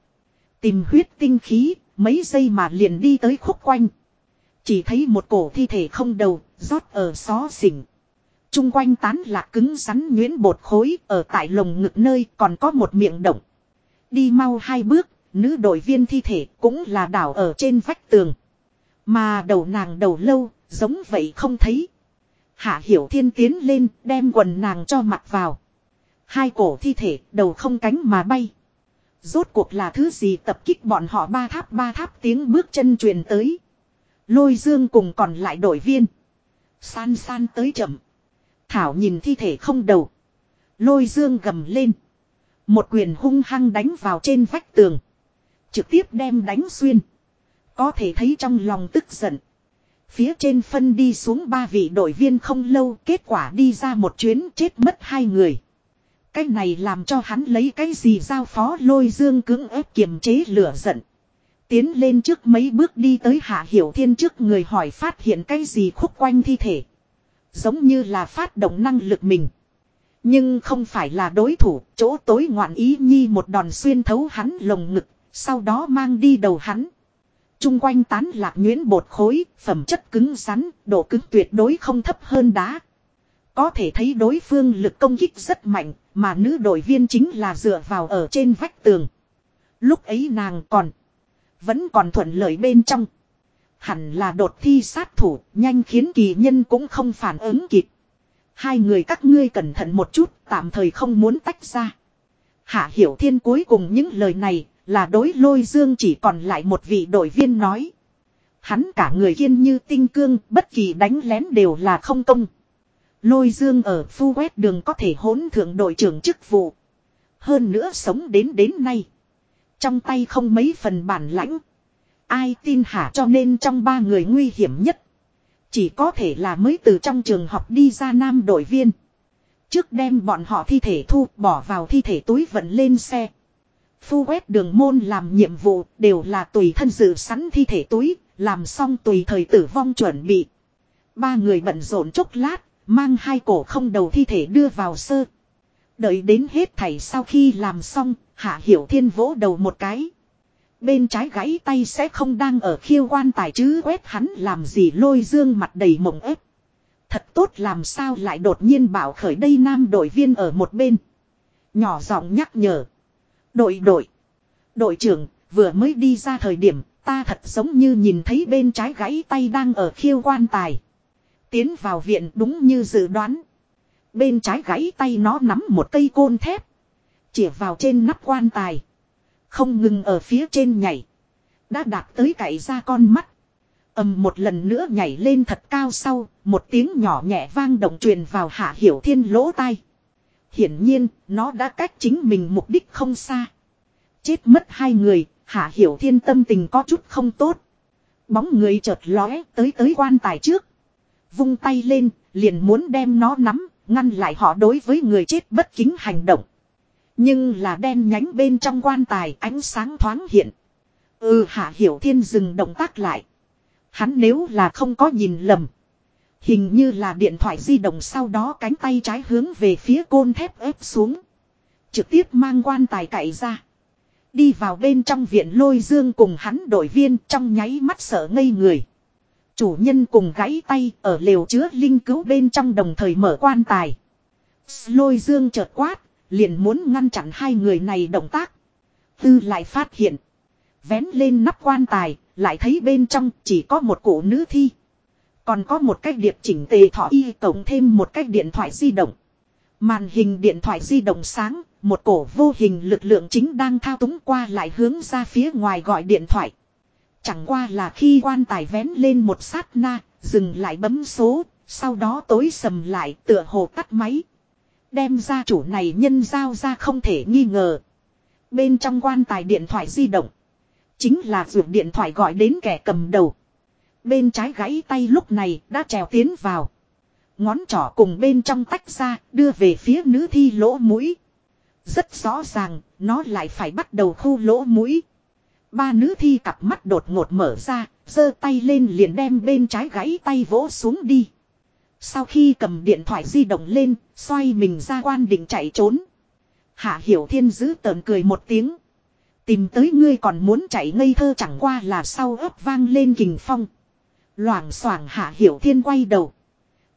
Tìm huyết tinh khí, mấy giây mà liền đi tới khúc quanh. Chỉ thấy một cổ thi thể không đầu, rót ở xó xỉnh. Trung quanh tán lạc cứng rắn nhuyễn bột khối, ở tại lồng ngực nơi còn có một miệng động. Đi mau hai bước, nữ đội viên thi thể cũng là đảo ở trên vách tường. Mà đầu nàng đầu lâu, giống vậy không thấy. Hạ hiểu thiên tiến lên, đem quần nàng cho mặt vào. Hai cổ thi thể, đầu không cánh mà bay. Rốt cuộc là thứ gì tập kích bọn họ ba tháp ba tháp tiếng bước chân truyền tới. Lôi dương cùng còn lại đội viên. San san tới chậm. Thảo nhìn thi thể không đầu. Lôi dương gầm lên. Một quyền hung hăng đánh vào trên vách tường. Trực tiếp đem đánh xuyên. Có thể thấy trong lòng tức giận. Phía trên phân đi xuống ba vị đội viên không lâu kết quả đi ra một chuyến chết mất hai người. Cái này làm cho hắn lấy cái gì giao phó lôi dương cứng ép kiềm chế lửa giận. Tiến lên trước mấy bước đi tới hạ hiểu thiên trước người hỏi phát hiện cái gì khúc quanh thi thể. Giống như là phát động năng lực mình. Nhưng không phải là đối thủ, chỗ tối ngoạn ý nhi một đòn xuyên thấu hắn lồng ngực, sau đó mang đi đầu hắn. Trung quanh tán lạc nhuyễn bột khối, phẩm chất cứng rắn, độ cứng tuyệt đối không thấp hơn đá. Có thể thấy đối phương lực công kích rất mạnh, mà nữ đội viên chính là dựa vào ở trên vách tường. Lúc ấy nàng còn, vẫn còn thuận lợi bên trong. Hẳn là đột thi sát thủ, nhanh khiến kỳ nhân cũng không phản ứng kịp. Hai người các ngươi cẩn thận một chút, tạm thời không muốn tách ra. Hạ Hiểu Thiên cuối cùng những lời này, là đối lôi dương chỉ còn lại một vị đội viên nói. Hắn cả người kiên như tinh cương, bất kỳ đánh lén đều là không công. Lôi dương ở phu quét đường có thể hỗn thượng đội trưởng chức vụ. Hơn nữa sống đến đến nay. Trong tay không mấy phần bản lãnh. Ai tin hả cho nên trong ba người nguy hiểm nhất. Chỉ có thể là mới từ trong trường học đi ra nam đội viên. Trước đem bọn họ thi thể thu bỏ vào thi thể túi vận lên xe. Phu quét đường môn làm nhiệm vụ đều là tùy thân dự sẵn thi thể túi, làm xong tùy thời tử vong chuẩn bị. Ba người bận rộn chốc lát, mang hai cổ không đầu thi thể đưa vào sơ. Đợi đến hết thảy sau khi làm xong, Hạ Hiểu Thiên vỗ đầu một cái. Bên trái gãy tay sẽ không đang ở khiêu quan tài chứ quét hắn làm gì lôi dương mặt đầy mộng ép. Thật tốt làm sao lại đột nhiên bảo khởi đây nam đội viên ở một bên. Nhỏ giọng nhắc nhở. Đội đội. Đội trưởng, vừa mới đi ra thời điểm, ta thật giống như nhìn thấy bên trái gãy tay đang ở khiêu quan tài. Tiến vào viện đúng như dự đoán. Bên trái gãy tay nó nắm một cây côn thép. Chỉa vào trên nắp quan tài. Không ngừng ở phía trên nhảy. Đã đạp tới cậy ra con mắt. ầm một lần nữa nhảy lên thật cao sau, một tiếng nhỏ nhẹ vang động truyền vào hạ hiểu thiên lỗ tai. Hiển nhiên, nó đã cách chính mình mục đích không xa. Chết mất hai người, hạ hiểu thiên tâm tình có chút không tốt. Bóng người chợt lóe tới tới quan tài trước. Vung tay lên, liền muốn đem nó nắm, ngăn lại họ đối với người chết bất kính hành động. Nhưng là đen nhánh bên trong quan tài ánh sáng thoáng hiện. Ừ hạ hiểu thiên dừng động tác lại. Hắn nếu là không có nhìn lầm. Hình như là điện thoại di động sau đó cánh tay trái hướng về phía côn thép ép xuống. Trực tiếp mang quan tài cậy ra. Đi vào bên trong viện lôi dương cùng hắn đội viên trong nháy mắt sợ ngây người. Chủ nhân cùng gãy tay ở lều chứa linh cứu bên trong đồng thời mở quan tài. Lôi dương chợt quát, liền muốn ngăn chặn hai người này động tác. Tư lại phát hiện. Vén lên nắp quan tài, lại thấy bên trong chỉ có một cụ nữ thi. Còn có một cách điệp chỉnh tề thọ y tổng thêm một cách điện thoại di động. Màn hình điện thoại di động sáng, một cổ vô hình lực lượng chính đang thao túng qua lại hướng ra phía ngoài gọi điện thoại. Chẳng qua là khi quan tài vén lên một sát na, dừng lại bấm số, sau đó tối sầm lại tựa hồ tắt máy. Đem ra chủ này nhân giao ra không thể nghi ngờ. Bên trong quan tài điện thoại di động. Chính là ruột điện thoại gọi đến kẻ cầm đầu. Bên trái gãy tay lúc này đã trèo tiến vào. Ngón trỏ cùng bên trong tách ra đưa về phía nữ thi lỗ mũi. Rất rõ ràng, nó lại phải bắt đầu khu lỗ mũi. Ba nữ thi cặp mắt đột ngột mở ra, giơ tay lên liền đem bên trái gãy tay vỗ xuống đi. Sau khi cầm điện thoại di động lên, xoay mình ra quan định chạy trốn. Hạ Hiểu Thiên giữ tờn cười một tiếng. Tìm tới ngươi còn muốn chạy ngây thơ chẳng qua là sau ấp vang lên kình phong. Loảng xoảng Hạ Hiểu Thiên quay đầu.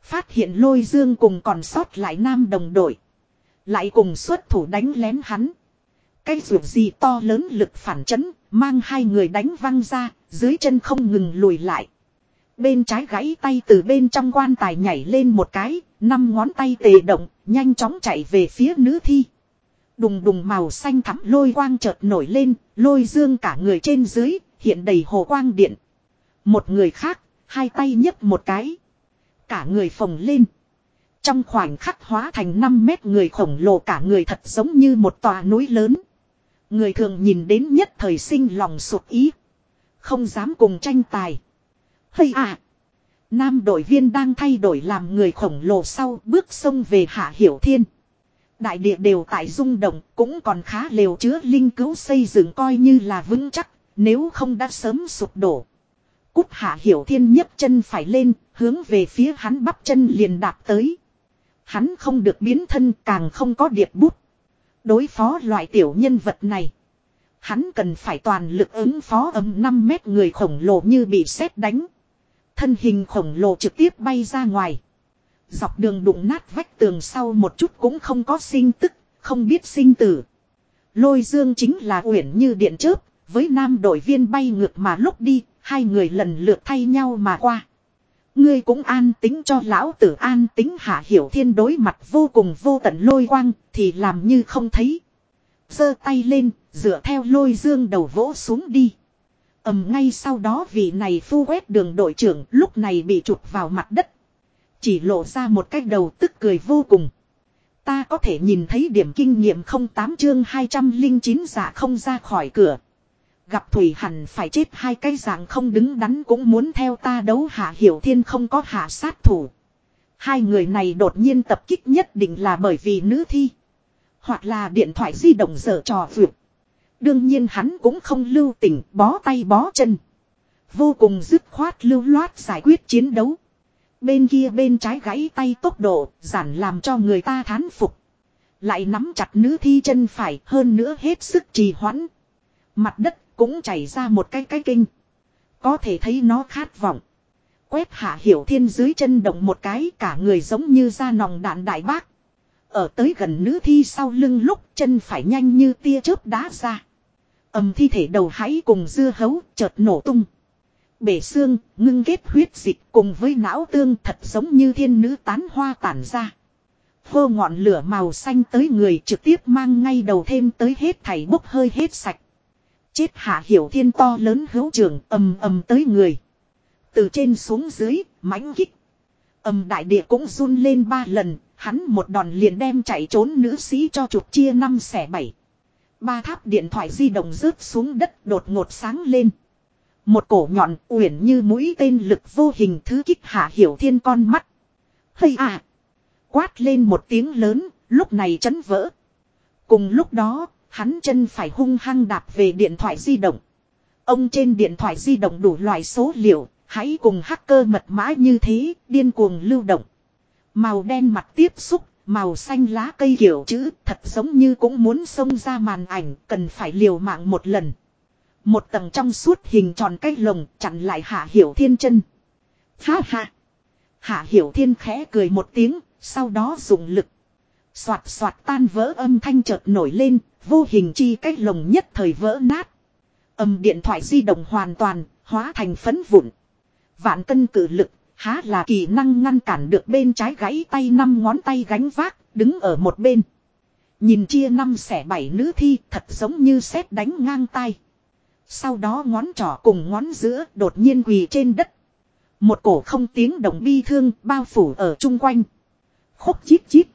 Phát hiện lôi dương cùng còn sót lại nam đồng đội. Lại cùng xuất thủ đánh lén hắn. Cái ruột gì to lớn lực phản chấn, mang hai người đánh văng ra, dưới chân không ngừng lùi lại. Bên trái gãy tay từ bên trong quan tài nhảy lên một cái, năm ngón tay tề động, nhanh chóng chạy về phía nữ thi. Đùng đùng màu xanh thắm lôi quang chợt nổi lên, lôi dương cả người trên dưới, hiện đầy hồ quang điện. Một người khác, hai tay nhấc một cái. Cả người phồng lên. Trong khoảnh khắc hóa thành 5 mét người khổng lồ cả người thật giống như một tòa núi lớn. Người thường nhìn đến nhất thời sinh lòng sụp ý. Không dám cùng tranh tài. Hây à! Nam đội viên đang thay đổi làm người khổng lồ sau bước sông về Hạ Hiểu Thiên. Đại địa đều tại rung động cũng còn khá liều chứa linh cứu xây dựng coi như là vững chắc, nếu không đã sớm sụp đổ. Cúc Hạ Hiểu Thiên nhấc chân phải lên, hướng về phía hắn bắp chân liền đạp tới. Hắn không được biến thân càng không có điệp bút. Đối phó loại tiểu nhân vật này. Hắn cần phải toàn lực ứng phó ấm 5 mét người khổng lồ như bị sét đánh. Thân hình khổng lồ trực tiếp bay ra ngoài. Dọc đường đụng nát vách tường sau một chút cũng không có sinh tức, không biết sinh tử. Lôi dương chính là uyển như điện chớp, với nam đội viên bay ngược mà lúc đi, hai người lần lượt thay nhau mà qua. Ngươi cũng an tính cho lão tử an tính hạ hiểu thiên đối mặt vô cùng vô tận lôi quang, thì làm như không thấy. giơ tay lên, dựa theo lôi dương đầu vỗ xuống đi ầm ngay sau đó vị này phu quét đường đội trưởng lúc này bị chụp vào mặt đất. Chỉ lộ ra một cái đầu tức cười vô cùng. Ta có thể nhìn thấy điểm kinh nghiệm 08 chương 209 giả dạ không ra khỏi cửa. Gặp Thủy hẳn phải chết hai cái dạng không đứng đắn cũng muốn theo ta đấu hạ hiểu thiên không có hạ sát thủ. Hai người này đột nhiên tập kích nhất định là bởi vì nữ thi. Hoặc là điện thoại di động dở trò vượt. Đương nhiên hắn cũng không lưu tình bó tay bó chân. Vô cùng dứt khoát lưu loát giải quyết chiến đấu. Bên kia bên trái gãy tay tốc độ, giản làm cho người ta thán phục. Lại nắm chặt nữ thi chân phải hơn nữa hết sức trì hoãn. Mặt đất cũng chảy ra một cái cái kinh. Có thể thấy nó khát vọng. Quét hạ hiểu thiên dưới chân động một cái cả người giống như da nòng đạn đại bác. Ở tới gần nữ thi sau lưng lúc chân phải nhanh như tia chớp đá ra Ẩm thi thể đầu hãy cùng dưa hấu chợt nổ tung. Bể xương, ngưng kết huyết dịch cùng với não tương thật giống như thiên nữ tán hoa tản ra. Hô ngọn lửa màu xanh tới người trực tiếp mang ngay đầu thêm tới hết thảy bốc hơi hết sạch. Chết hạ hiểu thiên to lớn hữu trường ầm ầm tới người. Từ trên xuống dưới, mãnh kích. ầm đại địa cũng run lên ba lần, hắn một đòn liền đem chạy trốn nữ sĩ cho chục chia năm xẻ bảy. Ba tháp điện thoại di động rớt xuống đất đột ngột sáng lên. Một cổ nhọn uyển như mũi tên lực vô hình thứ kích hạ hiểu thiên con mắt. Hây à! Quát lên một tiếng lớn, lúc này chấn vỡ. Cùng lúc đó, hắn chân phải hung hăng đạp về điện thoại di động. Ông trên điện thoại di động đủ loại số liệu, hãy cùng hacker mật mã như thế, điên cuồng lưu động. Màu đen mặt tiếp xúc, Màu xanh lá cây kiểu chữ thật giống như cũng muốn xông ra màn ảnh cần phải liều mạng một lần. Một tầng trong suốt hình tròn cái lồng chặn lại hạ hiểu thiên chân. Ha ha. Hạ hiểu thiên khẽ cười một tiếng, sau đó dùng lực. Xoạt xoạt tan vỡ âm thanh chợt nổi lên, vô hình chi cách lồng nhất thời vỡ nát. Âm điện thoại di động hoàn toàn, hóa thành phấn vụn. Vạn cân cử lực Há là kỳ năng ngăn cản được bên trái gãy tay năm ngón tay gánh vác, đứng ở một bên. Nhìn chia năm xẻ bảy nữ thi thật giống như xét đánh ngang tay. Sau đó ngón trỏ cùng ngón giữa đột nhiên quỳ trên đất. Một cổ không tiếng động bi thương bao phủ ở chung quanh. Khúc chít chít.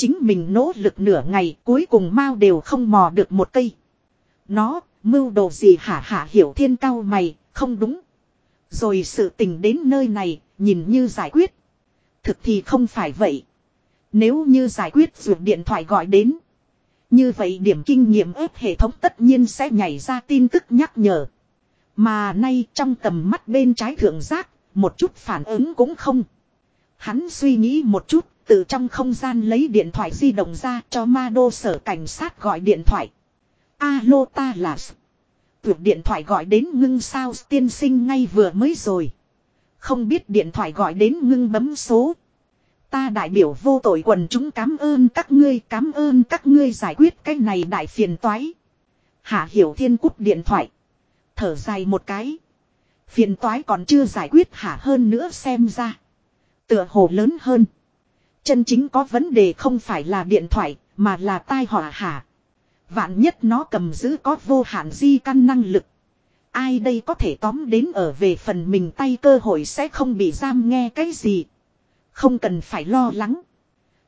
Chính mình nỗ lực nửa ngày cuối cùng mau đều không mò được một cây. Nó, mưu đồ gì hả hả hiểu thiên cao mày, không đúng. Rồi sự tình đến nơi này, nhìn như giải quyết. Thực thì không phải vậy. Nếu như giải quyết vượt điện thoại gọi đến. Như vậy điểm kinh nghiệm ếp hệ thống tất nhiên sẽ nhảy ra tin tức nhắc nhở. Mà nay trong tầm mắt bên trái thượng giác, một chút phản ứng cũng không. Hắn suy nghĩ một chút, từ trong không gian lấy điện thoại di động ra cho ma đô sở cảnh sát gọi điện thoại. Alo ta là Tuyệt điện thoại gọi đến ngưng sao tiên sinh ngay vừa mới rồi. Không biết điện thoại gọi đến ngưng bấm số. Ta đại biểu vô tội quần chúng cảm ơn các ngươi, cảm ơn các ngươi giải quyết cái này đại phiền toái. Hạ Hiểu Thiên cúp điện thoại. Thở dài một cái. Phiền toái còn chưa giải quyết hả hơn nữa xem ra. Tựa hồ lớn hơn. Chân chính có vấn đề không phải là điện thoại, mà là tai họa hả. Vạn nhất nó cầm giữ có vô hạn di căn năng lực. Ai đây có thể tóm đến ở về phần mình tay cơ hội sẽ không bị giam nghe cái gì. Không cần phải lo lắng.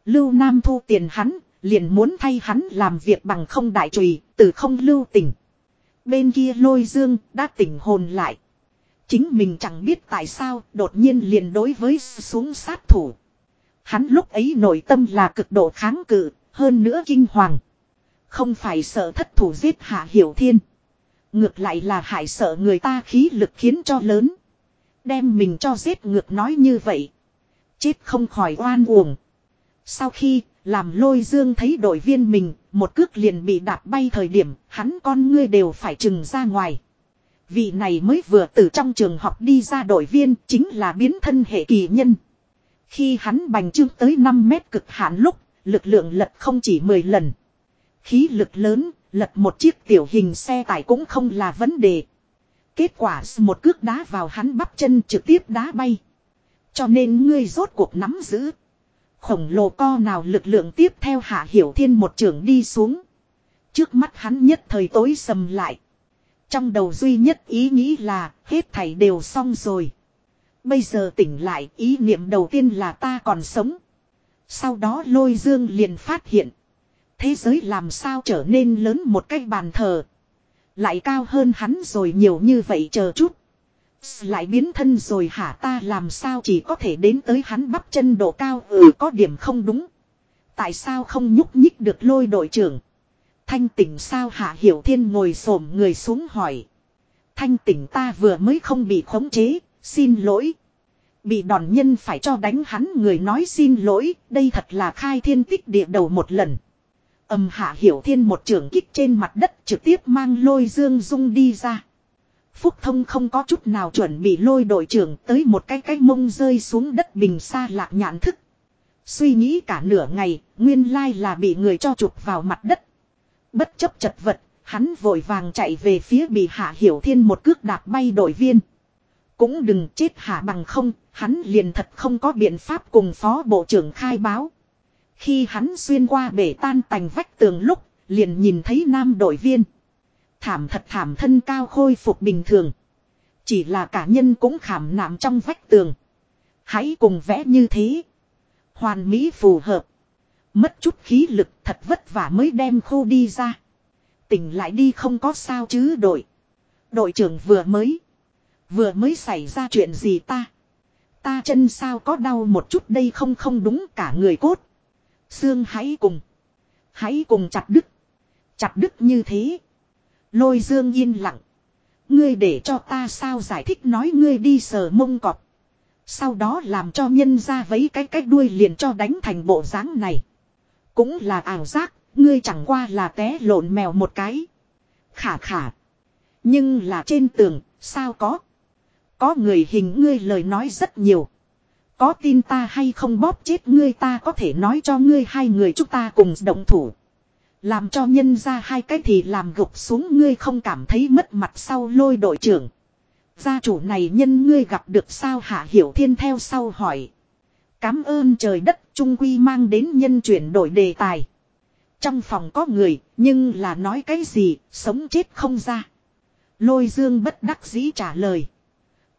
Lưu Nam thu tiền hắn, liền muốn thay hắn làm việc bằng không đại trùy, từ không lưu tình. Bên kia lôi dương, đã tỉnh hồn lại. Chính mình chẳng biết tại sao, đột nhiên liền đối với xuống sát thủ. Hắn lúc ấy nội tâm là cực độ kháng cự, hơn nữa kinh hoàng. Không phải sợ thất thủ giết hạ hiểu thiên. Ngược lại là hại sợ người ta khí lực khiến cho lớn. Đem mình cho giết ngược nói như vậy. Chết không khỏi oan uổng. Sau khi làm lôi dương thấy đội viên mình, một cước liền bị đạp bay thời điểm, hắn con ngươi đều phải trừng ra ngoài. Vị này mới vừa từ trong trường học đi ra đội viên, chính là biến thân hệ kỳ nhân. Khi hắn bành trương tới 5 mét cực hạn lúc, lực lượng lật không chỉ 10 lần. Khí lực lớn, lật một chiếc tiểu hình xe tải cũng không là vấn đề. Kết quả một cước đá vào hắn bắp chân trực tiếp đá bay. Cho nên ngươi rốt cuộc nắm giữ. Khổng lồ co nào lực lượng tiếp theo hạ hiểu thiên một trường đi xuống. Trước mắt hắn nhất thời tối sầm lại. Trong đầu duy nhất ý nghĩ là hết thảy đều xong rồi. Bây giờ tỉnh lại ý niệm đầu tiên là ta còn sống. Sau đó lôi dương liền phát hiện. Thế giới làm sao trở nên lớn một cái bàn thờ. Lại cao hơn hắn rồi nhiều như vậy chờ chút. Lại biến thân rồi hả ta làm sao chỉ có thể đến tới hắn bắp chân độ cao ừ có điểm không đúng. Tại sao không nhúc nhích được lôi đội trưởng. Thanh tỉnh sao hạ hiểu thiên ngồi xổm người xuống hỏi. Thanh tỉnh ta vừa mới không bị khống chế, xin lỗi. Bị đòn nhân phải cho đánh hắn người nói xin lỗi, đây thật là khai thiên tích địa đầu một lần. Âm hạ hiểu thiên một trường kích trên mặt đất trực tiếp mang lôi dương dung đi ra. Phúc thông không có chút nào chuẩn bị lôi đội trưởng tới một cái cái mông rơi xuống đất bình xa lạc nhãn thức. Suy nghĩ cả nửa ngày, nguyên lai là bị người cho chụp vào mặt đất. Bất chấp chật vật, hắn vội vàng chạy về phía bị hạ hiểu thiên một cước đạp bay đội viên. Cũng đừng chết hạ bằng không, hắn liền thật không có biện pháp cùng phó bộ trưởng khai báo. Khi hắn xuyên qua bể tan tành vách tường lúc, liền nhìn thấy nam đội viên. Thảm thật thảm thân cao khôi phục bình thường. Chỉ là cả nhân cũng khảm nạm trong vách tường. Hãy cùng vẽ như thế. Hoàn mỹ phù hợp. Mất chút khí lực thật vất vả mới đem khu đi ra. Tỉnh lại đi không có sao chứ đội. Đội trưởng vừa mới. Vừa mới xảy ra chuyện gì ta. Ta chân sao có đau một chút đây không không đúng cả người cốt. Xương hãy cùng. Hãy cùng chặt đứt. Chặt đứt như thế. Lôi dương yên lặng. Ngươi để cho ta sao giải thích nói ngươi đi sờ mông cọp. Sau đó làm cho nhân ra vấy cái cách đuôi liền cho đánh thành bộ dáng này. Cũng là ảo giác, ngươi chẳng qua là té lộn mèo một cái. Khả khả. Nhưng là trên tường, sao có. Có người hình ngươi lời nói rất nhiều. Có tin ta hay không bóp chết ngươi ta có thể nói cho ngươi hai người chúng ta cùng động thủ. Làm cho nhân ra hai cái thì làm gục xuống ngươi không cảm thấy mất mặt sau lôi đội trưởng. Gia chủ này nhân ngươi gặp được sao hạ hiểu thiên theo sau hỏi. Cám ơn trời đất trung quy mang đến nhân chuyển đổi đề tài. Trong phòng có người, nhưng là nói cái gì, sống chết không ra. Lôi dương bất đắc dĩ trả lời.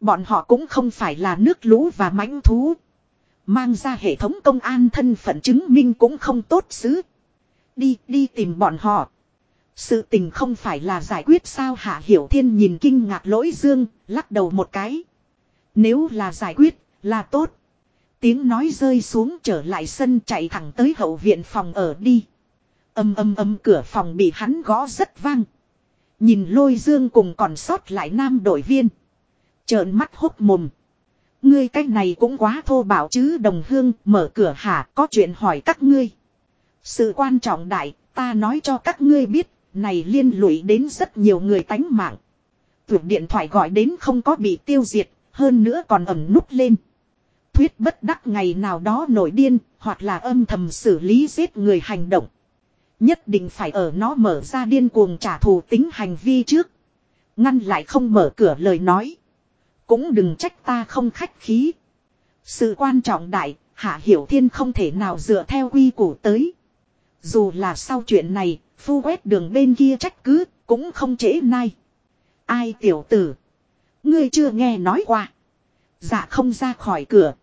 Bọn họ cũng không phải là nước lũ và mãnh thú. Mang ra hệ thống công an thân phận chứng minh cũng không tốt xứ. Đi, đi tìm bọn họ. Sự tình không phải là giải quyết sao Hạ Hiểu Thiên nhìn kinh ngạc lỗi dương, lắc đầu một cái. Nếu là giải quyết, là tốt. Tiếng nói rơi xuống trở lại sân chạy thẳng tới hậu viện phòng ở đi. Âm âm âm cửa phòng bị hắn gõ rất vang. Nhìn lôi dương cùng còn sót lại nam đội viên. Trợn mắt hốc mồm. Ngươi cách này cũng quá thô bạo chứ, đồng hương, mở cửa hả, có chuyện hỏi các ngươi. Sự quan trọng đại, ta nói cho các ngươi biết, này liên lụy đến rất nhiều người tánh mạng. Tuyệt điện thoại gọi đến không có bị tiêu diệt, hơn nữa còn ẩm nút lên. Thuyết bất đắc ngày nào đó nổi điên, hoặc là âm thầm xử lý giết người hành động. Nhất định phải ở nó mở ra điên cuồng trả thù tính hành vi trước. Ngăn lại không mở cửa lời nói. Cũng đừng trách ta không khách khí. Sự quan trọng đại, Hạ Hiểu Thiên không thể nào dựa theo quy củ tới. Dù là sau chuyện này, phu quét đường bên kia trách cứ, cũng không trễ nay. Ai tiểu tử? Ngươi chưa nghe nói qua. Dạ không ra khỏi cửa.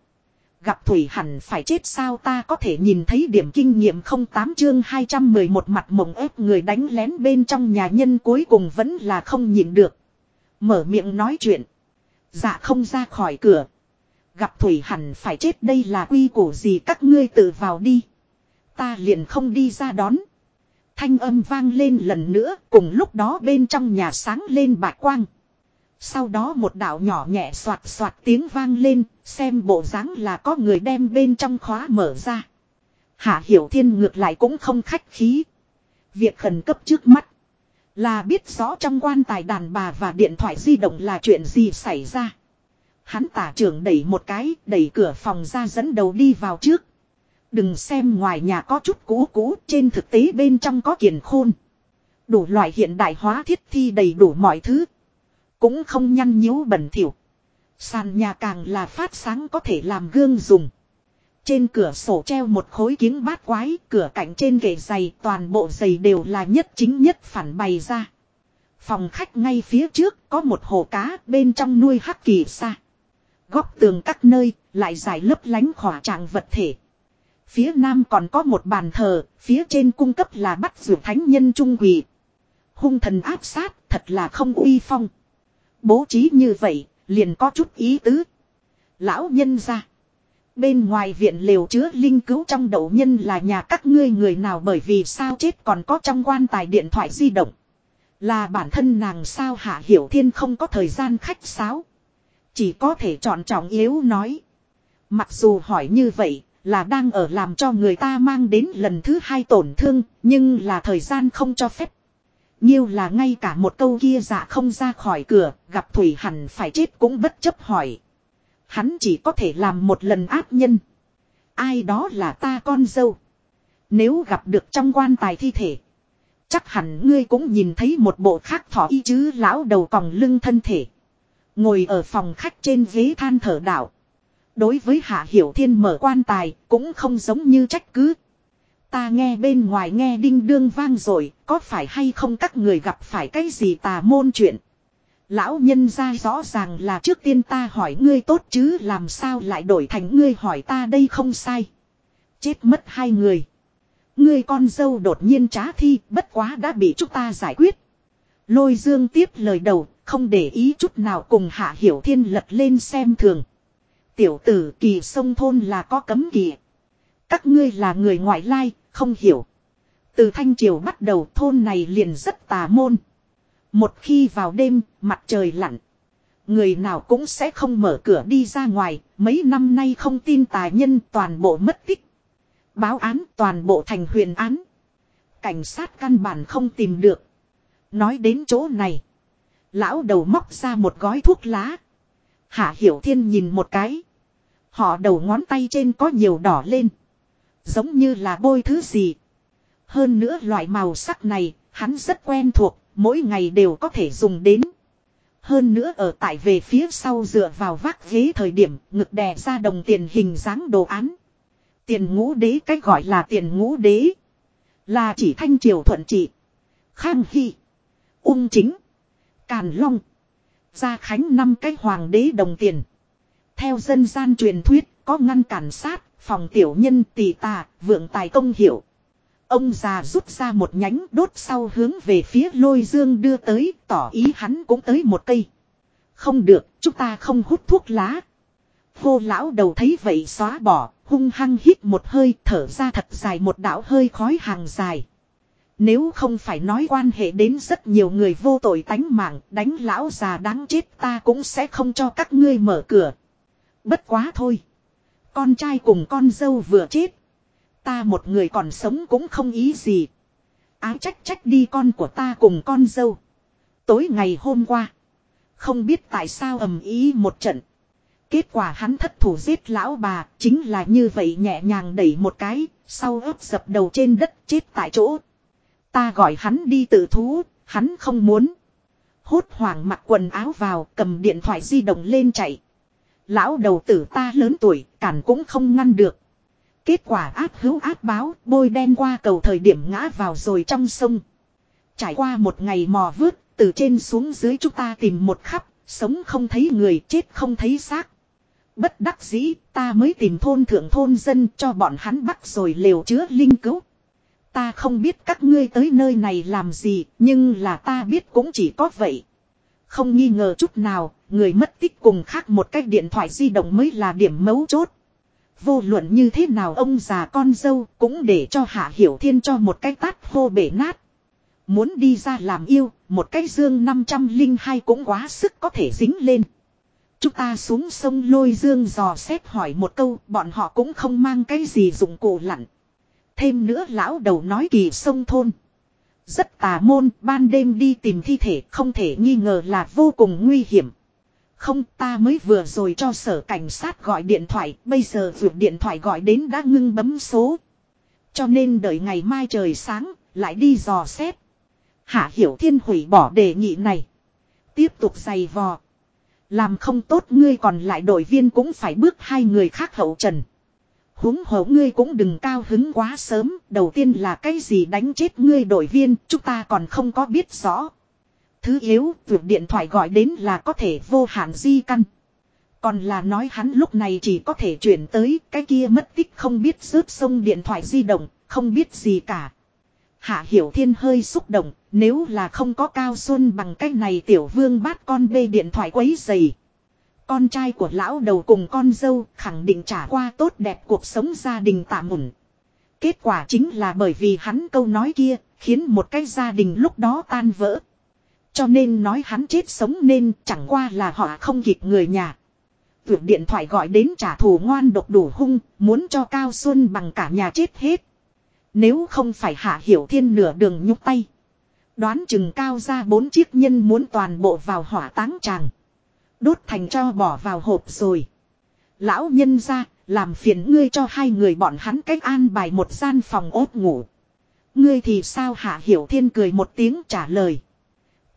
Gặp Thủy hẳn phải chết sao ta có thể nhìn thấy điểm kinh nghiệm không tám chương 211 mặt mộng ép người đánh lén bên trong nhà nhân cuối cùng vẫn là không nhịn được. Mở miệng nói chuyện. Dạ không ra khỏi cửa. Gặp Thủy hẳn phải chết đây là quy củ gì các ngươi tự vào đi. Ta liền không đi ra đón. Thanh âm vang lên lần nữa cùng lúc đó bên trong nhà sáng lên bạc quang. Sau đó một đạo nhỏ nhẹ soạt soạt tiếng vang lên, xem bộ dáng là có người đem bên trong khóa mở ra. Hạ Hiểu Thiên ngược lại cũng không khách khí. Việc khẩn cấp trước mắt là biết rõ trong quan tài đàn bà và điện thoại di động là chuyện gì xảy ra. Hắn tả trưởng đẩy một cái, đẩy cửa phòng ra dẫn đầu đi vào trước. Đừng xem ngoài nhà có chút cũ cũ, trên thực tế bên trong có kiền khôn. Đủ loại hiện đại hóa thiết thi đầy đủ mọi thứ. Cũng không nhăn nhíu bẩn thỉu. Sàn nhà càng là phát sáng có thể làm gương dùng. Trên cửa sổ treo một khối kiếng bát quái, cửa cạnh trên ghế giày, toàn bộ giày đều là nhất chính nhất phản bày ra. Phòng khách ngay phía trước có một hồ cá bên trong nuôi hắc kỳ sa. Góc tường các nơi lại dài lấp lánh khỏa trạng vật thể. Phía nam còn có một bàn thờ, phía trên cung cấp là bắt rượu thánh nhân trung quỳ. Hung thần áp sát, thật là không uy phong. Bố trí như vậy, liền có chút ý tứ. Lão nhân ra. Bên ngoài viện liều chứa linh cứu trong đậu nhân là nhà các ngươi người nào bởi vì sao chết còn có trong quan tài điện thoại di động. Là bản thân nàng sao hạ hiểu thiên không có thời gian khách sáo. Chỉ có thể chọn trọng yếu nói. Mặc dù hỏi như vậy là đang ở làm cho người ta mang đến lần thứ hai tổn thương nhưng là thời gian không cho phép. Nhiêu là ngay cả một câu kia dạ không ra khỏi cửa, gặp Thủy hẳn phải chết cũng bất chấp hỏi. Hắn chỉ có thể làm một lần ác nhân. Ai đó là ta con dâu. Nếu gặp được trong quan tài thi thể. Chắc hẳn ngươi cũng nhìn thấy một bộ khác thỏ y chứ lão đầu còng lưng thân thể. Ngồi ở phòng khách trên ghế than thở đạo. Đối với Hạ Hiểu Thiên mở quan tài cũng không giống như trách cứ. Ta nghe bên ngoài nghe đinh đương vang rồi, có phải hay không các người gặp phải cái gì tà môn chuyện. Lão nhân ra rõ ràng là trước tiên ta hỏi ngươi tốt chứ làm sao lại đổi thành ngươi hỏi ta đây không sai. Chết mất hai người. Ngươi con dâu đột nhiên trá thi bất quá đã bị chúng ta giải quyết. Lôi dương tiếp lời đầu, không để ý chút nào cùng hạ hiểu thiên lật lên xem thường. Tiểu tử kỳ sông thôn là có cấm kỵ. Các ngươi là người ngoại lai, không hiểu. Từ Thanh Triều bắt đầu thôn này liền rất tà môn. Một khi vào đêm, mặt trời lặn. Người nào cũng sẽ không mở cửa đi ra ngoài, mấy năm nay không tin tài nhân toàn bộ mất tích. Báo án toàn bộ thành huyền án. Cảnh sát căn bản không tìm được. Nói đến chỗ này. Lão đầu móc ra một gói thuốc lá. Hạ Hiểu Thiên nhìn một cái. Họ đầu ngón tay trên có nhiều đỏ lên. Giống như là bôi thứ gì. Hơn nữa loại màu sắc này, hắn rất quen thuộc, mỗi ngày đều có thể dùng đến. Hơn nữa ở tại về phía sau dựa vào vác ghế thời điểm ngực đè ra đồng tiền hình dáng đồ án. Tiền ngũ đế cách gọi là tiền ngũ đế. Là chỉ thanh triều thuận trị. Khang Hy. Ung chính. Càn Long. Gia Khánh năm cái hoàng đế đồng tiền. Theo dân gian truyền thuyết có ngăn cản sát phòng tiểu nhân tỳ tà, vượng tài công hiệu. Ông già rút ra một nhánh đốt sau hướng về phía lôi dương đưa tới, tỏ ý hắn cũng tới một cây. Không được, chúng ta không hút thuốc lá. cô lão đầu thấy vậy xóa bỏ, hung hăng hít một hơi thở ra thật dài một đạo hơi khói hàng dài. Nếu không phải nói quan hệ đến rất nhiều người vô tội tánh mạng, đánh lão già đáng chết ta cũng sẽ không cho các ngươi mở cửa. Bất quá thôi. Con trai cùng con dâu vừa chết. Ta một người còn sống cũng không ý gì. Áo trách trách đi con của ta cùng con dâu. Tối ngày hôm qua. Không biết tại sao ầm ý một trận. Kết quả hắn thất thủ giết lão bà, chính là như vậy nhẹ nhàng đẩy một cái, sau ớt dập đầu trên đất chết tại chỗ. Ta gọi hắn đi tự thú, hắn không muốn. Hốt hoảng mặc quần áo vào, cầm điện thoại di động lên chạy. Lão đầu tử ta lớn tuổi, cản cũng không ngăn được. Kết quả áp hữu áp báo, bôi đen qua cầu thời điểm ngã vào rồi trong sông. Trải qua một ngày mò vớt, từ trên xuống dưới chúng ta tìm một khắp, sống không thấy người, chết không thấy xác. Bất đắc dĩ, ta mới tìm thôn thượng thôn dân cho bọn hắn bắt rồi liều chứa linh cứu. Ta không biết các ngươi tới nơi này làm gì, nhưng là ta biết cũng chỉ có vậy. Không nghi ngờ chút nào, người mất tích cùng khác một cách điện thoại di động mới là điểm mấu chốt. Vô luận như thế nào ông già con dâu cũng để cho Hạ Hiểu Thiên cho một cái tát khô bể nát. Muốn đi ra làm yêu, một cái dương 502 cũng quá sức có thể dính lên. Chúng ta xuống sông lôi dương dò xét hỏi một câu, bọn họ cũng không mang cái gì dụng cụ lặn. Thêm nữa lão đầu nói kỳ sông thôn. Rất tà môn, ban đêm đi tìm thi thể không thể nghi ngờ là vô cùng nguy hiểm. Không ta mới vừa rồi cho sở cảnh sát gọi điện thoại, bây giờ vượt điện thoại gọi đến đã ngưng bấm số. Cho nên đợi ngày mai trời sáng, lại đi dò xét. Hạ Hiểu Thiên hủy bỏ đề nghị này. Tiếp tục giày vò. Làm không tốt ngươi còn lại đội viên cũng phải bước hai người khác hậu trần. Húng hổ ngươi cũng đừng cao hứng quá sớm, đầu tiên là cái gì đánh chết ngươi đội viên, chúng ta còn không có biết rõ. Thứ yếu, vượt điện thoại gọi đến là có thể vô hạn di căn. Còn là nói hắn lúc này chỉ có thể chuyển tới cái kia mất tích không biết rớt sông điện thoại di động, không biết gì cả. Hạ Hiểu Thiên hơi xúc động, nếu là không có Cao Xuân bằng cách này tiểu vương bát con bê điện thoại quấy dày. Con trai của lão đầu cùng con dâu khẳng định trả qua tốt đẹp cuộc sống gia đình tạm ổn. Kết quả chính là bởi vì hắn câu nói kia, khiến một cái gia đình lúc đó tan vỡ. Cho nên nói hắn chết sống nên chẳng qua là họ không kịp người nhà. Vượt điện thoại gọi đến trả thù ngoan độc đủ hung, muốn cho Cao Xuân bằng cả nhà chết hết. Nếu không phải hạ hiểu thiên nửa đường nhúc tay. Đoán chừng cao ra bốn chiếc nhân muốn toàn bộ vào hỏa táng tràng. Đốt thành cho bỏ vào hộp rồi. Lão nhân ra, làm phiền ngươi cho hai người bọn hắn cách an bài một gian phòng ốt ngủ. Ngươi thì sao hạ hiểu thiên cười một tiếng trả lời.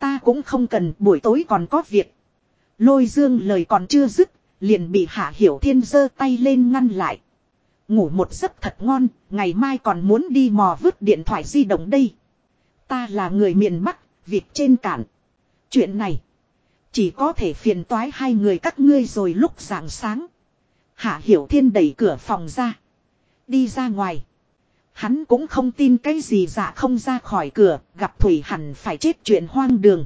Ta cũng không cần buổi tối còn có việc. Lôi dương lời còn chưa dứt, liền bị hạ hiểu thiên giơ tay lên ngăn lại. Ngủ một giấc thật ngon, ngày mai còn muốn đi mò vứt điện thoại di động đây. Ta là người miền Bắc, việc trên cạn. Chuyện này, chỉ có thể phiền toái hai người các ngươi rồi lúc rạng sáng. Hạ Hiểu Thiên đẩy cửa phòng ra. Đi ra ngoài. Hắn cũng không tin cái gì dạ không ra khỏi cửa, gặp Thủy hẳn phải chết chuyện hoang đường.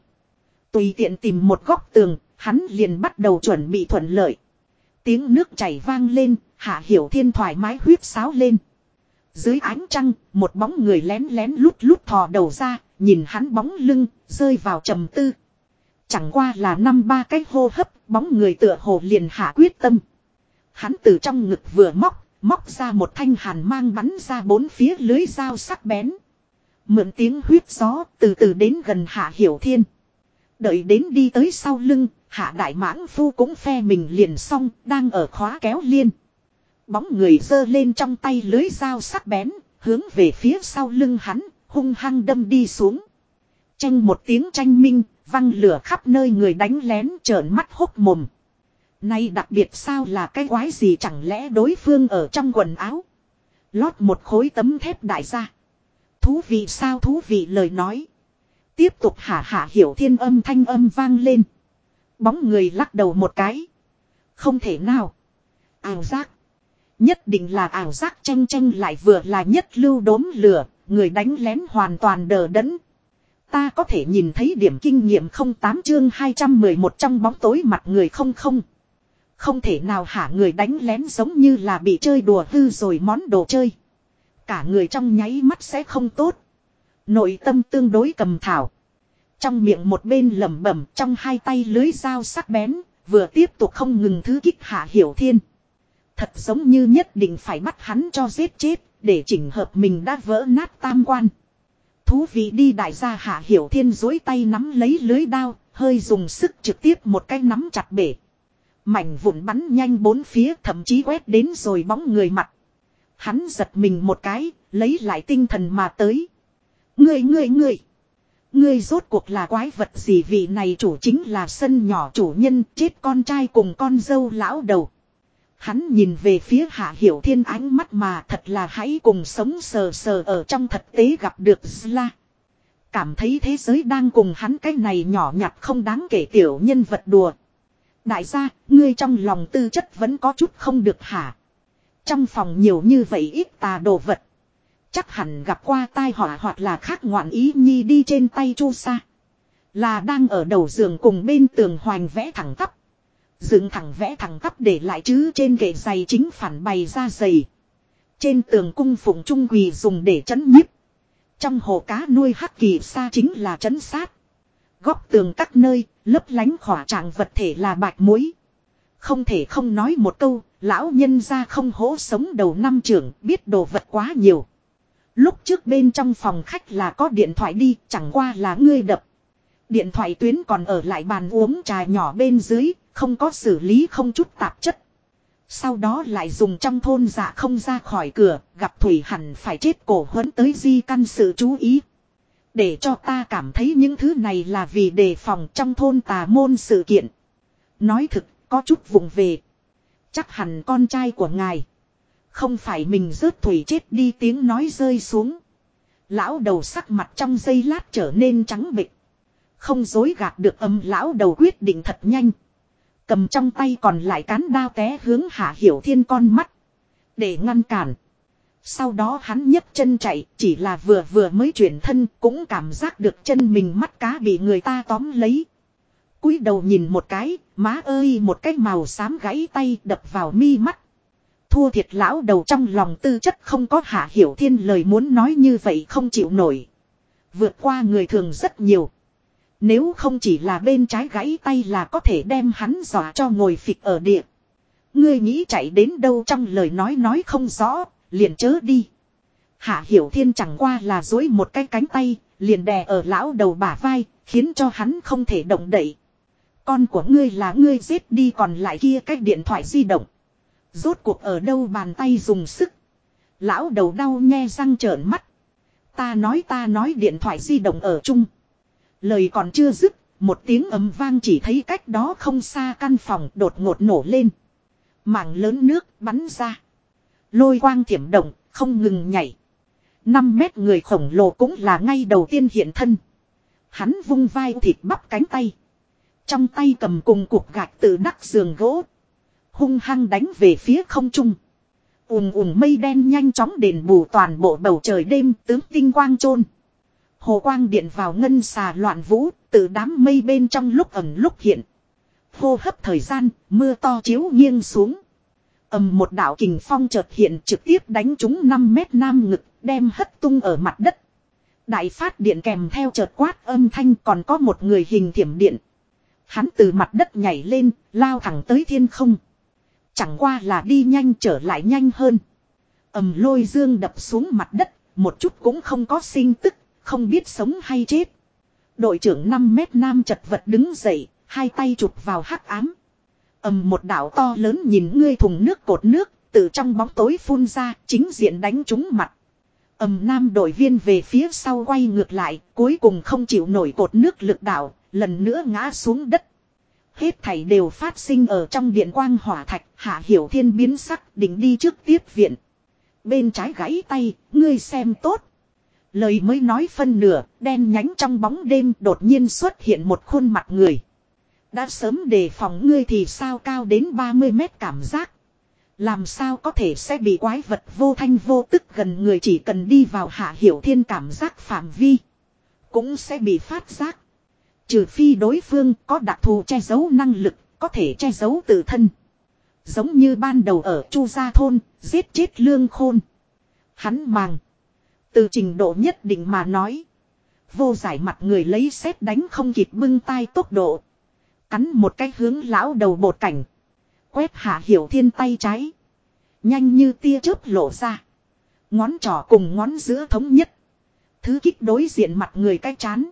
Tùy tiện tìm một góc tường, hắn liền bắt đầu chuẩn bị thuận lợi. Tiếng nước chảy vang lên, Hạ Hiểu Thiên thoải mái huyết sáo lên. Dưới ánh trăng, một bóng người lén lén lút lút thò đầu ra, nhìn hắn bóng lưng, rơi vào trầm tư. Chẳng qua là năm ba cái hô hấp, bóng người tựa hồ liền hạ quyết tâm. Hắn từ trong ngực vừa móc, móc ra một thanh hàn mang bắn ra bốn phía lưới dao sắc bén. Mượn tiếng huyết gió, từ từ đến gần hạ hiểu thiên. Đợi đến đi tới sau lưng, hạ đại mãng phu cũng phe mình liền xong, đang ở khóa kéo liên. Bóng người dơ lên trong tay lưới dao sắc bén, hướng về phía sau lưng hắn, hung hăng đâm đi xuống. Tranh một tiếng tranh minh, văng lửa khắp nơi người đánh lén trợn mắt hốc mồm. Nay đặc biệt sao là cái quái gì chẳng lẽ đối phương ở trong quần áo. Lót một khối tấm thép đại gia. Thú vị sao thú vị lời nói. Tiếp tục hạ hạ hiểu thiên âm thanh âm vang lên. Bóng người lắc đầu một cái. Không thể nào. Ảo giác. Nhất định là ảo giác tranh tranh lại vừa là nhất lưu đốm lửa, người đánh lén hoàn toàn đờ đẫn. Ta có thể nhìn thấy điểm kinh nghiệm không tám chương 211 trong bóng tối mặt người không không. Không thể nào hả người đánh lén giống như là bị chơi đùa hư rồi món đồ chơi. Cả người trong nháy mắt sẽ không tốt. Nội tâm tương đối cầm thảo. Trong miệng một bên lẩm bẩm trong hai tay lưới dao sắc bén, vừa tiếp tục không ngừng thứ kích hạ hiểu thiên. Thật giống như nhất định phải bắt hắn cho giết chết, để chỉnh hợp mình đã vỡ nát tam quan. Thú vị đi đại gia hạ hiểu thiên dối tay nắm lấy lưới đao, hơi dùng sức trực tiếp một cái nắm chặt bể. Mảnh vụn bắn nhanh bốn phía thậm chí quét đến rồi bóng người mặt. Hắn giật mình một cái, lấy lại tinh thần mà tới. Ngươi ngươi ngươi. Ngươi rốt cuộc là quái vật gì vị này chủ chính là sân nhỏ chủ nhân chết con trai cùng con dâu lão đầu. Hắn nhìn về phía hạ hiểu thiên ánh mắt mà thật là hãy cùng sống sờ sờ ở trong thật tế gặp được Zla. Cảm thấy thế giới đang cùng hắn cái này nhỏ nhặt không đáng kể tiểu nhân vật đùa. Đại gia, ngươi trong lòng tư chất vẫn có chút không được hả? Trong phòng nhiều như vậy ít tà đồ vật. Chắc hẳn gặp qua tai họa hoặc là khác ngoạn ý nhi đi trên tay chu sa. Là đang ở đầu giường cùng bên tường hoành vẽ thẳng tắp. Dựng thẳng vẽ thẳng tắp để lại chứ trên kệ giày chính phản bày ra giày. Trên tường cung phụng trung quỳ dùng để chấn nhiếp. Trong hồ cá nuôi hắc kỳ sa chính là chấn sát. Góc tường các nơi, lấp lánh khỏa trạng vật thể là bạch muối. Không thể không nói một câu, lão nhân ra không hố sống đầu năm trưởng, biết đồ vật quá nhiều. Lúc trước bên trong phòng khách là có điện thoại đi, chẳng qua là ngươi đập. Điện thoại tuyến còn ở lại bàn uống trà nhỏ bên dưới, không có xử lý không chút tạp chất. Sau đó lại dùng trong thôn dạ không ra khỏi cửa, gặp Thủy hẳn phải chết cổ huấn tới di căn sự chú ý. Để cho ta cảm thấy những thứ này là vì đề phòng trong thôn tà môn sự kiện. Nói thực, có chút vùng về. Chắc hẳn con trai của ngài. Không phải mình rớt thủy chết đi tiếng nói rơi xuống. Lão đầu sắc mặt trong giây lát trở nên trắng bịch. Không dối gạt được âm lão đầu quyết định thật nhanh. Cầm trong tay còn lại cán đao té hướng hạ hiểu thiên con mắt. Để ngăn cản. Sau đó hắn nhấc chân chạy, chỉ là vừa vừa mới chuyển thân cũng cảm giác được chân mình mắt cá bị người ta tóm lấy. cúi đầu nhìn một cái, má ơi một cái màu xám gãy tay đập vào mi mắt. Thua thiệt lão đầu trong lòng tư chất không có hạ hiểu thiên lời muốn nói như vậy không chịu nổi. Vượt qua người thường rất nhiều. Nếu không chỉ là bên trái gãy tay là có thể đem hắn dọa cho ngồi phịch ở địa. Ngươi nghĩ chạy đến đâu trong lời nói nói không rõ, liền chớ đi. Hạ Hiểu Thiên chẳng qua là dối một cái cánh tay, liền đè ở lão đầu bả vai, khiến cho hắn không thể động đậy. Con của ngươi là ngươi giết đi còn lại kia cái điện thoại di động. Rốt cuộc ở đâu bàn tay dùng sức. Lão đầu đau nghe răng trợn mắt. Ta nói ta nói điện thoại di động ở chung. Lời còn chưa dứt, một tiếng ầm vang chỉ thấy cách đó không xa căn phòng đột ngột nổ lên. Mảng lớn nước bắn ra. Lôi quang thiểm động, không ngừng nhảy. 5 mét người khổng lồ cũng là ngay đầu tiên hiện thân. Hắn vung vai thịt bắp cánh tay. Trong tay cầm cùng cục gạch từ đắc giường gỗ. Hung hăng đánh về phía không trung. ùm ùm mây đen nhanh chóng đền bù toàn bộ bầu trời đêm tướng tinh quang chôn Hồ quang điện vào ngân xà loạn vũ, từ đám mây bên trong lúc ẩn lúc hiện. Hô hấp thời gian, mưa to chiếu nghiêng xuống ầm một đạo kình phong chợt hiện trực tiếp đánh trúng 5 mét nam ngực, đem hất tung ở mặt đất. Đại phát điện kèm theo chợt quát âm thanh còn có một người hình thiểm điện. Hắn từ mặt đất nhảy lên, lao thẳng tới thiên không. Chẳng qua là đi nhanh trở lại nhanh hơn. ầm lôi dương đập xuống mặt đất, một chút cũng không có sinh tức, không biết sống hay chết. Đội trưởng 5 mét nam chật vật đứng dậy, hai tay chụp vào hắc ám ầm một đảo to lớn nhìn ngươi thùng nước cột nước, từ trong bóng tối phun ra, chính diện đánh trúng mặt. ầm nam đội viên về phía sau quay ngược lại, cuối cùng không chịu nổi cột nước lực đảo, lần nữa ngã xuống đất. Hết thảy đều phát sinh ở trong điện quang hỏa thạch, hạ hiểu thiên biến sắc, định đi trước tiếp viện. Bên trái gãy tay, ngươi xem tốt. Lời mới nói phân nửa, đen nhánh trong bóng đêm đột nhiên xuất hiện một khuôn mặt người. Đã sớm đề phòng ngươi thì sao cao đến 30 mét cảm giác. Làm sao có thể sẽ bị quái vật vô thanh vô tức gần người chỉ cần đi vào hạ hiểu thiên cảm giác phạm vi. Cũng sẽ bị phát giác. Trừ phi đối phương có đặc thù che giấu năng lực, có thể che giấu tự thân. Giống như ban đầu ở Chu Gia Thôn, giết chết lương khôn. Hắn màng. Từ trình độ nhất định mà nói. Vô giải mặt người lấy xét đánh không kịp bưng tay tốc độ. Cắn một cái hướng lão đầu bột cảnh. Quét hạ hiểu thiên tay trái. Nhanh như tia chớp lộ ra. Ngón trỏ cùng ngón giữa thống nhất. Thứ kích đối diện mặt người cái chán.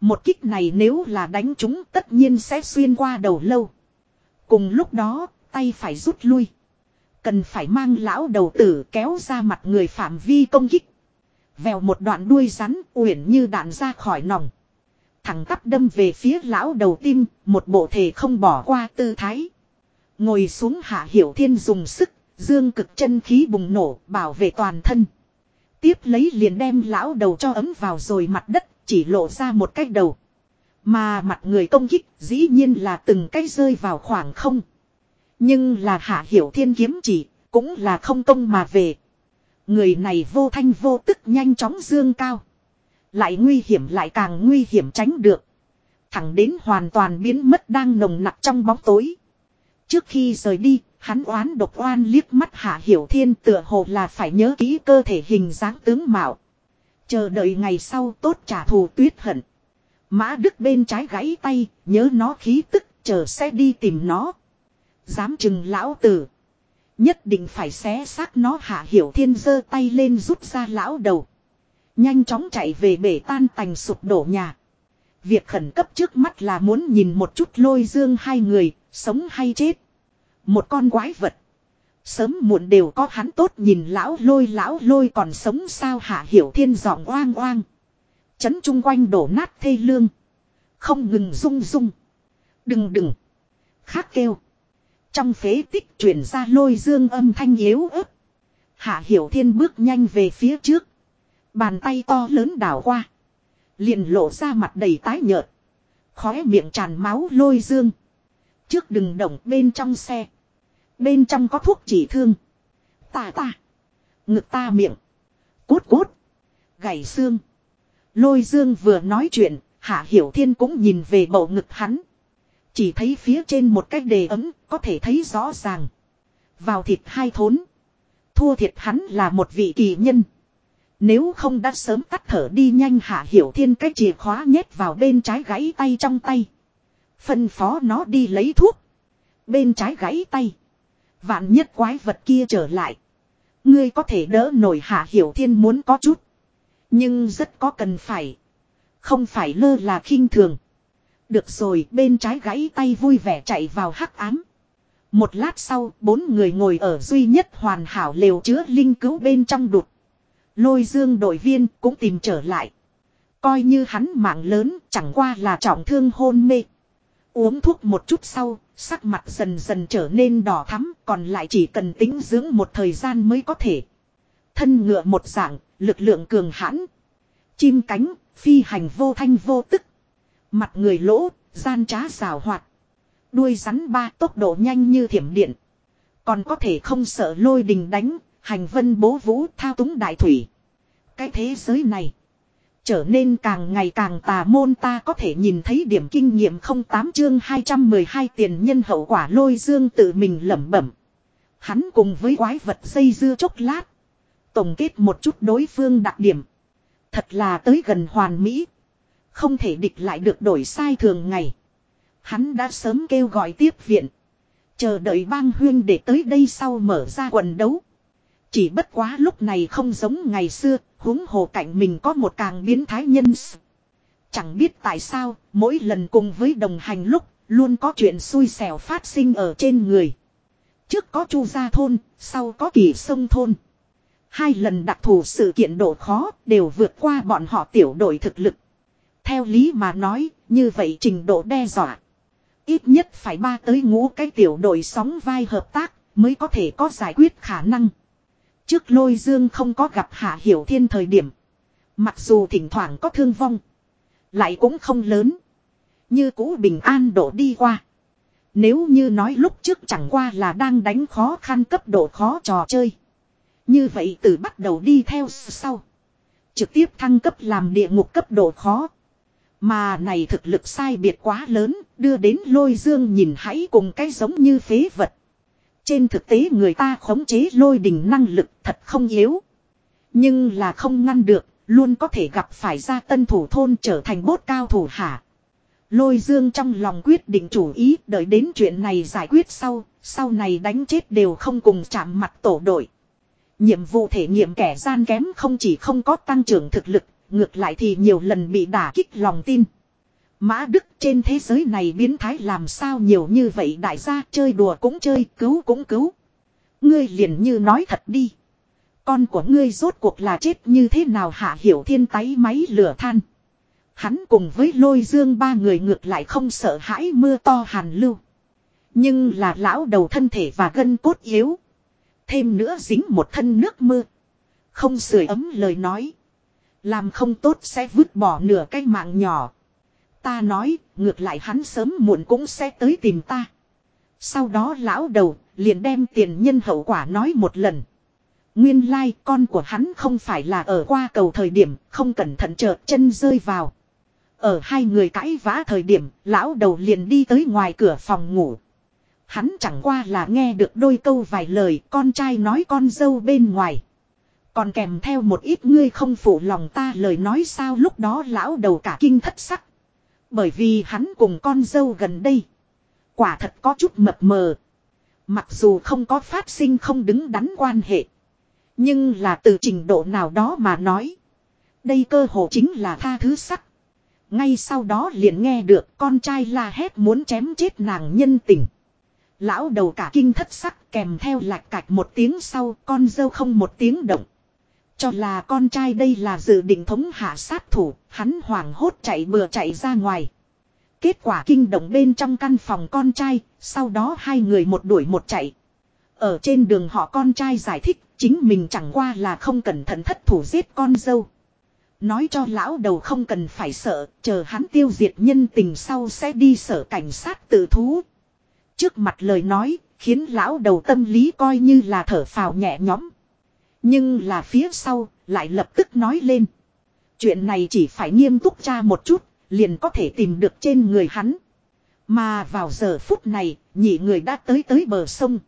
Một kích này nếu là đánh chúng tất nhiên sẽ xuyên qua đầu lâu. Cùng lúc đó, tay phải rút lui. Cần phải mang lão đầu tử kéo ra mặt người phạm vi công kích. Vèo một đoạn đuôi rắn uyển như đạn ra khỏi nòng. Thẳng tắp đâm về phía lão đầu tim, một bộ thể không bỏ qua tư thái. Ngồi xuống hạ hiểu thiên dùng sức, dương cực chân khí bùng nổ, bảo vệ toàn thân. Tiếp lấy liền đem lão đầu cho ấm vào rồi mặt đất, chỉ lộ ra một cái đầu. Mà mặt người công kích dĩ nhiên là từng cái rơi vào khoảng không. Nhưng là hạ hiểu thiên kiếm chỉ, cũng là không công mà về. Người này vô thanh vô tức nhanh chóng dương cao. Lại nguy hiểm lại càng nguy hiểm tránh được. Thẳng đến hoàn toàn biến mất đang nồng nặc trong bóng tối. Trước khi rời đi, hắn oán độc oan liếc mắt hạ hiểu thiên tựa hồ là phải nhớ kỹ cơ thể hình dáng tướng mạo. Chờ đợi ngày sau tốt trả thù tuyết hận. Mã đức bên trái gãy tay, nhớ nó khí tức, chờ sẽ đi tìm nó. Dám chừng lão tử. Nhất định phải xé xác nó hạ hiểu thiên giơ tay lên rút ra lão đầu. Nhanh chóng chạy về bể tan tành sụp đổ nhà. Việc khẩn cấp trước mắt là muốn nhìn một chút lôi dương hai người, sống hay chết. Một con quái vật. Sớm muộn đều có hắn tốt nhìn lão lôi lão lôi còn sống sao hạ hiểu thiên giọng oang oang. Chấn chung quanh đổ nát thê lương. Không ngừng rung rung. Đừng đừng. Khác kêu. Trong phế tích truyền ra lôi dương âm thanh yếu ớt. Hạ hiểu thiên bước nhanh về phía trước. Bàn tay to lớn đảo qua. Liền lộ ra mặt đầy tái nhợt. Khóe miệng tràn máu lôi dương. Trước đừng động bên trong xe. Bên trong có thuốc chỉ thương. Ta ta. Ngực ta miệng. Cốt cốt. Gãy xương. Lôi dương vừa nói chuyện. Hạ Hiểu Thiên cũng nhìn về bầu ngực hắn. Chỉ thấy phía trên một cái đề ấm, có thể thấy rõ ràng. Vào thịt hai thốn. Thua thiệt hắn là một vị kỳ nhân. Nếu không đã sớm tắt thở đi nhanh hạ hiểu thiên cái chìa khóa nhét vào bên trái gãy tay trong tay. Phân phó nó đi lấy thuốc. Bên trái gãy tay. Vạn nhất quái vật kia trở lại. Ngươi có thể đỡ nổi hạ hiểu thiên muốn có chút. Nhưng rất có cần phải. Không phải lơ là khinh thường. Được rồi, bên trái gãy tay vui vẻ chạy vào hắc ám. Một lát sau, bốn người ngồi ở duy nhất hoàn hảo lều chứa linh cứu bên trong đụt. Lôi dương đội viên cũng tìm trở lại. Coi như hắn mạng lớn chẳng qua là trọng thương hôn mê. Uống thuốc một chút sau, sắc mặt dần dần trở nên đỏ thắm, còn lại chỉ cần tính dưỡng một thời gian mới có thể. Thân ngựa một dạng, lực lượng cường hãn. Chim cánh, phi hành vô thanh vô tức. Mặt người lỗ, gian trá xào hoạt. Đuôi rắn ba tốc độ nhanh như thiểm điện. Còn có thể không sợ lôi đình đánh, hành vân bố vũ thao túng đại thủy. Cái thế giới này. Trở nên càng ngày càng tà môn ta có thể nhìn thấy điểm kinh nghiệm 08 chương 212 tiền nhân hậu quả lôi dương tự mình lẩm bẩm. Hắn cùng với quái vật xây dưa chốc lát. Tổng kết một chút đối phương đặc điểm. Thật là tới gần hoàn mỹ. Không thể địch lại được đổi sai thường ngày. Hắn đã sớm kêu gọi tiếp viện. Chờ đợi bang huyên để tới đây sau mở ra quần đấu. Chỉ bất quá lúc này không giống ngày xưa, huống hồ cạnh mình có một càng biến thái nhân Chẳng biết tại sao, mỗi lần cùng với đồng hành lúc, luôn có chuyện xui xẻo phát sinh ở trên người. Trước có chu gia thôn, sau có kỳ sông thôn. Hai lần đặc thù sự kiện độ khó đều vượt qua bọn họ tiểu đội thực lực. Theo lý mà nói, như vậy trình độ đe dọa. Ít nhất phải ba tới ngũ cái tiểu đội sóng vai hợp tác mới có thể có giải quyết khả năng. Trước lôi dương không có gặp hạ hiểu thiên thời điểm. Mặc dù thỉnh thoảng có thương vong. Lại cũng không lớn. Như cũ bình an độ đi qua. Nếu như nói lúc trước chẳng qua là đang đánh khó khăn cấp độ khó trò chơi. Như vậy từ bắt đầu đi theo sau. Trực tiếp thăng cấp làm địa ngục cấp độ khó. Mà này thực lực sai biệt quá lớn, đưa đến lôi dương nhìn hãy cùng cái giống như phế vật. Trên thực tế người ta khống chế lôi đình năng lực thật không yếu. Nhưng là không ngăn được, Luôn có thể gặp phải ra tân thủ thôn trở thành bốt cao thủ hả Lôi dương trong lòng quyết định chủ ý đợi đến chuyện này giải quyết sau, sau này đánh chết đều không cùng chạm mặt tổ đội. Nhiệm vụ thể nghiệm kẻ gian kém không chỉ không có tăng trưởng thực lực, ngược lại thì nhiều lần bị đả kích lòng tin. Mã Đức trên thế giới này biến thái làm sao nhiều như vậy đại gia chơi đùa cũng chơi, cứu cũng cứu. Ngươi liền như nói thật đi. Con của ngươi rốt cuộc là chết như thế nào hạ hiểu thiên tái máy lửa than. Hắn cùng với lôi dương ba người ngược lại không sợ hãi mưa to hàn lưu. Nhưng là lão đầu thân thể và gân cốt yếu. Thêm nữa dính một thân nước mưa. Không sưởi ấm lời nói. Làm không tốt sẽ vứt bỏ nửa cái mạng nhỏ. Ta nói, ngược lại hắn sớm muộn cũng sẽ tới tìm ta. Sau đó lão đầu, liền đem tiền nhân hậu quả nói một lần. Nguyên lai like, con của hắn không phải là ở qua cầu thời điểm, không cẩn thận trợt chân rơi vào. Ở hai người cãi vã thời điểm, lão đầu liền đi tới ngoài cửa phòng ngủ. Hắn chẳng qua là nghe được đôi câu vài lời con trai nói con dâu bên ngoài. Còn kèm theo một ít ngươi không phụ lòng ta lời nói sao lúc đó lão đầu cả kinh thất sắc. Bởi vì hắn cùng con dâu gần đây. Quả thật có chút mập mờ. Mặc dù không có phát sinh không đứng đắn quan hệ. Nhưng là từ trình độ nào đó mà nói. Đây cơ hồ chính là tha thứ sắc. Ngay sau đó liền nghe được con trai la hét muốn chém chết nàng nhân tình. Lão đầu cả kinh thất sắc kèm theo lạch cạch một tiếng sau, con dâu không một tiếng động. Cho là con trai đây là dự định thống hạ sát thủ, hắn hoảng hốt chạy bừa chạy ra ngoài. Kết quả kinh động bên trong căn phòng con trai, sau đó hai người một đuổi một chạy. Ở trên đường họ con trai giải thích, chính mình chẳng qua là không cẩn thận thất thủ giết con dâu. Nói cho lão đầu không cần phải sợ, chờ hắn tiêu diệt nhân tình sau sẽ đi sở cảnh sát tự thú. Trước mặt lời nói, khiến lão đầu tâm lý coi như là thở phào nhẹ nhõm. Nhưng là phía sau, lại lập tức nói lên. Chuyện này chỉ phải nghiêm túc tra một chút, liền có thể tìm được trên người hắn. Mà vào giờ phút này, nhị người đã tới tới bờ sông.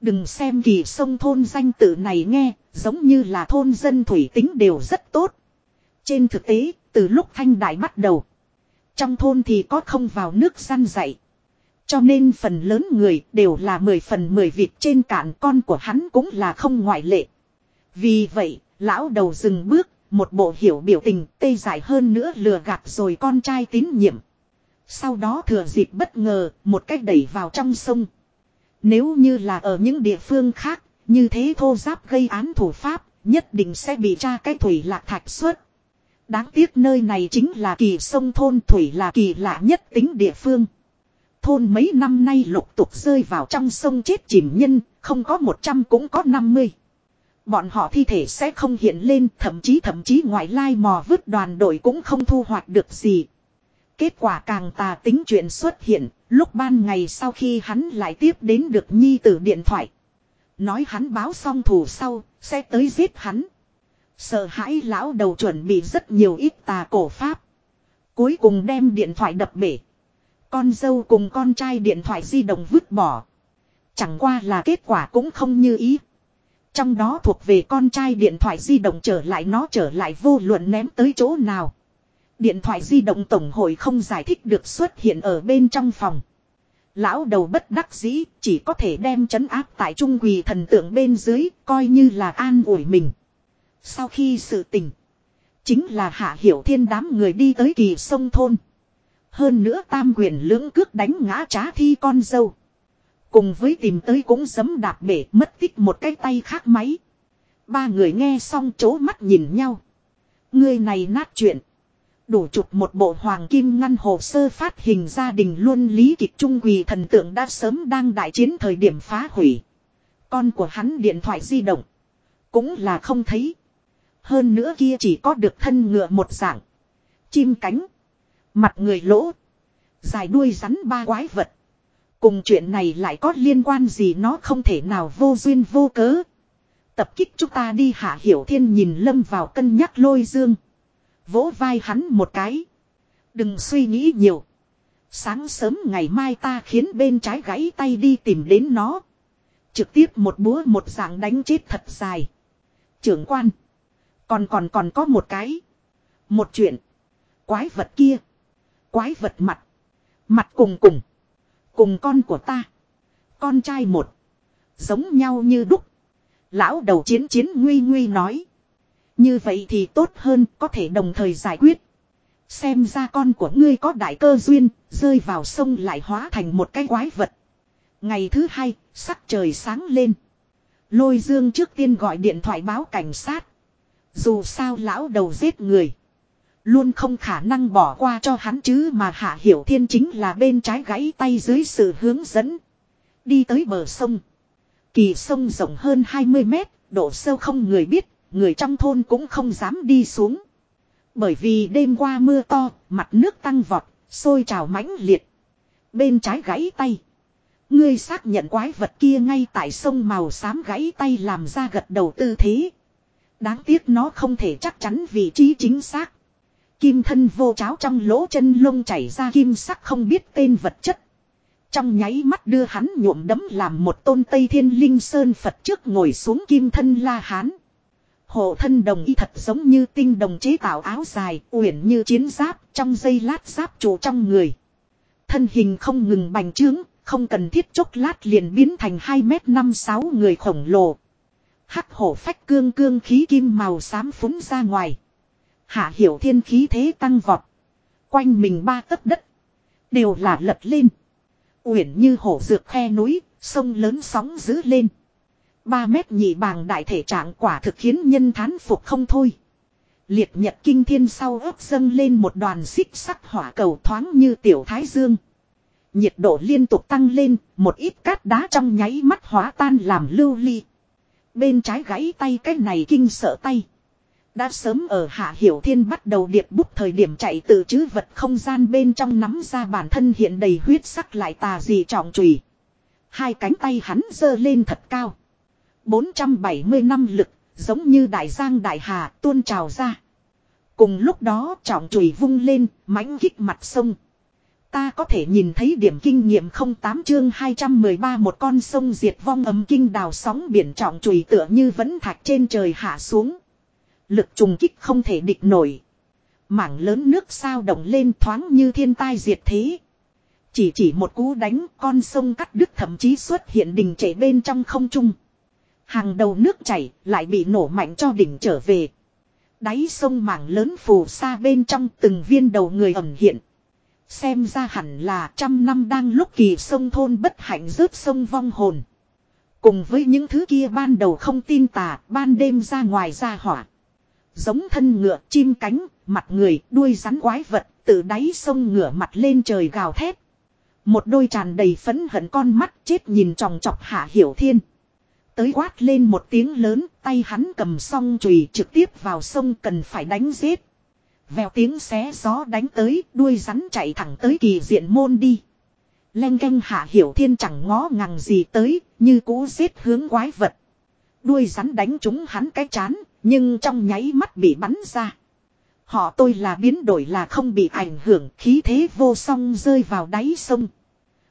Đừng xem kỳ sông thôn danh tự này nghe, giống như là thôn dân thủy tính đều rất tốt. Trên thực tế, từ lúc thanh đại bắt đầu, trong thôn thì có không vào nước săn dậy. Cho nên phần lớn người đều là mười phần mười vịt trên cạn con của hắn cũng là không ngoại lệ. Vì vậy, lão đầu dừng bước, một bộ hiểu biểu tình tê dài hơn nữa lừa gạt rồi con trai tín nhiệm. Sau đó thừa dịp bất ngờ, một cách đẩy vào trong sông. Nếu như là ở những địa phương khác, như thế thô giáp gây án thủ pháp, nhất định sẽ bị tra cái thủy lạc thạch suốt. Đáng tiếc nơi này chính là kỳ sông thôn thủy là kỳ lạ nhất tính địa phương. Thôn mấy năm nay lục tục rơi vào trong sông chết chìm nhân, không có 100 cũng có 50. Bọn họ thi thể sẽ không hiện lên, thậm chí thậm chí ngoại lai mò vứt đoàn đội cũng không thu hoạch được gì. Kết quả càng tà tính chuyện xuất hiện, lúc ban ngày sau khi hắn lại tiếp đến được nhi tử điện thoại. Nói hắn báo xong thủ sau, sẽ tới giết hắn. Sợ hãi lão đầu chuẩn bị rất nhiều ít tà cổ pháp. Cuối cùng đem điện thoại đập bể. Con dâu cùng con trai điện thoại di động vứt bỏ. Chẳng qua là kết quả cũng không như ý. Trong đó thuộc về con trai điện thoại di động trở lại nó trở lại vô luận ném tới chỗ nào. Điện thoại di động tổng hội không giải thích được xuất hiện ở bên trong phòng. Lão đầu bất đắc dĩ, chỉ có thể đem chấn áp tại trung quỳ thần tượng bên dưới, coi như là an ủi mình. Sau khi sự tình. Chính là hạ hiểu thiên đám người đi tới kỳ sông thôn. Hơn nữa tam quyền lưỡng cước đánh ngã trá thi con dâu. Cùng với tìm tới cũng sấm đạp bể, mất tích một cái tay khác máy. Ba người nghe xong chố mắt nhìn nhau. Người này nát chuyện. Đủ chụp một bộ hoàng kim ngăn hồ sơ phát hình gia đình luôn lý kịch trung quỳ thần tượng đã sớm đang đại chiến thời điểm phá hủy. Con của hắn điện thoại di động. Cũng là không thấy. Hơn nữa kia chỉ có được thân ngựa một dạng. Chim cánh. Mặt người lỗ. Dài đuôi rắn ba quái vật. Cùng chuyện này lại có liên quan gì nó không thể nào vô duyên vô cớ. Tập kích chúng ta đi hạ hiểu thiên nhìn lâm vào cân nhắc lôi dương. Vỗ vai hắn một cái. Đừng suy nghĩ nhiều. Sáng sớm ngày mai ta khiến bên trái gãy tay đi tìm đến nó. Trực tiếp một búa một dạng đánh chết thật dài. Trưởng quan. Còn còn còn có một cái. Một chuyện. Quái vật kia. Quái vật mặt. Mặt cùng cùng. Cùng con của ta. Con trai một. Giống nhau như đúc. Lão đầu chiến chiến nguy nguy nói. Như vậy thì tốt hơn có thể đồng thời giải quyết. Xem ra con của ngươi có đại cơ duyên, rơi vào sông lại hóa thành một cái quái vật. Ngày thứ hai, sắc trời sáng lên. Lôi dương trước tiên gọi điện thoại báo cảnh sát. Dù sao lão đầu giết người. Luôn không khả năng bỏ qua cho hắn chứ mà Hạ Hiểu Thiên chính là bên trái gãy tay dưới sự hướng dẫn. Đi tới bờ sông. Kỳ sông rộng hơn 20 mét, độ sâu không người biết, người trong thôn cũng không dám đi xuống. Bởi vì đêm qua mưa to, mặt nước tăng vọt, sôi trào mãnh liệt. Bên trái gãy tay. Ngươi xác nhận quái vật kia ngay tại sông màu xám gãy tay làm ra gật đầu tư thế. Đáng tiếc nó không thể chắc chắn vị trí chính xác. Kim thân vô cháo trong lỗ chân lông chảy ra kim sắc không biết tên vật chất. Trong nháy mắt đưa hắn nhuộm đấm làm một tôn Tây Thiên Linh Sơn Phật trước ngồi xuống kim thân la hán. Hộ thân đồng y thật giống như tinh đồng chế tạo áo dài, uyển như chiến giáp, trong dây lát giáp trụ trong người. Thân hình không ngừng bành trướng, không cần thiết chốc lát liền biến thành 2 mét 5 6 người khổng lồ. Hắc hổ phách cương cương khí kim màu xám phúng ra ngoài. Hạ hiểu thiên khí thế tăng vọt. Quanh mình ba tấc đất. Đều là lật lên. Uyển như hổ dược khe núi, sông lớn sóng dữ lên. Ba mét nhị bàng đại thể trạng quả thực khiến nhân thán phục không thôi. Liệt nhật kinh thiên sau ớt dâng lên một đoàn xích sắc hỏa cầu thoáng như tiểu thái dương. Nhiệt độ liên tục tăng lên, một ít cát đá trong nháy mắt hóa tan làm lưu ly. Bên trái gãy tay cái này kinh sợ tay. Đã sớm ở Hạ Hiểu Thiên bắt đầu điệp bút thời điểm chạy từ chứ vật không gian bên trong nắm ra bản thân hiện đầy huyết sắc lại tà gì trọng trùy. Hai cánh tay hắn giơ lên thật cao. 470 năm lực, giống như đại giang đại hà tuôn trào ra. Cùng lúc đó trọng chùy vung lên, mãnh kích mặt sông. Ta có thể nhìn thấy điểm kinh nghiệm 08 chương 213 một con sông diệt vong ấm kinh đào sóng biển trọng chùy tựa như vẫn thạch trên trời hạ xuống. Lực trùng kích không thể địch nổi. Mảng lớn nước sao động lên thoáng như thiên tai diệt thế. Chỉ chỉ một cú đánh con sông cắt đứt thậm chí xuất hiện đình chảy bên trong không trung. Hàng đầu nước chảy lại bị nổ mạnh cho đỉnh trở về. Đáy sông mảng lớn phù sa bên trong từng viên đầu người ẩn hiện. Xem ra hẳn là trăm năm đang lúc kỳ sông thôn bất hạnh rớt sông vong hồn. Cùng với những thứ kia ban đầu không tin tà, ban đêm ra ngoài ra hỏa. Giống thân ngựa, chim cánh, mặt người, đuôi rắn quái vật, từ đáy sông ngửa mặt lên trời gào thét. Một đôi tràn đầy phấn hận con mắt chết nhìn tròng chọc hạ hiểu thiên. Tới quát lên một tiếng lớn, tay hắn cầm song chùy trực tiếp vào sông cần phải đánh giết. Vèo tiếng xé gió đánh tới, đuôi rắn chạy thẳng tới kỳ diện môn đi. Len canh hạ hiểu thiên chẳng ngó ngàng gì tới, như cũ giết hướng quái vật. Đuôi rắn đánh trúng hắn cái chán, nhưng trong nháy mắt bị bắn ra. Họ tôi là biến đổi là không bị ảnh hưởng, khí thế vô song rơi vào đáy sông.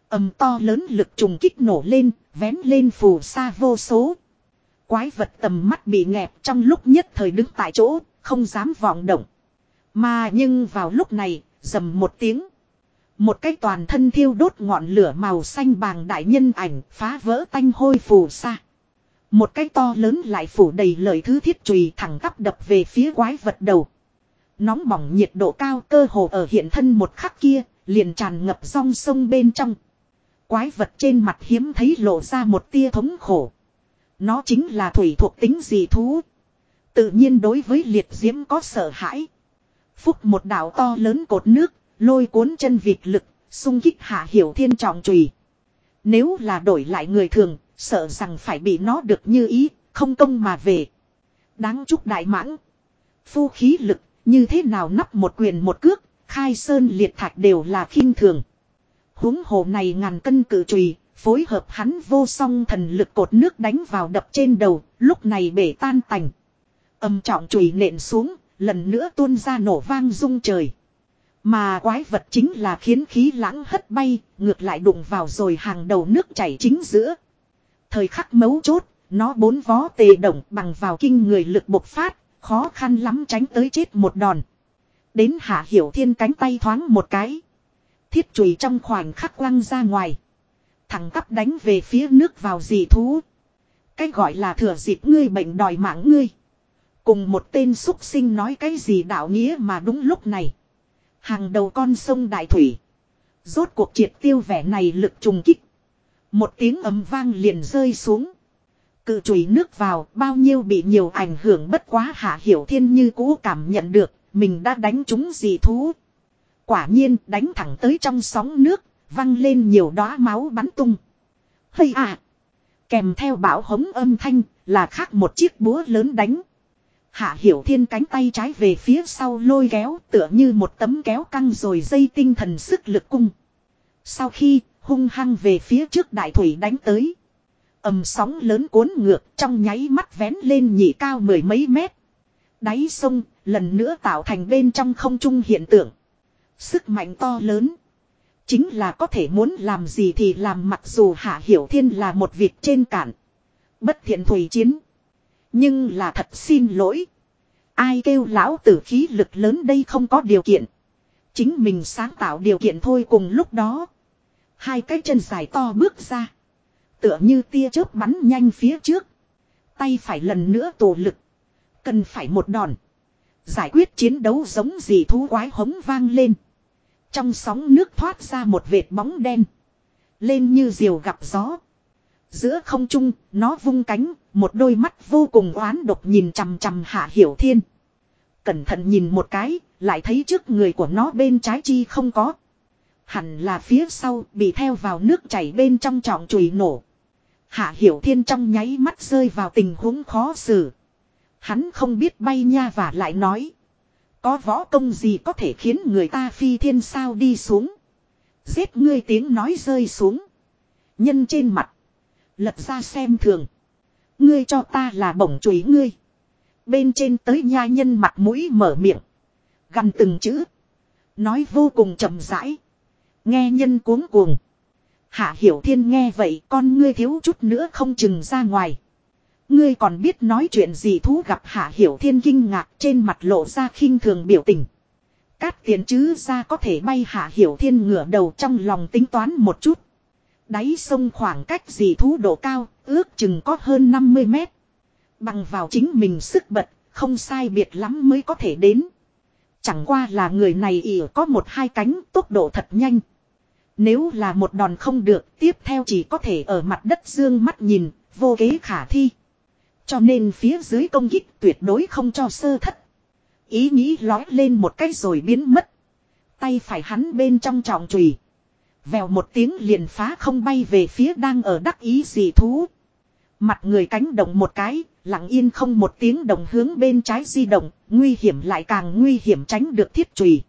ầm to lớn lực trùng kích nổ lên, vén lên phù sa vô số. Quái vật tầm mắt bị nghẹp trong lúc nhất thời đứng tại chỗ, không dám vọng động. Mà nhưng vào lúc này, dầm một tiếng. Một cái toàn thân thiêu đốt ngọn lửa màu xanh bàng đại nhân ảnh phá vỡ tanh hôi phù sa. Một cái to lớn lại phủ đầy lời thứ thiết chùy thẳng tắp đập về phía quái vật đầu. Nóng bỏng nhiệt độ cao cơ hồ ở hiện thân một khắc kia, liền tràn ngập rong sông bên trong. Quái vật trên mặt hiếm thấy lộ ra một tia thống khổ. Nó chính là thủy thuộc tính dị thú. Tự nhiên đối với liệt diễm có sợ hãi. Phúc một đảo to lớn cột nước, lôi cuốn chân vịt lực, xung kích hạ hiểu thiên trọng trùy. Nếu là đổi lại người thường, sợ rằng phải bị nó được như ý, không công mà về. Đáng chúc đại mãng. Phu khí lực, như thế nào nắp một quyền một cước, khai sơn liệt thạch đều là khinh thường huống hồ này ngàn cân cử trùy, phối hợp hắn vô song thần lực cột nước đánh vào đập trên đầu, lúc này bể tan tành. Âm trọng chùy nện xuống, lần nữa tuôn ra nổ vang rung trời. Mà quái vật chính là khiến khí lãng hất bay, ngược lại đụng vào rồi hàng đầu nước chảy chính giữa. Thời khắc mấu chốt, nó bốn vó tề động bằng vào kinh người lực bộc phát, khó khăn lắm tránh tới chết một đòn. Đến hạ hiểu thiên cánh tay thoáng một cái. Thiết chùy trong khoảnh khắc quăng ra ngoài. Thẳng tắp đánh về phía nước vào dị thú. Cái gọi là thừa dịp ngươi bệnh đòi mạng ngươi. Cùng một tên xuất sinh nói cái gì đạo nghĩa mà đúng lúc này. Hàng đầu con sông Đại Thủy. Rốt cuộc triệt tiêu vẻ này lực trùng kích. Một tiếng ấm vang liền rơi xuống. Cự chùy nước vào bao nhiêu bị nhiều ảnh hưởng bất quá hạ hiểu thiên như cũ cảm nhận được mình đã đánh trúng dị thú. Quả nhiên đánh thẳng tới trong sóng nước, văng lên nhiều đóa máu bắn tung. Hây à! Kèm theo bão hống âm thanh là khác một chiếc búa lớn đánh. Hạ hiểu thiên cánh tay trái về phía sau lôi kéo tựa như một tấm kéo căng rồi dây tinh thần sức lực cung. Sau khi hung hăng về phía trước đại thủy đánh tới. ầm sóng lớn cuốn ngược, trong nháy mắt vén lên nhị cao mười mấy mét. Đáy sông, lần nữa tạo thành bên trong không trung hiện tượng. Sức mạnh to lớn. Chính là có thể muốn làm gì thì làm mặc dù Hạ Hiểu Thiên là một việc trên cản. Bất thiện thủy chiến. Nhưng là thật xin lỗi. Ai kêu lão tử khí lực lớn đây không có điều kiện. Chính mình sáng tạo điều kiện thôi cùng lúc đó. Hai cái chân dài to bước ra. Tựa như tia chớp bắn nhanh phía trước. Tay phải lần nữa tổ lực. Cần phải một đòn. Giải quyết chiến đấu giống gì thú quái hống vang lên. Trong sóng nước thoát ra một vệt bóng đen. Lên như diều gặp gió. Giữa không trung, nó vung cánh, một đôi mắt vô cùng oán độc nhìn chằm chằm hạ hiểu thiên. Cẩn thận nhìn một cái, lại thấy trước người của nó bên trái chi không có. Hẳn là phía sau bị theo vào nước chảy bên trong trọng chùy nổ. Hạ hiểu thiên trong nháy mắt rơi vào tình huống khó xử. Hắn không biết bay nha và lại nói. Có võ công gì có thể khiến người ta phi thiên sao đi xuống. Giết ngươi tiếng nói rơi xuống. Nhân trên mặt. Lật ra xem thường. Ngươi cho ta là bổng chuối ngươi. Bên trên tới nha nhân mặt mũi mở miệng. Gần từng chữ. Nói vô cùng chậm rãi. Nghe nhân cuống cuồng. Hạ hiểu thiên nghe vậy con ngươi thiếu chút nữa không chừng ra ngoài. Ngươi còn biết nói chuyện gì thú gặp hạ hiểu thiên kinh ngạc trên mặt lộ ra khinh thường biểu tình. Cát tiền chứ ra có thể bay hạ hiểu thiên ngửa đầu trong lòng tính toán một chút. Đáy sông khoảng cách gì thú độ cao, ước chừng có hơn 50 mét. Bằng vào chính mình sức bật, không sai biệt lắm mới có thể đến. Chẳng qua là người này ỉ có một hai cánh tốc độ thật nhanh. Nếu là một đòn không được, tiếp theo chỉ có thể ở mặt đất dương mắt nhìn, vô kế khả thi. Cho nên phía dưới công kích tuyệt đối không cho sơ thất. Ý nghĩ lói lên một cái rồi biến mất. Tay phải hắn bên trong trọng chùy Vèo một tiếng liền phá không bay về phía đang ở đắc ý dị thú. Mặt người cánh động một cái, lặng yên không một tiếng đồng hướng bên trái di động, nguy hiểm lại càng nguy hiểm tránh được thiết chùy.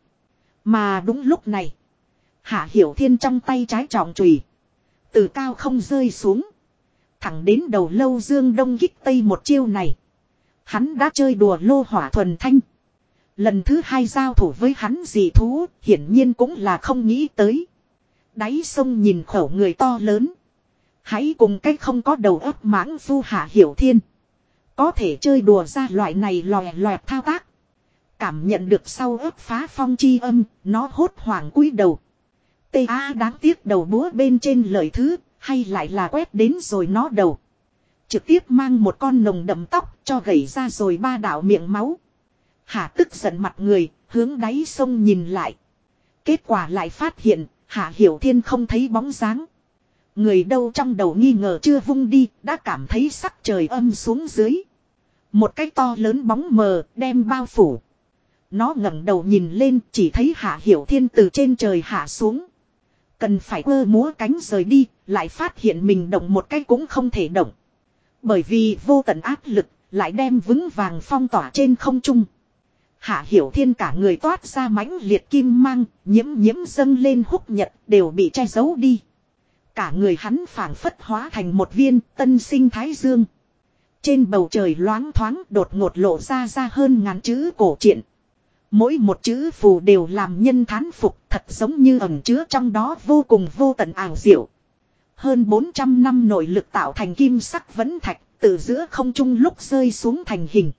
Mà đúng lúc này, Hạ Hiểu Thiên trong tay trái trọng chùy, từ cao không rơi xuống. Thẳng đến đầu lâu dương đông kích tây một chiêu này. Hắn đã chơi đùa lô hỏa thuần thanh. Lần thứ hai giao thủ với hắn dị thú, hiển nhiên cũng là không nghĩ tới. Đáy sông nhìn khẩu người to lớn. Hãy cùng cách không có đầu óc mãng phu hạ hiểu thiên. Có thể chơi đùa ra loại này lòe loẹt thao tác. Cảm nhận được sau ớt phá phong chi âm, nó hốt hoảng cúi đầu. Tê A đáng tiếc đầu búa bên trên lời thứ, hay lại là quét đến rồi nó đầu. Trực tiếp mang một con nồng đậm tóc cho gãy ra rồi ba đạo miệng máu. Hạ tức giận mặt người, hướng đáy sông nhìn lại. Kết quả lại phát hiện, Hạ Hiểu Thiên không thấy bóng dáng. Người đâu trong đầu nghi ngờ chưa vung đi, đã cảm thấy sắc trời âm xuống dưới. Một cái to lớn bóng mờ, đem bao phủ. Nó ngẩng đầu nhìn lên, chỉ thấy Hạ Hiểu Thiên từ trên trời hạ xuống. Cần phải ơ múa cánh rời đi, lại phát hiện mình động một cái cũng không thể động. Bởi vì vô tận áp lực, lại đem vững vàng phong tỏa trên không trung. Hạ hiểu thiên cả người toát ra mãnh liệt kim mang, nhiễm nhiễm dâng lên húc nhật đều bị che giấu đi. Cả người hắn phảng phất hóa thành một viên tân sinh thái dương. Trên bầu trời loáng thoáng đột ngột lộ ra ra hơn ngàn chữ cổ truyện. Mỗi một chữ phù đều làm nhân thán phục thật giống như ẩn chứa trong đó vô cùng vô tận ảo diệu. Hơn 400 năm nội lực tạo thành kim sắc vẫn thạch từ giữa không trung lúc rơi xuống thành hình.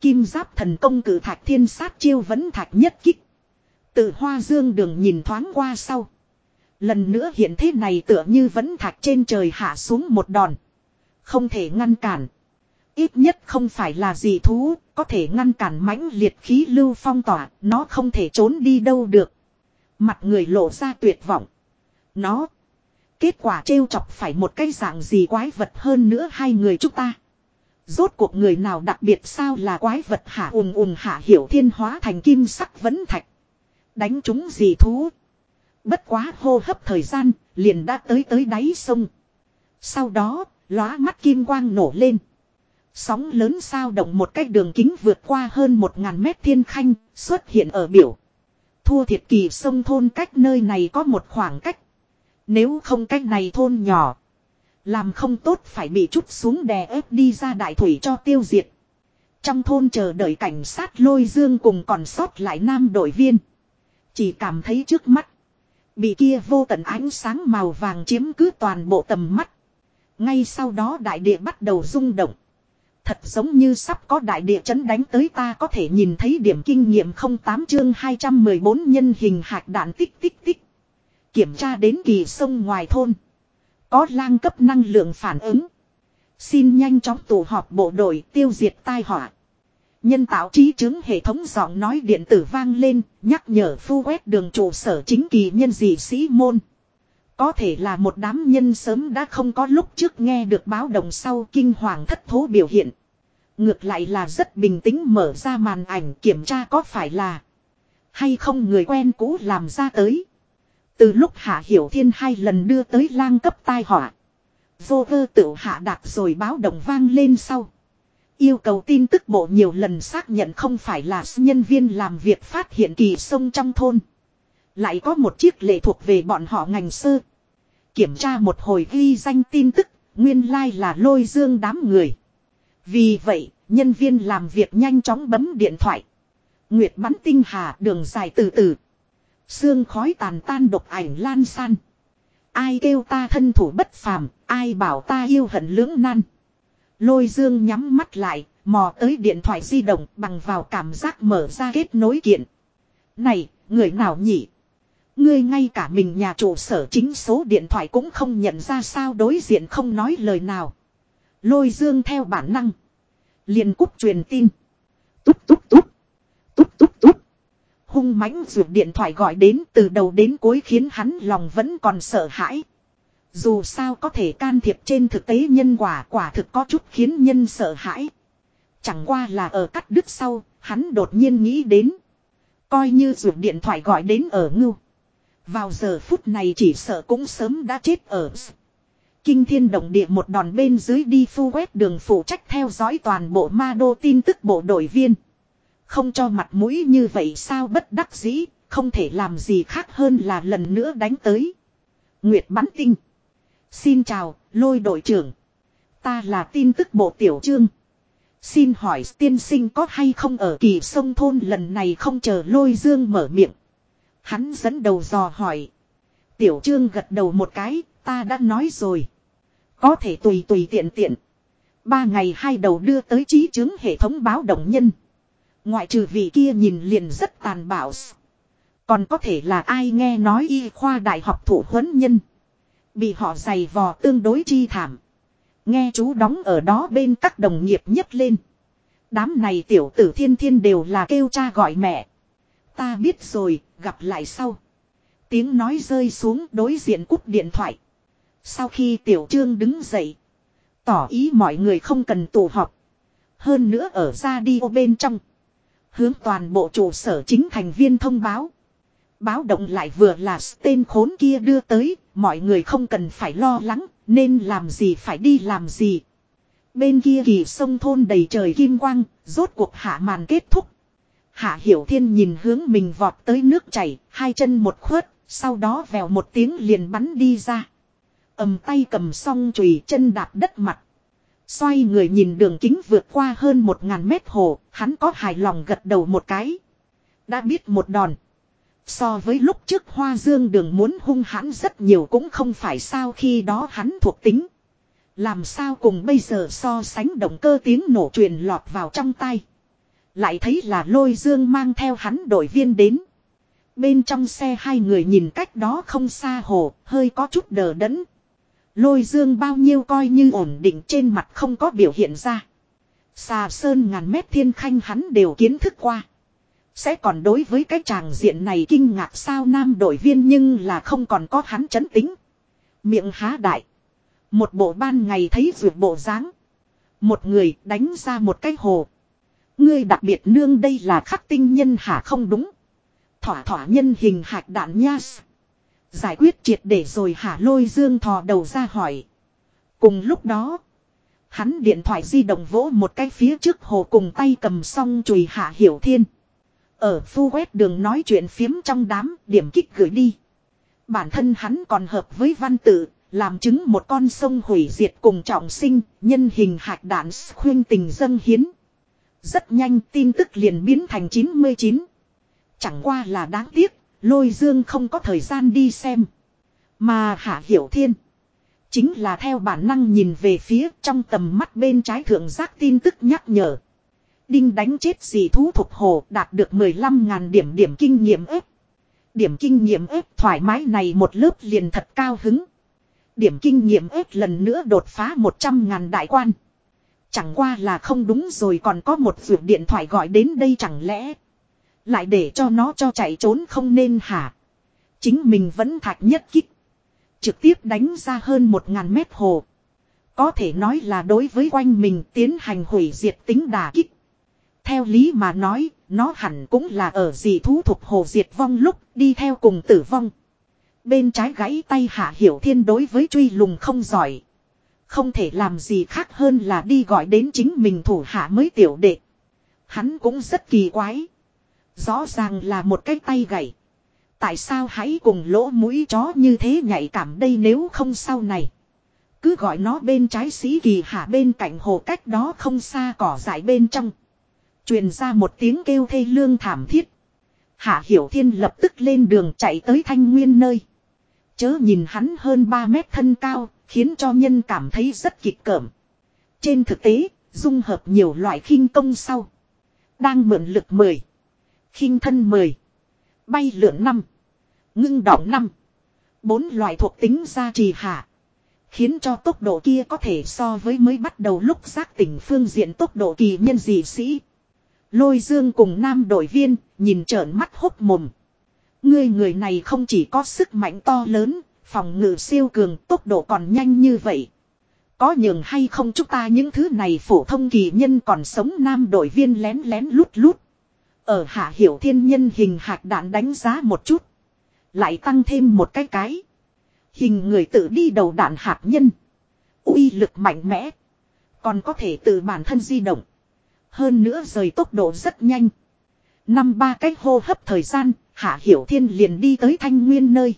Kim giáp thần công cử thạch thiên sát chiêu vẫn thạch nhất kích. Từ hoa dương đường nhìn thoáng qua sau. Lần nữa hiện thế này tựa như vẫn thạch trên trời hạ xuống một đòn. Không thể ngăn cản. Ít nhất không phải là gì thú, có thể ngăn cản mãnh liệt khí lưu phong tỏa, nó không thể trốn đi đâu được. Mặt người lộ ra tuyệt vọng. Nó. Kết quả trêu chọc phải một cái dạng gì quái vật hơn nữa hai người chúng ta. Rốt cuộc người nào đặc biệt sao là quái vật hạ ùm ùm hạ hiểu thiên hóa thành kim sắc vấn thạch. Đánh chúng gì thú. Bất quá hô hấp thời gian, liền đã tới tới đáy sông. Sau đó, lóa mắt kim quang nổ lên. Sóng lớn sao động một cách đường kính vượt qua hơn một ngàn mét thiên khanh, xuất hiện ở biểu. Thua thiệt kỳ sông thôn cách nơi này có một khoảng cách. Nếu không cách này thôn nhỏ. Làm không tốt phải bị chút xuống đè ép đi ra đại thủy cho tiêu diệt. Trong thôn chờ đợi cảnh sát lôi dương cùng còn sót lại nam đội viên. Chỉ cảm thấy trước mắt. Bị kia vô tận ánh sáng màu vàng chiếm cứ toàn bộ tầm mắt. Ngay sau đó đại địa bắt đầu rung động. Thật giống như sắp có đại địa chấn đánh tới ta có thể nhìn thấy điểm kinh nghiệm 08 chương 214 nhân hình hạt đạn tích tích tích. Kiểm tra đến kỳ sông ngoài thôn. Có lang cấp năng lượng phản ứng. Xin nhanh chóng tụ họp bộ đội tiêu diệt tai họa. Nhân tạo trí chứng hệ thống giọng nói điện tử vang lên, nhắc nhở phu quét đường trụ sở chính kỳ nhân dị sĩ môn. Có thể là một đám nhân sớm đã không có lúc trước nghe được báo động sau kinh hoàng thất thố biểu hiện. Ngược lại là rất bình tĩnh mở ra màn ảnh kiểm tra có phải là hay không người quen cũ làm ra tới. Từ lúc Hạ Hiểu Thiên hai lần đưa tới lang cấp tai họa. Vô vơ tự hạ đạt rồi báo động vang lên sau. Yêu cầu tin tức bộ nhiều lần xác nhận không phải là nhân viên làm việc phát hiện kỳ sông trong thôn. Lại có một chiếc lệ thuộc về bọn họ ngành sơ. Kiểm tra một hồi ghi danh tin tức, nguyên lai like là lôi dương đám người. Vì vậy, nhân viên làm việc nhanh chóng bấm điện thoại. Nguyệt bắn tinh hà đường dài từ từ. Sương khói tàn tan độc ảnh lan san. Ai kêu ta thân thủ bất phàm, ai bảo ta yêu hận lưỡng nan. Lôi dương nhắm mắt lại, mò tới điện thoại di động bằng vào cảm giác mở ra kết nối kiện. Này, người nào nhỉ? Ngươi ngay cả mình nhà trụ sở chính số điện thoại cũng không nhận ra sao đối diện không nói lời nào. Lôi dương theo bản năng. liền cúp truyền tin. Túp túp túp. Túp túp túp. Hung mãnh ruột điện thoại gọi đến từ đầu đến cuối khiến hắn lòng vẫn còn sợ hãi. Dù sao có thể can thiệp trên thực tế nhân quả quả thực có chút khiến nhân sợ hãi. Chẳng qua là ở cắt đứt sau, hắn đột nhiên nghĩ đến. Coi như ruột điện thoại gọi đến ở ngưu. Vào giờ phút này chỉ sợ cũng sớm đã chết ở Kinh thiên động địa một đòn bên dưới đi phu quét đường phụ trách theo dõi toàn bộ ma đô tin tức bộ đội viên. Không cho mặt mũi như vậy sao bất đắc dĩ, không thể làm gì khác hơn là lần nữa đánh tới. Nguyệt bắn tinh. Xin chào, lôi đội trưởng. Ta là tin tức bộ tiểu trương. Xin hỏi tiên sinh có hay không ở kỳ sông thôn lần này không chờ lôi dương mở miệng. Hắn dẫn đầu dò hỏi. Tiểu trương gật đầu một cái, ta đã nói rồi. Có thể tùy tùy tiện tiện. Ba ngày hai đầu đưa tới trí chứng hệ thống báo động nhân. Ngoại trừ vị kia nhìn liền rất tàn bạo. Còn có thể là ai nghe nói y khoa đại học thủ huấn nhân. Bị họ giày vò tương đối chi thảm. Nghe chú đóng ở đó bên các đồng nghiệp nhất lên. Đám này tiểu tử thiên thiên đều là kêu cha gọi mẹ. Ta biết rồi, gặp lại sau. Tiếng nói rơi xuống đối diện cúp điện thoại. Sau khi tiểu trương đứng dậy. Tỏ ý mọi người không cần tụ họp. Hơn nữa ở ra đi ô bên trong. Hướng toàn bộ trụ sở chính thành viên thông báo. Báo động lại vừa là tên khốn kia đưa tới, mọi người không cần phải lo lắng, nên làm gì phải đi làm gì. Bên kia kỳ sông thôn đầy trời kim quang, rốt cuộc hạ màn kết thúc. Hạ Hiểu Thiên nhìn hướng mình vọt tới nước chảy, hai chân một khuất, sau đó vèo một tiếng liền bắn đi ra. ầm tay cầm song chùy chân đạp đất mặt. Xoay người nhìn đường kính vượt qua hơn một ngàn mét hồ, hắn có hài lòng gật đầu một cái. Đã biết một đòn. So với lúc trước hoa dương đường muốn hung hãn rất nhiều cũng không phải sao khi đó hắn thuộc tính. Làm sao cùng bây giờ so sánh động cơ tiếng nổ truyền lọt vào trong tay. Lại thấy là lôi dương mang theo hắn đội viên đến. Bên trong xe hai người nhìn cách đó không xa hồ, hơi có chút đờ đẫn. Lôi dương bao nhiêu coi như ổn định trên mặt không có biểu hiện ra. Xà sơn ngàn mét thiên khanh hắn đều kiến thức qua. Sẽ còn đối với cái tràng diện này kinh ngạc sao nam đội viên nhưng là không còn có hắn chấn tính. Miệng há đại. Một bộ ban ngày thấy ruột bộ dáng Một người đánh ra một cái hồ. Ngươi đặc biệt nương đây là khắc tinh nhân hả không đúng. Thỏa thỏa nhân hình hạt đạn nha. Giải quyết triệt để rồi hả lôi dương thò đầu ra hỏi. Cùng lúc đó. Hắn điện thoại di động vỗ một cái phía trước hồ cùng tay cầm song chùi hạ hiểu thiên. Ở phu quét đường nói chuyện phiếm trong đám điểm kích gửi đi. Bản thân hắn còn hợp với văn tự, làm chứng một con sông hủy diệt cùng trọng sinh, nhân hình hạt đạn khuyên tình dân hiến. Rất nhanh tin tức liền biến thành 99. Chẳng qua là đáng tiếc, lôi dương không có thời gian đi xem. Mà hạ hiểu thiên. Chính là theo bản năng nhìn về phía trong tầm mắt bên trái thượng giác tin tức nhắc nhở. Đinh đánh chết gì thú thuộc hồ đạt được 15.000 điểm điểm kinh nghiệm ếp. Điểm kinh nghiệm ếp thoải mái này một lớp liền thật cao hứng. Điểm kinh nghiệm ếp lần nữa đột phá 100.000 đại quan. Chẳng qua là không đúng rồi còn có một vượt điện thoại gọi đến đây chẳng lẽ. Lại để cho nó cho chạy trốn không nên hả. Chính mình vẫn thạch nhất kích. Trực tiếp đánh ra hơn một ngàn mét hồ. Có thể nói là đối với quanh mình tiến hành hủy diệt tính đà kích. Theo lý mà nói, nó hẳn cũng là ở gì thú thuộc hồ diệt vong lúc đi theo cùng tử vong. Bên trái gãy tay hạ hiểu thiên đối với truy lùng không giỏi. Không thể làm gì khác hơn là đi gọi đến chính mình thủ hạ mới tiểu đệ. Hắn cũng rất kỳ quái. Rõ ràng là một cái tay gầy Tại sao hãy cùng lỗ mũi chó như thế nhạy cảm đây nếu không sau này. Cứ gọi nó bên trái sĩ kỳ hạ bên cạnh hồ cách đó không xa cỏ dại bên trong. Truyền ra một tiếng kêu thê lương thảm thiết. Hạ Hiểu Thiên lập tức lên đường chạy tới Thanh Nguyên nơi. Chớ nhìn hắn hơn 3 mét thân cao, khiến cho nhân cảm thấy rất kịch cởm. Trên thực tế, dung hợp nhiều loại khinh công sau. Đang mượn lực 10. khinh thân 10. Bay lượn 5. Ngưng đỏng 5. Bốn loại thuộc tính gia trì hạ. Khiến cho tốc độ kia có thể so với mới bắt đầu lúc giác tỉnh phương diện tốc độ kỳ nhân dị sĩ. Lôi dương cùng nam đội viên, nhìn trợn mắt hốt mồm. Ngươi người này không chỉ có sức mạnh to lớn, phòng ngự siêu cường, tốc độ còn nhanh như vậy. Có nhường hay không chúng ta những thứ này phổ thông kỳ nhân còn sống nam đội viên lén lén lút lút. Ở hạ hiểu thiên nhân hình hạt đạn đánh giá một chút. Lại tăng thêm một cái cái. Hình người tự đi đầu đạn hạt nhân. uy lực mạnh mẽ. Còn có thể từ bản thân di động. Hơn nữa rời tốc độ rất nhanh. Năm ba cách hô hấp thời gian, Hạ Hiểu Thiên liền đi tới Thanh Nguyên nơi.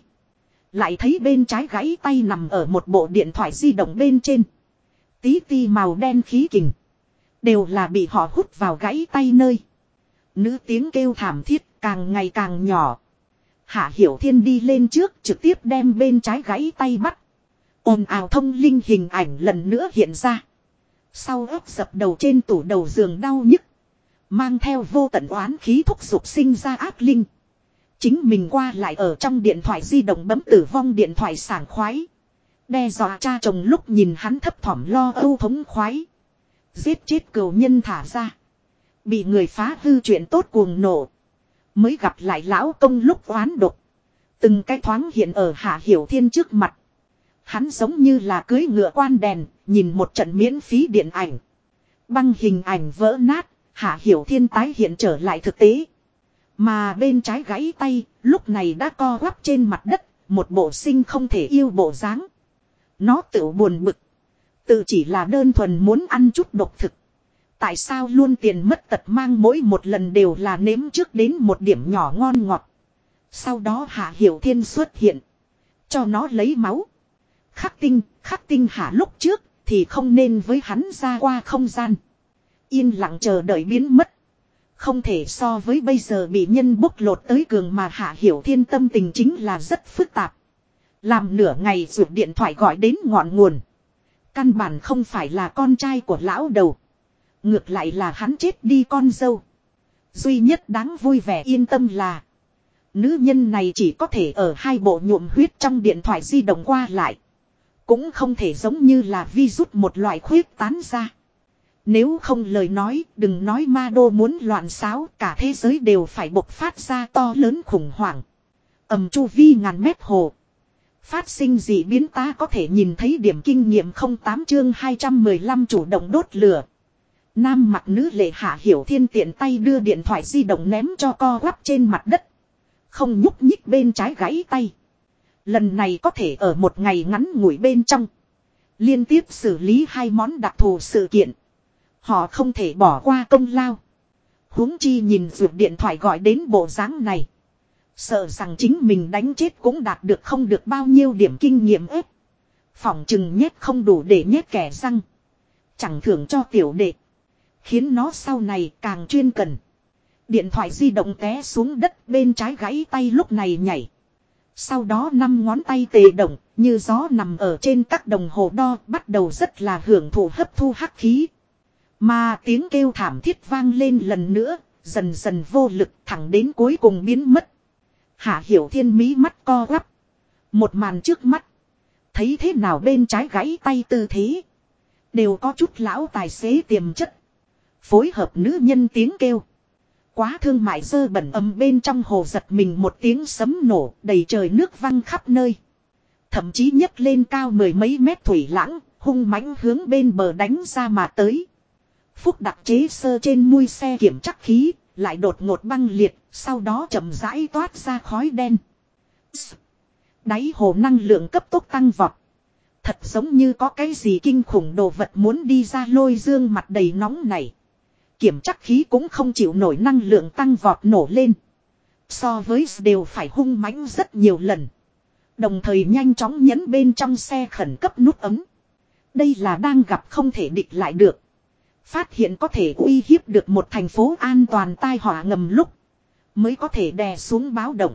Lại thấy bên trái gãy tay nằm ở một bộ điện thoại di động bên trên. Tí ti màu đen khí kình. Đều là bị họ hút vào gãy tay nơi. Nữ tiếng kêu thảm thiết càng ngày càng nhỏ. Hạ Hiểu Thiên đi lên trước trực tiếp đem bên trái gãy tay bắt. ồn ào thông linh hình ảnh lần nữa hiện ra. Sau ấp dập đầu trên tủ đầu giường đau nhức. Mang theo vô tận oán khí thúc dục sinh ra ác linh. Chính mình qua lại ở trong điện thoại di động bấm tử vong điện thoại sảng khoái. Đe dọa cha chồng lúc nhìn hắn thấp thỏm lo âu thống khoái. Giết chết cừu nhân thả ra. Bị người phá hư chuyện tốt cuồng nổ. Mới gặp lại lão công lúc oán độc. Từng cái thoáng hiện ở hạ hiểu thiên trước mặt. Hắn giống như là cưới ngựa quan đèn, nhìn một trận miễn phí điện ảnh. Băng hình ảnh vỡ nát, hạ hiểu thiên tái hiện trở lại thực tế. Mà bên trái gãy tay, lúc này đã co quắp trên mặt đất, một bộ sinh không thể yêu bộ dáng. Nó tự buồn bực. Tự chỉ là đơn thuần muốn ăn chút độc thực. Tại sao luôn tiền mất tật mang mỗi một lần đều là nếm trước đến một điểm nhỏ ngon ngọt. Sau đó Hạ Hiểu Thiên xuất hiện. Cho nó lấy máu. Khắc tinh, khắc tinh hạ lúc trước thì không nên với hắn ra qua không gian. Yên lặng chờ đợi biến mất. Không thể so với bây giờ bị nhân bốc lột tới cường mà hạ hiểu thiên tâm tình chính là rất phức tạp. Làm nửa ngày ruột điện thoại gọi đến ngọn nguồn. Căn bản không phải là con trai của lão đầu. Ngược lại là hắn chết đi con dâu. Duy nhất đáng vui vẻ yên tâm là. Nữ nhân này chỉ có thể ở hai bộ nhuộm huyết trong điện thoại di động qua lại. Cũng không thể giống như là vi rút một loại khuyết tán ra. Nếu không lời nói, đừng nói ma đô muốn loạn xáo, cả thế giới đều phải bộc phát ra to lớn khủng hoảng. ầm chu vi ngàn mét hồ. Phát sinh dị biến ta có thể nhìn thấy điểm kinh nghiệm 08 chương 215 chủ động đốt lửa. Nam mặt nữ lệ hạ hiểu thiên tiện tay đưa điện thoại di động ném cho co quắp trên mặt đất. Không nhúc nhích bên trái gãy tay. Lần này có thể ở một ngày ngắn ngủi bên trong. Liên tiếp xử lý hai món đặc thù sự kiện. Họ không thể bỏ qua công lao. huống chi nhìn ruột điện thoại gọi đến bộ dáng này. Sợ rằng chính mình đánh chết cũng đạt được không được bao nhiêu điểm kinh nghiệm ếp. Phỏng chừng nhét không đủ để nhét kẻ răng. Chẳng thưởng cho tiểu đệ. Khiến nó sau này càng chuyên cần. Điện thoại di động té xuống đất bên trái gãy tay lúc này nhảy. Sau đó năm ngón tay tề động, như gió nằm ở trên các đồng hồ đo bắt đầu rất là hưởng thụ hấp thu hắc khí. Mà tiếng kêu thảm thiết vang lên lần nữa, dần dần vô lực thẳng đến cuối cùng biến mất. Hạ hiểu thiên mỹ mắt co quắp. Một màn trước mắt. Thấy thế nào bên trái gãy tay tư thế. Đều có chút lão tài xế tiềm chất. Phối hợp nữ nhân tiếng kêu. Quá thương mại dơ bẩn âm bên trong hồ giật mình một tiếng sấm nổ đầy trời nước văng khắp nơi. Thậm chí nhấc lên cao mười mấy mét thủy lãng, hung mãnh hướng bên bờ đánh ra mà tới. Phúc đặc chế sơ trên mui xe kiểm chắc khí, lại đột ngột băng liệt, sau đó chậm rãi toát ra khói đen. Đáy hồ năng lượng cấp tốc tăng vọt. Thật giống như có cái gì kinh khủng đồ vật muốn đi ra lôi dương mặt đầy nóng này. Kiểm chắc khí cũng không chịu nổi năng lượng tăng vọt nổ lên. So với đều phải hung mãnh rất nhiều lần. Đồng thời nhanh chóng nhấn bên trong xe khẩn cấp nút ấm. Đây là đang gặp không thể địch lại được. Phát hiện có thể uy hiếp được một thành phố an toàn tai họa ngầm lúc. Mới có thể đè xuống báo động.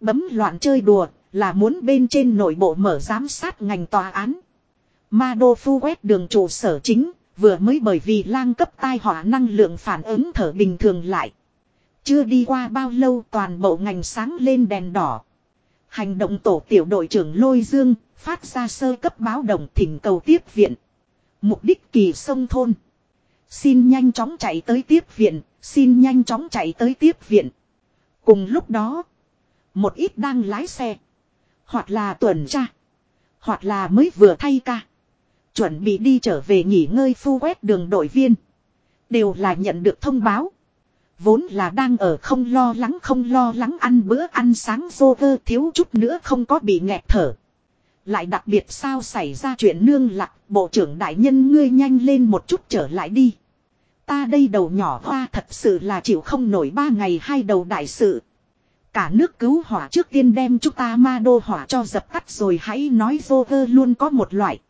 Bấm loạn chơi đùa là muốn bên trên nội bộ mở giám sát ngành tòa án. Ma Đô Phu quét đường trụ sở chính, vừa mới bởi vì lang cấp tai họa năng lượng phản ứng thở bình thường lại. Chưa đi qua bao lâu toàn bộ ngành sáng lên đèn đỏ. Hành động tổ tiểu đội trưởng Lôi Dương phát ra sơ cấp báo động thỉnh cầu tiếp viện. Mục đích kỳ sông thôn. Xin nhanh chóng chạy tới tiếp viện, xin nhanh chóng chạy tới tiếp viện. Cùng lúc đó, một ít đang lái xe, hoặc là tuần tra, hoặc là mới vừa thay ca. Chuẩn bị đi trở về nghỉ ngơi phu quét đường đội viên. Đều là nhận được thông báo. Vốn là đang ở không lo lắng không lo lắng ăn bữa ăn sáng vô vơ thiếu chút nữa không có bị nghẹt thở. Lại đặc biệt sao xảy ra chuyện nương lạc bộ trưởng đại nhân ngươi nhanh lên một chút trở lại đi. Ta đây đầu nhỏ hoa thật sự là chịu không nổi ba ngày hai đầu đại sự. Cả nước cứu hỏa trước tiên đem chúng ta ma đô hỏa cho dập tắt rồi hãy nói vô vơ luôn có một loại.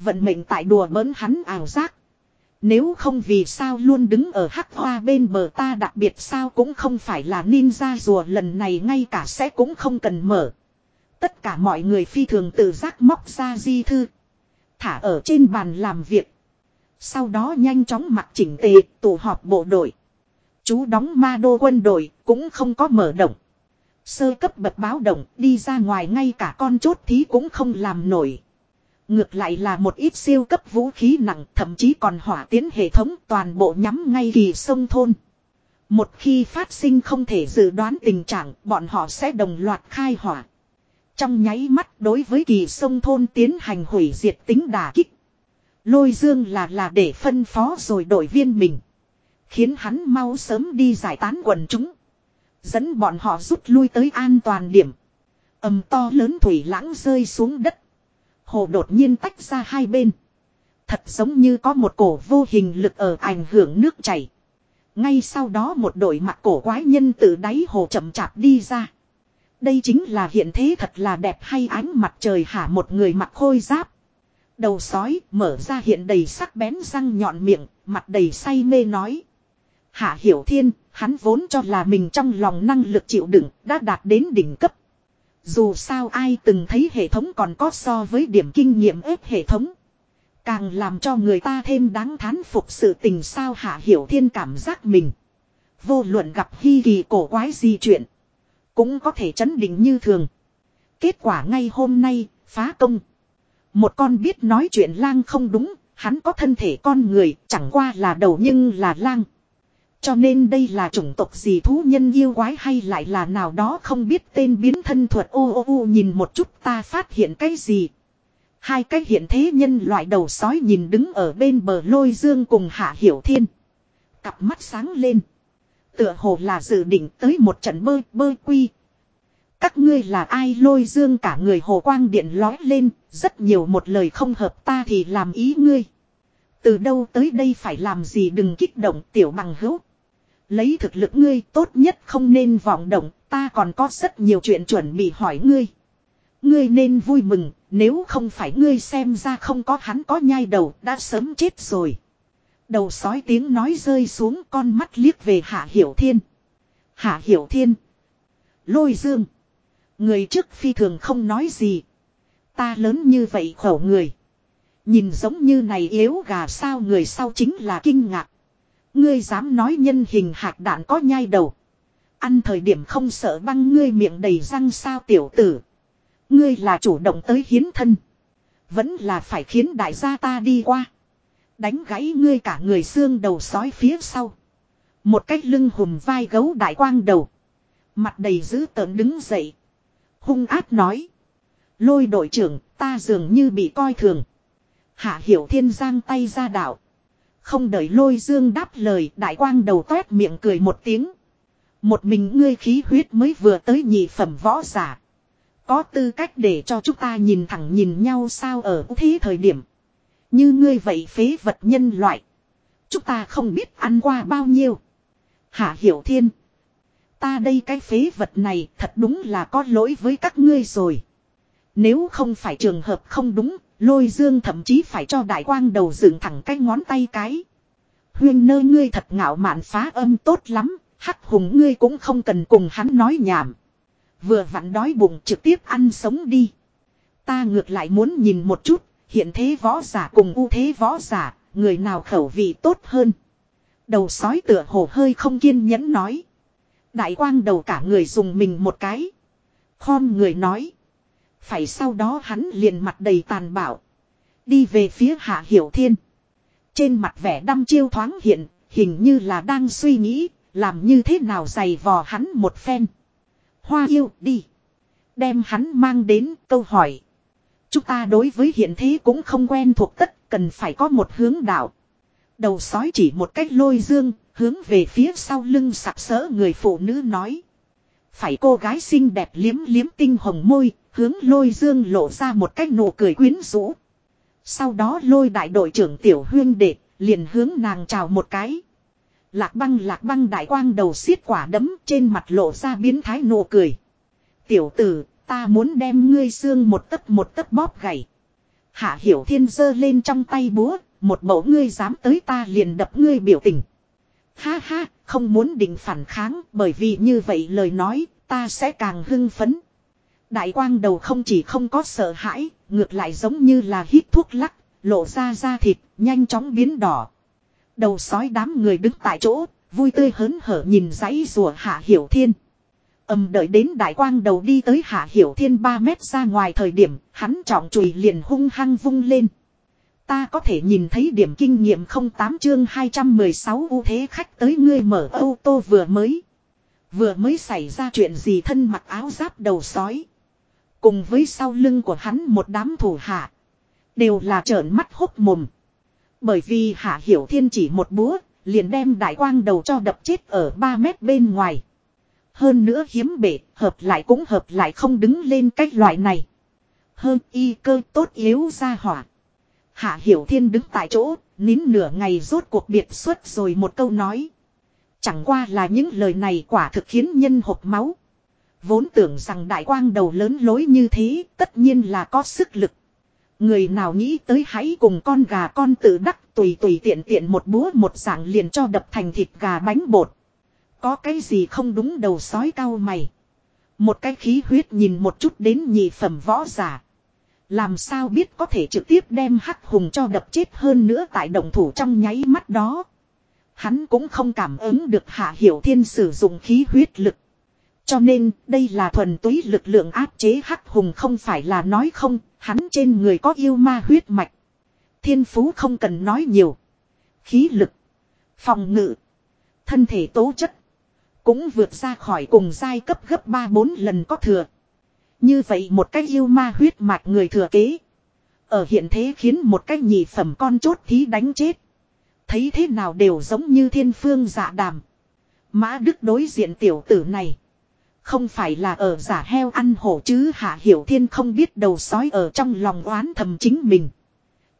Vận mệnh tại đùa bỡn hắn ảo giác. Nếu không vì sao luôn đứng ở hắc hoa bên bờ ta đặc biệt sao cũng không phải là ninja rùa, lần này ngay cả sẽ cũng không cần mở. Tất cả mọi người phi thường tự giác móc ra di thư. Thả ở trên bàn làm việc. Sau đó nhanh chóng mặc chỉnh tề, tụ họp bộ đội. Chú đóng ma đô quân đội cũng không có mở động. Sơ cấp bật báo động, đi ra ngoài ngay cả con chốt thí cũng không làm nổi. Ngược lại là một ít siêu cấp vũ khí nặng, thậm chí còn hỏa tiến hệ thống toàn bộ nhắm ngay kỳ sông thôn. Một khi phát sinh không thể dự đoán tình trạng, bọn họ sẽ đồng loạt khai hỏa. Trong nháy mắt đối với kỳ sông thôn tiến hành hủy diệt tính đà kích. Lôi dương là là để phân phó rồi đội viên mình. Khiến hắn mau sớm đi giải tán quần chúng. Dẫn bọn họ rút lui tới an toàn điểm. ầm to lớn thủy lãng rơi xuống đất. Hồ đột nhiên tách ra hai bên. Thật giống như có một cổ vô hình lực ở ảnh hưởng nước chảy. Ngay sau đó một đội mặt cổ quái nhân từ đáy hồ chậm chạp đi ra. Đây chính là hiện thế thật là đẹp hay ánh mặt trời hả một người mặc khôi giáp. Đầu sói mở ra hiện đầy sắc bén răng nhọn miệng, mặt đầy say mê nói. Hạ Hiểu Thiên, hắn vốn cho là mình trong lòng năng lực chịu đựng, đã đạt đến đỉnh cấp. Dù sao ai từng thấy hệ thống còn có so với điểm kinh nghiệm ép hệ thống. Càng làm cho người ta thêm đáng thán phục sự tình sao Hạ Hiểu Thiên cảm giác mình. Vô luận gặp hy kỳ cổ quái gì chuyện. Cũng có thể chấn định như thường. Kết quả ngay hôm nay, phá công. Một con biết nói chuyện lang không đúng, hắn có thân thể con người, chẳng qua là đầu nhưng là lang. Cho nên đây là chủng tộc gì thú nhân yêu quái hay lại là nào đó không biết tên biến thân thuật ô ô ô nhìn một chút ta phát hiện cái gì. Hai cái hiện thế nhân loại đầu sói nhìn đứng ở bên bờ lôi dương cùng hạ hiểu thiên. Cặp mắt sáng lên. Tựa hồ là dự định tới một trận bơi bơi quy. Các ngươi là ai lôi dương cả người hồ quang điện lói lên, rất nhiều một lời không hợp ta thì làm ý ngươi. Từ đâu tới đây phải làm gì đừng kích động tiểu bằng hữu. Lấy thực lực ngươi tốt nhất không nên vọng động, ta còn có rất nhiều chuyện chuẩn bị hỏi ngươi. Ngươi nên vui mừng, nếu không phải ngươi xem ra không có hắn có nhai đầu, đã sớm chết rồi. Đầu sói tiếng nói rơi xuống con mắt liếc về Hạ Hiểu Thiên. Hạ Hiểu Thiên. Lôi dương. Người trước phi thường không nói gì. Ta lớn như vậy khẩu người. Nhìn giống như này yếu gà sao người sau chính là kinh ngạc. Ngươi dám nói nhân hình hạt đạn có nhai đầu. Ăn thời điểm không sợ băng ngươi miệng đầy răng sao tiểu tử. Ngươi là chủ động tới hiến thân. Vẫn là phải khiến đại gia ta đi qua. Đánh gãy ngươi cả người xương đầu sói phía sau. Một cách lưng hùm vai gấu đại quang đầu. Mặt đầy dữ tợn đứng dậy. Hung ác nói. Lôi đội trưởng, ta dường như bị coi thường. Hạ hiểu thiên giang tay ra đạo. Không đợi lôi dương đáp lời, đại quang đầu toét miệng cười một tiếng. Một mình ngươi khí huyết mới vừa tới nhị phẩm võ giả. Có tư cách để cho chúng ta nhìn thẳng nhìn nhau sao ở thế thời điểm. Như ngươi vậy phế vật nhân loại. Chúng ta không biết ăn qua bao nhiêu. Hạ Hiểu Thiên. Ta đây cái phế vật này thật đúng là có lỗi với các ngươi rồi. Nếu không phải trường hợp không đúng, lôi dương thậm chí phải cho đại quang đầu dựng thẳng cái ngón tay cái. Huyên nơi ngươi thật ngạo mạn phá âm tốt lắm, hắc hùng ngươi cũng không cần cùng hắn nói nhảm. Vừa vặn đói bụng trực tiếp ăn sống đi. Ta ngược lại muốn nhìn một chút, hiện thế võ giả cùng ưu thế võ giả, người nào khẩu vị tốt hơn. Đầu sói tựa hồ hơi không kiên nhẫn nói. Đại quang đầu cả người dùng mình một cái. Khom người nói. Phải sau đó hắn liền mặt đầy tàn bạo. Đi về phía hạ hiểu thiên. Trên mặt vẻ đăm chiêu thoáng hiện, hình như là đang suy nghĩ, làm như thế nào giày vò hắn một phen. Hoa yêu đi. Đem hắn mang đến câu hỏi. Chúng ta đối với hiện thế cũng không quen thuộc tất cần phải có một hướng đạo. Đầu sói chỉ một cách lôi dương, hướng về phía sau lưng sặc sỡ người phụ nữ nói. Phải cô gái xinh đẹp liếm liếm tinh hồng môi, hướng lôi dương lộ ra một cách nụ cười quyến rũ. Sau đó lôi đại đội trưởng tiểu huyên đệ, liền hướng nàng chào một cái. Lạc băng lạc băng đại quang đầu xiết quả đấm trên mặt lộ ra biến thái nụ cười. Tiểu tử, ta muốn đem ngươi xương một tấc một tấc bóp gãy. Hạ hiểu thiên giơ lên trong tay búa, một mẫu ngươi dám tới ta liền đập ngươi biểu tình. Ha ha, không muốn định phản kháng bởi vì như vậy lời nói, ta sẽ càng hưng phấn. Đại quang đầu không chỉ không có sợ hãi, ngược lại giống như là hít thuốc lắc, lộ ra da thịt, nhanh chóng biến đỏ. Đầu sói đám người đứng tại chỗ, vui tươi hớn hở nhìn dãy rùa hạ hiểu thiên ầm đợi đến đại quang đầu đi tới hạ hiểu thiên 3 mét ra ngoài thời điểm, hắn trọng chùy liền hung hăng vung lên. Ta có thể nhìn thấy điểm kinh nghiệm 08 chương 216 ưu thế khách tới ngươi mở ô tô vừa mới. Vừa mới xảy ra chuyện gì thân mặc áo giáp đầu sói. Cùng với sau lưng của hắn một đám thủ hạ. Đều là trợn mắt hốc mồm. Bởi vì hạ hiểu thiên chỉ một búa, liền đem đại quang đầu cho đập chết ở 3 mét bên ngoài. Hơn nữa hiếm bể, hợp lại cũng hợp lại không đứng lên cách loại này. Hơn y cơ tốt yếu ra hỏa. Hạ hiểu thiên đứng tại chỗ, nín nửa ngày rốt cuộc biệt xuất rồi một câu nói. Chẳng qua là những lời này quả thực khiến nhân hộp máu. Vốn tưởng rằng đại quang đầu lớn lối như thế, tất nhiên là có sức lực. Người nào nghĩ tới hãy cùng con gà con tự đắc tùy tùy tiện tiện một búa một dạng liền cho đập thành thịt gà bánh bột. Có cái gì không đúng đầu sói cao mày. Một cái khí huyết nhìn một chút đến nhị phẩm võ giả. Làm sao biết có thể trực tiếp đem hắc hùng cho đập chết hơn nữa tại động thủ trong nháy mắt đó. Hắn cũng không cảm ứng được Hạ Hiểu Thiên sử dụng khí huyết lực. Cho nên, đây là thuần túy lực lượng áp chế hắc hùng không phải là nói không, hắn trên người có yêu ma huyết mạch. Thiên phú không cần nói nhiều. Khí lực, phòng ngự, thân thể tố chất. Cũng vượt ra khỏi cùng giai cấp gấp 3-4 lần có thừa. Như vậy một cách yêu ma huyết mạch người thừa kế. Ở hiện thế khiến một cách nhị phẩm con chốt thí đánh chết. Thấy thế nào đều giống như thiên phương dạ đàm. Mã Đức đối diện tiểu tử này. Không phải là ở giả heo ăn hổ chứ Hạ Hiểu Thiên không biết đầu sói ở trong lòng oán thầm chính mình.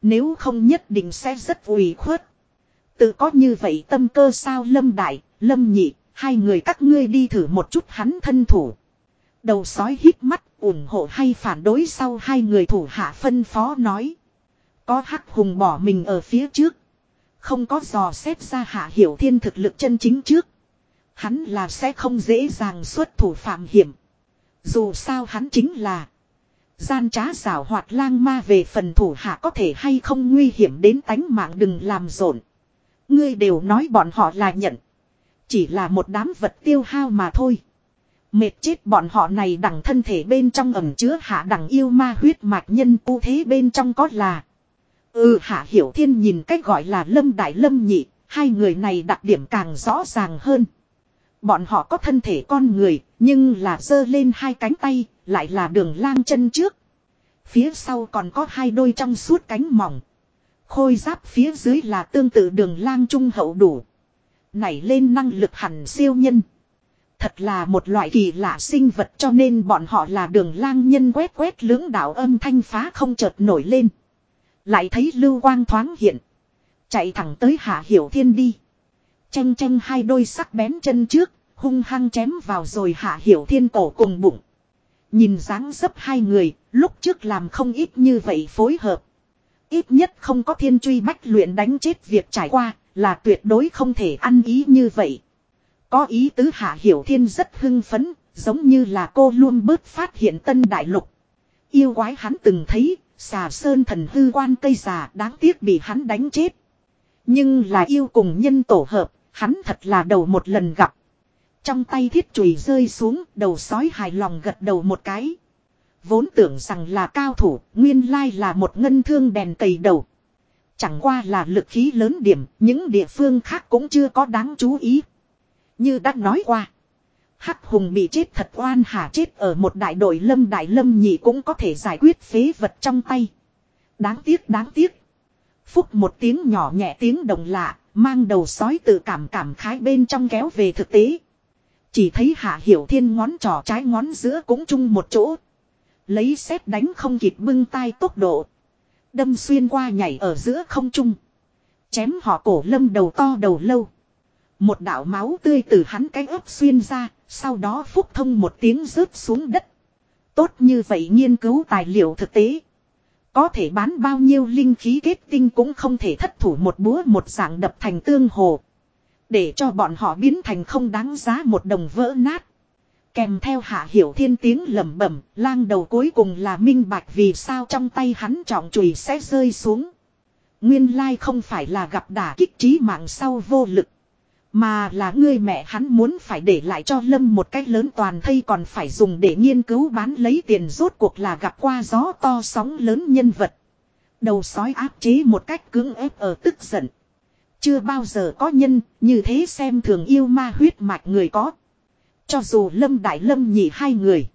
Nếu không nhất định sẽ rất ủy khuất. Tự có như vậy tâm cơ sao Lâm Đại, Lâm Nhị, hai người các ngươi đi thử một chút hắn thân thủ. Đầu sói hít mắt, ủng hộ hay phản đối sau hai người thủ hạ phân phó nói. Có hắc hùng bỏ mình ở phía trước. Không có dò xét ra hạ hiểu thiên thực lực chân chính trước. Hắn là sẽ không dễ dàng xuất thủ phạm hiểm. Dù sao hắn chính là. Gian trá xảo hoạt lang ma về phần thủ hạ có thể hay không nguy hiểm đến tánh mạng đừng làm rộn. Ngươi đều nói bọn họ là nhận. Chỉ là một đám vật tiêu hao mà thôi. Mệt chết bọn họ này đằng thân thể bên trong ẩm chứa hạ đằng yêu ma huyết mạch nhân u thế bên trong có là. Ừ hạ hiểu thiên nhìn cách gọi là lâm đại lâm nhị, hai người này đặc điểm càng rõ ràng hơn. Bọn họ có thân thể con người, nhưng là dơ lên hai cánh tay, lại là đường lang chân trước. Phía sau còn có hai đôi trong suốt cánh mỏng. Khôi giáp phía dưới là tương tự đường lang trung hậu đủ. Nảy lên năng lực hẳn siêu nhân. Thật là một loại kỳ lạ sinh vật cho nên bọn họ là đường lang nhân quét quét lưỡng đạo âm thanh phá không chợt nổi lên. Lại thấy lưu quang thoáng hiện. Chạy thẳng tới hạ hiểu thiên đi. Chanh chanh hai đôi sắc bén chân trước, hung hăng chém vào rồi hạ hiểu thiên cổ cùng bụng. Nhìn dáng dấp hai người, lúc trước làm không ít như vậy phối hợp. Ít nhất không có thiên truy bách luyện đánh chết việc trải qua, là tuyệt đối không thể ăn ý như vậy. Có ý tứ hạ hiểu thiên rất hưng phấn, giống như là cô luôn bớt phát hiện tân đại lục. Yêu quái hắn từng thấy, xà sơn thần hư quan cây già đáng tiếc bị hắn đánh chết. Nhưng là yêu cùng nhân tổ hợp, hắn thật là đầu một lần gặp. Trong tay thiết chùy rơi xuống, đầu sói hài lòng gật đầu một cái. Vốn tưởng rằng là cao thủ, nguyên lai là một ngân thương đèn cầy đầu. Chẳng qua là lực khí lớn điểm, những địa phương khác cũng chưa có đáng chú ý. Như đã nói qua. Hắc hùng bị chết thật oan hả chết ở một đại đội lâm đại lâm nhị cũng có thể giải quyết phế vật trong tay. Đáng tiếc đáng tiếc. Phúc một tiếng nhỏ nhẹ tiếng đồng lạ, mang đầu sói tự cảm cảm khái bên trong kéo về thực tế. Chỉ thấy hạ hiểu thiên ngón trỏ trái ngón giữa cũng chung một chỗ. Lấy xét đánh không kịp bưng tay tốc độ. Đâm xuyên qua nhảy ở giữa không trung. Chém họ cổ lâm đầu to đầu lâu. Một đạo máu tươi từ hắn cái ớt xuyên ra, sau đó phúc thông một tiếng rớt xuống đất. Tốt như vậy nghiên cứu tài liệu thực tế. Có thể bán bao nhiêu linh khí kết tinh cũng không thể thất thủ một búa một dạng đập thành tương hồ. Để cho bọn họ biến thành không đáng giá một đồng vỡ nát. Kèm theo hạ hiểu thiên tiếng lẩm bẩm, lang đầu cuối cùng là minh bạch vì sao trong tay hắn trọng chùy sẽ rơi xuống. Nguyên lai không phải là gặp đả kích trí mạng sau vô lực. Mà là ngươi mẹ hắn muốn phải để lại cho Lâm một cách lớn toàn thây còn phải dùng để nghiên cứu bán lấy tiền rốt cuộc là gặp qua gió to sóng lớn nhân vật. Đầu sói áp chế một cách cứng ép ở tức giận. Chưa bao giờ có nhân như thế xem thường yêu ma huyết mạch người có. Cho dù Lâm Đại Lâm nhị hai người.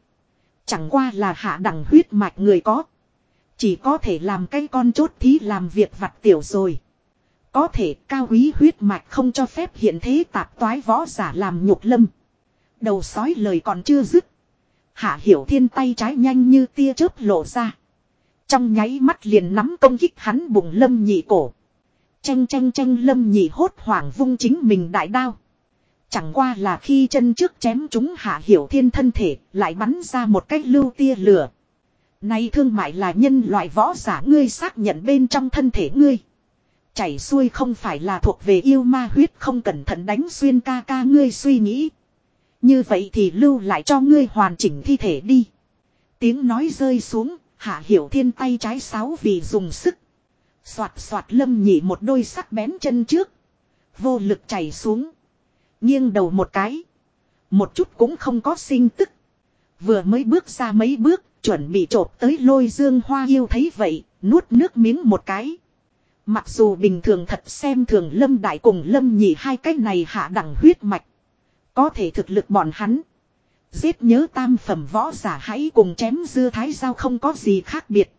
Chẳng qua là hạ đẳng huyết mạch người có. Chỉ có thể làm cái con chốt thí làm việc vặt tiểu rồi. Có thể cao quý huyết mạch không cho phép hiện thế tạp toái võ giả làm nhục lâm. Đầu sói lời còn chưa dứt. Hạ hiểu thiên tay trái nhanh như tia chớp lộ ra. Trong nháy mắt liền nắm công kích hắn bùng lâm nhị cổ. chanh chanh chanh lâm nhị hốt hoảng vung chính mình đại đao. Chẳng qua là khi chân trước chém chúng hạ hiểu thiên thân thể lại bắn ra một cách lưu tia lửa. Này thương mại là nhân loại võ giả ngươi xác nhận bên trong thân thể ngươi. Chảy xuôi không phải là thuộc về yêu ma huyết không cẩn thận đánh xuyên ca ca ngươi suy nghĩ. Như vậy thì lưu lại cho ngươi hoàn chỉnh thi thể đi. Tiếng nói rơi xuống, hạ hiểu thiên tay trái sáu vì dùng sức. Xoạt xoạt lâm nhị một đôi sắc bén chân trước. Vô lực chảy xuống. Nghiêng đầu một cái. Một chút cũng không có sinh tức. Vừa mới bước ra mấy bước, chuẩn bị trộp tới lôi dương hoa yêu thấy vậy, nuốt nước miếng một cái. Mặc dù bình thường thật xem thường lâm đại cùng lâm nhị hai cái này hạ đẳng huyết mạch. Có thể thực lực bọn hắn. Giết nhớ tam phẩm võ giả hãy cùng chém dưa thái giao không có gì khác biệt.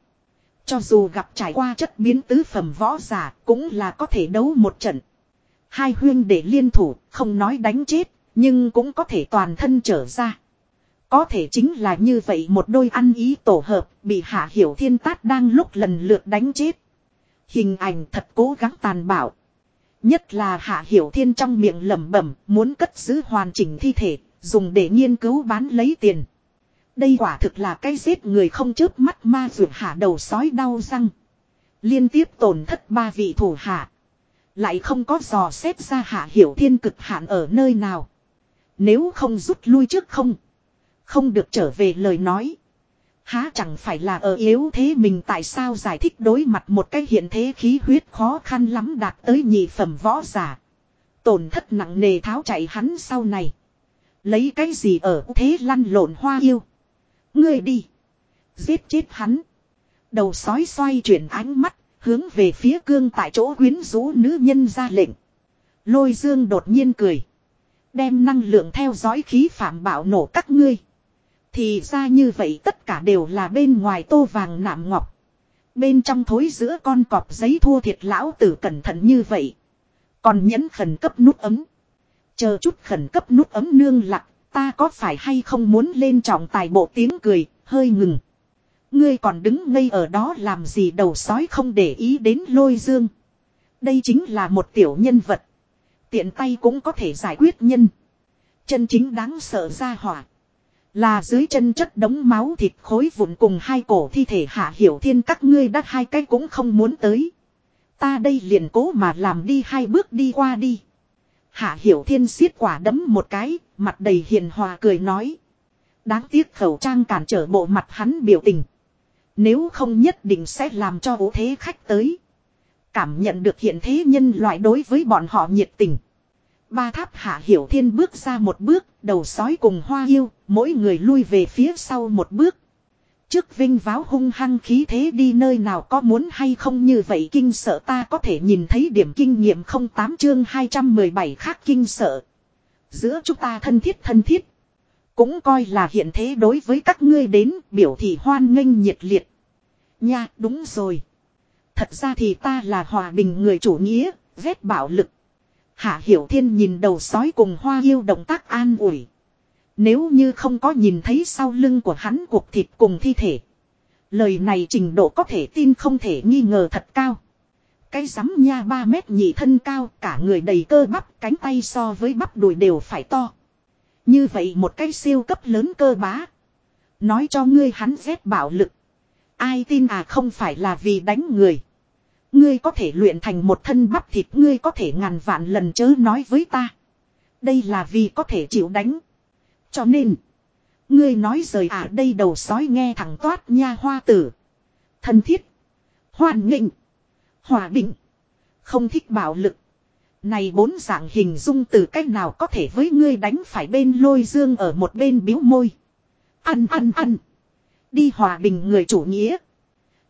Cho dù gặp trải qua chất biến tứ phẩm võ giả cũng là có thể đấu một trận. Hai huyên để liên thủ, không nói đánh chết, nhưng cũng có thể toàn thân trở ra. Có thể chính là như vậy một đôi ăn ý tổ hợp bị hạ hiểu thiên tát đang lúc lần lượt đánh chết. Hình ảnh thật cố gắng tàn bạo. Nhất là hạ hiểu thiên trong miệng lẩm bẩm muốn cất giữ hoàn chỉnh thi thể, dùng để nghiên cứu bán lấy tiền. Đây quả thực là cái giết người không chớp mắt ma vượt hạ đầu sói đau răng. Liên tiếp tổn thất ba vị thủ hạ. Lại không có dò xét ra hạ hiểu thiên cực hạn ở nơi nào. Nếu không rút lui trước không. Không được trở về lời nói. Há chẳng phải là ở yếu thế mình tại sao giải thích đối mặt một cái hiện thế khí huyết khó khăn lắm đạt tới nhị phẩm võ giả. Tổn thất nặng nề tháo chạy hắn sau này. Lấy cái gì ở thế lăn lộn hoa yêu. Ngươi đi. Giết chết hắn. Đầu sói xoay chuyển ánh mắt, hướng về phía cương tại chỗ quyến rũ nữ nhân ra lệnh. Lôi dương đột nhiên cười. Đem năng lượng theo dõi khí phạm bạo nổ các ngươi. Thì ra như vậy tất cả đều là bên ngoài tô vàng nạm ngọc. Bên trong thối giữa con cọp giấy thua thiệt lão tử cẩn thận như vậy. Còn nhấn khẩn cấp nút ấm. Chờ chút khẩn cấp nút ấm nương lặng, ta có phải hay không muốn lên trọng tài bộ tiếng cười, hơi ngừng. Ngươi còn đứng ngây ở đó làm gì đầu sói không để ý đến lôi dương. Đây chính là một tiểu nhân vật. Tiện tay cũng có thể giải quyết nhân. Chân chính đáng sợ ra hỏa. Là dưới chân chất đống máu thịt khối vụn cùng hai cổ thi thể hạ hiểu thiên các ngươi đắt hai cái cũng không muốn tới. Ta đây liền cố mà làm đi hai bước đi qua đi. Hạ hiểu thiên xiết quả đấm một cái, mặt đầy hiền hòa cười nói. Đáng tiếc khẩu trang cản trở bộ mặt hắn biểu tình. Nếu không nhất định sẽ làm cho ố thế khách tới. Cảm nhận được hiện thế nhân loại đối với bọn họ nhiệt tình. Ba tháp hạ hiểu thiên bước ra một bước, đầu sói cùng hoa yêu, mỗi người lui về phía sau một bước. Trước vinh váo hung hăng khí thế đi nơi nào có muốn hay không như vậy kinh sợ ta có thể nhìn thấy điểm kinh nghiệm không tám chương 217 khác kinh sợ. Giữa chúng ta thân thiết thân thiết. Cũng coi là hiện thế đối với các ngươi đến biểu thị hoan nghênh nhiệt liệt. Nha đúng rồi. Thật ra thì ta là hòa bình người chủ nghĩa, ghét bạo lực. Hạ Hiểu Thiên nhìn đầu sói cùng hoa yêu động tác an ủi. Nếu như không có nhìn thấy sau lưng của hắn cuộc thịt cùng thi thể. Lời này trình độ có thể tin không thể nghi ngờ thật cao. Cái rắm nha 3 mét nhị thân cao cả người đầy cơ bắp cánh tay so với bắp đùi đều phải to. Như vậy một cái siêu cấp lớn cơ bá. Nói cho ngươi hắn rét bạo lực. Ai tin à không phải là vì đánh người. Ngươi có thể luyện thành một thân bắp thịt, ngươi có thể ngàn vạn lần chớ nói với ta. Đây là vì có thể chịu đánh. Cho nên. Ngươi nói rời à đây đầu sói nghe thẳng toát nha hoa tử. Thân thiết. Hoàn nghịnh. Hòa bình. Không thích bạo lực. Này bốn dạng hình dung từ cách nào có thể với ngươi đánh phải bên lôi dương ở một bên biếu môi. Ăn ăn ăn. Đi hòa bình người chủ nghĩa.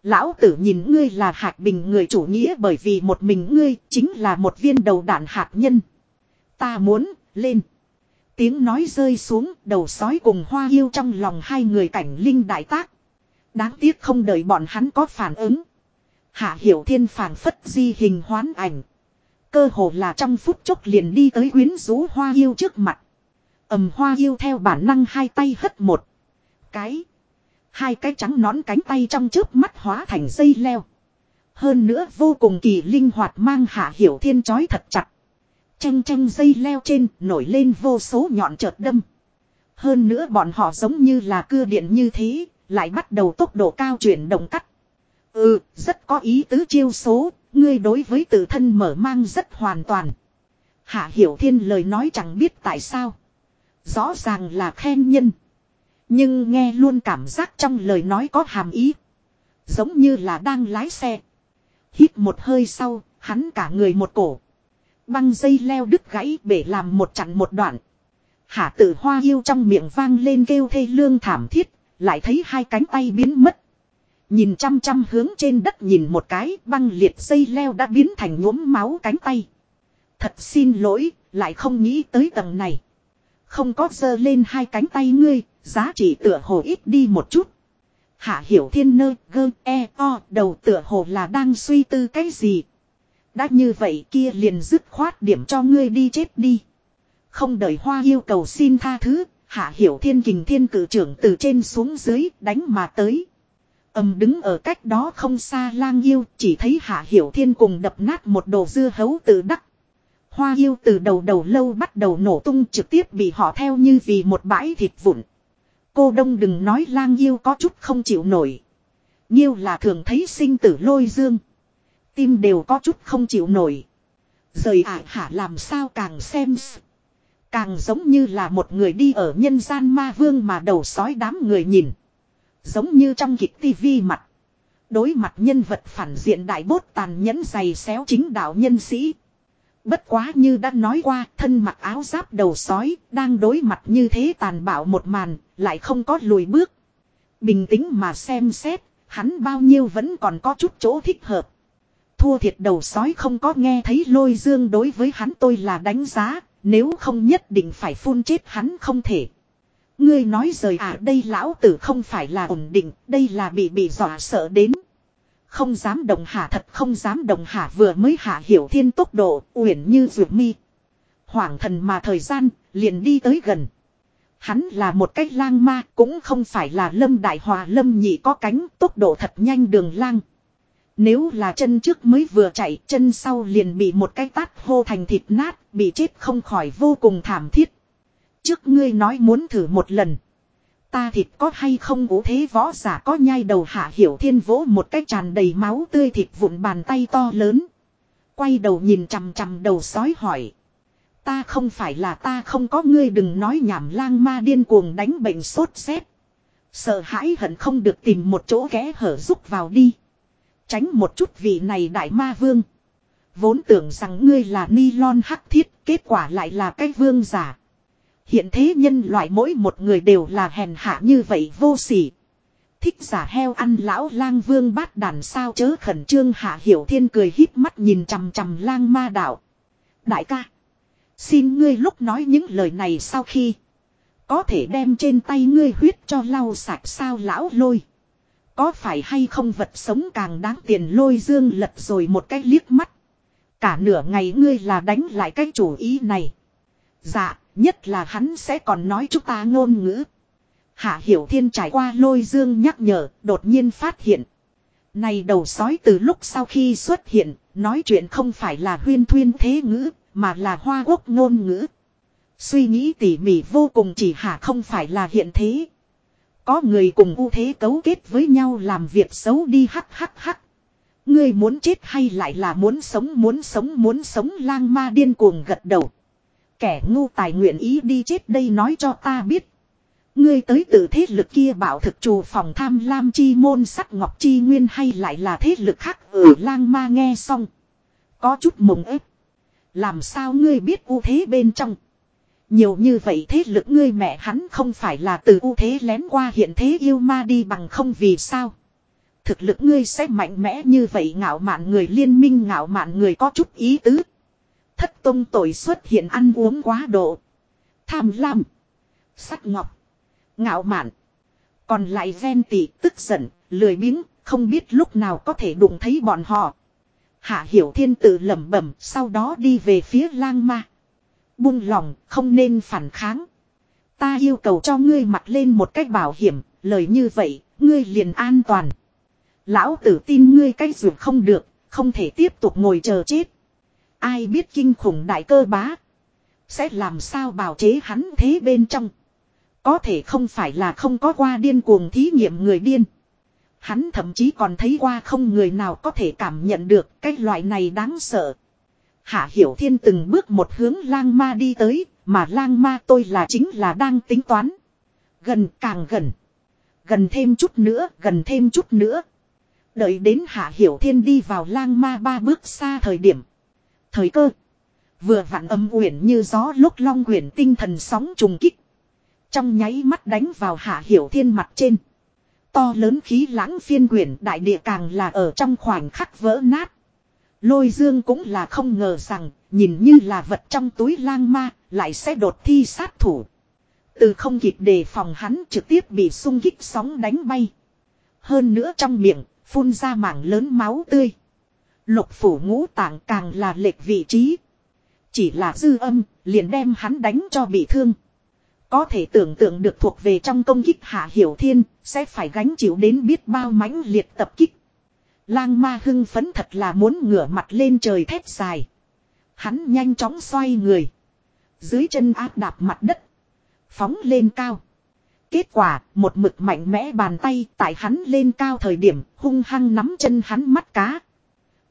Lão tử nhìn ngươi là hạt bình người chủ nghĩa bởi vì một mình ngươi chính là một viên đầu đạn hạt nhân. Ta muốn, lên. Tiếng nói rơi xuống, đầu sói cùng hoa yêu trong lòng hai người cảnh linh đại tác. Đáng tiếc không đợi bọn hắn có phản ứng. Hạ hiểu thiên phản phất di hình hoán ảnh. Cơ hồ là trong phút chốc liền đi tới quyến rũ hoa yêu trước mặt. ầm hoa yêu theo bản năng hai tay hất một. Cái. Hai cái trắng nón cánh tay trong trước mắt hóa thành dây leo. Hơn nữa vô cùng kỳ linh hoạt mang hạ hiểu thiên chói thật chặt. Tranh tranh dây leo trên nổi lên vô số nhọn chợt đâm. Hơn nữa bọn họ giống như là cưa điện như thế, lại bắt đầu tốc độ cao chuyển động cắt. Ừ, rất có ý tứ chiêu số, ngươi đối với tự thân mở mang rất hoàn toàn. Hạ Hiểu Thiên lời nói chẳng biết tại sao. Rõ ràng là khen nhân. Nhưng nghe luôn cảm giác trong lời nói có hàm ý. Giống như là đang lái xe. Hít một hơi sau, hắn cả người một cổ. Băng dây leo đứt gãy bể làm một chặn một đoạn. Hạ tử hoa yêu trong miệng vang lên kêu thê lương thảm thiết, lại thấy hai cánh tay biến mất. Nhìn chăm chăm hướng trên đất nhìn một cái băng liệt dây leo đã biến thành nhuốm máu cánh tay. Thật xin lỗi, lại không nghĩ tới tầng này. Không có dơ lên hai cánh tay ngươi, giá trị tựa hồ ít đi một chút. Hạ hiểu thiên nơ gơ e o đầu tựa hồ là đang suy tư cái gì. Đã như vậy kia liền dứt khoát điểm cho ngươi đi chết đi. Không đợi hoa yêu cầu xin tha thứ, hạ hiểu thiên kình thiên cử trưởng từ trên xuống dưới đánh mà tới ầm đứng ở cách đó không xa lang yêu, chỉ thấy hạ hiểu thiên cùng đập nát một đồ dưa hấu từ đắc. Hoa yêu từ đầu đầu lâu bắt đầu nổ tung trực tiếp bị họ theo như vì một bãi thịt vụn. Cô đông đừng nói lang yêu có chút không chịu nổi. Nhiêu là thường thấy sinh tử lôi dương. Tim đều có chút không chịu nổi. Rời ả hả làm sao càng xem Càng giống như là một người đi ở nhân gian ma vương mà đầu sói đám người nhìn. Giống như trong kịch tivi mặt. Đối mặt nhân vật phản diện đại bốt tàn nhẫn dày xéo chính đạo nhân sĩ. Bất quá như đã nói qua, thân mặc áo giáp đầu sói, đang đối mặt như thế tàn bạo một màn, lại không có lùi bước. Bình tĩnh mà xem xét, hắn bao nhiêu vẫn còn có chút chỗ thích hợp. Thua thiệt đầu sói không có nghe thấy lôi dương đối với hắn tôi là đánh giá, nếu không nhất định phải phun chết hắn không thể. Ngươi nói rời à đây lão tử không phải là ổn định, đây là bị bị dọa sợ đến. Không dám đồng hạ thật không dám đồng hạ vừa mới hạ hiểu thiên tốc độ, uyển như dược mi. Hoảng thần mà thời gian, liền đi tới gần. Hắn là một cách lang ma, cũng không phải là lâm đại hòa lâm nhị có cánh, tốc độ thật nhanh đường lang. Nếu là chân trước mới vừa chạy, chân sau liền bị một cái tát hô thành thịt nát, bị chết không khỏi vô cùng thảm thiết. Trước ngươi nói muốn thử một lần. Ta thịt có hay không ủ thế võ giả có nhai đầu hạ hiểu thiên vỗ một cái tràn đầy máu tươi thịt vụn bàn tay to lớn. Quay đầu nhìn chằm chằm đầu sói hỏi. Ta không phải là ta không có ngươi đừng nói nhảm lang ma điên cuồng đánh bệnh sốt rét. Sợ hãi hận không được tìm một chỗ ghé hở rúc vào đi. Tránh một chút vị này đại ma vương. Vốn tưởng rằng ngươi là ni lon hắc thiết, kết quả lại là cái vương giả. Hiện thế nhân loại mỗi một người đều là hèn hạ như vậy vô sỉ. Thích giả heo ăn lão lang vương bát đàn sao chớ khẩn trương hạ hiểu thiên cười híp mắt nhìn chằm chằm lang ma đạo. Đại ca. Xin ngươi lúc nói những lời này sau khi. Có thể đem trên tay ngươi huyết cho lau sạch sao lão lôi. Có phải hay không vật sống càng đáng tiền lôi dương lật rồi một cái liếc mắt. Cả nửa ngày ngươi là đánh lại cái chủ ý này. Dạ, nhất là hắn sẽ còn nói chúng ta ngôn ngữ. Hạ Hiểu Thiên trải qua lôi dương nhắc nhở, đột nhiên phát hiện. Này đầu sói từ lúc sau khi xuất hiện, nói chuyện không phải là huyên thuyên thế ngữ, mà là hoa quốc ngôn ngữ. Suy nghĩ tỉ mỉ vô cùng chỉ hạ không phải là hiện thế. Có người cùng ưu thế cấu kết với nhau làm việc xấu đi hắc hắc hắc. Ngươi muốn chết hay lại là muốn sống muốn sống muốn sống lang ma điên cuồng gật đầu. Kẻ ngu tài nguyện ý đi chết đây nói cho ta biết. Ngươi tới từ thế lực kia bảo thực trù phòng tham lam chi môn sắc ngọc chi nguyên hay lại là thế lực khác ở lang ma nghe xong. Có chút mộng ép. Làm sao ngươi biết ưu thế bên trong. Nhiều như vậy thế lực ngươi mẹ hắn không phải là từ ưu thế lén qua hiện thế yêu ma đi bằng không vì sao. Thực lực ngươi sẽ mạnh mẽ như vậy ngạo mạn người liên minh ngạo mạn người có chút ý tứ. Thất tông tội xuất hiện ăn uống quá độ. Tham lam. Sắc ngọc. Ngạo mạn. Còn lại ven tị tức giận, lười biếng, không biết lúc nào có thể đụng thấy bọn họ. Hạ hiểu thiên tự lẩm bẩm, sau đó đi về phía lang ma. Buông lòng, không nên phản kháng. Ta yêu cầu cho ngươi mặc lên một cách bảo hiểm, lời như vậy, ngươi liền an toàn. Lão tử tin ngươi cách dù không được, không thể tiếp tục ngồi chờ chết. Ai biết kinh khủng đại cơ bá. Sẽ làm sao bào chế hắn thế bên trong. Có thể không phải là không có qua điên cuồng thí nghiệm người điên. Hắn thậm chí còn thấy qua không người nào có thể cảm nhận được cái loại này đáng sợ. Hạ Hiểu Thiên từng bước một hướng lang ma đi tới, mà lang ma tôi là chính là đang tính toán. Gần càng gần. Gần thêm chút nữa, gần thêm chút nữa. Đợi đến Hạ Hiểu Thiên đi vào lang ma ba bước xa thời điểm. Thời cơ. Vừa vặn âm uyển như gió lúc long quyển tinh thần sóng trùng kích. Trong nháy mắt đánh vào hạ hiểu thiên mặt trên. To lớn khí lãng phiên quyển đại địa càng là ở trong khoảnh khắc vỡ nát. Lôi dương cũng là không ngờ rằng, nhìn như là vật trong túi lang ma, lại sẽ đột thi sát thủ. Từ không kịp đề phòng hắn trực tiếp bị sung kích sóng đánh bay. Hơn nữa trong miệng, phun ra mảng lớn máu tươi. Lục phủ ngũ tạng càng là lệch vị trí. Chỉ là dư âm, liền đem hắn đánh cho bị thương. Có thể tưởng tượng được thuộc về trong công kích hạ hiểu thiên, sẽ phải gánh chịu đến biết bao mãnh liệt tập kích. Lang ma hưng phấn thật là muốn ngửa mặt lên trời thét dài. Hắn nhanh chóng xoay người. Dưới chân áp đạp mặt đất. Phóng lên cao. Kết quả, một mực mạnh mẽ bàn tay tại hắn lên cao thời điểm hung hăng nắm chân hắn mắt cá.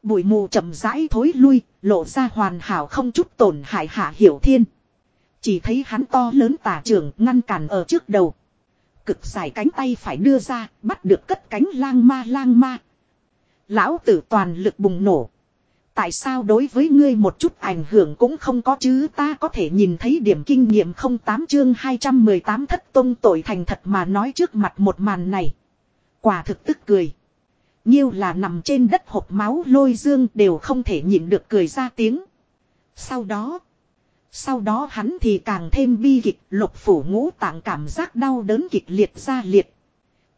Bụi mù chậm rãi thối lui, lộ ra hoàn hảo không chút tổn hại hạ hiểu thiên. Chỉ thấy hắn to lớn tà trưởng ngăn cản ở trước đầu. Cực dài cánh tay phải đưa ra, bắt được cất cánh lang ma lang ma. Lão tử toàn lực bùng nổ. Tại sao đối với ngươi một chút ảnh hưởng cũng không có chứ ta có thể nhìn thấy điểm kinh nghiệm không tám chương 218 thất tông tội thành thật mà nói trước mặt một màn này. Quả thực tức cười. Nhiêu là nằm trên đất hộp máu lôi dương đều không thể nhịn được cười ra tiếng. Sau đó. Sau đó hắn thì càng thêm bi kịch, lục phủ ngũ tạng cảm giác đau đớn kịch liệt ra liệt.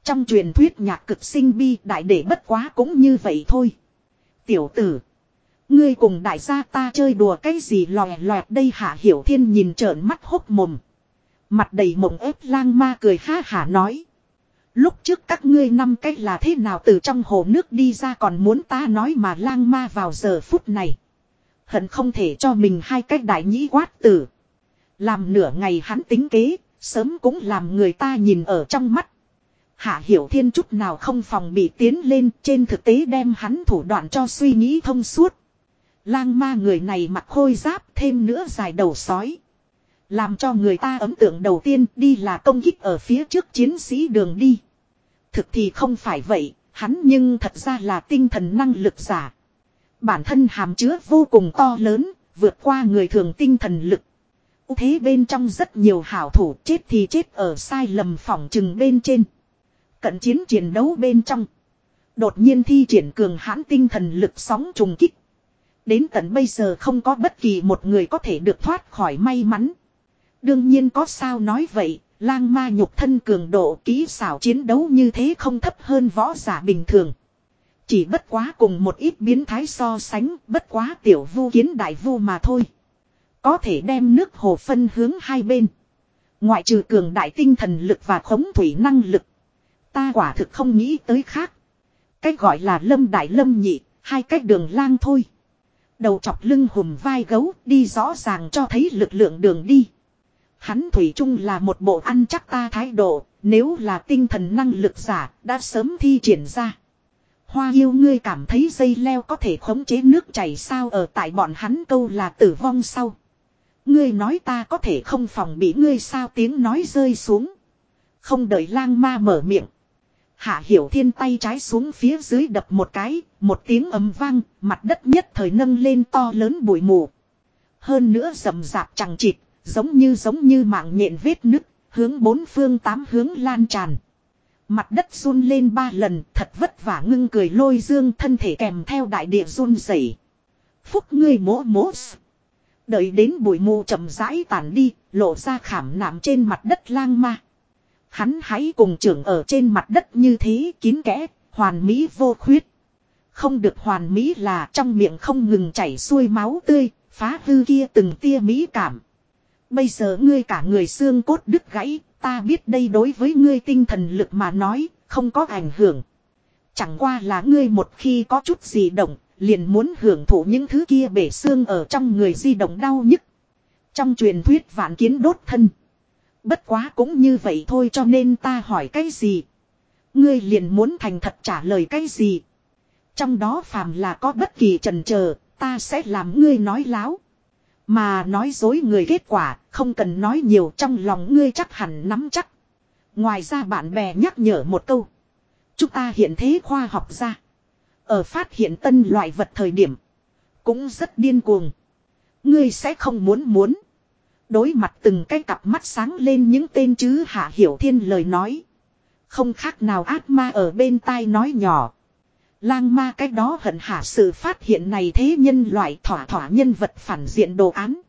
Trong truyền thuyết nhạc cực sinh bi, đại để bất quá cũng như vậy thôi. Tiểu tử. Ngươi cùng đại gia ta chơi đùa cái gì lòe loẹt đây hạ hiểu thiên nhìn trợn mắt hốc mồm. Mặt đầy mộng ép lang ma cười ha hả nói. Lúc trước các ngươi năm cách là thế nào từ trong hồ nước đi ra còn muốn ta nói mà lang ma vào giờ phút này. Hận không thể cho mình hai cách đại nhĩ quát tử. Làm nửa ngày hắn tính kế, sớm cũng làm người ta nhìn ở trong mắt. Hạ hiểu thiên chút nào không phòng bị tiến lên trên thực tế đem hắn thủ đoạn cho suy nghĩ thông suốt. Lang ma người này mặc khôi giáp thêm nữa dài đầu sói. Làm cho người ta ấn tượng đầu tiên đi là công kích ở phía trước chiến sĩ đường đi. Thực thì không phải vậy, hắn nhưng thật ra là tinh thần năng lực giả. Bản thân hàm chứa vô cùng to lớn, vượt qua người thường tinh thần lực. Thế bên trong rất nhiều hảo thủ chết thì chết ở sai lầm phỏng chừng bên trên. Cận chiến chiến đấu bên trong. Đột nhiên thi triển cường hãn tinh thần lực sóng trùng kích. Đến tận bây giờ không có bất kỳ một người có thể được thoát khỏi may mắn. Đương nhiên có sao nói vậy, lang ma nhục thân cường độ kỹ xảo chiến đấu như thế không thấp hơn võ giả bình thường. Chỉ bất quá cùng một ít biến thái so sánh, bất quá tiểu vu kiến đại vu mà thôi. Có thể đem nước hồ phân hướng hai bên. Ngoại trừ cường đại tinh thần lực và khống thủy năng lực. Ta quả thực không nghĩ tới khác. Cách gọi là lâm đại lâm nhị, hai cách đường lang thôi. Đầu chọc lưng hùm vai gấu đi rõ ràng cho thấy lực lượng đường đi. Hắn Thủy chung là một bộ ăn chắc ta thái độ, nếu là tinh thần năng lực giả, đã sớm thi triển ra. Hoa yêu ngươi cảm thấy dây leo có thể khống chế nước chảy sao ở tại bọn hắn câu là tử vong sau. Ngươi nói ta có thể không phòng bị ngươi sao tiếng nói rơi xuống. Không đợi lang ma mở miệng. Hạ hiểu thiên tay trái xuống phía dưới đập một cái, một tiếng ấm vang, mặt đất nhất thời nâng lên to lớn bụi mù. Hơn nữa rầm rạp chẳng chịt, giống như giống như mạng nhện vết nứt, hướng bốn phương tám hướng lan tràn. Mặt đất run lên ba lần, thật vất vả ngưng cười lôi dương thân thể kèm theo đại địa run rẩy. Phúc ngươi mỗ mỗ. Đợi đến bụi mù chậm rãi tàn đi, lộ ra khảm nạm trên mặt đất lang ma. Hắn hãy cùng trưởng ở trên mặt đất như thế kín kẽ, hoàn mỹ vô khuyết. Không được hoàn mỹ là trong miệng không ngừng chảy xuôi máu tươi, phá hư kia từng tia mỹ cảm. Bây giờ ngươi cả người xương cốt đứt gãy, ta biết đây đối với ngươi tinh thần lực mà nói, không có ảnh hưởng. Chẳng qua là ngươi một khi có chút gì động, liền muốn hưởng thụ những thứ kia bể xương ở trong người di động đau nhức. Trong truyền thuyết vạn kiến đốt thân. Bất quá cũng như vậy thôi cho nên ta hỏi cái gì. Ngươi liền muốn thành thật trả lời cái gì. Trong đó phàm là có bất kỳ trần chờ ta sẽ làm ngươi nói láo. Mà nói dối người kết quả, không cần nói nhiều trong lòng ngươi chắc hẳn nắm chắc. Ngoài ra bạn bè nhắc nhở một câu. Chúng ta hiện thế khoa học ra. Ở phát hiện tân loại vật thời điểm. Cũng rất điên cuồng. Ngươi sẽ không muốn muốn. Đối mặt từng cái cặp mắt sáng lên những tên chứ Hạ Hiểu Thiên lời nói. Không khác nào ác ma ở bên tai nói nhỏ. Lang ma cách đó hận hạ sự phát hiện này thế nhân loại thỏa thỏa nhân vật phản diện đồ án.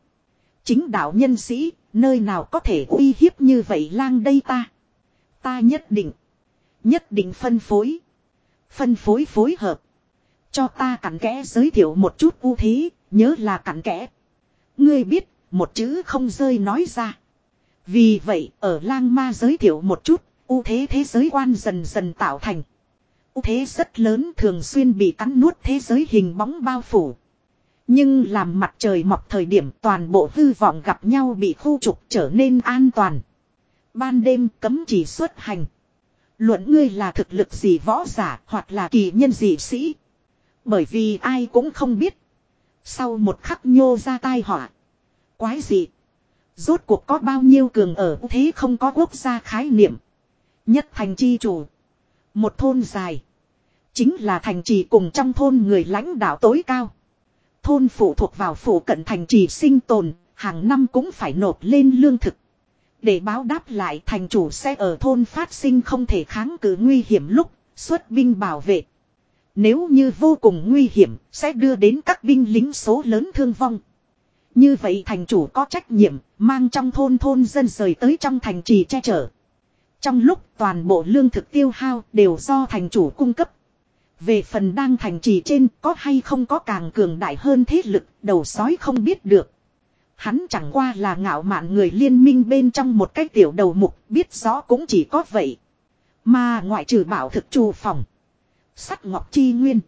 Chính đạo nhân sĩ, nơi nào có thể uy hiếp như vậy lang đây ta. Ta nhất định, nhất định phân phối. Phân phối phối hợp. Cho ta cặn kẽ giới thiệu một chút ưu thế, nhớ là cặn kẽ. Ngươi biết, một chữ không rơi nói ra. Vì vậy, ở lang ma giới thiệu một chút, ưu thế thế giới quan dần dần tạo thành thế rất lớn thường xuyên bị cắn nuốt thế giới hình bóng bao phủ. Nhưng làm mặt trời mọc thời điểm toàn bộ hư vọng gặp nhau bị khu trục trở nên an toàn. Ban đêm cấm chỉ xuất hành. Luận ngươi là thực lực gì võ giả hoặc là kỳ nhân gì sĩ. Bởi vì ai cũng không biết. Sau một khắc nhô ra tai họa. Quái gì? Rốt cuộc có bao nhiêu cường ở thế không có quốc gia khái niệm. Nhất thành chi chủ. Một thôn dài. Chính là thành trì cùng trong thôn người lãnh đạo tối cao. Thôn phụ thuộc vào phủ cận thành trì sinh tồn, hàng năm cũng phải nộp lên lương thực. Để báo đáp lại thành chủ sẽ ở thôn phát sinh không thể kháng cự nguy hiểm lúc xuất binh bảo vệ. Nếu như vô cùng nguy hiểm sẽ đưa đến các binh lính số lớn thương vong. Như vậy thành chủ có trách nhiệm mang trong thôn thôn dân rời tới trong thành trì che chở. Trong lúc toàn bộ lương thực tiêu hao đều do thành chủ cung cấp. Về phần đang thành trì trên có hay không có càng cường đại hơn thế lực, đầu sói không biết được. Hắn chẳng qua là ngạo mạn người liên minh bên trong một cái tiểu đầu mục, biết rõ cũng chỉ có vậy. Mà ngoại trừ bảo thực trù phòng. Sắt ngọc chi nguyên.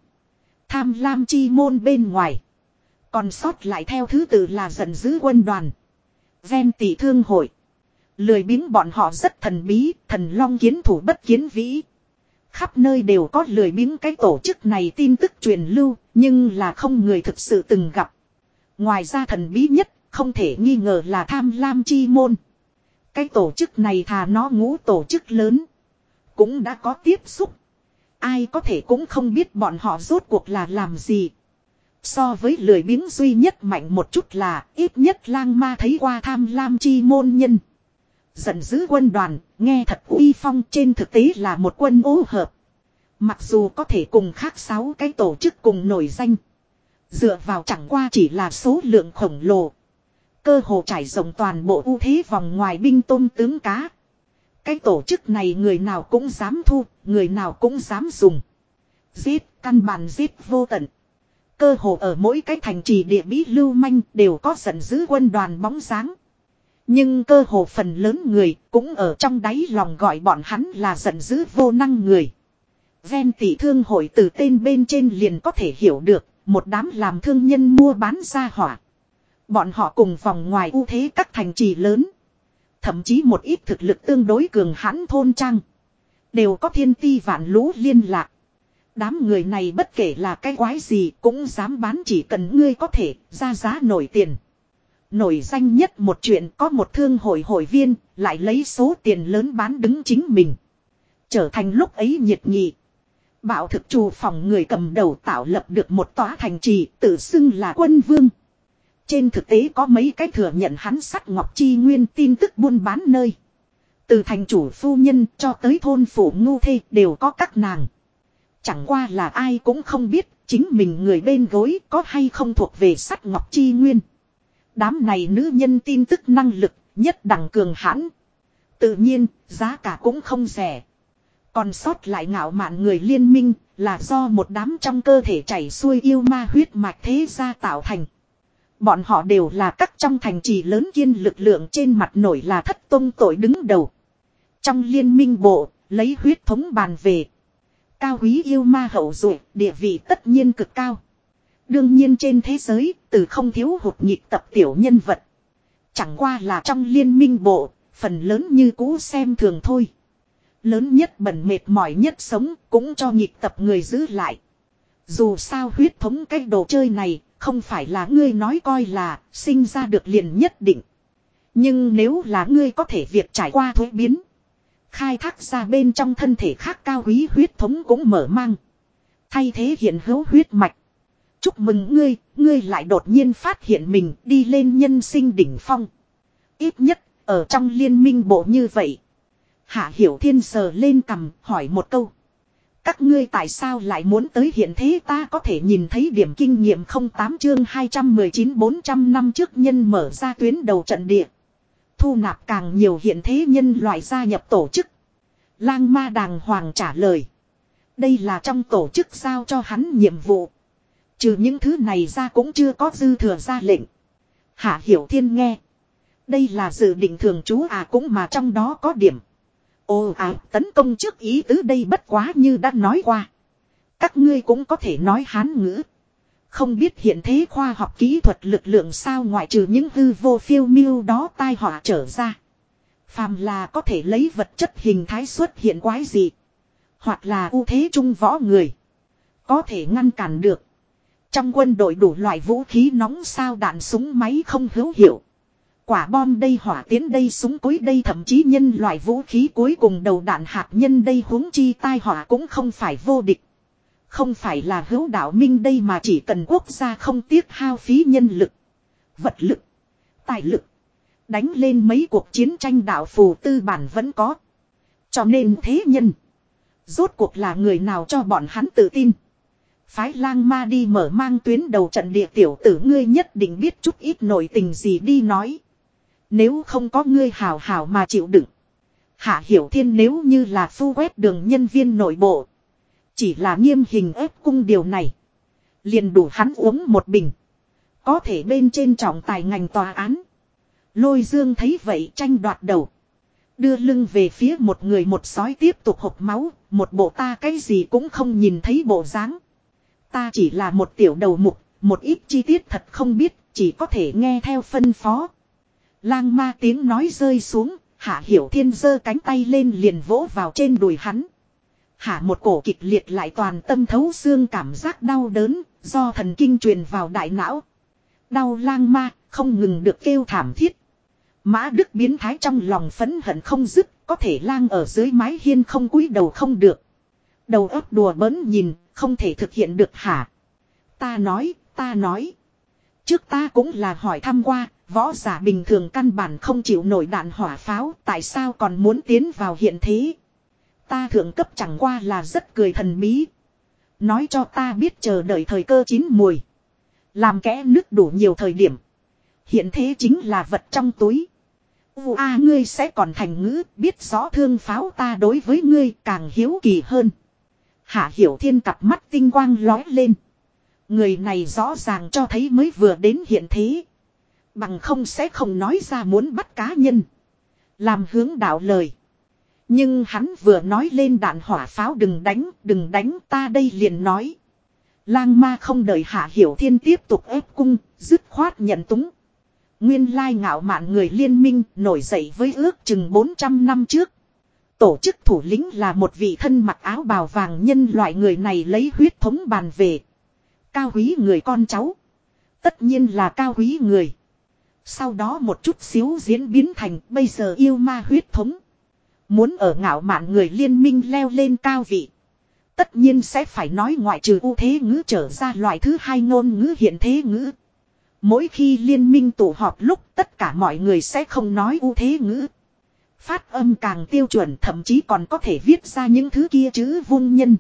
Tham lam chi môn bên ngoài. Còn sót lại theo thứ tự là giận dữ quân đoàn. Ven tỷ thương hội. Lười biếng bọn họ rất thần bí, thần long kiến thủ bất kiến vĩ. Khắp nơi đều có lười biếng cái tổ chức này tin tức truyền lưu, nhưng là không người thực sự từng gặp. Ngoài ra thần bí nhất, không thể nghi ngờ là tham lam chi môn. Cái tổ chức này thà nó ngũ tổ chức lớn. Cũng đã có tiếp xúc. Ai có thể cũng không biết bọn họ rốt cuộc là làm gì. So với lười biếng duy nhất mạnh một chút là ít nhất lang ma thấy qua tham lam chi môn nhân. Giận dữ quân đoàn, nghe thật uy phong trên thực tế là một quân ố hợp. Mặc dù có thể cùng khác sáu cái tổ chức cùng nổi danh. Dựa vào chẳng qua chỉ là số lượng khổng lồ. Cơ hồ trải rộng toàn bộ ưu thế vòng ngoài binh tôm tướng cá. Cái tổ chức này người nào cũng dám thu, người nào cũng dám dùng. Giết, căn bản giết vô tận. Cơ hồ ở mỗi cái thành trì địa bí lưu manh đều có giận dữ quân đoàn bóng dáng. Nhưng cơ hồ phần lớn người cũng ở trong đáy lòng gọi bọn hắn là giận dữ vô năng người. Ven tỷ thương hội từ tên bên trên liền có thể hiểu được, một đám làm thương nhân mua bán ra hỏa. Bọn họ cùng vòng ngoài ưu thế các thành trì lớn. Thậm chí một ít thực lực tương đối cường hãn thôn trang. Đều có thiên ti vạn lũ liên lạc. Đám người này bất kể là cái quái gì cũng dám bán chỉ cần ngươi có thể ra giá nổi tiền. Nổi danh nhất một chuyện có một thương hội hội viên lại lấy số tiền lớn bán đứng chính mình. Trở thành lúc ấy nhiệt nghị. Bảo thực trù phòng người cầm đầu tạo lập được một tòa thành trì tự xưng là quân vương. Trên thực tế có mấy cái thừa nhận hắn sắt ngọc chi nguyên tin tức buôn bán nơi. Từ thành chủ phu nhân cho tới thôn phủ ngu thê đều có các nàng. Chẳng qua là ai cũng không biết chính mình người bên gối có hay không thuộc về sắt ngọc chi nguyên. Đám này nữ nhân tin tức năng lực nhất đẳng cường hãn. Tự nhiên giá cả cũng không rẻ. Còn sót lại ngạo mạn người liên minh là do một đám trong cơ thể chảy xuôi yêu ma huyết mạch thế gia tạo thành. Bọn họ đều là các trong thành trì lớn kiên lực lượng trên mặt nổi là thất tôn tội đứng đầu. Trong liên minh bộ, lấy huyết thống bàn về. Cao quý yêu ma hậu dụ, địa vị tất nhiên cực cao. Đương nhiên trên thế giới, từ không thiếu hụt nhịp tập tiểu nhân vật. Chẳng qua là trong liên minh bộ, phần lớn như cũ xem thường thôi. Lớn nhất bẩn mệt mỏi nhất sống cũng cho nhịp tập người giữ lại. Dù sao huyết thống cái đồ chơi này không phải là ngươi nói coi là sinh ra được liền nhất định. Nhưng nếu là ngươi có thể việc trải qua thuế biến. Khai thác ra bên trong thân thể khác cao quý huyết thống cũng mở mang. Thay thế hiện hữu huyết mạch. Chúc mừng ngươi, ngươi lại đột nhiên phát hiện mình đi lên nhân sinh đỉnh phong. Ít nhất, ở trong liên minh bộ như vậy. Hạ Hiểu Thiên sờ lên cầm, hỏi một câu. Các ngươi tại sao lại muốn tới hiện thế ta có thể nhìn thấy điểm kinh nghiệm 08 chương 219 400 năm trước nhân mở ra tuyến đầu trận địa. Thu nạp càng nhiều hiện thế nhân loại gia nhập tổ chức. Lang ma đàng hoàng trả lời. Đây là trong tổ chức giao cho hắn nhiệm vụ. Trừ những thứ này ra cũng chưa có dư thừa ra lệnh. Hạ Hiểu Thiên nghe. Đây là dự định thường chú à cũng mà trong đó có điểm. Ồ à tấn công trước ý tứ đây bất quá như đã nói qua. Các ngươi cũng có thể nói hán ngữ. Không biết hiện thế khoa học kỹ thuật lực lượng sao ngoại trừ những hư vô phiêu miêu đó tai họa trở ra. Phàm là có thể lấy vật chất hình thái xuất hiện quái gì. Hoặc là ưu thế trung võ người. Có thể ngăn cản được. Trong quân đội đủ loại vũ khí nóng sao đạn súng máy không hữu hiệu. Quả bom đây hỏa tiến đây súng cối đây thậm chí nhân loại vũ khí cuối cùng đầu đạn hạt nhân đây huống chi tai họa cũng không phải vô địch. Không phải là hữu đạo minh đây mà chỉ cần quốc gia không tiếc hao phí nhân lực, vật lực, tài lực. Đánh lên mấy cuộc chiến tranh đạo phù tư bản vẫn có. Cho nên thế nhân. Rốt cuộc là người nào cho bọn hắn tự tin. Phái lang ma đi mở mang tuyến đầu trận địa tiểu tử ngươi nhất định biết chút ít nội tình gì đi nói. Nếu không có ngươi hào hào mà chịu đựng. Hạ Hiểu Thiên nếu như là phu quét đường nhân viên nội bộ. Chỉ là nghiêm hình ép cung điều này. Liền đủ hắn uống một bình. Có thể bên trên trọng tài ngành tòa án. Lôi dương thấy vậy tranh đoạt đầu. Đưa lưng về phía một người một sói tiếp tục hộp máu. Một bộ ta cái gì cũng không nhìn thấy bộ dáng. Ta chỉ là một tiểu đầu mục. Một ít chi tiết thật không biết. Chỉ có thể nghe theo phân phó. Lang ma tiếng nói rơi xuống, Hạ Hiểu Thiên giơ cánh tay lên liền vỗ vào trên đùi hắn. Hạ một cổ kịch liệt lại toàn tâm thấu xương cảm giác đau đớn, do thần kinh truyền vào đại não. Đau lang ma, không ngừng được kêu thảm thiết. Mã Đức biến thái trong lòng phấn hận không dứt, có thể lang ở dưới mái hiên không cúi đầu không được. Đầu óc đùa bỡn nhìn, không thể thực hiện được hả? Ta nói, ta nói. Trước ta cũng là hỏi thăm qua, Võ giả bình thường căn bản không chịu nổi đạn hỏa pháo, tại sao còn muốn tiến vào hiện thế? Ta thượng cấp chẳng qua là rất cười thần bí. Nói cho ta biết chờ đợi thời cơ chín mùi. Làm kẽ nước đủ nhiều thời điểm. Hiện thế chính là vật trong túi. U a ngươi sẽ còn thành ngữ, biết rõ thương pháo ta đối với ngươi càng hiếu kỳ hơn. Hạ hiểu thiên cặp mắt tinh quang lói lên. Người này rõ ràng cho thấy mới vừa đến hiện thế. Bằng không sẽ không nói ra muốn bắt cá nhân. Làm hướng đạo lời. Nhưng hắn vừa nói lên đạn hỏa pháo đừng đánh, đừng đánh ta đây liền nói. Lang ma không đợi hạ hiểu thiên tiếp tục ép cung, dứt khoát nhận túng. Nguyên lai ngạo mạn người liên minh nổi dậy với ước chừng 400 năm trước. Tổ chức thủ lĩnh là một vị thân mặc áo bào vàng nhân loại người này lấy huyết thống bàn về. Cao quý người con cháu. Tất nhiên là cao quý người. Sau đó một chút xíu diễn biến thành, bây giờ yêu ma huyết thống. Muốn ở ngạo mạn người liên minh leo lên cao vị. Tất nhiên sẽ phải nói ngoại trừ ưu thế ngữ trở ra loại thứ hai ngôn ngữ hiện thế ngữ. Mỗi khi liên minh tụ họp lúc tất cả mọi người sẽ không nói ưu thế ngữ. Phát âm càng tiêu chuẩn thậm chí còn có thể viết ra những thứ kia chữ vung nhân.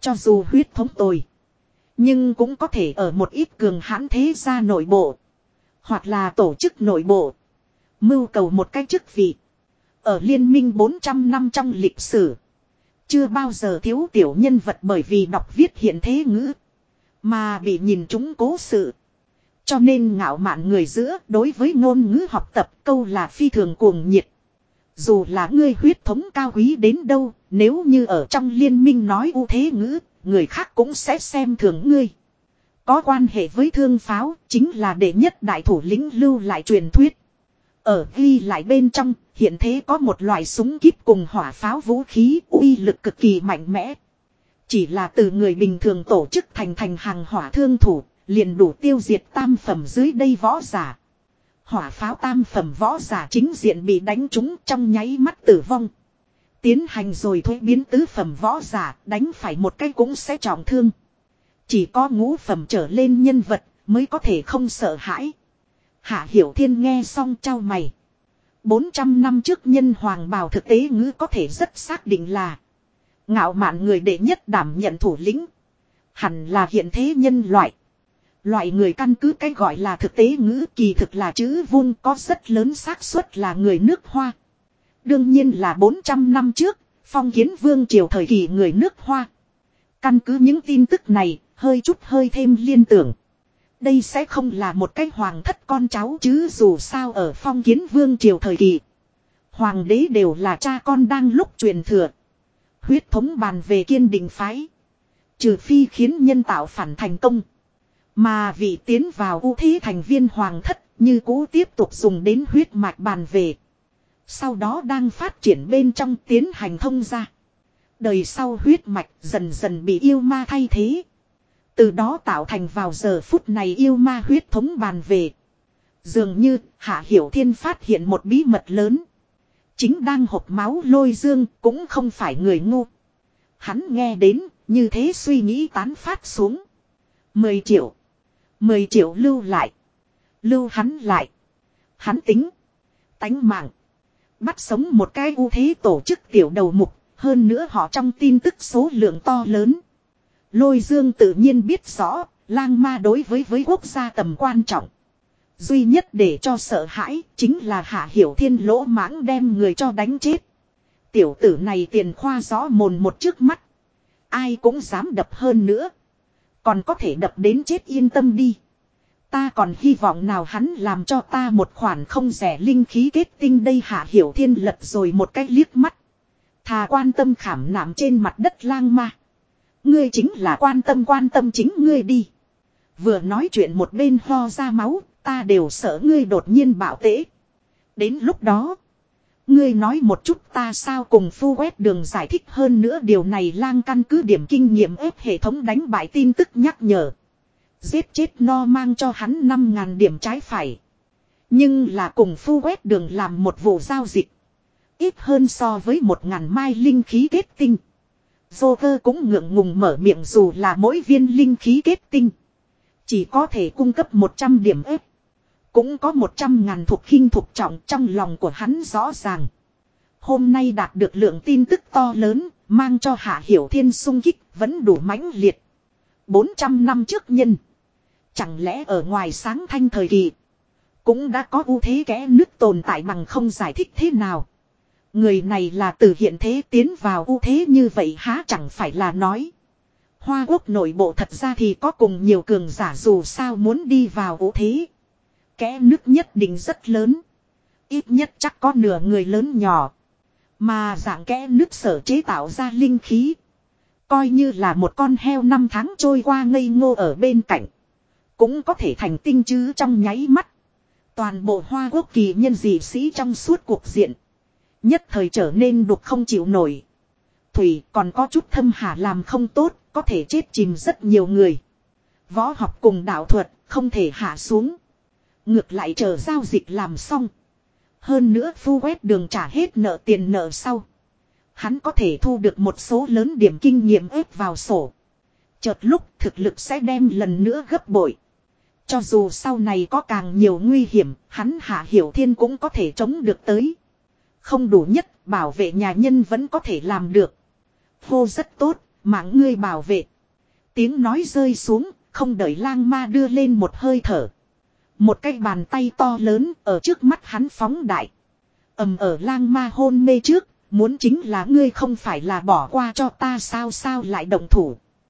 Cho dù huyết thống tồi. Nhưng cũng có thể ở một ít cường hãn thế gia nội bộ. Hoặc là tổ chức nội bộ. Mưu cầu một cái chức vị. Ở liên minh 400 năm trong lịch sử. Chưa bao giờ thiếu tiểu nhân vật bởi vì đọc viết hiện thế ngữ. Mà bị nhìn chúng cố sự. Cho nên ngạo mạn người giữa đối với ngôn ngữ học tập câu là phi thường cuồng nhiệt. Dù là ngươi huyết thống cao quý đến đâu, nếu như ở trong liên minh nói ưu thế ngữ, người khác cũng sẽ xem thường ngươi. Có quan hệ với thương pháo, chính là đệ nhất đại thủ lĩnh lưu lại truyền thuyết. Ở ghi lại bên trong, hiện thế có một loại súng kíp cùng hỏa pháo vũ khí uy lực cực kỳ mạnh mẽ. Chỉ là từ người bình thường tổ chức thành thành hàng hỏa thương thủ, liền đủ tiêu diệt tam phẩm dưới đây võ giả. Hỏa pháo tam phẩm võ giả chính diện bị đánh trúng trong nháy mắt tử vong. Tiến hành rồi thuế biến tứ phẩm võ giả, đánh phải một cái cũng sẽ trọng thương. Chỉ có ngũ phẩm trở lên nhân vật mới có thể không sợ hãi. Hạ Hiểu Thiên nghe xong trao mày. 400 năm trước nhân hoàng bào thực tế ngữ có thể rất xác định là ngạo mạn người đệ nhất đảm nhận thủ lĩnh. Hẳn là hiện thế nhân loại. Loại người căn cứ cái gọi là thực tế ngữ kỳ thực là chữ vun có rất lớn xác suất là người nước hoa. Đương nhiên là 400 năm trước, phong kiến vương triều thời kỳ người nước hoa. Căn cứ những tin tức này, hơi chút hơi thêm liên tưởng. Đây sẽ không là một cái hoàng thất con cháu chứ dù sao ở phong kiến vương triều thời kỳ. Hoàng đế đều là cha con đang lúc truyền thừa. Huyết thống bàn về kiên định phái. Trừ phi khiến nhân tạo phản thành công. Mà vị tiến vào ưu thế thành viên hoàng thất như cũ tiếp tục dùng đến huyết mạch bàn về. Sau đó đang phát triển bên trong tiến hành thông ra. Đời sau huyết mạch dần dần bị yêu ma thay thế. Từ đó tạo thành vào giờ phút này yêu ma huyết thống bàn về. Dường như Hạ Hiểu Thiên phát hiện một bí mật lớn. Chính đang hộp máu lôi dương cũng không phải người ngu. Hắn nghe đến như thế suy nghĩ tán phát xuống. Mười triệu. Mười triệu lưu lại. Lưu hắn lại. Hắn tính. Tánh mạng. Bắt sống một cái ưu thế tổ chức tiểu đầu mục. Hơn nữa họ trong tin tức số lượng to lớn. Lôi dương tự nhiên biết rõ. Lang ma đối với với quốc gia tầm quan trọng. Duy nhất để cho sợ hãi chính là hạ hiểu thiên lỗ mãng đem người cho đánh chết. Tiểu tử này tiền khoa rõ mồn một trước mắt. Ai cũng dám đập hơn nữa. Còn có thể đập đến chết yên tâm đi. Ta còn hy vọng nào hắn làm cho ta một khoản không rẻ linh khí kết tinh đây hạ hiểu thiên lật rồi một cái liếc mắt. Thà quan tâm khảm nạm trên mặt đất lang ma. Ngươi chính là quan tâm quan tâm chính ngươi đi. Vừa nói chuyện một bên ho ra máu, ta đều sợ ngươi đột nhiên bạo tễ. Đến lúc đó, ngươi nói một chút ta sao cùng phu quét đường giải thích hơn nữa điều này lang căn cứ điểm kinh nghiệm ép hệ thống đánh bại tin tức nhắc nhở. Giết chết no mang cho hắn 5.000 điểm trái phải. Nhưng là cùng phu quét đường làm một vụ giao dịch. Ít hơn so với 1.000 mai linh khí kết tinh. Joker cũng ngượng ngùng mở miệng dù là mỗi viên linh khí kết tinh. Chỉ có thể cung cấp 100 điểm ép. Cũng có 100 ngàn thuộc khinh thuộc trọng trong lòng của hắn rõ ràng. Hôm nay đạt được lượng tin tức to lớn, mang cho Hạ Hiểu Thiên sung kích vẫn đủ mãnh liệt. 400 năm trước nhân. Chẳng lẽ ở ngoài sáng thanh thời kỳ. Cũng đã có ưu thế kẽ nước tồn tại bằng không giải thích thế nào. Người này là từ hiện thế tiến vào ưu thế như vậy há chẳng phải là nói. Hoa quốc nội bộ thật ra thì có cùng nhiều cường giả dù sao muốn đi vào ưu thế. Kẽ nước nhất định rất lớn. Ít nhất chắc có nửa người lớn nhỏ. Mà dạng kẽ nước sở chế tạo ra linh khí. Coi như là một con heo năm tháng trôi qua ngây ngô ở bên cạnh. Cũng có thể thành tinh chứ trong nháy mắt. Toàn bộ hoa quốc kỳ nhân dị sĩ trong suốt cuộc diện. Nhất thời trở nên đục không chịu nổi. Thủy còn có chút thâm hà làm không tốt, có thể chết chìm rất nhiều người. Võ học cùng đạo thuật, không thể hạ xuống. Ngược lại chờ giao dịch làm xong. Hơn nữa phu quét đường trả hết nợ tiền nợ sau. Hắn có thể thu được một số lớn điểm kinh nghiệm ép vào sổ. Chợt lúc thực lực sẽ đem lần nữa gấp bội. Cho dù sau này có càng nhiều nguy hiểm, hắn hạ hiểu thiên cũng có thể chống được tới. Không đủ nhất, bảo vệ nhà nhân vẫn có thể làm được. Hô rất tốt, mạng ngươi bảo vệ. Tiếng nói rơi xuống, không đợi lang ma đưa lên một hơi thở. Một cái bàn tay to lớn ở trước mắt hắn phóng đại. ầm ở lang ma hôn mê trước, muốn chính là ngươi không phải là bỏ qua cho ta sao sao lại động thủ.